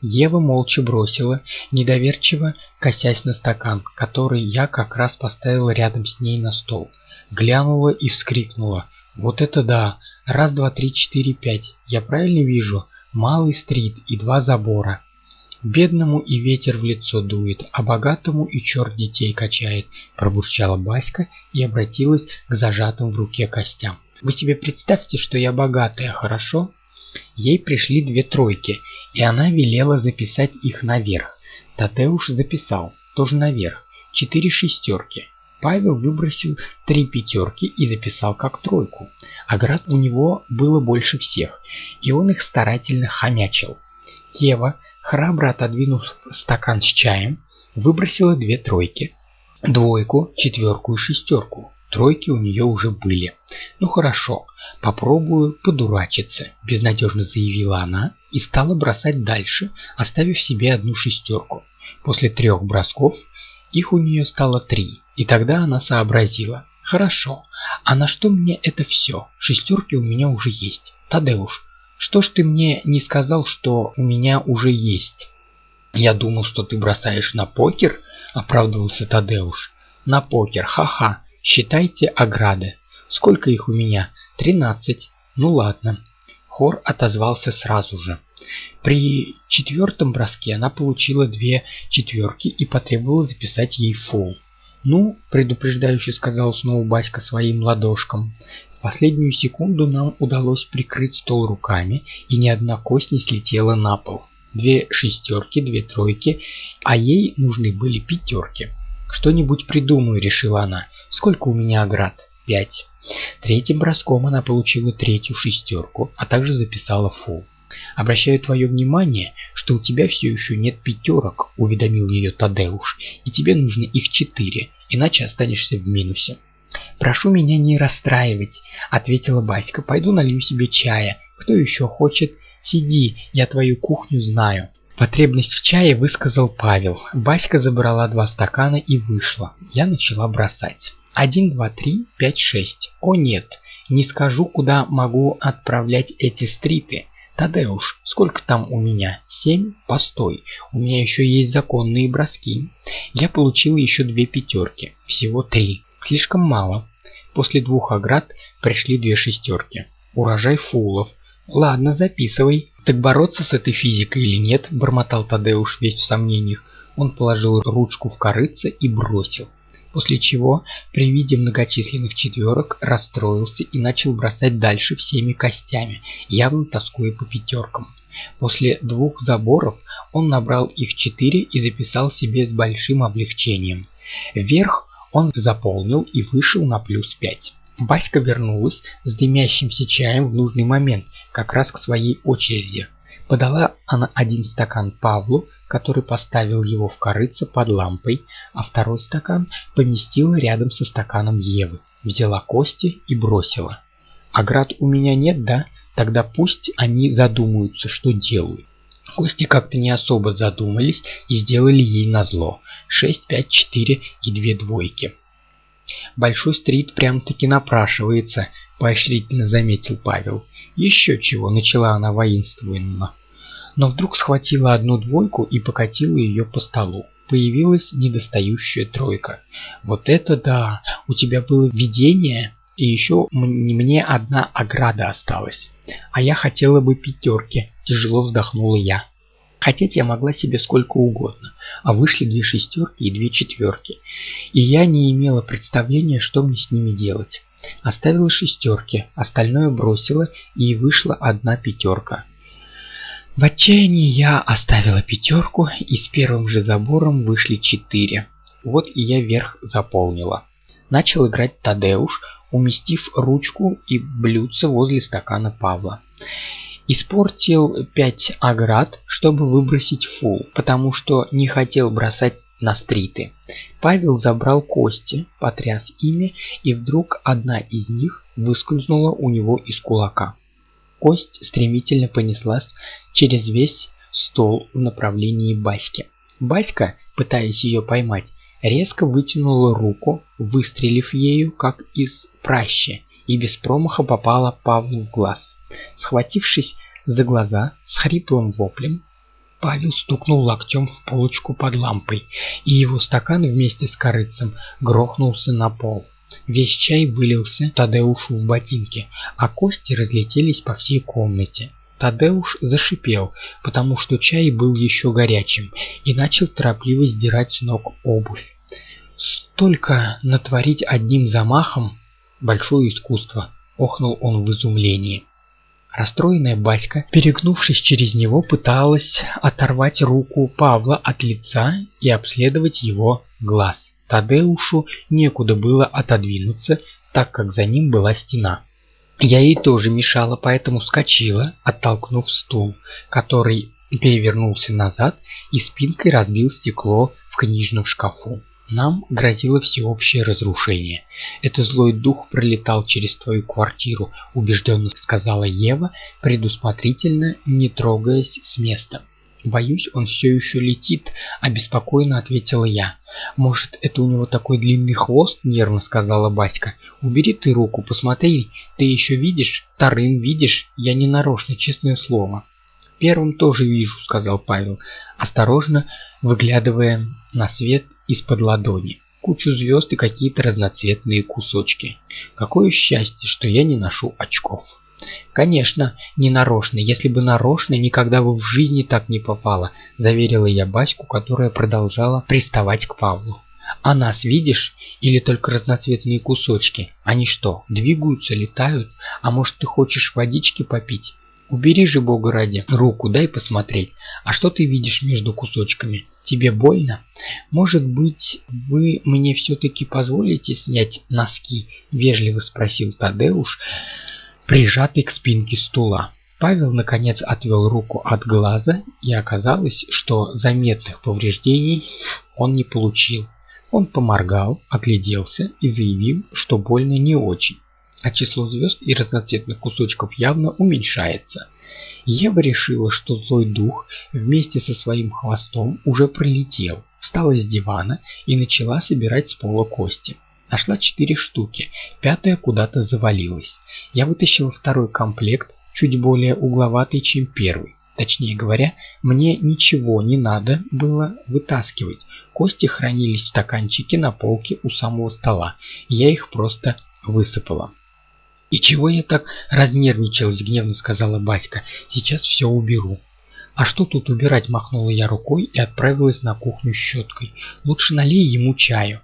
Ева молча бросила, недоверчиво косясь на стакан, который я как раз поставил рядом с ней на стол. Глянула и вскрикнула. «Вот это да! Раз, два, три, четыре, пять! Я правильно вижу? Малый стрит и два забора!» Бедному и ветер в лицо дует, а богатому и черт детей качает, пробурчала Баська и обратилась к зажатым в руке костям. Вы себе представьте, что я богатая, хорошо? Ей пришли две тройки, и она велела записать их наверх. Татеуш записал, тоже наверх, четыре шестерки. Павел выбросил три пятерки и записал как тройку. Оград у него было больше всех, и он их старательно хомячил. Ева храбро отодвинув стакан с чаем, выбросила две тройки. Двойку, четверку и шестерку. Тройки у нее уже были. «Ну хорошо, попробую подурачиться», – безнадежно заявила она и стала бросать дальше, оставив себе одну шестерку. После трех бросков их у нее стало три, и тогда она сообразила. «Хорошо, а на что мне это все? Шестерки у меня уже есть. Тадеуш, что ж ты мне не сказал, что у меня уже есть? Я думал, что ты бросаешь на покер, оправдывался Тадеуш. На покер, ха-ха. Считайте ограды. Сколько их у меня? Тринадцать. Ну ладно. Хор отозвался сразу же. При четвертом броске она получила две четверки и потребовала записать ей фол. «Ну», — предупреждающе сказал снова Баська своим ладошкам, в последнюю секунду нам удалось прикрыть стол руками, и ни одна кость не слетела на пол. Две шестерки, две тройки, а ей нужны были пятерки. «Что-нибудь придумаю», — решила она. «Сколько у меня оград?» «Пять». Третьим броском она получила третью шестерку, а также записала фул. «Обращаю твое внимание, что у тебя все еще нет пятерок», — уведомил ее Тадеуш, «и тебе нужно их четыре, иначе останешься в минусе». «Прошу меня не расстраивать», — ответила Баська. «Пойду налью себе чая. Кто еще хочет? Сиди, я твою кухню знаю». Потребность в чае высказал Павел. Баська забрала два стакана и вышла. Я начала бросать. Один, два, три, пять, шесть. О нет, не скажу, куда могу отправлять эти стриты. Тадеуш, сколько там у меня? Семь? Постой, у меня еще есть законные броски. Я получил еще две пятерки. Всего три. Слишком мало. После двух оград пришли две шестерки. Урожай фулов. Ладно, записывай. Так бороться с этой физикой или нет, бормотал Тадеуш весь в сомнениях. Он положил ручку в корыце и бросил. После чего, при виде многочисленных четверок, расстроился и начал бросать дальше всеми костями, явно тоскуя по пятеркам. После двух заборов он набрал их четыре и записал себе с большим облегчением. Вверх он заполнил и вышел на плюс пять. Баська вернулась с дымящимся чаем в нужный момент, как раз к своей очереди. Подала она один стакан Павлу, который поставил его в корыце под лампой, а второй стакан поместила рядом со стаканом Евы. Взяла кости и бросила. «Оград у меня нет, да? Тогда пусть они задумаются, что делают». Кости как-то не особо задумались и сделали ей назло. 6, 5, 4 и две двойки. Большой стрит прям-таки напрашивается, поощрительно заметил Павел. Еще чего, начала она воинственно. Но вдруг схватила одну двойку и покатила ее по столу. Появилась недостающая тройка. Вот это да! У тебя было видение, и еще мне одна ограда осталась. А я хотела бы пятерки, тяжело вздохнула я. Хотеть я могла себе сколько угодно, а вышли две шестерки и две четверки. И я не имела представления, что мне с ними делать. Оставила шестерки, остальное бросила, и вышла одна пятерка. В отчаянии я оставила пятерку, и с первым же забором вышли четыре. Вот и я верх заполнила. Начал играть Тадеуш, уместив ручку и блюдце возле стакана Павла. Испортил пять оград, чтобы выбросить фул, потому что не хотел бросать на стриты. Павел забрал кости, потряс ими, и вдруг одна из них выскользнула у него из кулака. Кость стремительно понеслась через весь стол в направлении Баськи. Баська, пытаясь ее поймать, резко вытянула руку, выстрелив ею, как из пращи, и без промаха попала Павлу в глаз. Схватившись за глаза с хриплым воплем, Павел стукнул локтем в полочку под лампой, и его стакан вместе с корыцем грохнулся на пол. Весь чай вылился Тадеушу в ботинки, а кости разлетелись по всей комнате. Тадеуш зашипел, потому что чай был еще горячим, и начал торопливо сдирать с ног обувь. Столько натворить одним замахом – большое искусство, охнул он в изумлении. Расстроенная Баська, перегнувшись через него, пыталась оторвать руку Павла от лица и обследовать его глаз. Тадеушу некуда было отодвинуться, так как за ним была стена. Я ей тоже мешала, поэтому вскочила, оттолкнув стул, который перевернулся назад и спинкой разбил стекло в книжном шкафу. Нам грозило всеобщее разрушение. Это злой дух пролетал через твою квартиру, убежденно сказала Ева, предусмотрительно не трогаясь с места. Боюсь, он все еще летит, обеспокоенно ответила я. Может, это у него такой длинный хвост, нервно сказала Баська. Убери ты руку, посмотри, ты еще видишь? Вторым видишь? Я не нарочно, честное слово. Первым тоже вижу, сказал Павел, осторожно выглядывая на свет из-под ладони. Кучу звезд и какие-то разноцветные кусочки. Какое счастье, что я не ношу очков. Конечно, не нарочно. Если бы нарочно, никогда бы в жизни так не попало, заверила я Баську, которая продолжала приставать к Павлу. А нас видишь? Или только разноцветные кусочки? Они что, двигаются, летают? А может, ты хочешь водички попить? Убери же, Бога ради, руку, дай посмотреть. А что ты видишь между кусочками? Тебе больно? Может быть, вы мне все-таки позволите снять носки? Вежливо спросил Тадеуш, прижатый к спинке стула. Павел, наконец, отвел руку от глаза, и оказалось, что заметных повреждений он не получил. Он поморгал, огляделся и заявил, что больно не очень, а число звезд и разноцветных кусочков явно уменьшается. Ева решила, что злой дух вместе со своим хвостом уже пролетел, встала с дивана и начала собирать с пола кости. Нашла четыре штуки, пятая куда-то завалилась. Я вытащил второй комплект, чуть более угловатый, чем первый. Точнее говоря, мне ничего не надо было вытаскивать. Кости хранились в стаканчике на полке у самого стола. Я их просто высыпала. «И чего я так разнервничалась?» – гневно сказала Баська. «Сейчас все уберу». «А что тут убирать?» – махнула я рукой и отправилась на кухню щеткой. «Лучше налей ему чаю».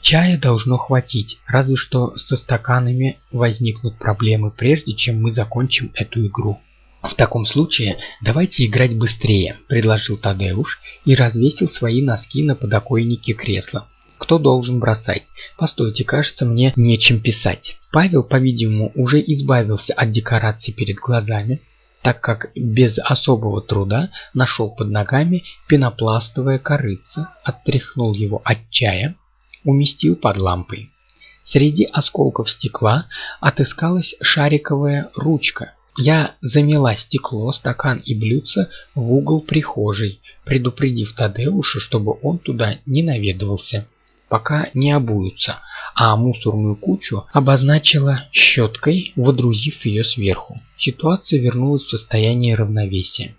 Чая должно хватить, разве что со стаканами возникнут проблемы, прежде чем мы закончим эту игру. «В таком случае давайте играть быстрее», – предложил Тадеуш и развесил свои носки на подоконнике кресла. «Кто должен бросать? Постойте, кажется, мне нечем писать». Павел, по-видимому, уже избавился от декораций перед глазами, так как без особого труда нашел под ногами пенопластовое корыце, оттряхнул его от чая, уместил под лампой. Среди осколков стекла отыскалась шариковая ручка. Я замела стекло, стакан и блюдце в угол прихожей, предупредив Тадеуша, чтобы он туда не наведывался, пока не обуются, а мусорную кучу обозначила щеткой, водрузив ее сверху. Ситуация вернулась в состояние равновесия.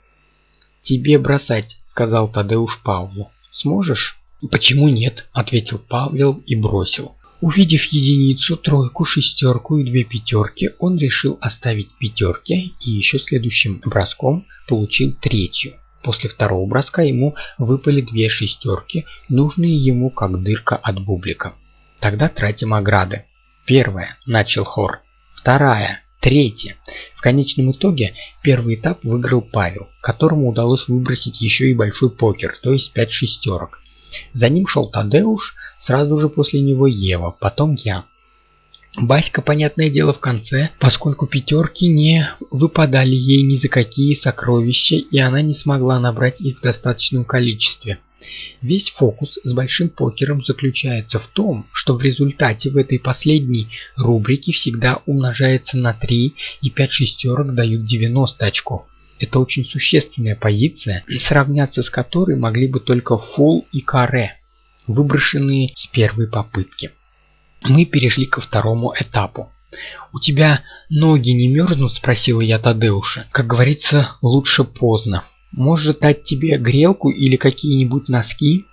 «Тебе бросать», — сказал Тадеуш Павлу. «Сможешь?» «Почему нет?» – ответил Павел и бросил. Увидев единицу, тройку, шестерку и две пятерки, он решил оставить пятерки и еще следующим броском получил третью. После второго броска ему выпали две шестерки, нужные ему как дырка от бублика. Тогда тратим ограды. Первая, начал хор. Вторая, третья. В конечном итоге первый этап выиграл Павел, которому удалось выбросить еще и большой покер, то есть пять шестерок. За ним шел Тадеуш, сразу же после него Ева, потом я. Баська, понятное дело, в конце, поскольку пятерки не выпадали ей ни за какие сокровища, и она не смогла набрать их в достаточном количестве. Весь фокус с большим покером заключается в том, что в результате в этой последней рубрике всегда умножается на 3 и 5 шестерок дают 90 очков. Это очень существенная позиция, сравняться с которой могли бы только фул и каре, выброшенные с первой попытки. Мы перешли ко второму этапу. «У тебя ноги не мерзнут?» – спросила я Тадеуша. «Как говорится, лучше поздно. Может дать тебе грелку или какие-нибудь носки?»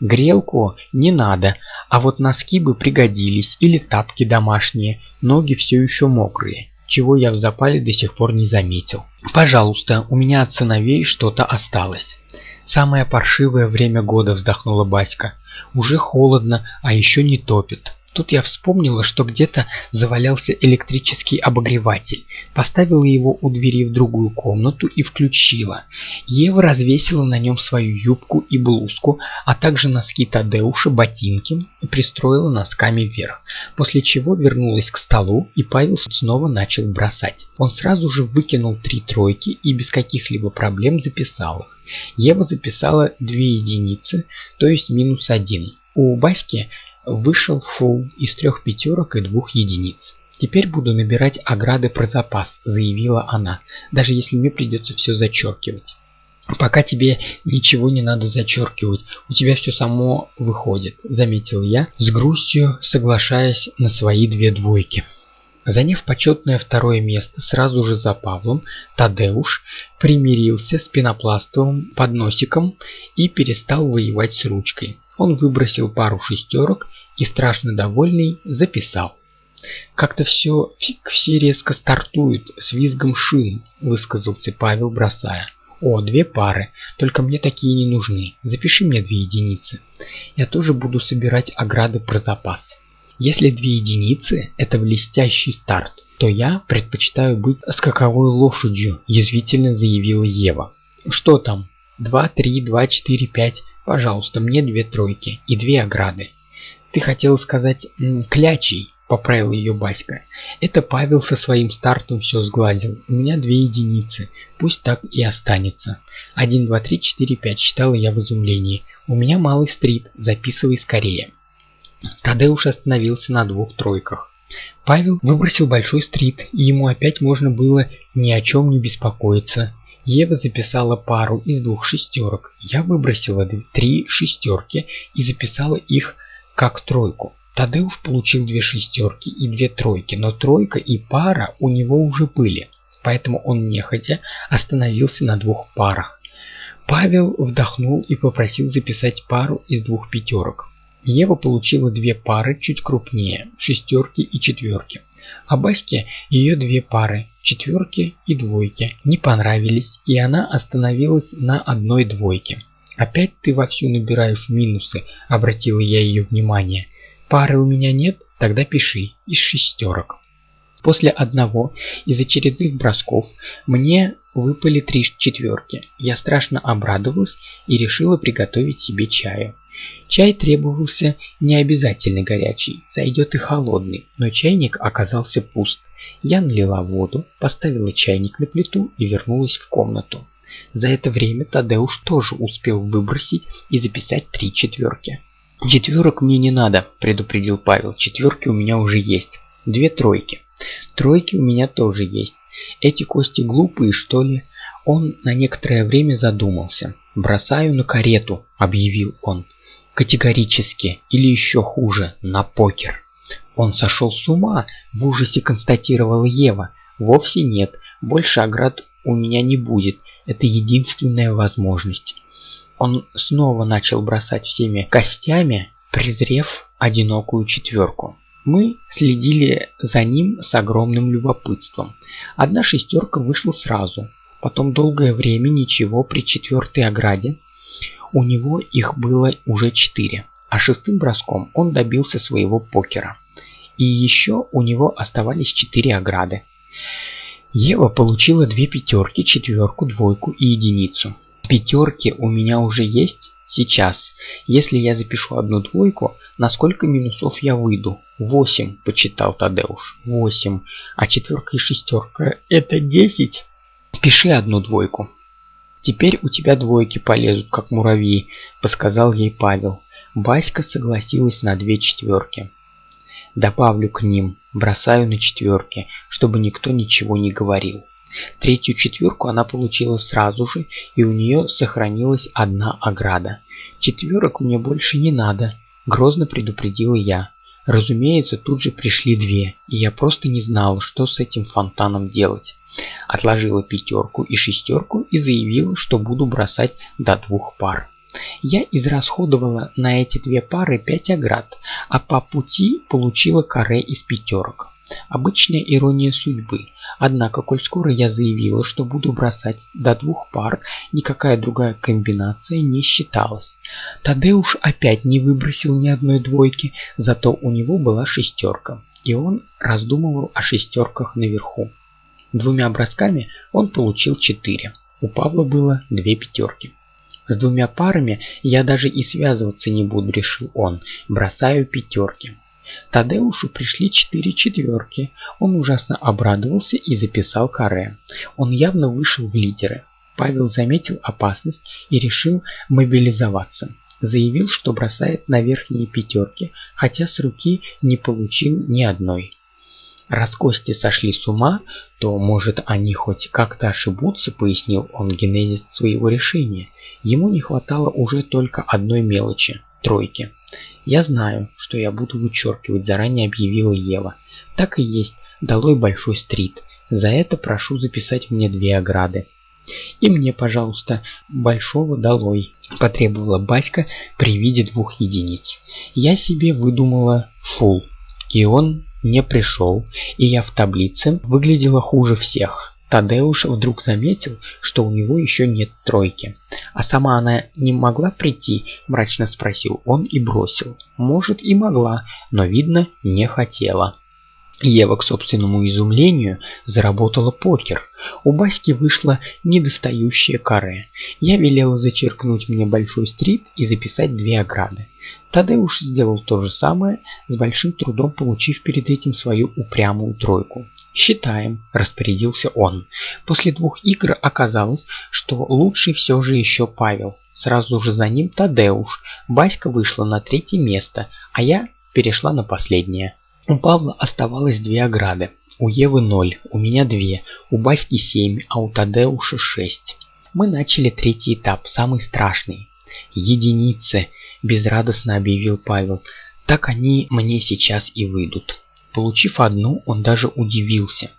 Грелку не надо, а вот носки бы пригодились или тапки домашние, ноги все еще мокрые чего я в запале до сих пор не заметил. «Пожалуйста, у меня от сыновей что-то осталось». «Самое паршивое время года», – вздохнула Баська. «Уже холодно, а еще не топит». Тут я вспомнила, что где-то завалялся электрический обогреватель. Поставила его у двери в другую комнату и включила. Ева развесила на нем свою юбку и блузку, а также носки Тадеуша, ботинки и пристроила носками вверх. После чего вернулась к столу и Павел снова начал бросать. Он сразу же выкинул три тройки и без каких-либо проблем записал их. Ева записала две единицы, то есть минус один. У Баськи Вышел фул из трех пятерок и двух единиц. «Теперь буду набирать ограды про запас», — заявила она, «даже если мне придется все зачеркивать». «Пока тебе ничего не надо зачеркивать, у тебя все само выходит», — заметил я, с грустью соглашаясь на свои две двойки. Заняв почетное второе место сразу же за Павлом, Тадеуш примирился с пенопластовым подносиком и перестал воевать с ручкой. Он выбросил пару шестерок и, страшно довольный, записал. «Как-то все, фиг, все резко стартует с визгом шин», – высказался Павел, бросая. «О, две пары, только мне такие не нужны. Запиши мне две единицы. Я тоже буду собирать ограды про запас. Если две единицы – это блестящий старт, то я предпочитаю быть скаковой лошадью», – язвительно заявила Ева. «Что там? Два, три, два, четыре, пять. Пожалуйста, мне две тройки и две ограды. Ты хотел сказать клячий, поправил ее Баська. Это Павел со своим стартом все сгладил. У меня две единицы. Пусть так и останется. Один, два, три, четыре, пять. Читала я в изумлении. У меня малый стрит. Записывай скорее. Тадеуш остановился на двух тройках. Павел выбросил большой стрит, и ему опять можно было ни о чем не беспокоиться. Ева записала пару из двух шестерок. Я выбросила три шестерки и записала их как тройку. Тадеуш получил две шестерки и две тройки, но тройка и пара у него уже были, поэтому он нехотя остановился на двух парах. Павел вдохнул и попросил записать пару из двух пятерок. Ева получила две пары чуть крупнее, шестерки и четверки. А Баске ее две пары, четверки и двойки, не понравились, и она остановилась на одной двойке. «Опять ты вовсю набираешь минусы», — обратила я ее внимание. «Пары у меня нет? Тогда пиши, из шестерок». После одного из очередных бросков мне выпали три четверки. Я страшно обрадовалась и решила приготовить себе чаю. Чай требовался не обязательно горячий, зайдет и холодный, но чайник оказался пуст. Я налила воду, поставила чайник на плиту и вернулась в комнату. За это время Тадеуш тоже успел выбросить и записать три четверки. «Четверок мне не надо», – предупредил Павел. «Четверки у меня уже есть. Две тройки. Тройки у меня тоже есть. Эти кости глупые, что ли?» Он на некоторое время задумался. «Бросаю на карету», – объявил он. Категорически, или еще хуже, на покер. Он сошел с ума, в ужасе констатировала Ева. Вовсе нет, больше оград у меня не будет, это единственная возможность. Он снова начал бросать всеми костями, презрев одинокую четверку. Мы следили за ним с огромным любопытством. Одна шестерка вышла сразу. Потом долгое время ничего при четвертой ограде у него их было уже четыре, а шестым броском он добился своего покера. И еще у него оставались четыре ограды. Ева получила две пятерки, четверку, двойку и единицу. Пятерки у меня уже есть сейчас. Если я запишу одну двойку, на сколько минусов я выйду? Восемь, почитал Тадеуш. Восемь. А четверка и шестерка это десять? Пиши одну двойку. «Теперь у тебя двойки полезут, как муравьи», – подсказал ей Павел. Баська согласилась на две четверки. Добавлю к ним, бросаю на четверки, чтобы никто ничего не говорил. Третью четверку она получила сразу же, и у нее сохранилась одна ограда. Четверок мне больше не надо, грозно предупредила я. Разумеется, тут же пришли две, и я просто не знала, что с этим фонтаном делать. Отложила пятерку и шестерку и заявила, что буду бросать до двух пар. Я израсходовала на эти две пары пять оград, а по пути получила каре из пятерок. Обычная ирония судьбы. Однако, коль скоро я заявила, что буду бросать до двух пар, никакая другая комбинация не считалась. Тадеуш опять не выбросил ни одной двойки, зато у него была шестерка, и он раздумывал о шестерках наверху. Двумя бросками он получил четыре. У Павла было две пятерки. С двумя парами я даже и связываться не буду, решил он. Бросаю пятерки. Тадеушу пришли четыре четверки. Он ужасно обрадовался и записал каре. Он явно вышел в лидеры. Павел заметил опасность и решил мобилизоваться. Заявил, что бросает на верхние пятерки, хотя с руки не получил ни одной. Раз кости сошли с ума, то, может, они хоть как-то ошибутся, пояснил он генезис своего решения. Ему не хватало уже только одной мелочи – тройки. «Я знаю, что я буду вычеркивать», – заранее объявила Ева. «Так и есть, долой большой стрит. За это прошу записать мне две ограды». «И мне, пожалуйста, большого долой», – потребовала Баська при виде двух единиц. «Я себе выдумала фул, и он не пришел, и я в таблице выглядела хуже всех». Тадеуш вдруг заметил, что у него еще нет тройки. А сама она не могла прийти, мрачно спросил он и бросил. Может и могла, но видно не хотела. Ева, к собственному изумлению, заработала покер. У Баськи вышло недостающее каре. Я велела зачеркнуть мне большой стрит и записать две ограды. Тадеуш сделал то же самое, с большим трудом получив перед этим свою упрямую тройку. «Считаем», – распорядился он. После двух игр оказалось, что лучший все же еще Павел. Сразу же за ним Тадеуш. Баська вышла на третье место, а я перешла на последнее. У Павла оставалось две ограды. У Евы ноль, у меня две, у Баськи семь, а у Тадеуша шесть. Мы начали третий этап, самый страшный. «Единицы», – безрадостно объявил Павел. «Так они мне сейчас и выйдут». Получив одну, он даже удивился.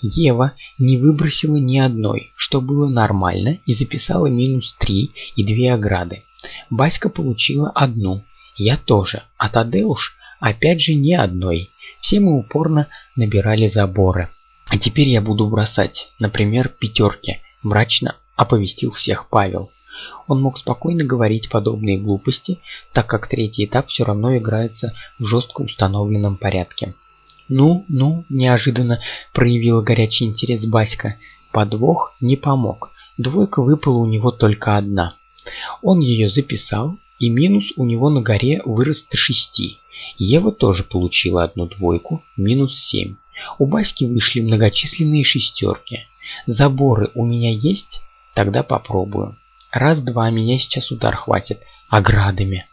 Ева не выбросила ни одной, что было нормально, и записала минус три и две ограды. Баська получила одну, я тоже, а Тадеуш Опять же ни одной. Все мы упорно набирали заборы. А теперь я буду бросать, например, пятерки, мрачно оповестил всех Павел. Он мог спокойно говорить подобные глупости, так как третий этап все равно играется в жестко установленном порядке. «Ну, ну», – неожиданно проявила горячий интерес Баська. Подвох не помог. Двойка выпала у него только одна. Он ее записал, и минус у него на горе вырос до шести. Ева тоже получила одну двойку, минус 7. У Баськи вышли многочисленные шестерки. Заборы у меня есть? Тогда попробую. Раз-два, меня сейчас удар хватит. Оградами.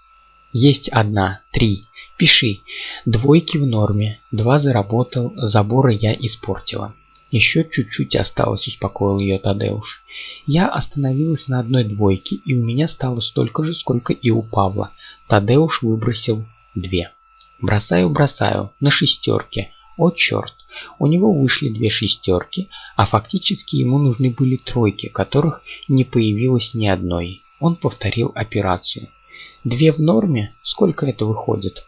Есть одна, три. Пиши. Двойки в норме. Два заработал, заборы я испортила. Еще чуть-чуть осталось, успокоил ее Тадеуш. Я остановилась на одной двойке, и у меня стало столько же, сколько и у Павла. Тадеуш выбросил две. Бросаю, бросаю, на шестерке. О черт, у него вышли две шестерки, а фактически ему нужны были тройки, которых не появилось ни одной. Он повторил операцию. Две в норме? Сколько это выходит?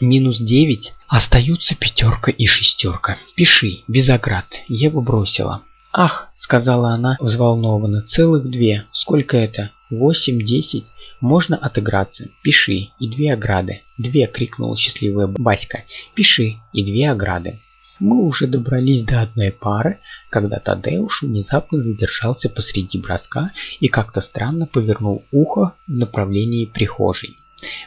Минус девять. Остаются пятерка и шестерка. Пиши, без оград. Ева бросила. «Ах!» — сказала она взволнованно. «Целых две. Сколько это? Восемь, десять? Можно отыграться. Пиши. И две ограды. Две!» — крикнула счастливая Баська. «Пиши. И две ограды». Мы уже добрались до одной пары, когда Тадеуш внезапно задержался посреди броска и как-то странно повернул ухо в направлении прихожей.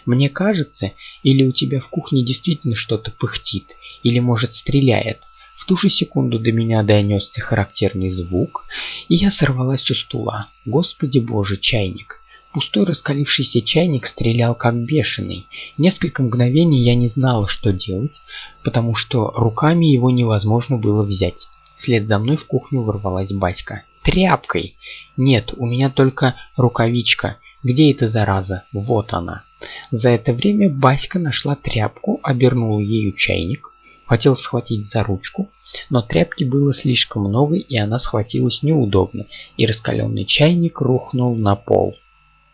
Мне кажется, или у тебя в кухне действительно что-то пыхтит, или, может, стреляет, в ту же секунду до меня донесся характерный звук, и я сорвалась со стула. Господи боже, чайник! Пустой раскалившийся чайник стрелял как бешеный. Несколько мгновений я не знала, что делать, потому что руками его невозможно было взять. Вслед за мной в кухню ворвалась Баська. «Тряпкой!» «Нет, у меня только рукавичка. Где эта зараза? Вот она!» За это время Баська нашла тряпку, обернула ею чайник, Хотел схватить за ручку, но тряпки было слишком много, и она схватилась неудобно, и раскаленный чайник рухнул на пол.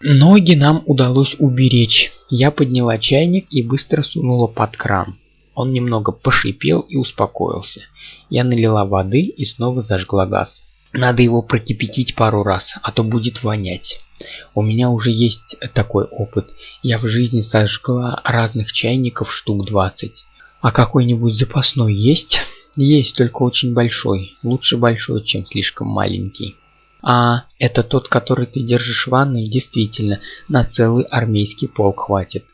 Ноги нам удалось уберечь. Я подняла чайник и быстро сунула под кран. Он немного пошипел и успокоился. Я налила воды и снова зажгла газ. Надо его прокипятить пару раз, а то будет вонять. У меня уже есть такой опыт. Я в жизни сожгла разных чайников штук 20. А какой-нибудь запасной есть? Есть, только очень большой. Лучше большой, чем слишком маленький. А, это тот, который ты держишь в ванной? Действительно, на целый армейский полк хватит.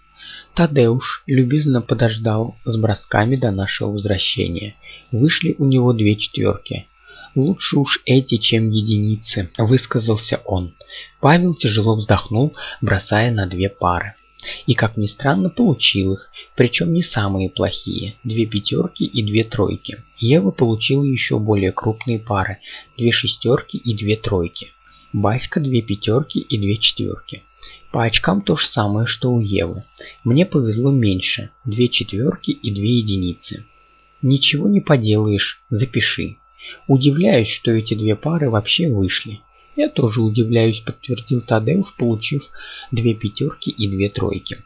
Тадеуш любезно подождал с бросками до нашего возвращения. Вышли у него две четверки. «Лучше уж эти, чем единицы», — высказался он. Павел тяжело вздохнул, бросая на две пары. И, как ни странно, получил их, причем не самые плохие, две пятерки и две тройки. Ева получила еще более крупные пары, две шестерки и две тройки. Баська две пятерки и две четверки. По очкам то же самое, что у Евы. Мне повезло меньше, две четверки и две единицы. Ничего не поделаешь, запиши. Удивляюсь, что эти две пары вообще вышли. Я тоже удивляюсь, подтвердил Тадеуш, получив две пятерки и две тройки.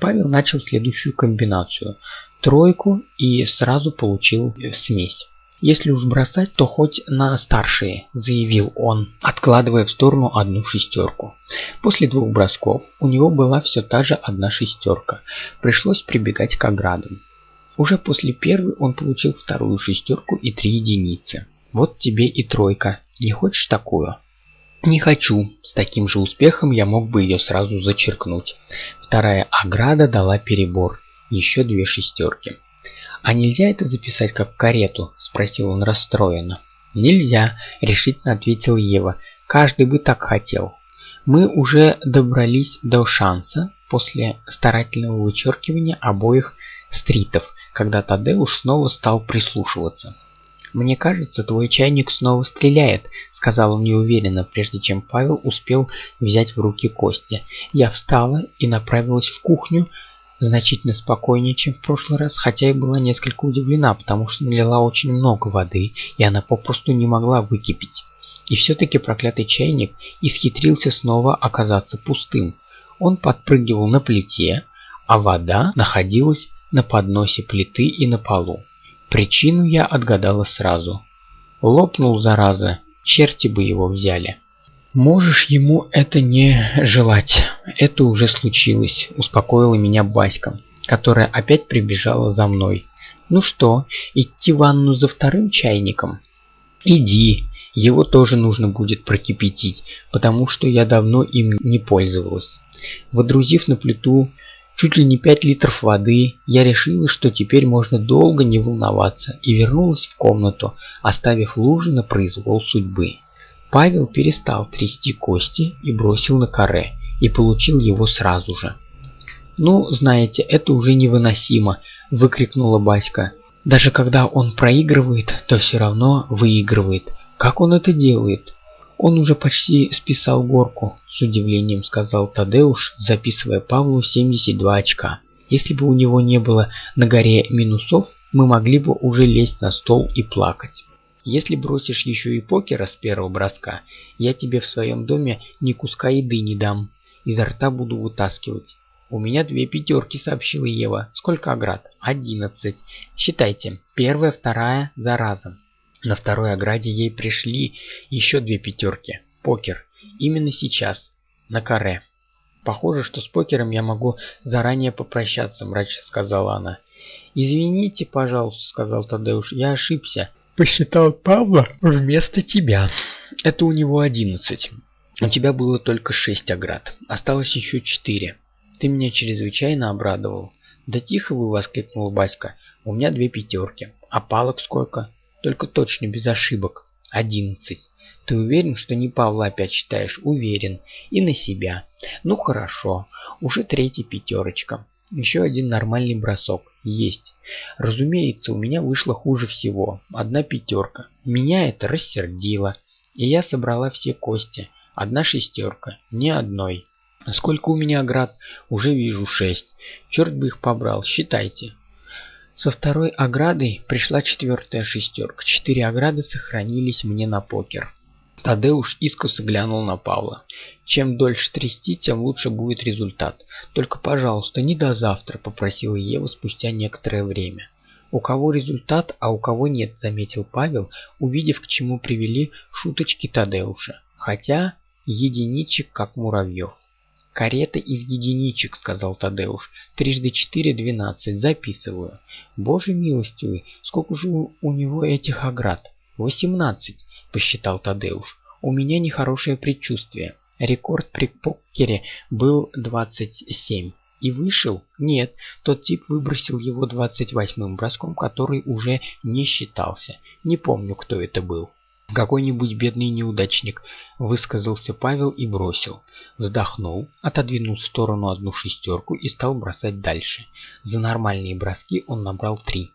Павел начал следующую комбинацию. Тройку и сразу получил смесь. «Если уж бросать, то хоть на старшие», – заявил он, откладывая в сторону одну шестерку. После двух бросков у него была все та же одна шестерка. Пришлось прибегать к оградам. Уже после первой он получил вторую шестерку и три единицы. Вот тебе и тройка. Не хочешь такую? Не хочу. С таким же успехом я мог бы ее сразу зачеркнуть. Вторая ограда дала перебор. Еще две шестерки. «А нельзя это записать как карету?» – спросил он расстроенно. «Нельзя», – решительно ответил Ева. «Каждый бы так хотел». Мы уже добрались до шанса после старательного вычеркивания обоих стритов, когда Тадеуш снова стал прислушиваться. «Мне кажется, твой чайник снова стреляет», — сказал он неуверенно, прежде чем Павел успел взять в руки кости. Я встала и направилась в кухню, значительно спокойнее, чем в прошлый раз, хотя и была несколько удивлена, потому что налила очень много воды, и она попросту не могла выкипеть. И все-таки проклятый чайник исхитрился снова оказаться пустым. Он подпрыгивал на плите, а вода находилась на подносе плиты и на полу. Причину я отгадала сразу. Лопнул, зараза, черти бы его взяли. «Можешь ему это не желать. Это уже случилось», — успокоила меня Баська, которая опять прибежала за мной. «Ну что, идти в ванну за вторым чайником?» «Иди. Его тоже нужно будет прокипятить, потому что я давно им не пользовалась». Водрузив на плиту чуть ли не 5 литров воды, я решила, что теперь можно долго не волноваться, и вернулась в комнату, оставив лужи на произвол судьбы. Павел перестал трясти кости и бросил на каре, и получил его сразу же. «Ну, знаете, это уже невыносимо!» – выкрикнула Баська. «Даже когда он проигрывает, то все равно выигрывает. Как он это делает?» Он уже почти списал горку, с удивлением сказал Тадеуш, записывая Павлу 72 очка. Если бы у него не было на горе минусов, мы могли бы уже лезть на стол и плакать. Если бросишь еще и покера с первого броска, я тебе в своем доме ни куска еды не дам. Изо рта буду вытаскивать. У меня две пятерки, сообщила Ева. Сколько оград? Одиннадцать. Считайте. Первая, вторая, за разом. На второй ограде ей пришли еще две пятерки. Покер. Именно сейчас. На каре. Похоже, что с покером я могу заранее попрощаться, мрачно сказала она. Извините, пожалуйста, сказал Тадеуш, я ошибся. Посчитал Павла вместо тебя. Это у него одиннадцать. У тебя было только шесть оград. Осталось еще четыре. Ты меня чрезвычайно обрадовал. Да тихо вы, воскликнул Баська. У меня две пятерки. А палок сколько? Только точно без ошибок. Одиннадцать. Ты уверен, что не Павла опять считаешь? Уверен. И на себя. Ну хорошо. Уже третья пятерочка. Еще один нормальный бросок. Есть. Разумеется, у меня вышло хуже всего. Одна пятерка. Меня это рассердило. И я собрала все кости. Одна шестерка. Ни одной. Сколько у меня град? Уже вижу шесть. Черт бы их побрал. Считайте. Со второй оградой пришла четвертая шестерка. Четыре ограды сохранились мне на покер. Тадеуш искоса глянул на Павла. «Чем дольше трясти, тем лучше будет результат. Только, пожалуйста, не до завтра», — попросила Ева спустя некоторое время. «У кого результат, а у кого нет», — заметил Павел, увидев, к чему привели шуточки Тадеуша. «Хотя единичек, как муравьев». «Карета из единичек», — сказал Тадеуш. «Трижды четыре — двенадцать. Записываю». «Боже милостивый, сколько же у него этих оград?» «Восемнадцать», — посчитал Тадеуш. «У меня нехорошее предчувствие. Рекорд при покере был двадцать семь. И вышел? Нет, тот тип выбросил его двадцать восьмым броском, который уже не считался. Не помню, кто это был». «Какой-нибудь бедный неудачник», — высказался Павел и бросил. Вздохнул, отодвинул в сторону одну шестерку и стал бросать дальше. За нормальные броски он набрал три.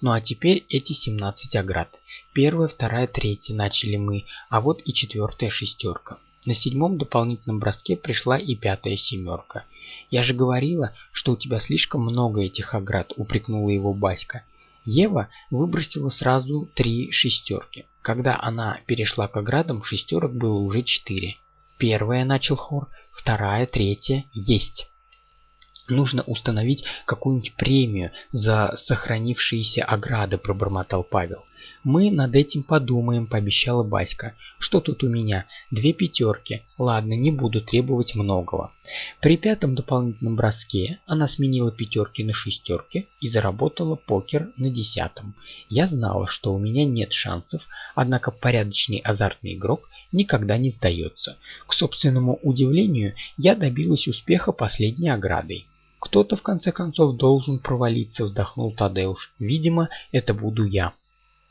Ну а теперь эти 17 оград. Первая, вторая, третья начали мы, а вот и четвертая шестерка. На седьмом дополнительном броске пришла и пятая семерка. «Я же говорила, что у тебя слишком много этих оград», — упрекнула его Баська. Ева выбросила сразу три шестерки. Когда она перешла к оградам, шестерок было уже четыре. Первая, начал хор, вторая, третья, есть. Нужно установить какую-нибудь премию за сохранившиеся ограды, пробормотал Павел. «Мы над этим подумаем», — пообещала Баська. «Что тут у меня? Две пятерки. Ладно, не буду требовать многого». При пятом дополнительном броске она сменила пятерки на шестерки и заработала покер на десятом. Я знала, что у меня нет шансов, однако порядочный азартный игрок никогда не сдается. К собственному удивлению, я добилась успеха последней оградой. «Кто-то, в конце концов, должен провалиться», — вздохнул Тадеуш. «Видимо, это буду я».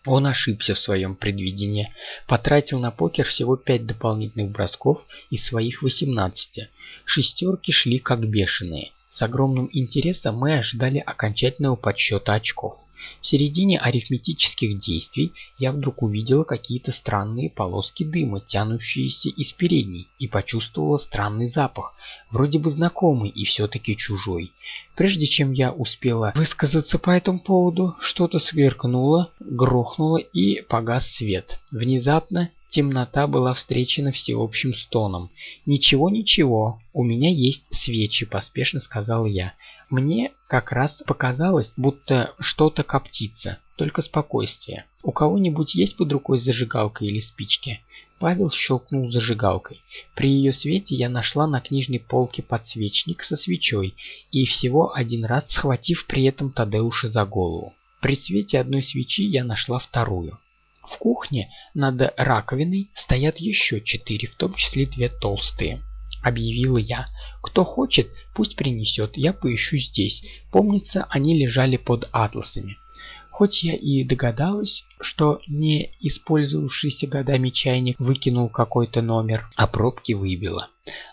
Он ошибся в своем предвидении. Потратил на покер всего пять дополнительных бросков из своих 18. Шестерки шли как бешеные. С огромным интересом мы ожидали окончательного подсчета очков. В середине арифметических действий я вдруг увидела какие-то странные полоски дыма, тянущиеся из передней, и почувствовала странный запах, вроде бы знакомый и все-таки чужой. Прежде чем я успела высказаться по этому поводу, что-то сверкнуло, грохнуло и погас свет. Внезапно Темнота была встречена всеобщим стоном. «Ничего, ничего, у меня есть свечи», – поспешно сказал я. Мне как раз показалось, будто что-то коптится, только спокойствие. У кого-нибудь есть под рукой зажигалка или спички? Павел щелкнул зажигалкой. При ее свете я нашла на книжной полке подсвечник со свечой и всего один раз схватив при этом Тадеуша за голову. При свете одной свечи я нашла вторую. В кухне над раковиной стоят еще четыре, в том числе две толстые. Объявила я. Кто хочет, пусть принесет, я поищу здесь. Помнится, они лежали под атласами. Хоть я и догадалась, что не использовавшийся годами чайник выкинул какой-то номер, а пробки выбило.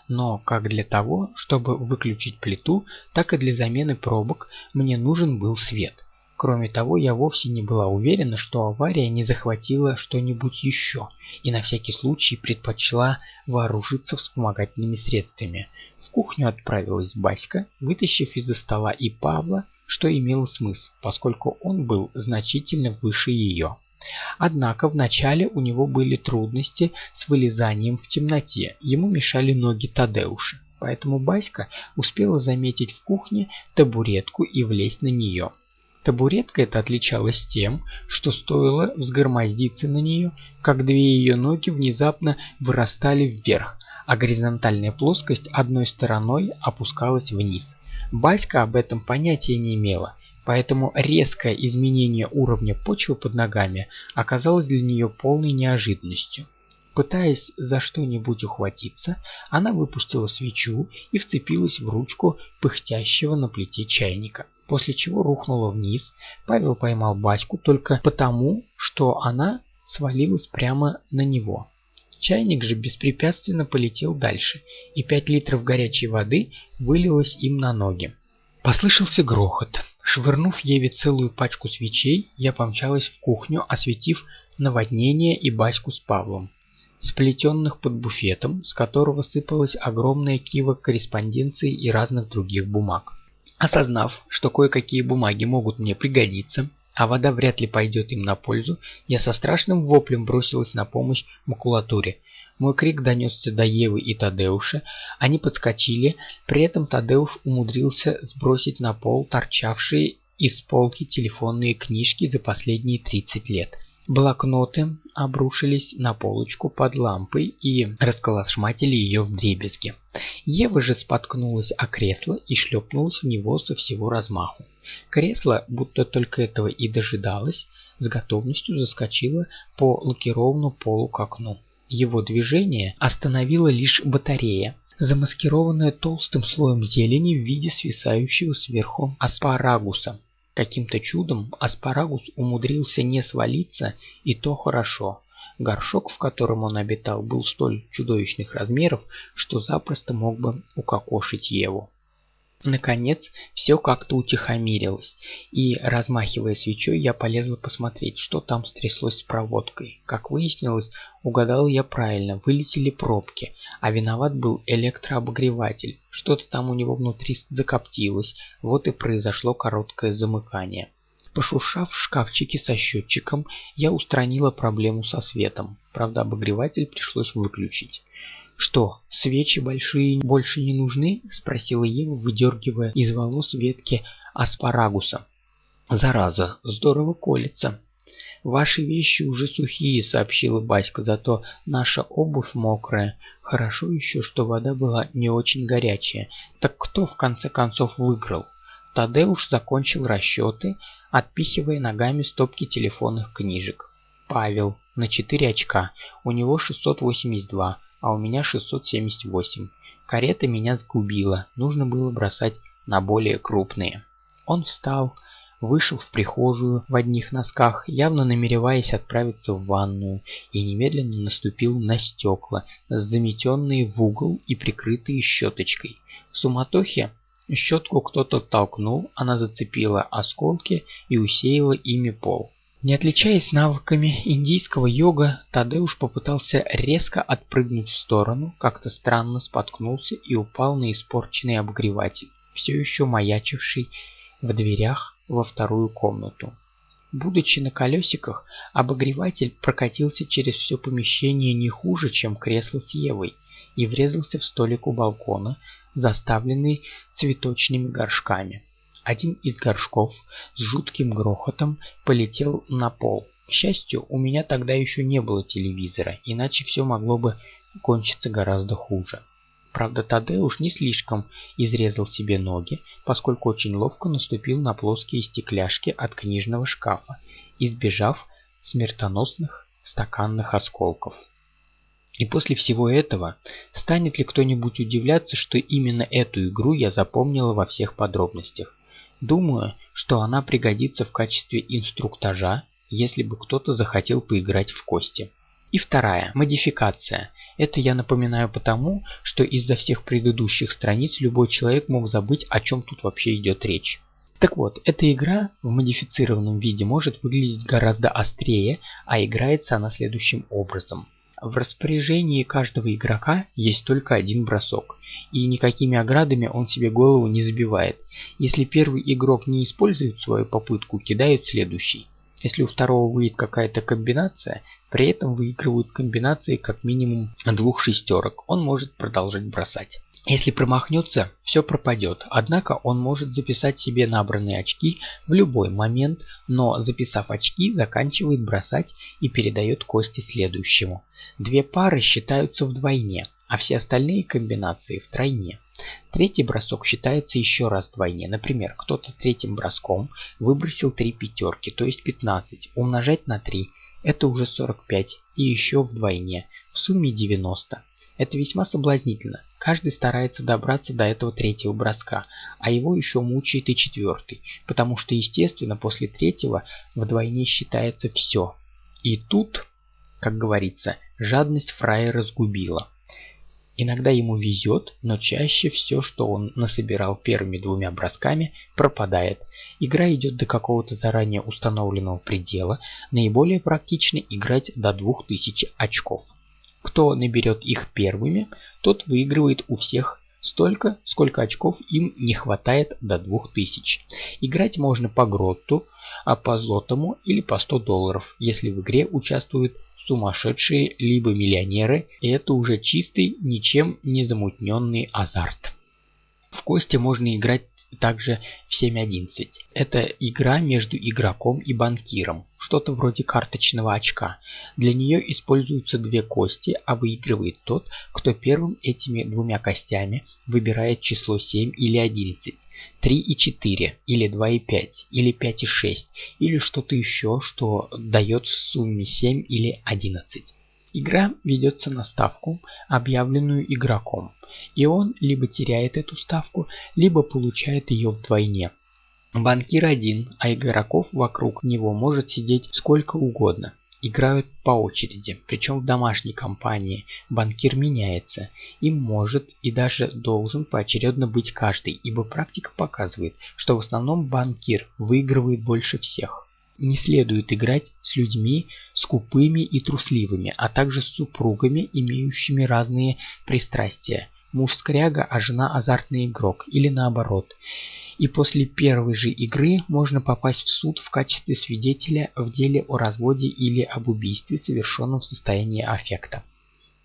Но как для того, чтобы выключить плиту, так и для замены пробок мне нужен был свет. Кроме того, я вовсе не была уверена, что авария не захватила что-нибудь еще, и на всякий случай предпочла вооружиться вспомогательными средствами. В кухню отправилась Баська, вытащив из-за стола и Павла, что имело смысл, поскольку он был значительно выше ее. Однако вначале у него были трудности с вылезанием в темноте, ему мешали ноги Тадеуша. Поэтому Баська успела заметить в кухне табуретку и влезть на нее. Табуретка эта отличалась тем, что стоило взгромоздиться на нее, как две ее ноги внезапно вырастали вверх, а горизонтальная плоскость одной стороной опускалась вниз. Баська об этом понятия не имела, поэтому резкое изменение уровня почвы под ногами оказалось для нее полной неожиданностью. Пытаясь за что-нибудь ухватиться, она выпустила свечу и вцепилась в ручку пыхтящего на плите чайника после чего рухнула вниз. Павел поймал батьку только потому, что она свалилась прямо на него. Чайник же беспрепятственно полетел дальше, и пять литров горячей воды вылилось им на ноги. Послышался грохот. Швырнув Еве целую пачку свечей, я помчалась в кухню, осветив наводнение и батьку с Павлом сплетенных под буфетом, с которого сыпалась огромная кива корреспонденции и разных других бумаг. Осознав, что кое-какие бумаги могут мне пригодиться, а вода вряд ли пойдет им на пользу, я со страшным воплем бросилась на помощь макулатуре. Мой крик донесся до Евы и Тадеуша, они подскочили, при этом Тадеуш умудрился сбросить на пол торчавшие из полки телефонные книжки за последние 30 лет. Блокноты обрушились на полочку под лампой и расколошматили ее в дребезги. Ева же споткнулась о кресло и шлепнулась в него со всего размаху. Кресло, будто только этого и дожидалось, с готовностью заскочило по лакированному полу к окну. Его движение остановила лишь батарея, замаскированная толстым слоем зелени в виде свисающего сверху аспарагуса. Каким-то чудом аспарагус умудрился не свалиться, и то хорошо. Горшок, в котором он обитал, был столь чудовищных размеров, что запросто мог бы укокошить Еву. Наконец, все как-то утихомирилось, и, размахивая свечой, я полезла посмотреть, что там стряслось с проводкой. Как выяснилось, угадал я правильно, вылетели пробки, а виноват был электрообогреватель. Что-то там у него внутри закоптилось, вот и произошло короткое замыкание. Пошуршав в шкафчике со счетчиком, я устранила проблему со светом. Правда, обогреватель пришлось выключить. «Что, свечи большие больше не нужны?» – спросила Ева, выдергивая из волос ветки аспарагуса. «Зараза, здорово колется». «Ваши вещи уже сухие», — сообщила Баська, «зато наша обувь мокрая. Хорошо еще, что вода была не очень горячая. Так кто, в конце концов, выиграл?» Тадеуш закончил расчеты, отпихивая ногами стопки телефонных книжек. «Павел, на 4 очка. У него 682, а у меня 678. Карета меня сгубила, нужно было бросать на более крупные». Он встал, вышел в прихожую в одних носках, явно намереваясь отправиться в ванную, и немедленно наступил на стекла, заметенные в угол и прикрытые щеточкой. В суматохе щетку кто-то толкнул, она зацепила осколки и усеяла ими пол. Не отличаясь навыками индийского йога, Тадеуш попытался резко отпрыгнуть в сторону, как-то странно споткнулся и упал на испорченный обогреватель, все еще маячивший в дверях во вторую комнату. Будучи на колесиках, обогреватель прокатился через все помещение не хуже, чем кресло с Евой, и врезался в столик у балкона, заставленный цветочными горшками. Один из горшков с жутким грохотом полетел на пол. К счастью, у меня тогда еще не было телевизора, иначе все могло бы кончиться гораздо хуже. Правда, Тадеуш не слишком изрезал себе ноги, поскольку очень ловко наступил на плоские стекляшки от книжного шкафа, избежав смертоносных стаканных осколков. И после всего этого, станет ли кто-нибудь удивляться, что именно эту игру я запомнила во всех подробностях? Думаю, что она пригодится в качестве инструктажа, если бы кто-то захотел поиграть в кости. И вторая, модификация. Это я напоминаю потому, что из-за всех предыдущих страниц любой человек мог забыть, о чем тут вообще идет речь. Так вот, эта игра в модифицированном виде может выглядеть гораздо острее, а играется она следующим образом. В распоряжении каждого игрока есть только один бросок, и никакими оградами он себе голову не забивает. Если первый игрок не использует свою попытку, кидают следующий. Если у второго выйдет какая-то комбинация, при этом выигрывают комбинации как минимум двух шестерок, он может продолжать бросать. Если промахнется, все пропадет, однако он может записать себе набранные очки в любой момент, но записав очки, заканчивает бросать и передает кости следующему. Две пары считаются вдвойне, а все остальные комбинации втройне. Третий бросок считается еще раз вдвойне. Например, кто-то третьим броском выбросил три пятерки, то есть 15. Умножать на 3 – это уже 45, и еще вдвойне. В сумме 90. Это весьма соблазнительно. Каждый старается добраться до этого третьего броска, а его еще мучает и четвертый, потому что, естественно, после третьего вдвойне считается все. И тут, как говорится, жадность фраера сгубила. Иногда ему везет, но чаще все, что он насобирал первыми двумя бросками, пропадает. Игра идет до какого-то заранее установленного предела, наиболее практично играть до 2000 очков. Кто наберет их первыми, тот выигрывает у всех столько, сколько очков им не хватает до 2000. Играть можно по гротту, а по злотому или по 100 долларов, если в игре участвуют сумасшедшие либо миллионеры, и это уже чистый, ничем не замутненный азарт. В кости можно играть также в 7.11. Это игра между игроком и банкиром, что-то вроде карточного очка. Для нее используются две кости, а выигрывает тот, кто первым этими двумя костями выбирает число 7 или 11. 3 и 4, или 2 и 5, или 5 и 6, или что-то еще, что дает в сумме 7 или 11. Игра ведется на ставку, объявленную игроком, и он либо теряет эту ставку, либо получает ее вдвойне. Банкир один, а игроков вокруг него может сидеть сколько угодно играют по очереди, причем в домашней компании. Банкир меняется. Им может и даже должен поочередно быть каждый, ибо практика показывает, что в основном банкир выигрывает больше всех. Не следует играть с людьми скупыми и трусливыми, а также с супругами, имеющими разные пристрастия. Муж скряга, а жена азартный игрок, или наоборот – и после первой же игры можно попасть в суд в качестве свидетеля в деле о разводе или об убийстве, совершенном в состоянии аффекта.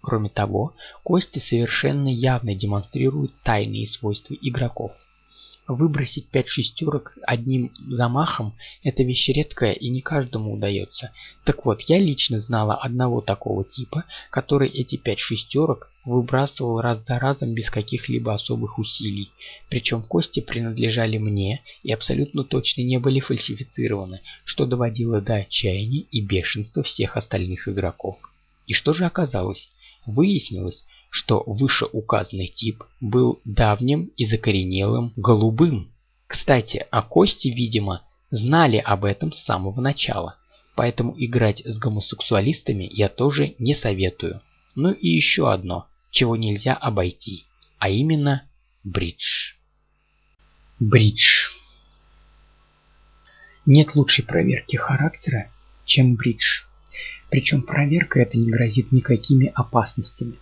Кроме того, кости совершенно явно демонстрируют тайные свойства игроков. Выбросить пять шестерок одним замахом – это вещь редкая и не каждому удается. Так вот, я лично знала одного такого типа, который эти пять шестерок выбрасывал раз за разом без каких-либо особых усилий. Причем кости принадлежали мне и абсолютно точно не были фальсифицированы, что доводило до отчаяния и бешенства всех остальных игроков. И что же оказалось? Выяснилось, что вышеуказанный тип был давним и закоренелым голубым. Кстати, а Кости, видимо, знали об этом с самого начала, поэтому играть с гомосексуалистами я тоже не советую. Ну и еще одно, чего нельзя обойти, а именно бридж. Бридж. Нет лучшей проверки характера, чем бридж. Причем проверка эта не грозит никакими опасностями.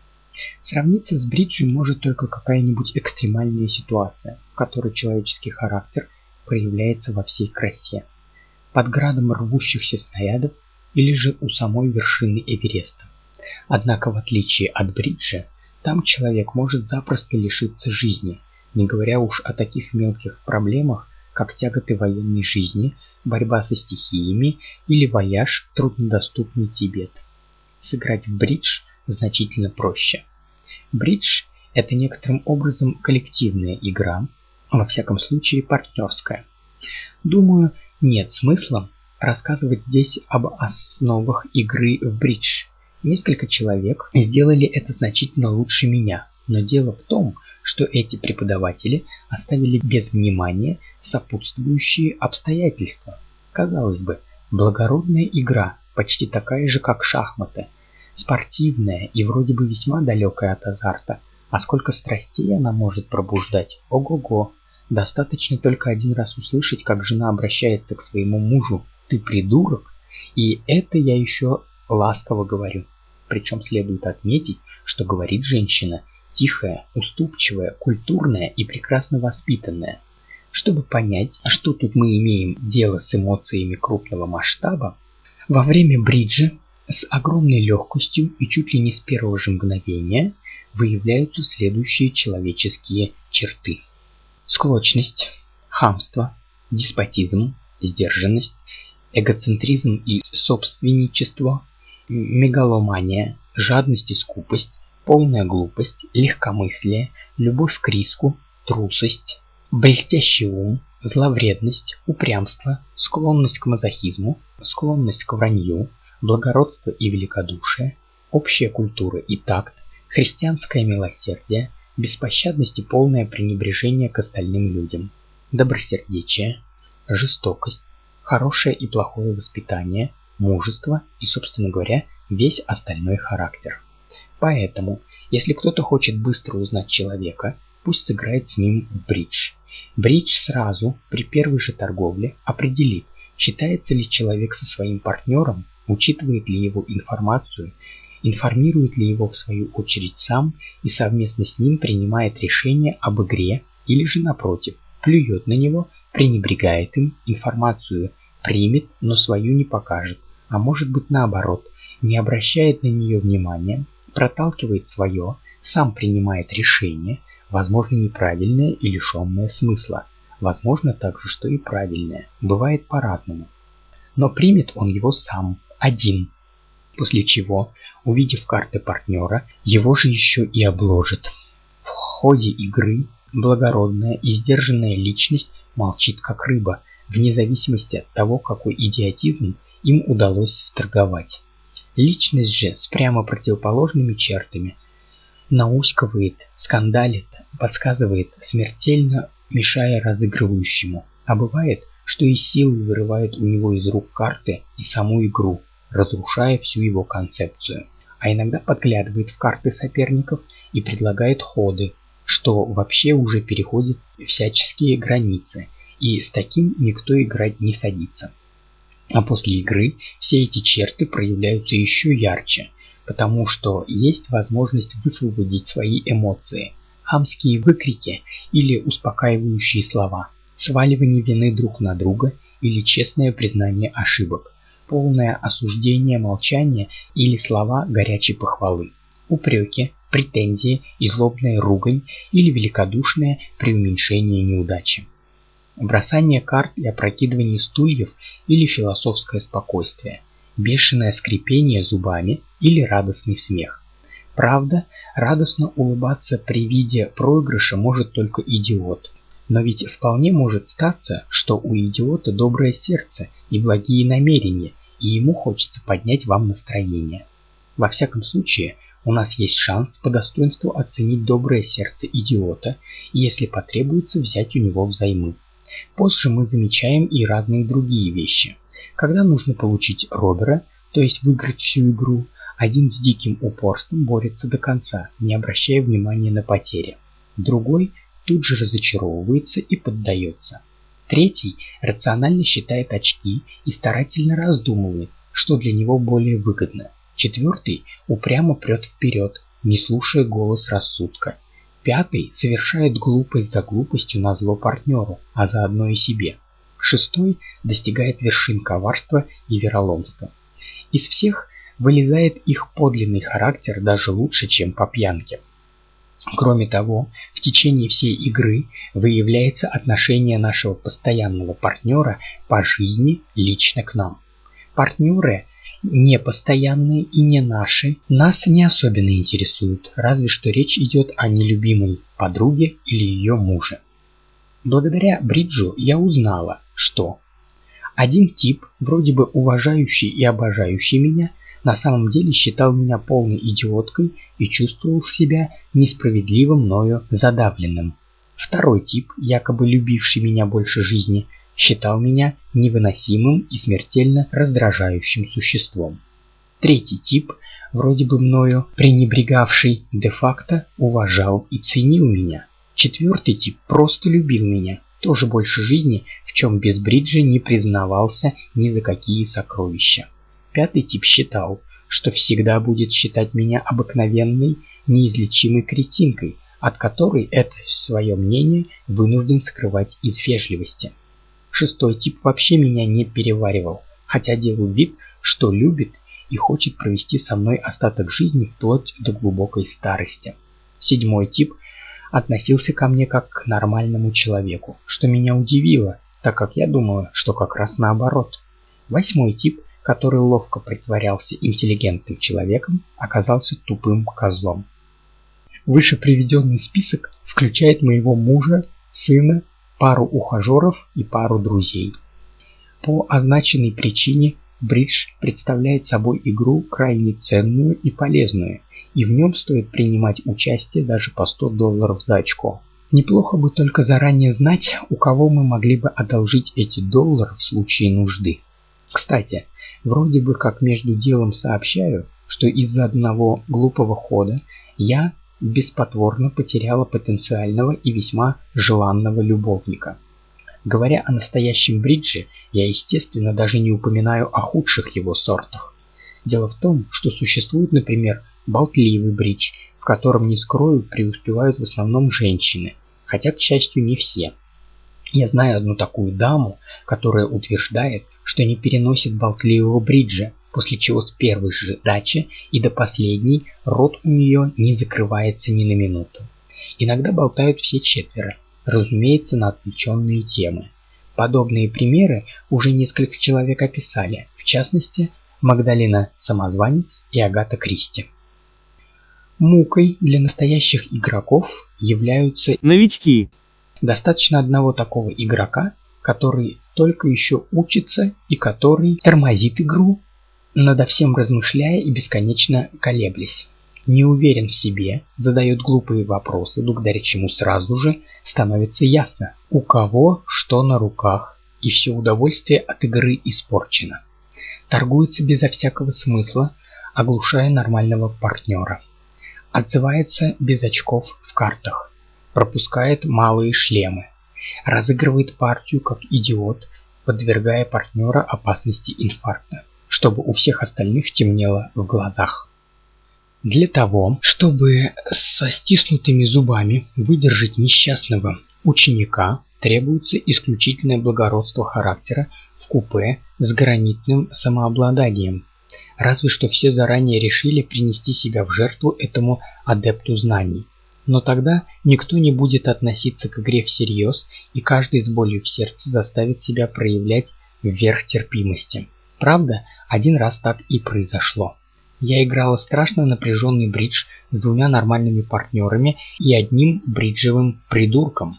Сравниться с бриджем может только какая-нибудь экстремальная ситуация, в которой человеческий характер проявляется во всей красе. Под градом рвущихся снарядов или же у самой вершины Эвереста. Однако в отличие от бриджа, там человек может запросто лишиться жизни, не говоря уж о таких мелких проблемах, как тяготы военной жизни, борьба со стихиями или вояж в труднодоступный Тибет. Сыграть в бридж значительно проще. Бридж – это некоторым образом коллективная игра, во всяком случае партнерская. Думаю, нет смысла рассказывать здесь об основах игры в бридж. Несколько человек сделали это значительно лучше меня, но дело в том, что эти преподаватели оставили без внимания сопутствующие обстоятельства. Казалось бы, благородная игра, почти такая же, как шахматы – спортивная и вроде бы весьма далекая от азарта. А сколько страстей она может пробуждать? Ого-го! Достаточно только один раз услышать, как жена обращается к своему мужу «ты придурок», и это я еще ласково говорю. Причем следует отметить, что говорит женщина тихая, уступчивая, культурная и прекрасно воспитанная. Чтобы понять, что тут мы имеем дело с эмоциями крупного масштаба, во время бриджа с огромной легкостью и чуть ли не с первого же мгновения выявляются следующие человеческие черты. Склочность, хамство, деспотизм, сдержанность, эгоцентризм и собственничество, мегаломания, жадность и скупость, полная глупость, легкомыслие, любовь к риску, трусость, блестящий ум, зловредность, упрямство, склонность к мазохизму, склонность к вранью, благородство и великодушие, общая культура и такт, христианское милосердие, беспощадность и полное пренебрежение к остальным людям, добросердечие, жестокость, хорошее и плохое воспитание, мужество и, собственно говоря, весь остальной характер. Поэтому, если кто-то хочет быстро узнать человека, пусть сыграет с ним в бридж. Бридж сразу, при первой же торговле, определит, считается ли человек со своим партнером учитывает ли его информацию, информирует ли его в свою очередь сам и совместно с ним принимает решение об игре или же напротив, плюет на него, пренебрегает им, информацию примет, но свою не покажет, а может быть наоборот, не обращает на нее внимания, проталкивает свое, сам принимает решение, возможно неправильное и лишенное смысла, возможно также, что и правильное, бывает по-разному. Но примет он его сам, один. После чего, увидев карты партнера, его же еще и обложит. В ходе игры благородная и сдержанная личность молчит как рыба, вне зависимости от того, какой идиотизм им удалось сторговать. Личность же с прямо противоположными чертами наускивает, скандалит, подсказывает, смертельно мешая разыгрывающему. А бывает, что и силы вырывает у него из рук карты и саму игру, разрушая всю его концепцию. А иногда подглядывает в карты соперников и предлагает ходы, что вообще уже переходит всяческие границы, и с таким никто играть не садится. А после игры все эти черты проявляются еще ярче, потому что есть возможность высвободить свои эмоции, хамские выкрики или успокаивающие слова, сваливание вины друг на друга или честное признание ошибок полное осуждение, молчание или слова горячей похвалы. Упреки, претензии и злобная ругань или великодушное преуменьшение неудачи. Бросание карт и опрокидывание стульев или философское спокойствие, бешеное скрипение зубами или радостный смех. Правда, радостно улыбаться при виде проигрыша может только идиот. Но ведь вполне может статься, что у идиота доброе сердце и благие намерения, и ему хочется поднять вам настроение. Во всяком случае, у нас есть шанс по достоинству оценить доброе сердце идиота если потребуется, взять у него взаймы. Позже мы замечаем и разные другие вещи. Когда нужно получить Робера, то есть выиграть всю игру, один с диким упорством борется до конца, не обращая внимания на потери. Другой тут же разочаровывается и поддается. Третий рационально считает очки и старательно раздумывает, что для него более выгодно. Четвертый упрямо прет вперед, не слушая голос рассудка. Пятый совершает глупость за глупостью на зло партнеру, а заодно и себе. Шестой достигает вершин коварства и вероломства. Из всех вылезает их подлинный характер даже лучше, чем по пьянке. Кроме того, в течение всей игры выявляется отношение нашего постоянного партнера по жизни лично к нам. Партнеры не постоянные и не наши нас не особенно интересуют, разве что речь идет о нелюбимой подруге или ее муже. Благодаря Бриджу я узнала, что один тип, вроде бы уважающий и обожающий меня, на самом деле считал меня полной идиоткой и чувствовал себя несправедливо мною задавленным. Второй тип, якобы любивший меня больше жизни, считал меня невыносимым и смертельно раздражающим существом. Третий тип, вроде бы мною пренебрегавший, де-факто уважал и ценил меня. Четвертый тип просто любил меня, тоже больше жизни, в чем без бриджа не признавался ни за какие сокровища. Пятый тип считал, что всегда будет считать меня обыкновенной, неизлечимой кретинкой, от которой это свое мнение вынужден скрывать из вежливости. Шестой тип вообще меня не переваривал, хотя делал вид, что любит и хочет провести со мной остаток жизни вплоть до глубокой старости. Седьмой тип относился ко мне как к нормальному человеку, что меня удивило, так как я думала, что как раз наоборот. Восьмой тип который ловко притворялся интеллигентным человеком, оказался тупым козлом. Выше приведенный список включает моего мужа, сына, пару ухажеров и пару друзей. По означенной причине бридж представляет собой игру крайне ценную и полезную, и в нем стоит принимать участие даже по 100 долларов за очко. Неплохо бы только заранее знать, у кого мы могли бы одолжить эти доллары в случае нужды. Кстати, Вроде бы как между делом сообщаю, что из-за одного глупого хода я беспотворно потеряла потенциального и весьма желанного любовника. Говоря о настоящем бридже, я, естественно, даже не упоминаю о худших его сортах. Дело в том, что существует, например, болтливый бридж, в котором, не скрою, преуспевают в основном женщины, хотя, к счастью, не все. Я знаю одну такую даму, которая утверждает, что не переносит болтливого бриджа, после чего с первой же дачи и до последней рот у нее не закрывается ни на минуту. Иногда болтают все четверо, разумеется, на отвлеченные темы. Подобные примеры уже несколько человек описали, в частности, Магдалина Самозванец и Агата Кристи. Мукой для настоящих игроков являются новички. Достаточно одного такого игрока, который только еще учится и который тормозит игру, надо всем размышляя и бесконечно колеблясь. Не уверен в себе, задает глупые вопросы, благодаря чему сразу же становится ясно, у кого что на руках, и все удовольствие от игры испорчено. Торгуется безо всякого смысла, оглушая нормального партнера. Отзывается без очков в картах, пропускает малые шлемы, разыгрывает партию как идиот, подвергая партнера опасности инфаркта, чтобы у всех остальных темнело в глазах. Для того, чтобы со стиснутыми зубами выдержать несчастного ученика, требуется исключительное благородство характера в купе с гранитным самообладанием. Разве что все заранее решили принести себя в жертву этому адепту знаний. Но тогда никто не будет относиться к игре всерьез, и каждый с болью в сердце заставит себя проявлять вверх терпимости. Правда, один раз так и произошло. Я играла страшно напряженный бридж с двумя нормальными партнерами и одним бриджевым придурком.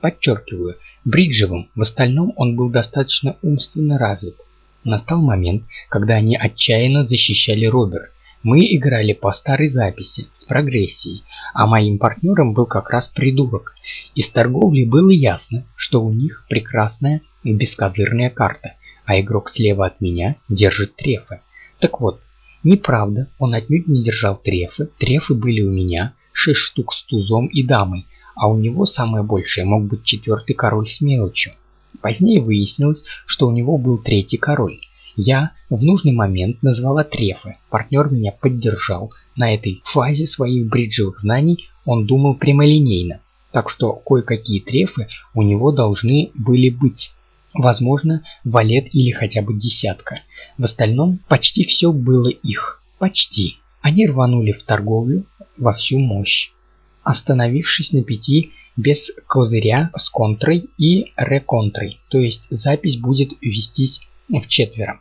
Подчеркиваю, бриджевым, в остальном он был достаточно умственно развит. Настал момент, когда они отчаянно защищали Робер, мы играли по старой записи, с прогрессией, а моим партнером был как раз придурок. Из торговли было ясно, что у них прекрасная бескозырная карта, а игрок слева от меня держит трефы. Так вот, неправда, он отнюдь не держал трефы, трефы были у меня, шесть штук с тузом и дамой, а у него самое большее мог быть четвертый король с мелочью. Позднее выяснилось, что у него был третий король. Я в нужный момент назвала трефы, партнер меня поддержал. На этой фазе своих бриджевых знаний он думал прямолинейно, так что кое-какие трефы у него должны были быть. Возможно, валет или хотя бы десятка. В остальном почти все было их. Почти. Они рванули в торговлю во всю мощь, остановившись на пяти без козыря с контрой и реконтрой, то есть запись будет вестись в четверо.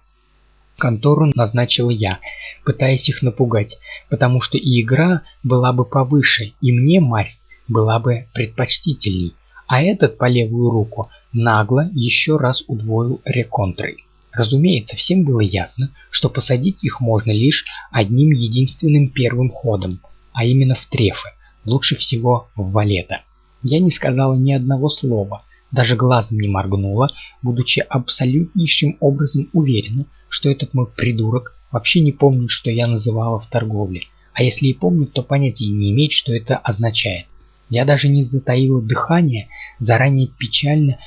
Контору назначил я, пытаясь их напугать, потому что и игра была бы повыше, и мне масть была бы предпочтительней, а этот по левую руку нагло еще раз удвоил реконтрой. Разумеется, всем было ясно, что посадить их можно лишь одним единственным первым ходом, а именно в трефы, лучше всего в валета. Я не сказала ни одного слова, даже глазом не моргнула, будучи абсолютнейшим образом уверена, что этот мой придурок вообще не помнит, что я называла в торговле. А если и помнит, то понятия не имеет, что это означает. Я даже не затаила дыхание, заранее печально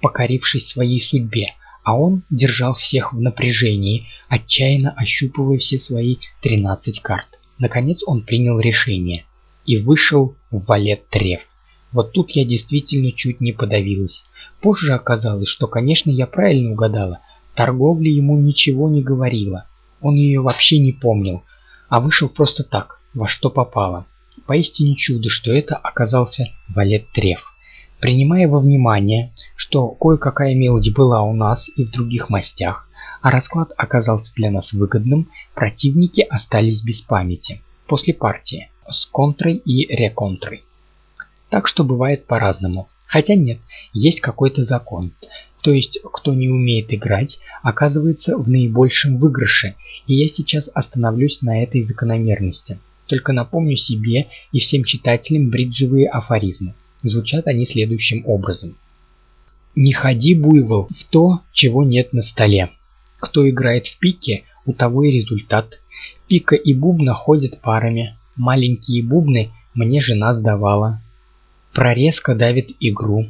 покорившись своей судьбе, а он держал всех в напряжении, отчаянно ощупывая все свои 13 карт. Наконец он принял решение и вышел в валет треф. Вот тут я действительно чуть не подавилась. Позже оказалось, что, конечно, я правильно угадала. Торговля ему ничего не говорила. Он ее вообще не помнил, а вышел просто так, во что попало. Поистине чудо, что это оказался валет треф. Принимая во внимание, что кое-какая мелочь была у нас и в других мастях, а расклад оказался для нас выгодным, противники остались без памяти после партии с контрой и реконтрой. Так что бывает по-разному. Хотя нет, есть какой-то закон. То есть, кто не умеет играть, оказывается в наибольшем выигрыше, и я сейчас остановлюсь на этой закономерности. Только напомню себе и всем читателям бриджевые афоризмы. Звучат они следующим образом. Не ходи, буйвол, в то, чего нет на столе. Кто играет в пике, у того и результат. Пика и бубна ходят парами. Маленькие бубны мне жена сдавала. Прорезка давит игру.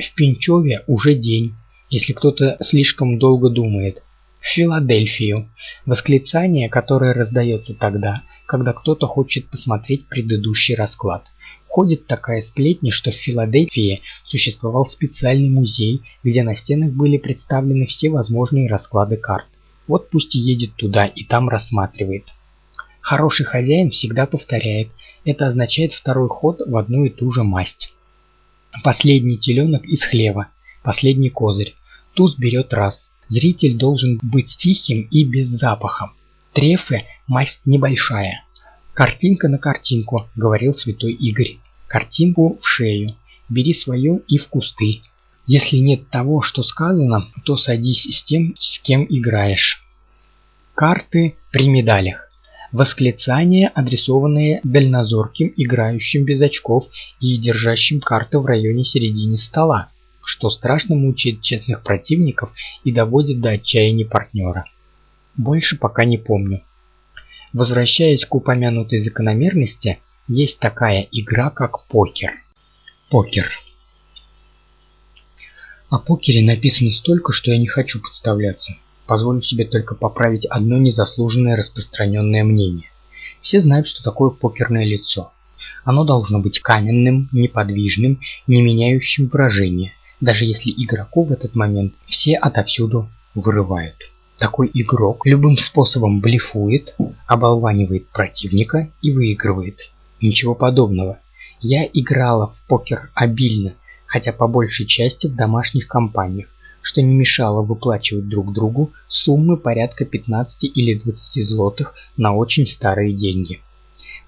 В Пинчеве уже день, если кто-то слишком долго думает. В Филадельфию. Восклицание, которое раздается тогда, когда кто-то хочет посмотреть предыдущий расклад. Ходит такая сплетня, что в Филадельфии существовал специальный музей, где на стенах были представлены все возможные расклады карт. Вот пусть и едет туда и там рассматривает. Хороший хозяин всегда повторяет, это означает второй ход в одну и ту же масть. Последний теленок из хлева, последний козырь. Туз берет раз. Зритель должен быть тихим и без запаха. Трефы – масть небольшая. Картинка на картинку, говорил святой Игорь. Картинку в шею. Бери свое и в кусты. Если нет того, что сказано, то садись с тем, с кем играешь. Карты при медалях. Восклицания, адресованные дальнозорким, играющим без очков и держащим карты в районе середины стола, что страшно мучает честных противников и доводит до отчаяния партнера. Больше пока не помню. Возвращаясь к упомянутой закономерности, есть такая игра, как покер. Покер. О покере написано столько, что я не хочу подставляться. Позволю себе только поправить одно незаслуженное распространенное мнение. Все знают, что такое покерное лицо. Оно должно быть каменным, неподвижным, не меняющим выражение, даже если игроку в этот момент все отовсюду вырывают. Такой игрок любым способом блефует, оболванивает противника и выигрывает. Ничего подобного. Я играла в покер обильно, хотя по большей части в домашних компаниях, что не мешало выплачивать друг другу суммы порядка 15 или 20 злотых на очень старые деньги.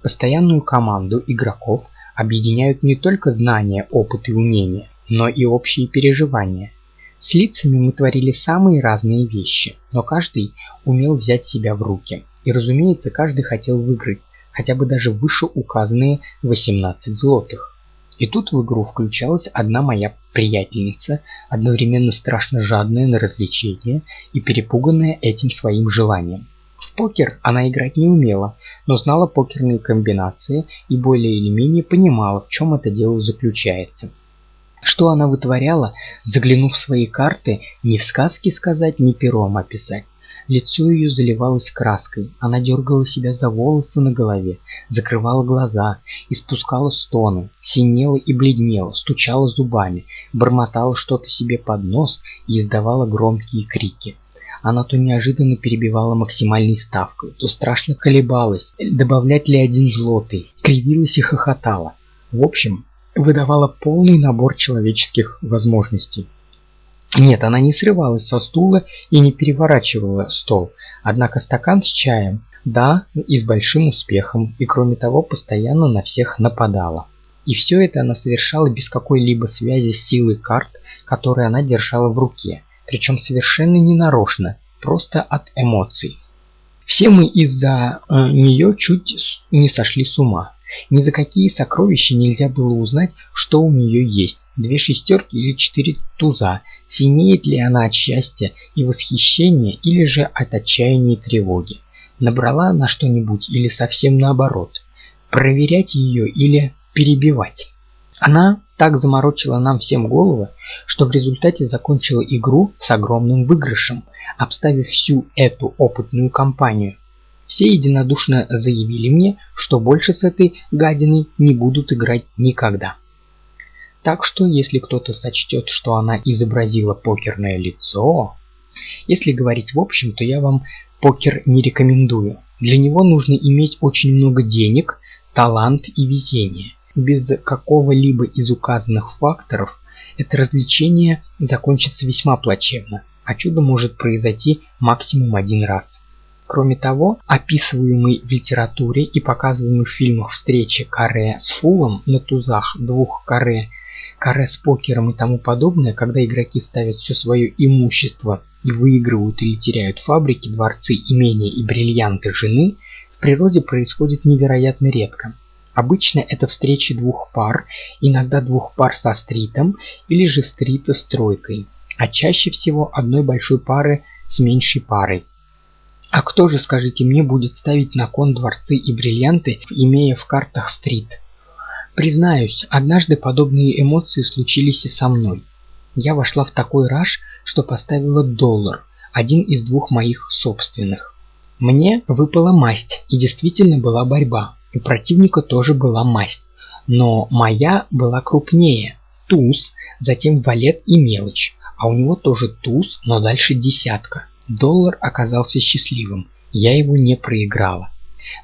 Постоянную команду игроков объединяют не только знания, опыт и умения, но и общие переживания. С лицами мы творили самые разные вещи, но каждый умел взять себя в руки. И разумеется, каждый хотел выиграть, хотя бы даже выше указанные 18 злотых. И тут в игру включалась одна моя приятельница, одновременно страшно жадная на развлечения и перепуганная этим своим желанием. В покер она играть не умела, но знала покерные комбинации и более или менее понимала, в чем это дело заключается. Что она вытворяла, заглянув в свои карты, ни в сказке сказать, ни пером описать. Лицо ее заливалось краской, она дергала себя за волосы на голове, закрывала глаза, испускала стоны, синела и бледнела, стучала зубами, бормотала что-то себе под нос и издавала громкие крики. Она то неожиданно перебивала максимальной ставкой, то страшно колебалась, добавлять ли один злотый, кривилась и хохотала. В общем, выдавала полный набор человеческих возможностей. Нет, она не срывалась со стула и не переворачивала стол, однако стакан с чаем, да, и с большим успехом, и кроме того постоянно на всех нападала. И все это она совершала без какой-либо связи с силой карт, которые она держала в руке, причем совершенно ненарочно, просто от эмоций. Все мы из-за э, нее чуть не сошли с ума. Ни за какие сокровища нельзя было узнать, что у нее есть. Две шестерки или четыре туза, Синеет ли она от счастья и восхищения или же от отчаяния и тревоги? Набрала она что-нибудь или совсем наоборот? Проверять ее или перебивать? Она так заморочила нам всем головы, что в результате закончила игру с огромным выигрышем, обставив всю эту опытную компанию. Все единодушно заявили мне, что больше с этой гадиной не будут играть никогда. Так что, если кто-то сочтет, что она изобразила покерное лицо... Если говорить в общем, то я вам покер не рекомендую. Для него нужно иметь очень много денег, талант и везение. Без какого-либо из указанных факторов это развлечение закончится весьма плачевно, а чудо может произойти максимум один раз. Кроме того, описываемый в литературе и показываемый в фильмах встречи каре с фулом на тузах двух каре каре с покером и тому подобное, когда игроки ставят все свое имущество и выигрывают или теряют фабрики, дворцы, имения и бриллианты жены, в природе происходит невероятно редко. Обычно это встречи двух пар, иногда двух пар со стритом или же стрита с тройкой, а чаще всего одной большой пары с меньшей парой. А кто же, скажите мне, будет ставить на кон дворцы и бриллианты, имея в картах стрит? Признаюсь, однажды подобные эмоции случились и со мной. Я вошла в такой раж, что поставила доллар, один из двух моих собственных. Мне выпала масть, и действительно была борьба. У противника тоже была масть. Но моя была крупнее. Туз, затем валет и мелочь. А у него тоже туз, но дальше десятка. Доллар оказался счастливым. Я его не проиграла.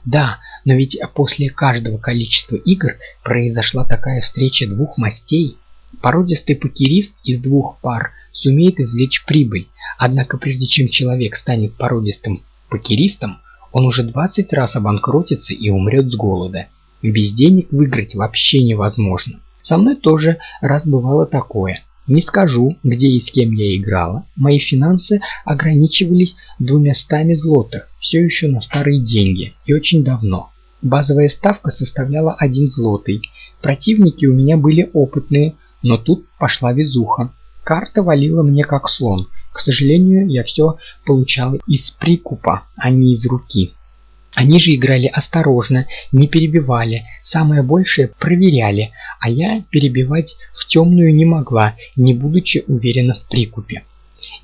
Да, но ведь после каждого количества игр произошла такая встреча двух мастей. Породистый покерист из двух пар сумеет извлечь прибыль, однако прежде чем человек станет породистым покеристом, он уже 20 раз обанкротится и умрет с голода. Без денег выиграть вообще невозможно. Со мной тоже раз бывало такое. Не скажу, где и с кем я играла. Мои финансы ограничивались двумя стами злотых, все еще на старые деньги, и очень давно. Базовая ставка составляла один злотый. Противники у меня были опытные, но тут пошла везуха. Карта валила мне как слон. К сожалению, я все получала из прикупа, а не из руки. Они же играли осторожно, не перебивали, самое большее проверяли, а я перебивать в темную не могла, не будучи уверена в прикупе.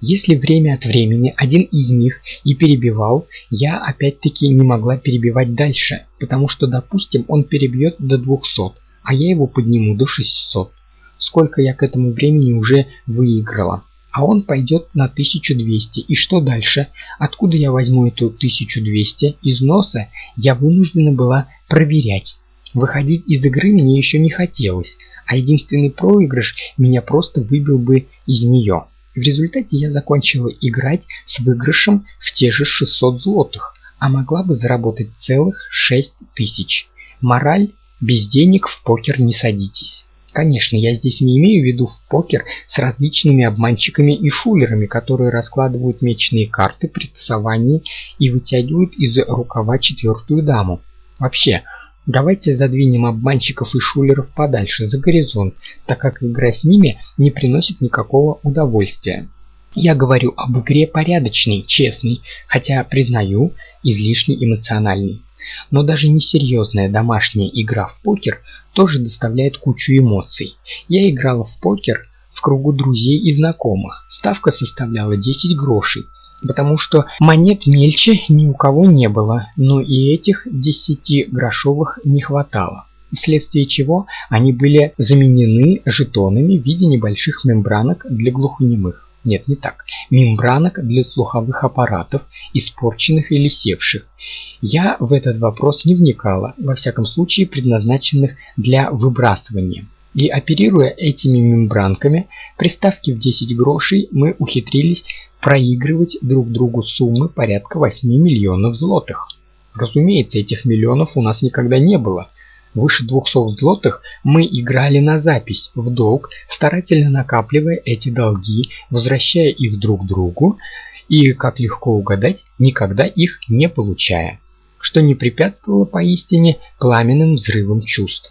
Если время от времени один из них и перебивал, я опять-таки не могла перебивать дальше, потому что, допустим, он перебьет до 200, а я его подниму до 600. Сколько я к этому времени уже выиграла. А он пойдет на 1200. И что дальше? Откуда я возьму эту 1200? Из носа я вынуждена была проверять. Выходить из игры мне еще не хотелось, а единственный проигрыш меня просто выбил бы из нее. В результате я закончила играть с выигрышем в те же 600 злотых, а могла бы заработать целых 6 тысяч. Мораль – без денег в покер не садитесь. Конечно, я здесь не имею в виду в покер с различными обманщиками и шулерами, которые раскладывают мечные карты при тасовании и вытягивают из рукава четвертую даму. Вообще, давайте задвинем обманщиков и шулеров подальше, за горизонт, так как игра с ними не приносит никакого удовольствия. Я говорю об игре порядочной, честной, хотя, признаю, излишне эмоциональной. Но даже несерьезная домашняя игра в покер тоже доставляет кучу эмоций. Я играла в покер в кругу друзей и знакомых. Ставка составляла 10 грошей, потому что монет мельче ни у кого не было, но и этих 10 грошовых не хватало вследствие чего они были заменены жетонами в виде небольших мембранок для глухонемых. Нет, не так. Мембранок для слуховых аппаратов, испорченных или севших. Я в этот вопрос не вникала, во всяком случае предназначенных для выбрасывания. И оперируя этими мембранками, приставки в 10 грошей мы ухитрились проигрывать друг другу суммы порядка 8 миллионов злотых. Разумеется, этих миллионов у нас никогда не было, Выше 200 злотых мы играли на запись, в долг, старательно накапливая эти долги, возвращая их друг другу и, как легко угадать, никогда их не получая, что не препятствовало поистине пламенным взрывам чувств.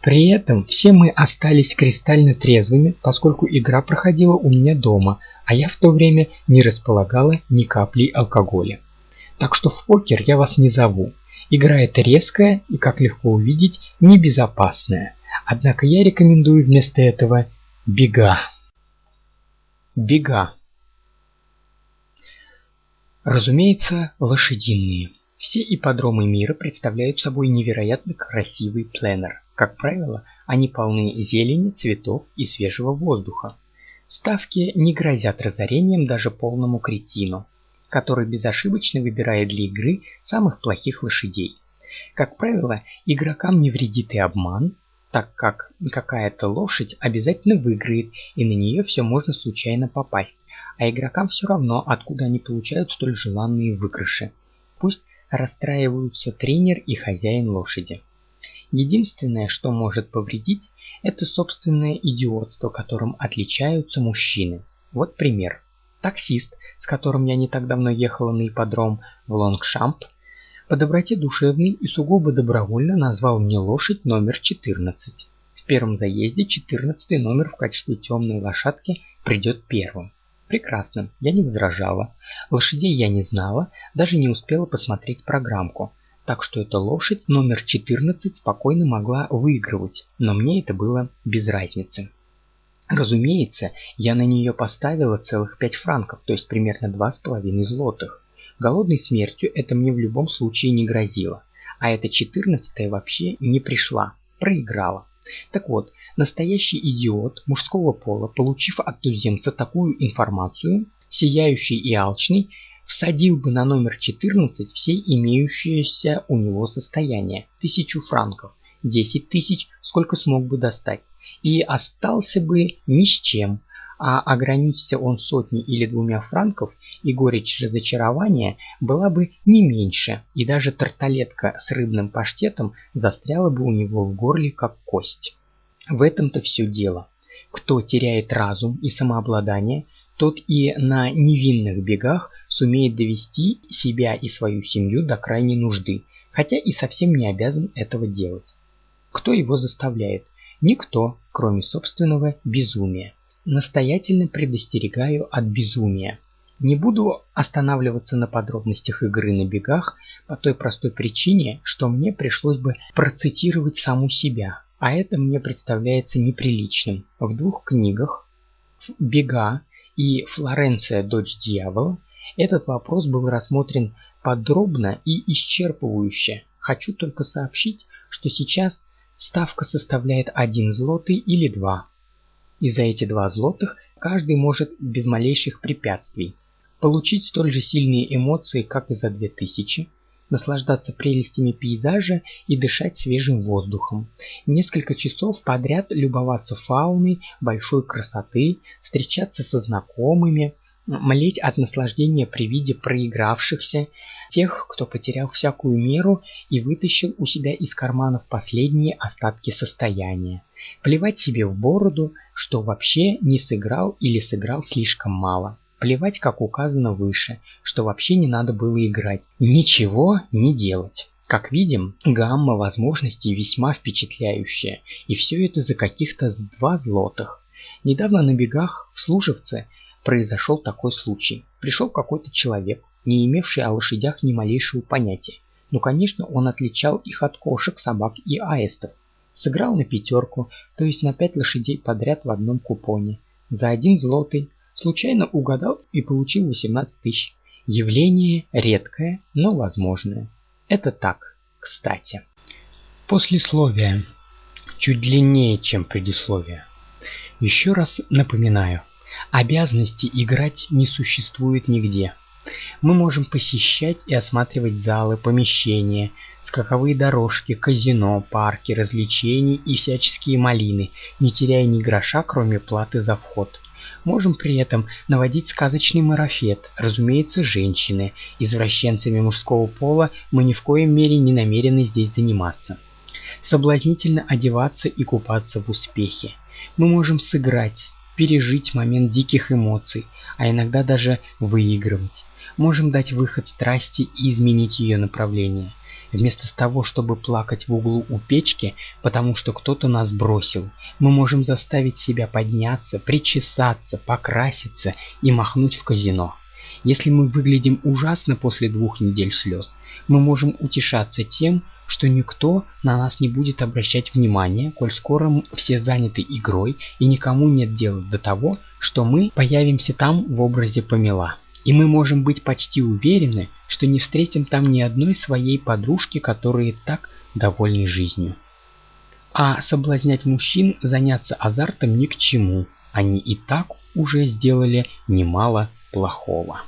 При этом все мы остались кристально трезвыми, поскольку игра проходила у меня дома, а я в то время не располагала ни капли алкоголя. Так что в покер я вас не зову. Игра эта резкая и, как легко увидеть, небезопасная. Однако я рекомендую вместо этого бега. Бега. Разумеется, лошадиные. Все ипподромы мира представляют собой невероятно красивый пленер. Как правило, они полны зелени, цветов и свежего воздуха. Ставки не грозят разорением даже полному кретину который безошибочно выбирает для игры самых плохих лошадей. Как правило, игрокам не вредит и обман, так как какая-то лошадь обязательно выиграет, и на нее все можно случайно попасть, а игрокам все равно, откуда они получают столь желанные выигрыши. Пусть расстраиваются тренер и хозяин лошади. Единственное, что может повредить, это собственное идиотство, которым отличаются мужчины. Вот пример. Таксист, с которым я не так давно ехала на ипподром в Лонгшамп, по доброте душевной и сугубо добровольно назвал мне лошадь номер 14. В первом заезде 14 номер в качестве темной лошадки придет первым. Прекрасно, я не возражала. Лошадей я не знала, даже не успела посмотреть программку. Так что эта лошадь номер 14 спокойно могла выигрывать, но мне это было без разницы. Разумеется, я на нее поставила целых пять франков, то есть примерно два с половиной злотых. Голодной смертью это мне в любом случае не грозило, а эта четырнадцатая вообще не пришла, проиграла. Так вот, настоящий идиот мужского пола, получив от туземца такую информацию, сияющий и алчный, всадил бы на номер 14 все имеющееся у него состояние, тысячу франков, 10 тысяч, сколько смог бы достать. И остался бы ни с чем, а ограничься он сотней или двумя франков, и горечь разочарования была бы не меньше, и даже тарталетка с рыбным паштетом застряла бы у него в горле как кость. В этом-то все дело. Кто теряет разум и самообладание, тот и на невинных бегах сумеет довести себя и свою семью до крайней нужды, хотя и совсем не обязан этого делать. Кто его заставляет? Никто, кроме собственного безумия. Настоятельно предостерегаю от безумия. Не буду останавливаться на подробностях игры на бегах по той простой причине, что мне пришлось бы процитировать саму себя, а это мне представляется неприличным. В двух книгах «Бега» и «Флоренция. Дочь дьявола» этот вопрос был рассмотрен подробно и исчерпывающе. Хочу только сообщить, что сейчас Ставка составляет 1 злотый или 2. И за эти 2 злотых каждый может без малейших препятствий получить столь же сильные эмоции, как и за две тысячи, наслаждаться прелестями пейзажа и дышать свежим воздухом. Несколько часов подряд любоваться фауной большой красоты, встречаться со знакомыми, млеть от наслаждения при виде проигравшихся, тех, кто потерял всякую меру и вытащил у себя из карманов последние остатки состояния. Плевать себе в бороду, что вообще не сыграл или сыграл слишком мало. Плевать, как указано выше, что вообще не надо было играть. Ничего не делать. Как видим, гамма возможностей весьма впечатляющая, и все это за каких-то два злотых. Недавно на бегах в Служевце произошел такой случай. Пришел какой-то человек, не имевший о лошадях ни малейшего понятия. Ну, конечно, он отличал их от кошек, собак и аистов. Сыграл на пятерку, то есть на пять лошадей подряд в одном купоне. За один злотый Случайно угадал и получил 18 тысяч. Явление редкое, но возможное. Это так, кстати. Послесловие. Чуть длиннее, чем предисловие. Еще раз напоминаю. Обязанности играть не существует нигде. Мы можем посещать и осматривать залы, помещения, скаковые дорожки, казино, парки, развлечений и всяческие малины, не теряя ни гроша, кроме платы за вход. Можем при этом наводить сказочный марафет, разумеется, женщины. Извращенцами мужского пола мы ни в коем мере не намерены здесь заниматься. Соблазнительно одеваться и купаться в успехе. Мы можем сыграть, пережить момент диких эмоций, а иногда даже выигрывать. Можем дать выход страсти и изменить ее направление. Вместо того, чтобы плакать в углу у печки, потому что кто-то нас бросил, мы можем заставить себя подняться, причесаться, покраситься и махнуть в казино. Если мы выглядим ужасно после двух недель слез, мы можем утешаться тем, что никто на нас не будет обращать внимания, коль скоро все заняты игрой и никому нет дела до того, что мы появимся там в образе помела и мы можем быть почти уверены, что не встретим там ни одной своей подружки, которые так довольны жизнью. А соблазнять мужчин, заняться азартом ни к чему. Они и так уже сделали немало плохого.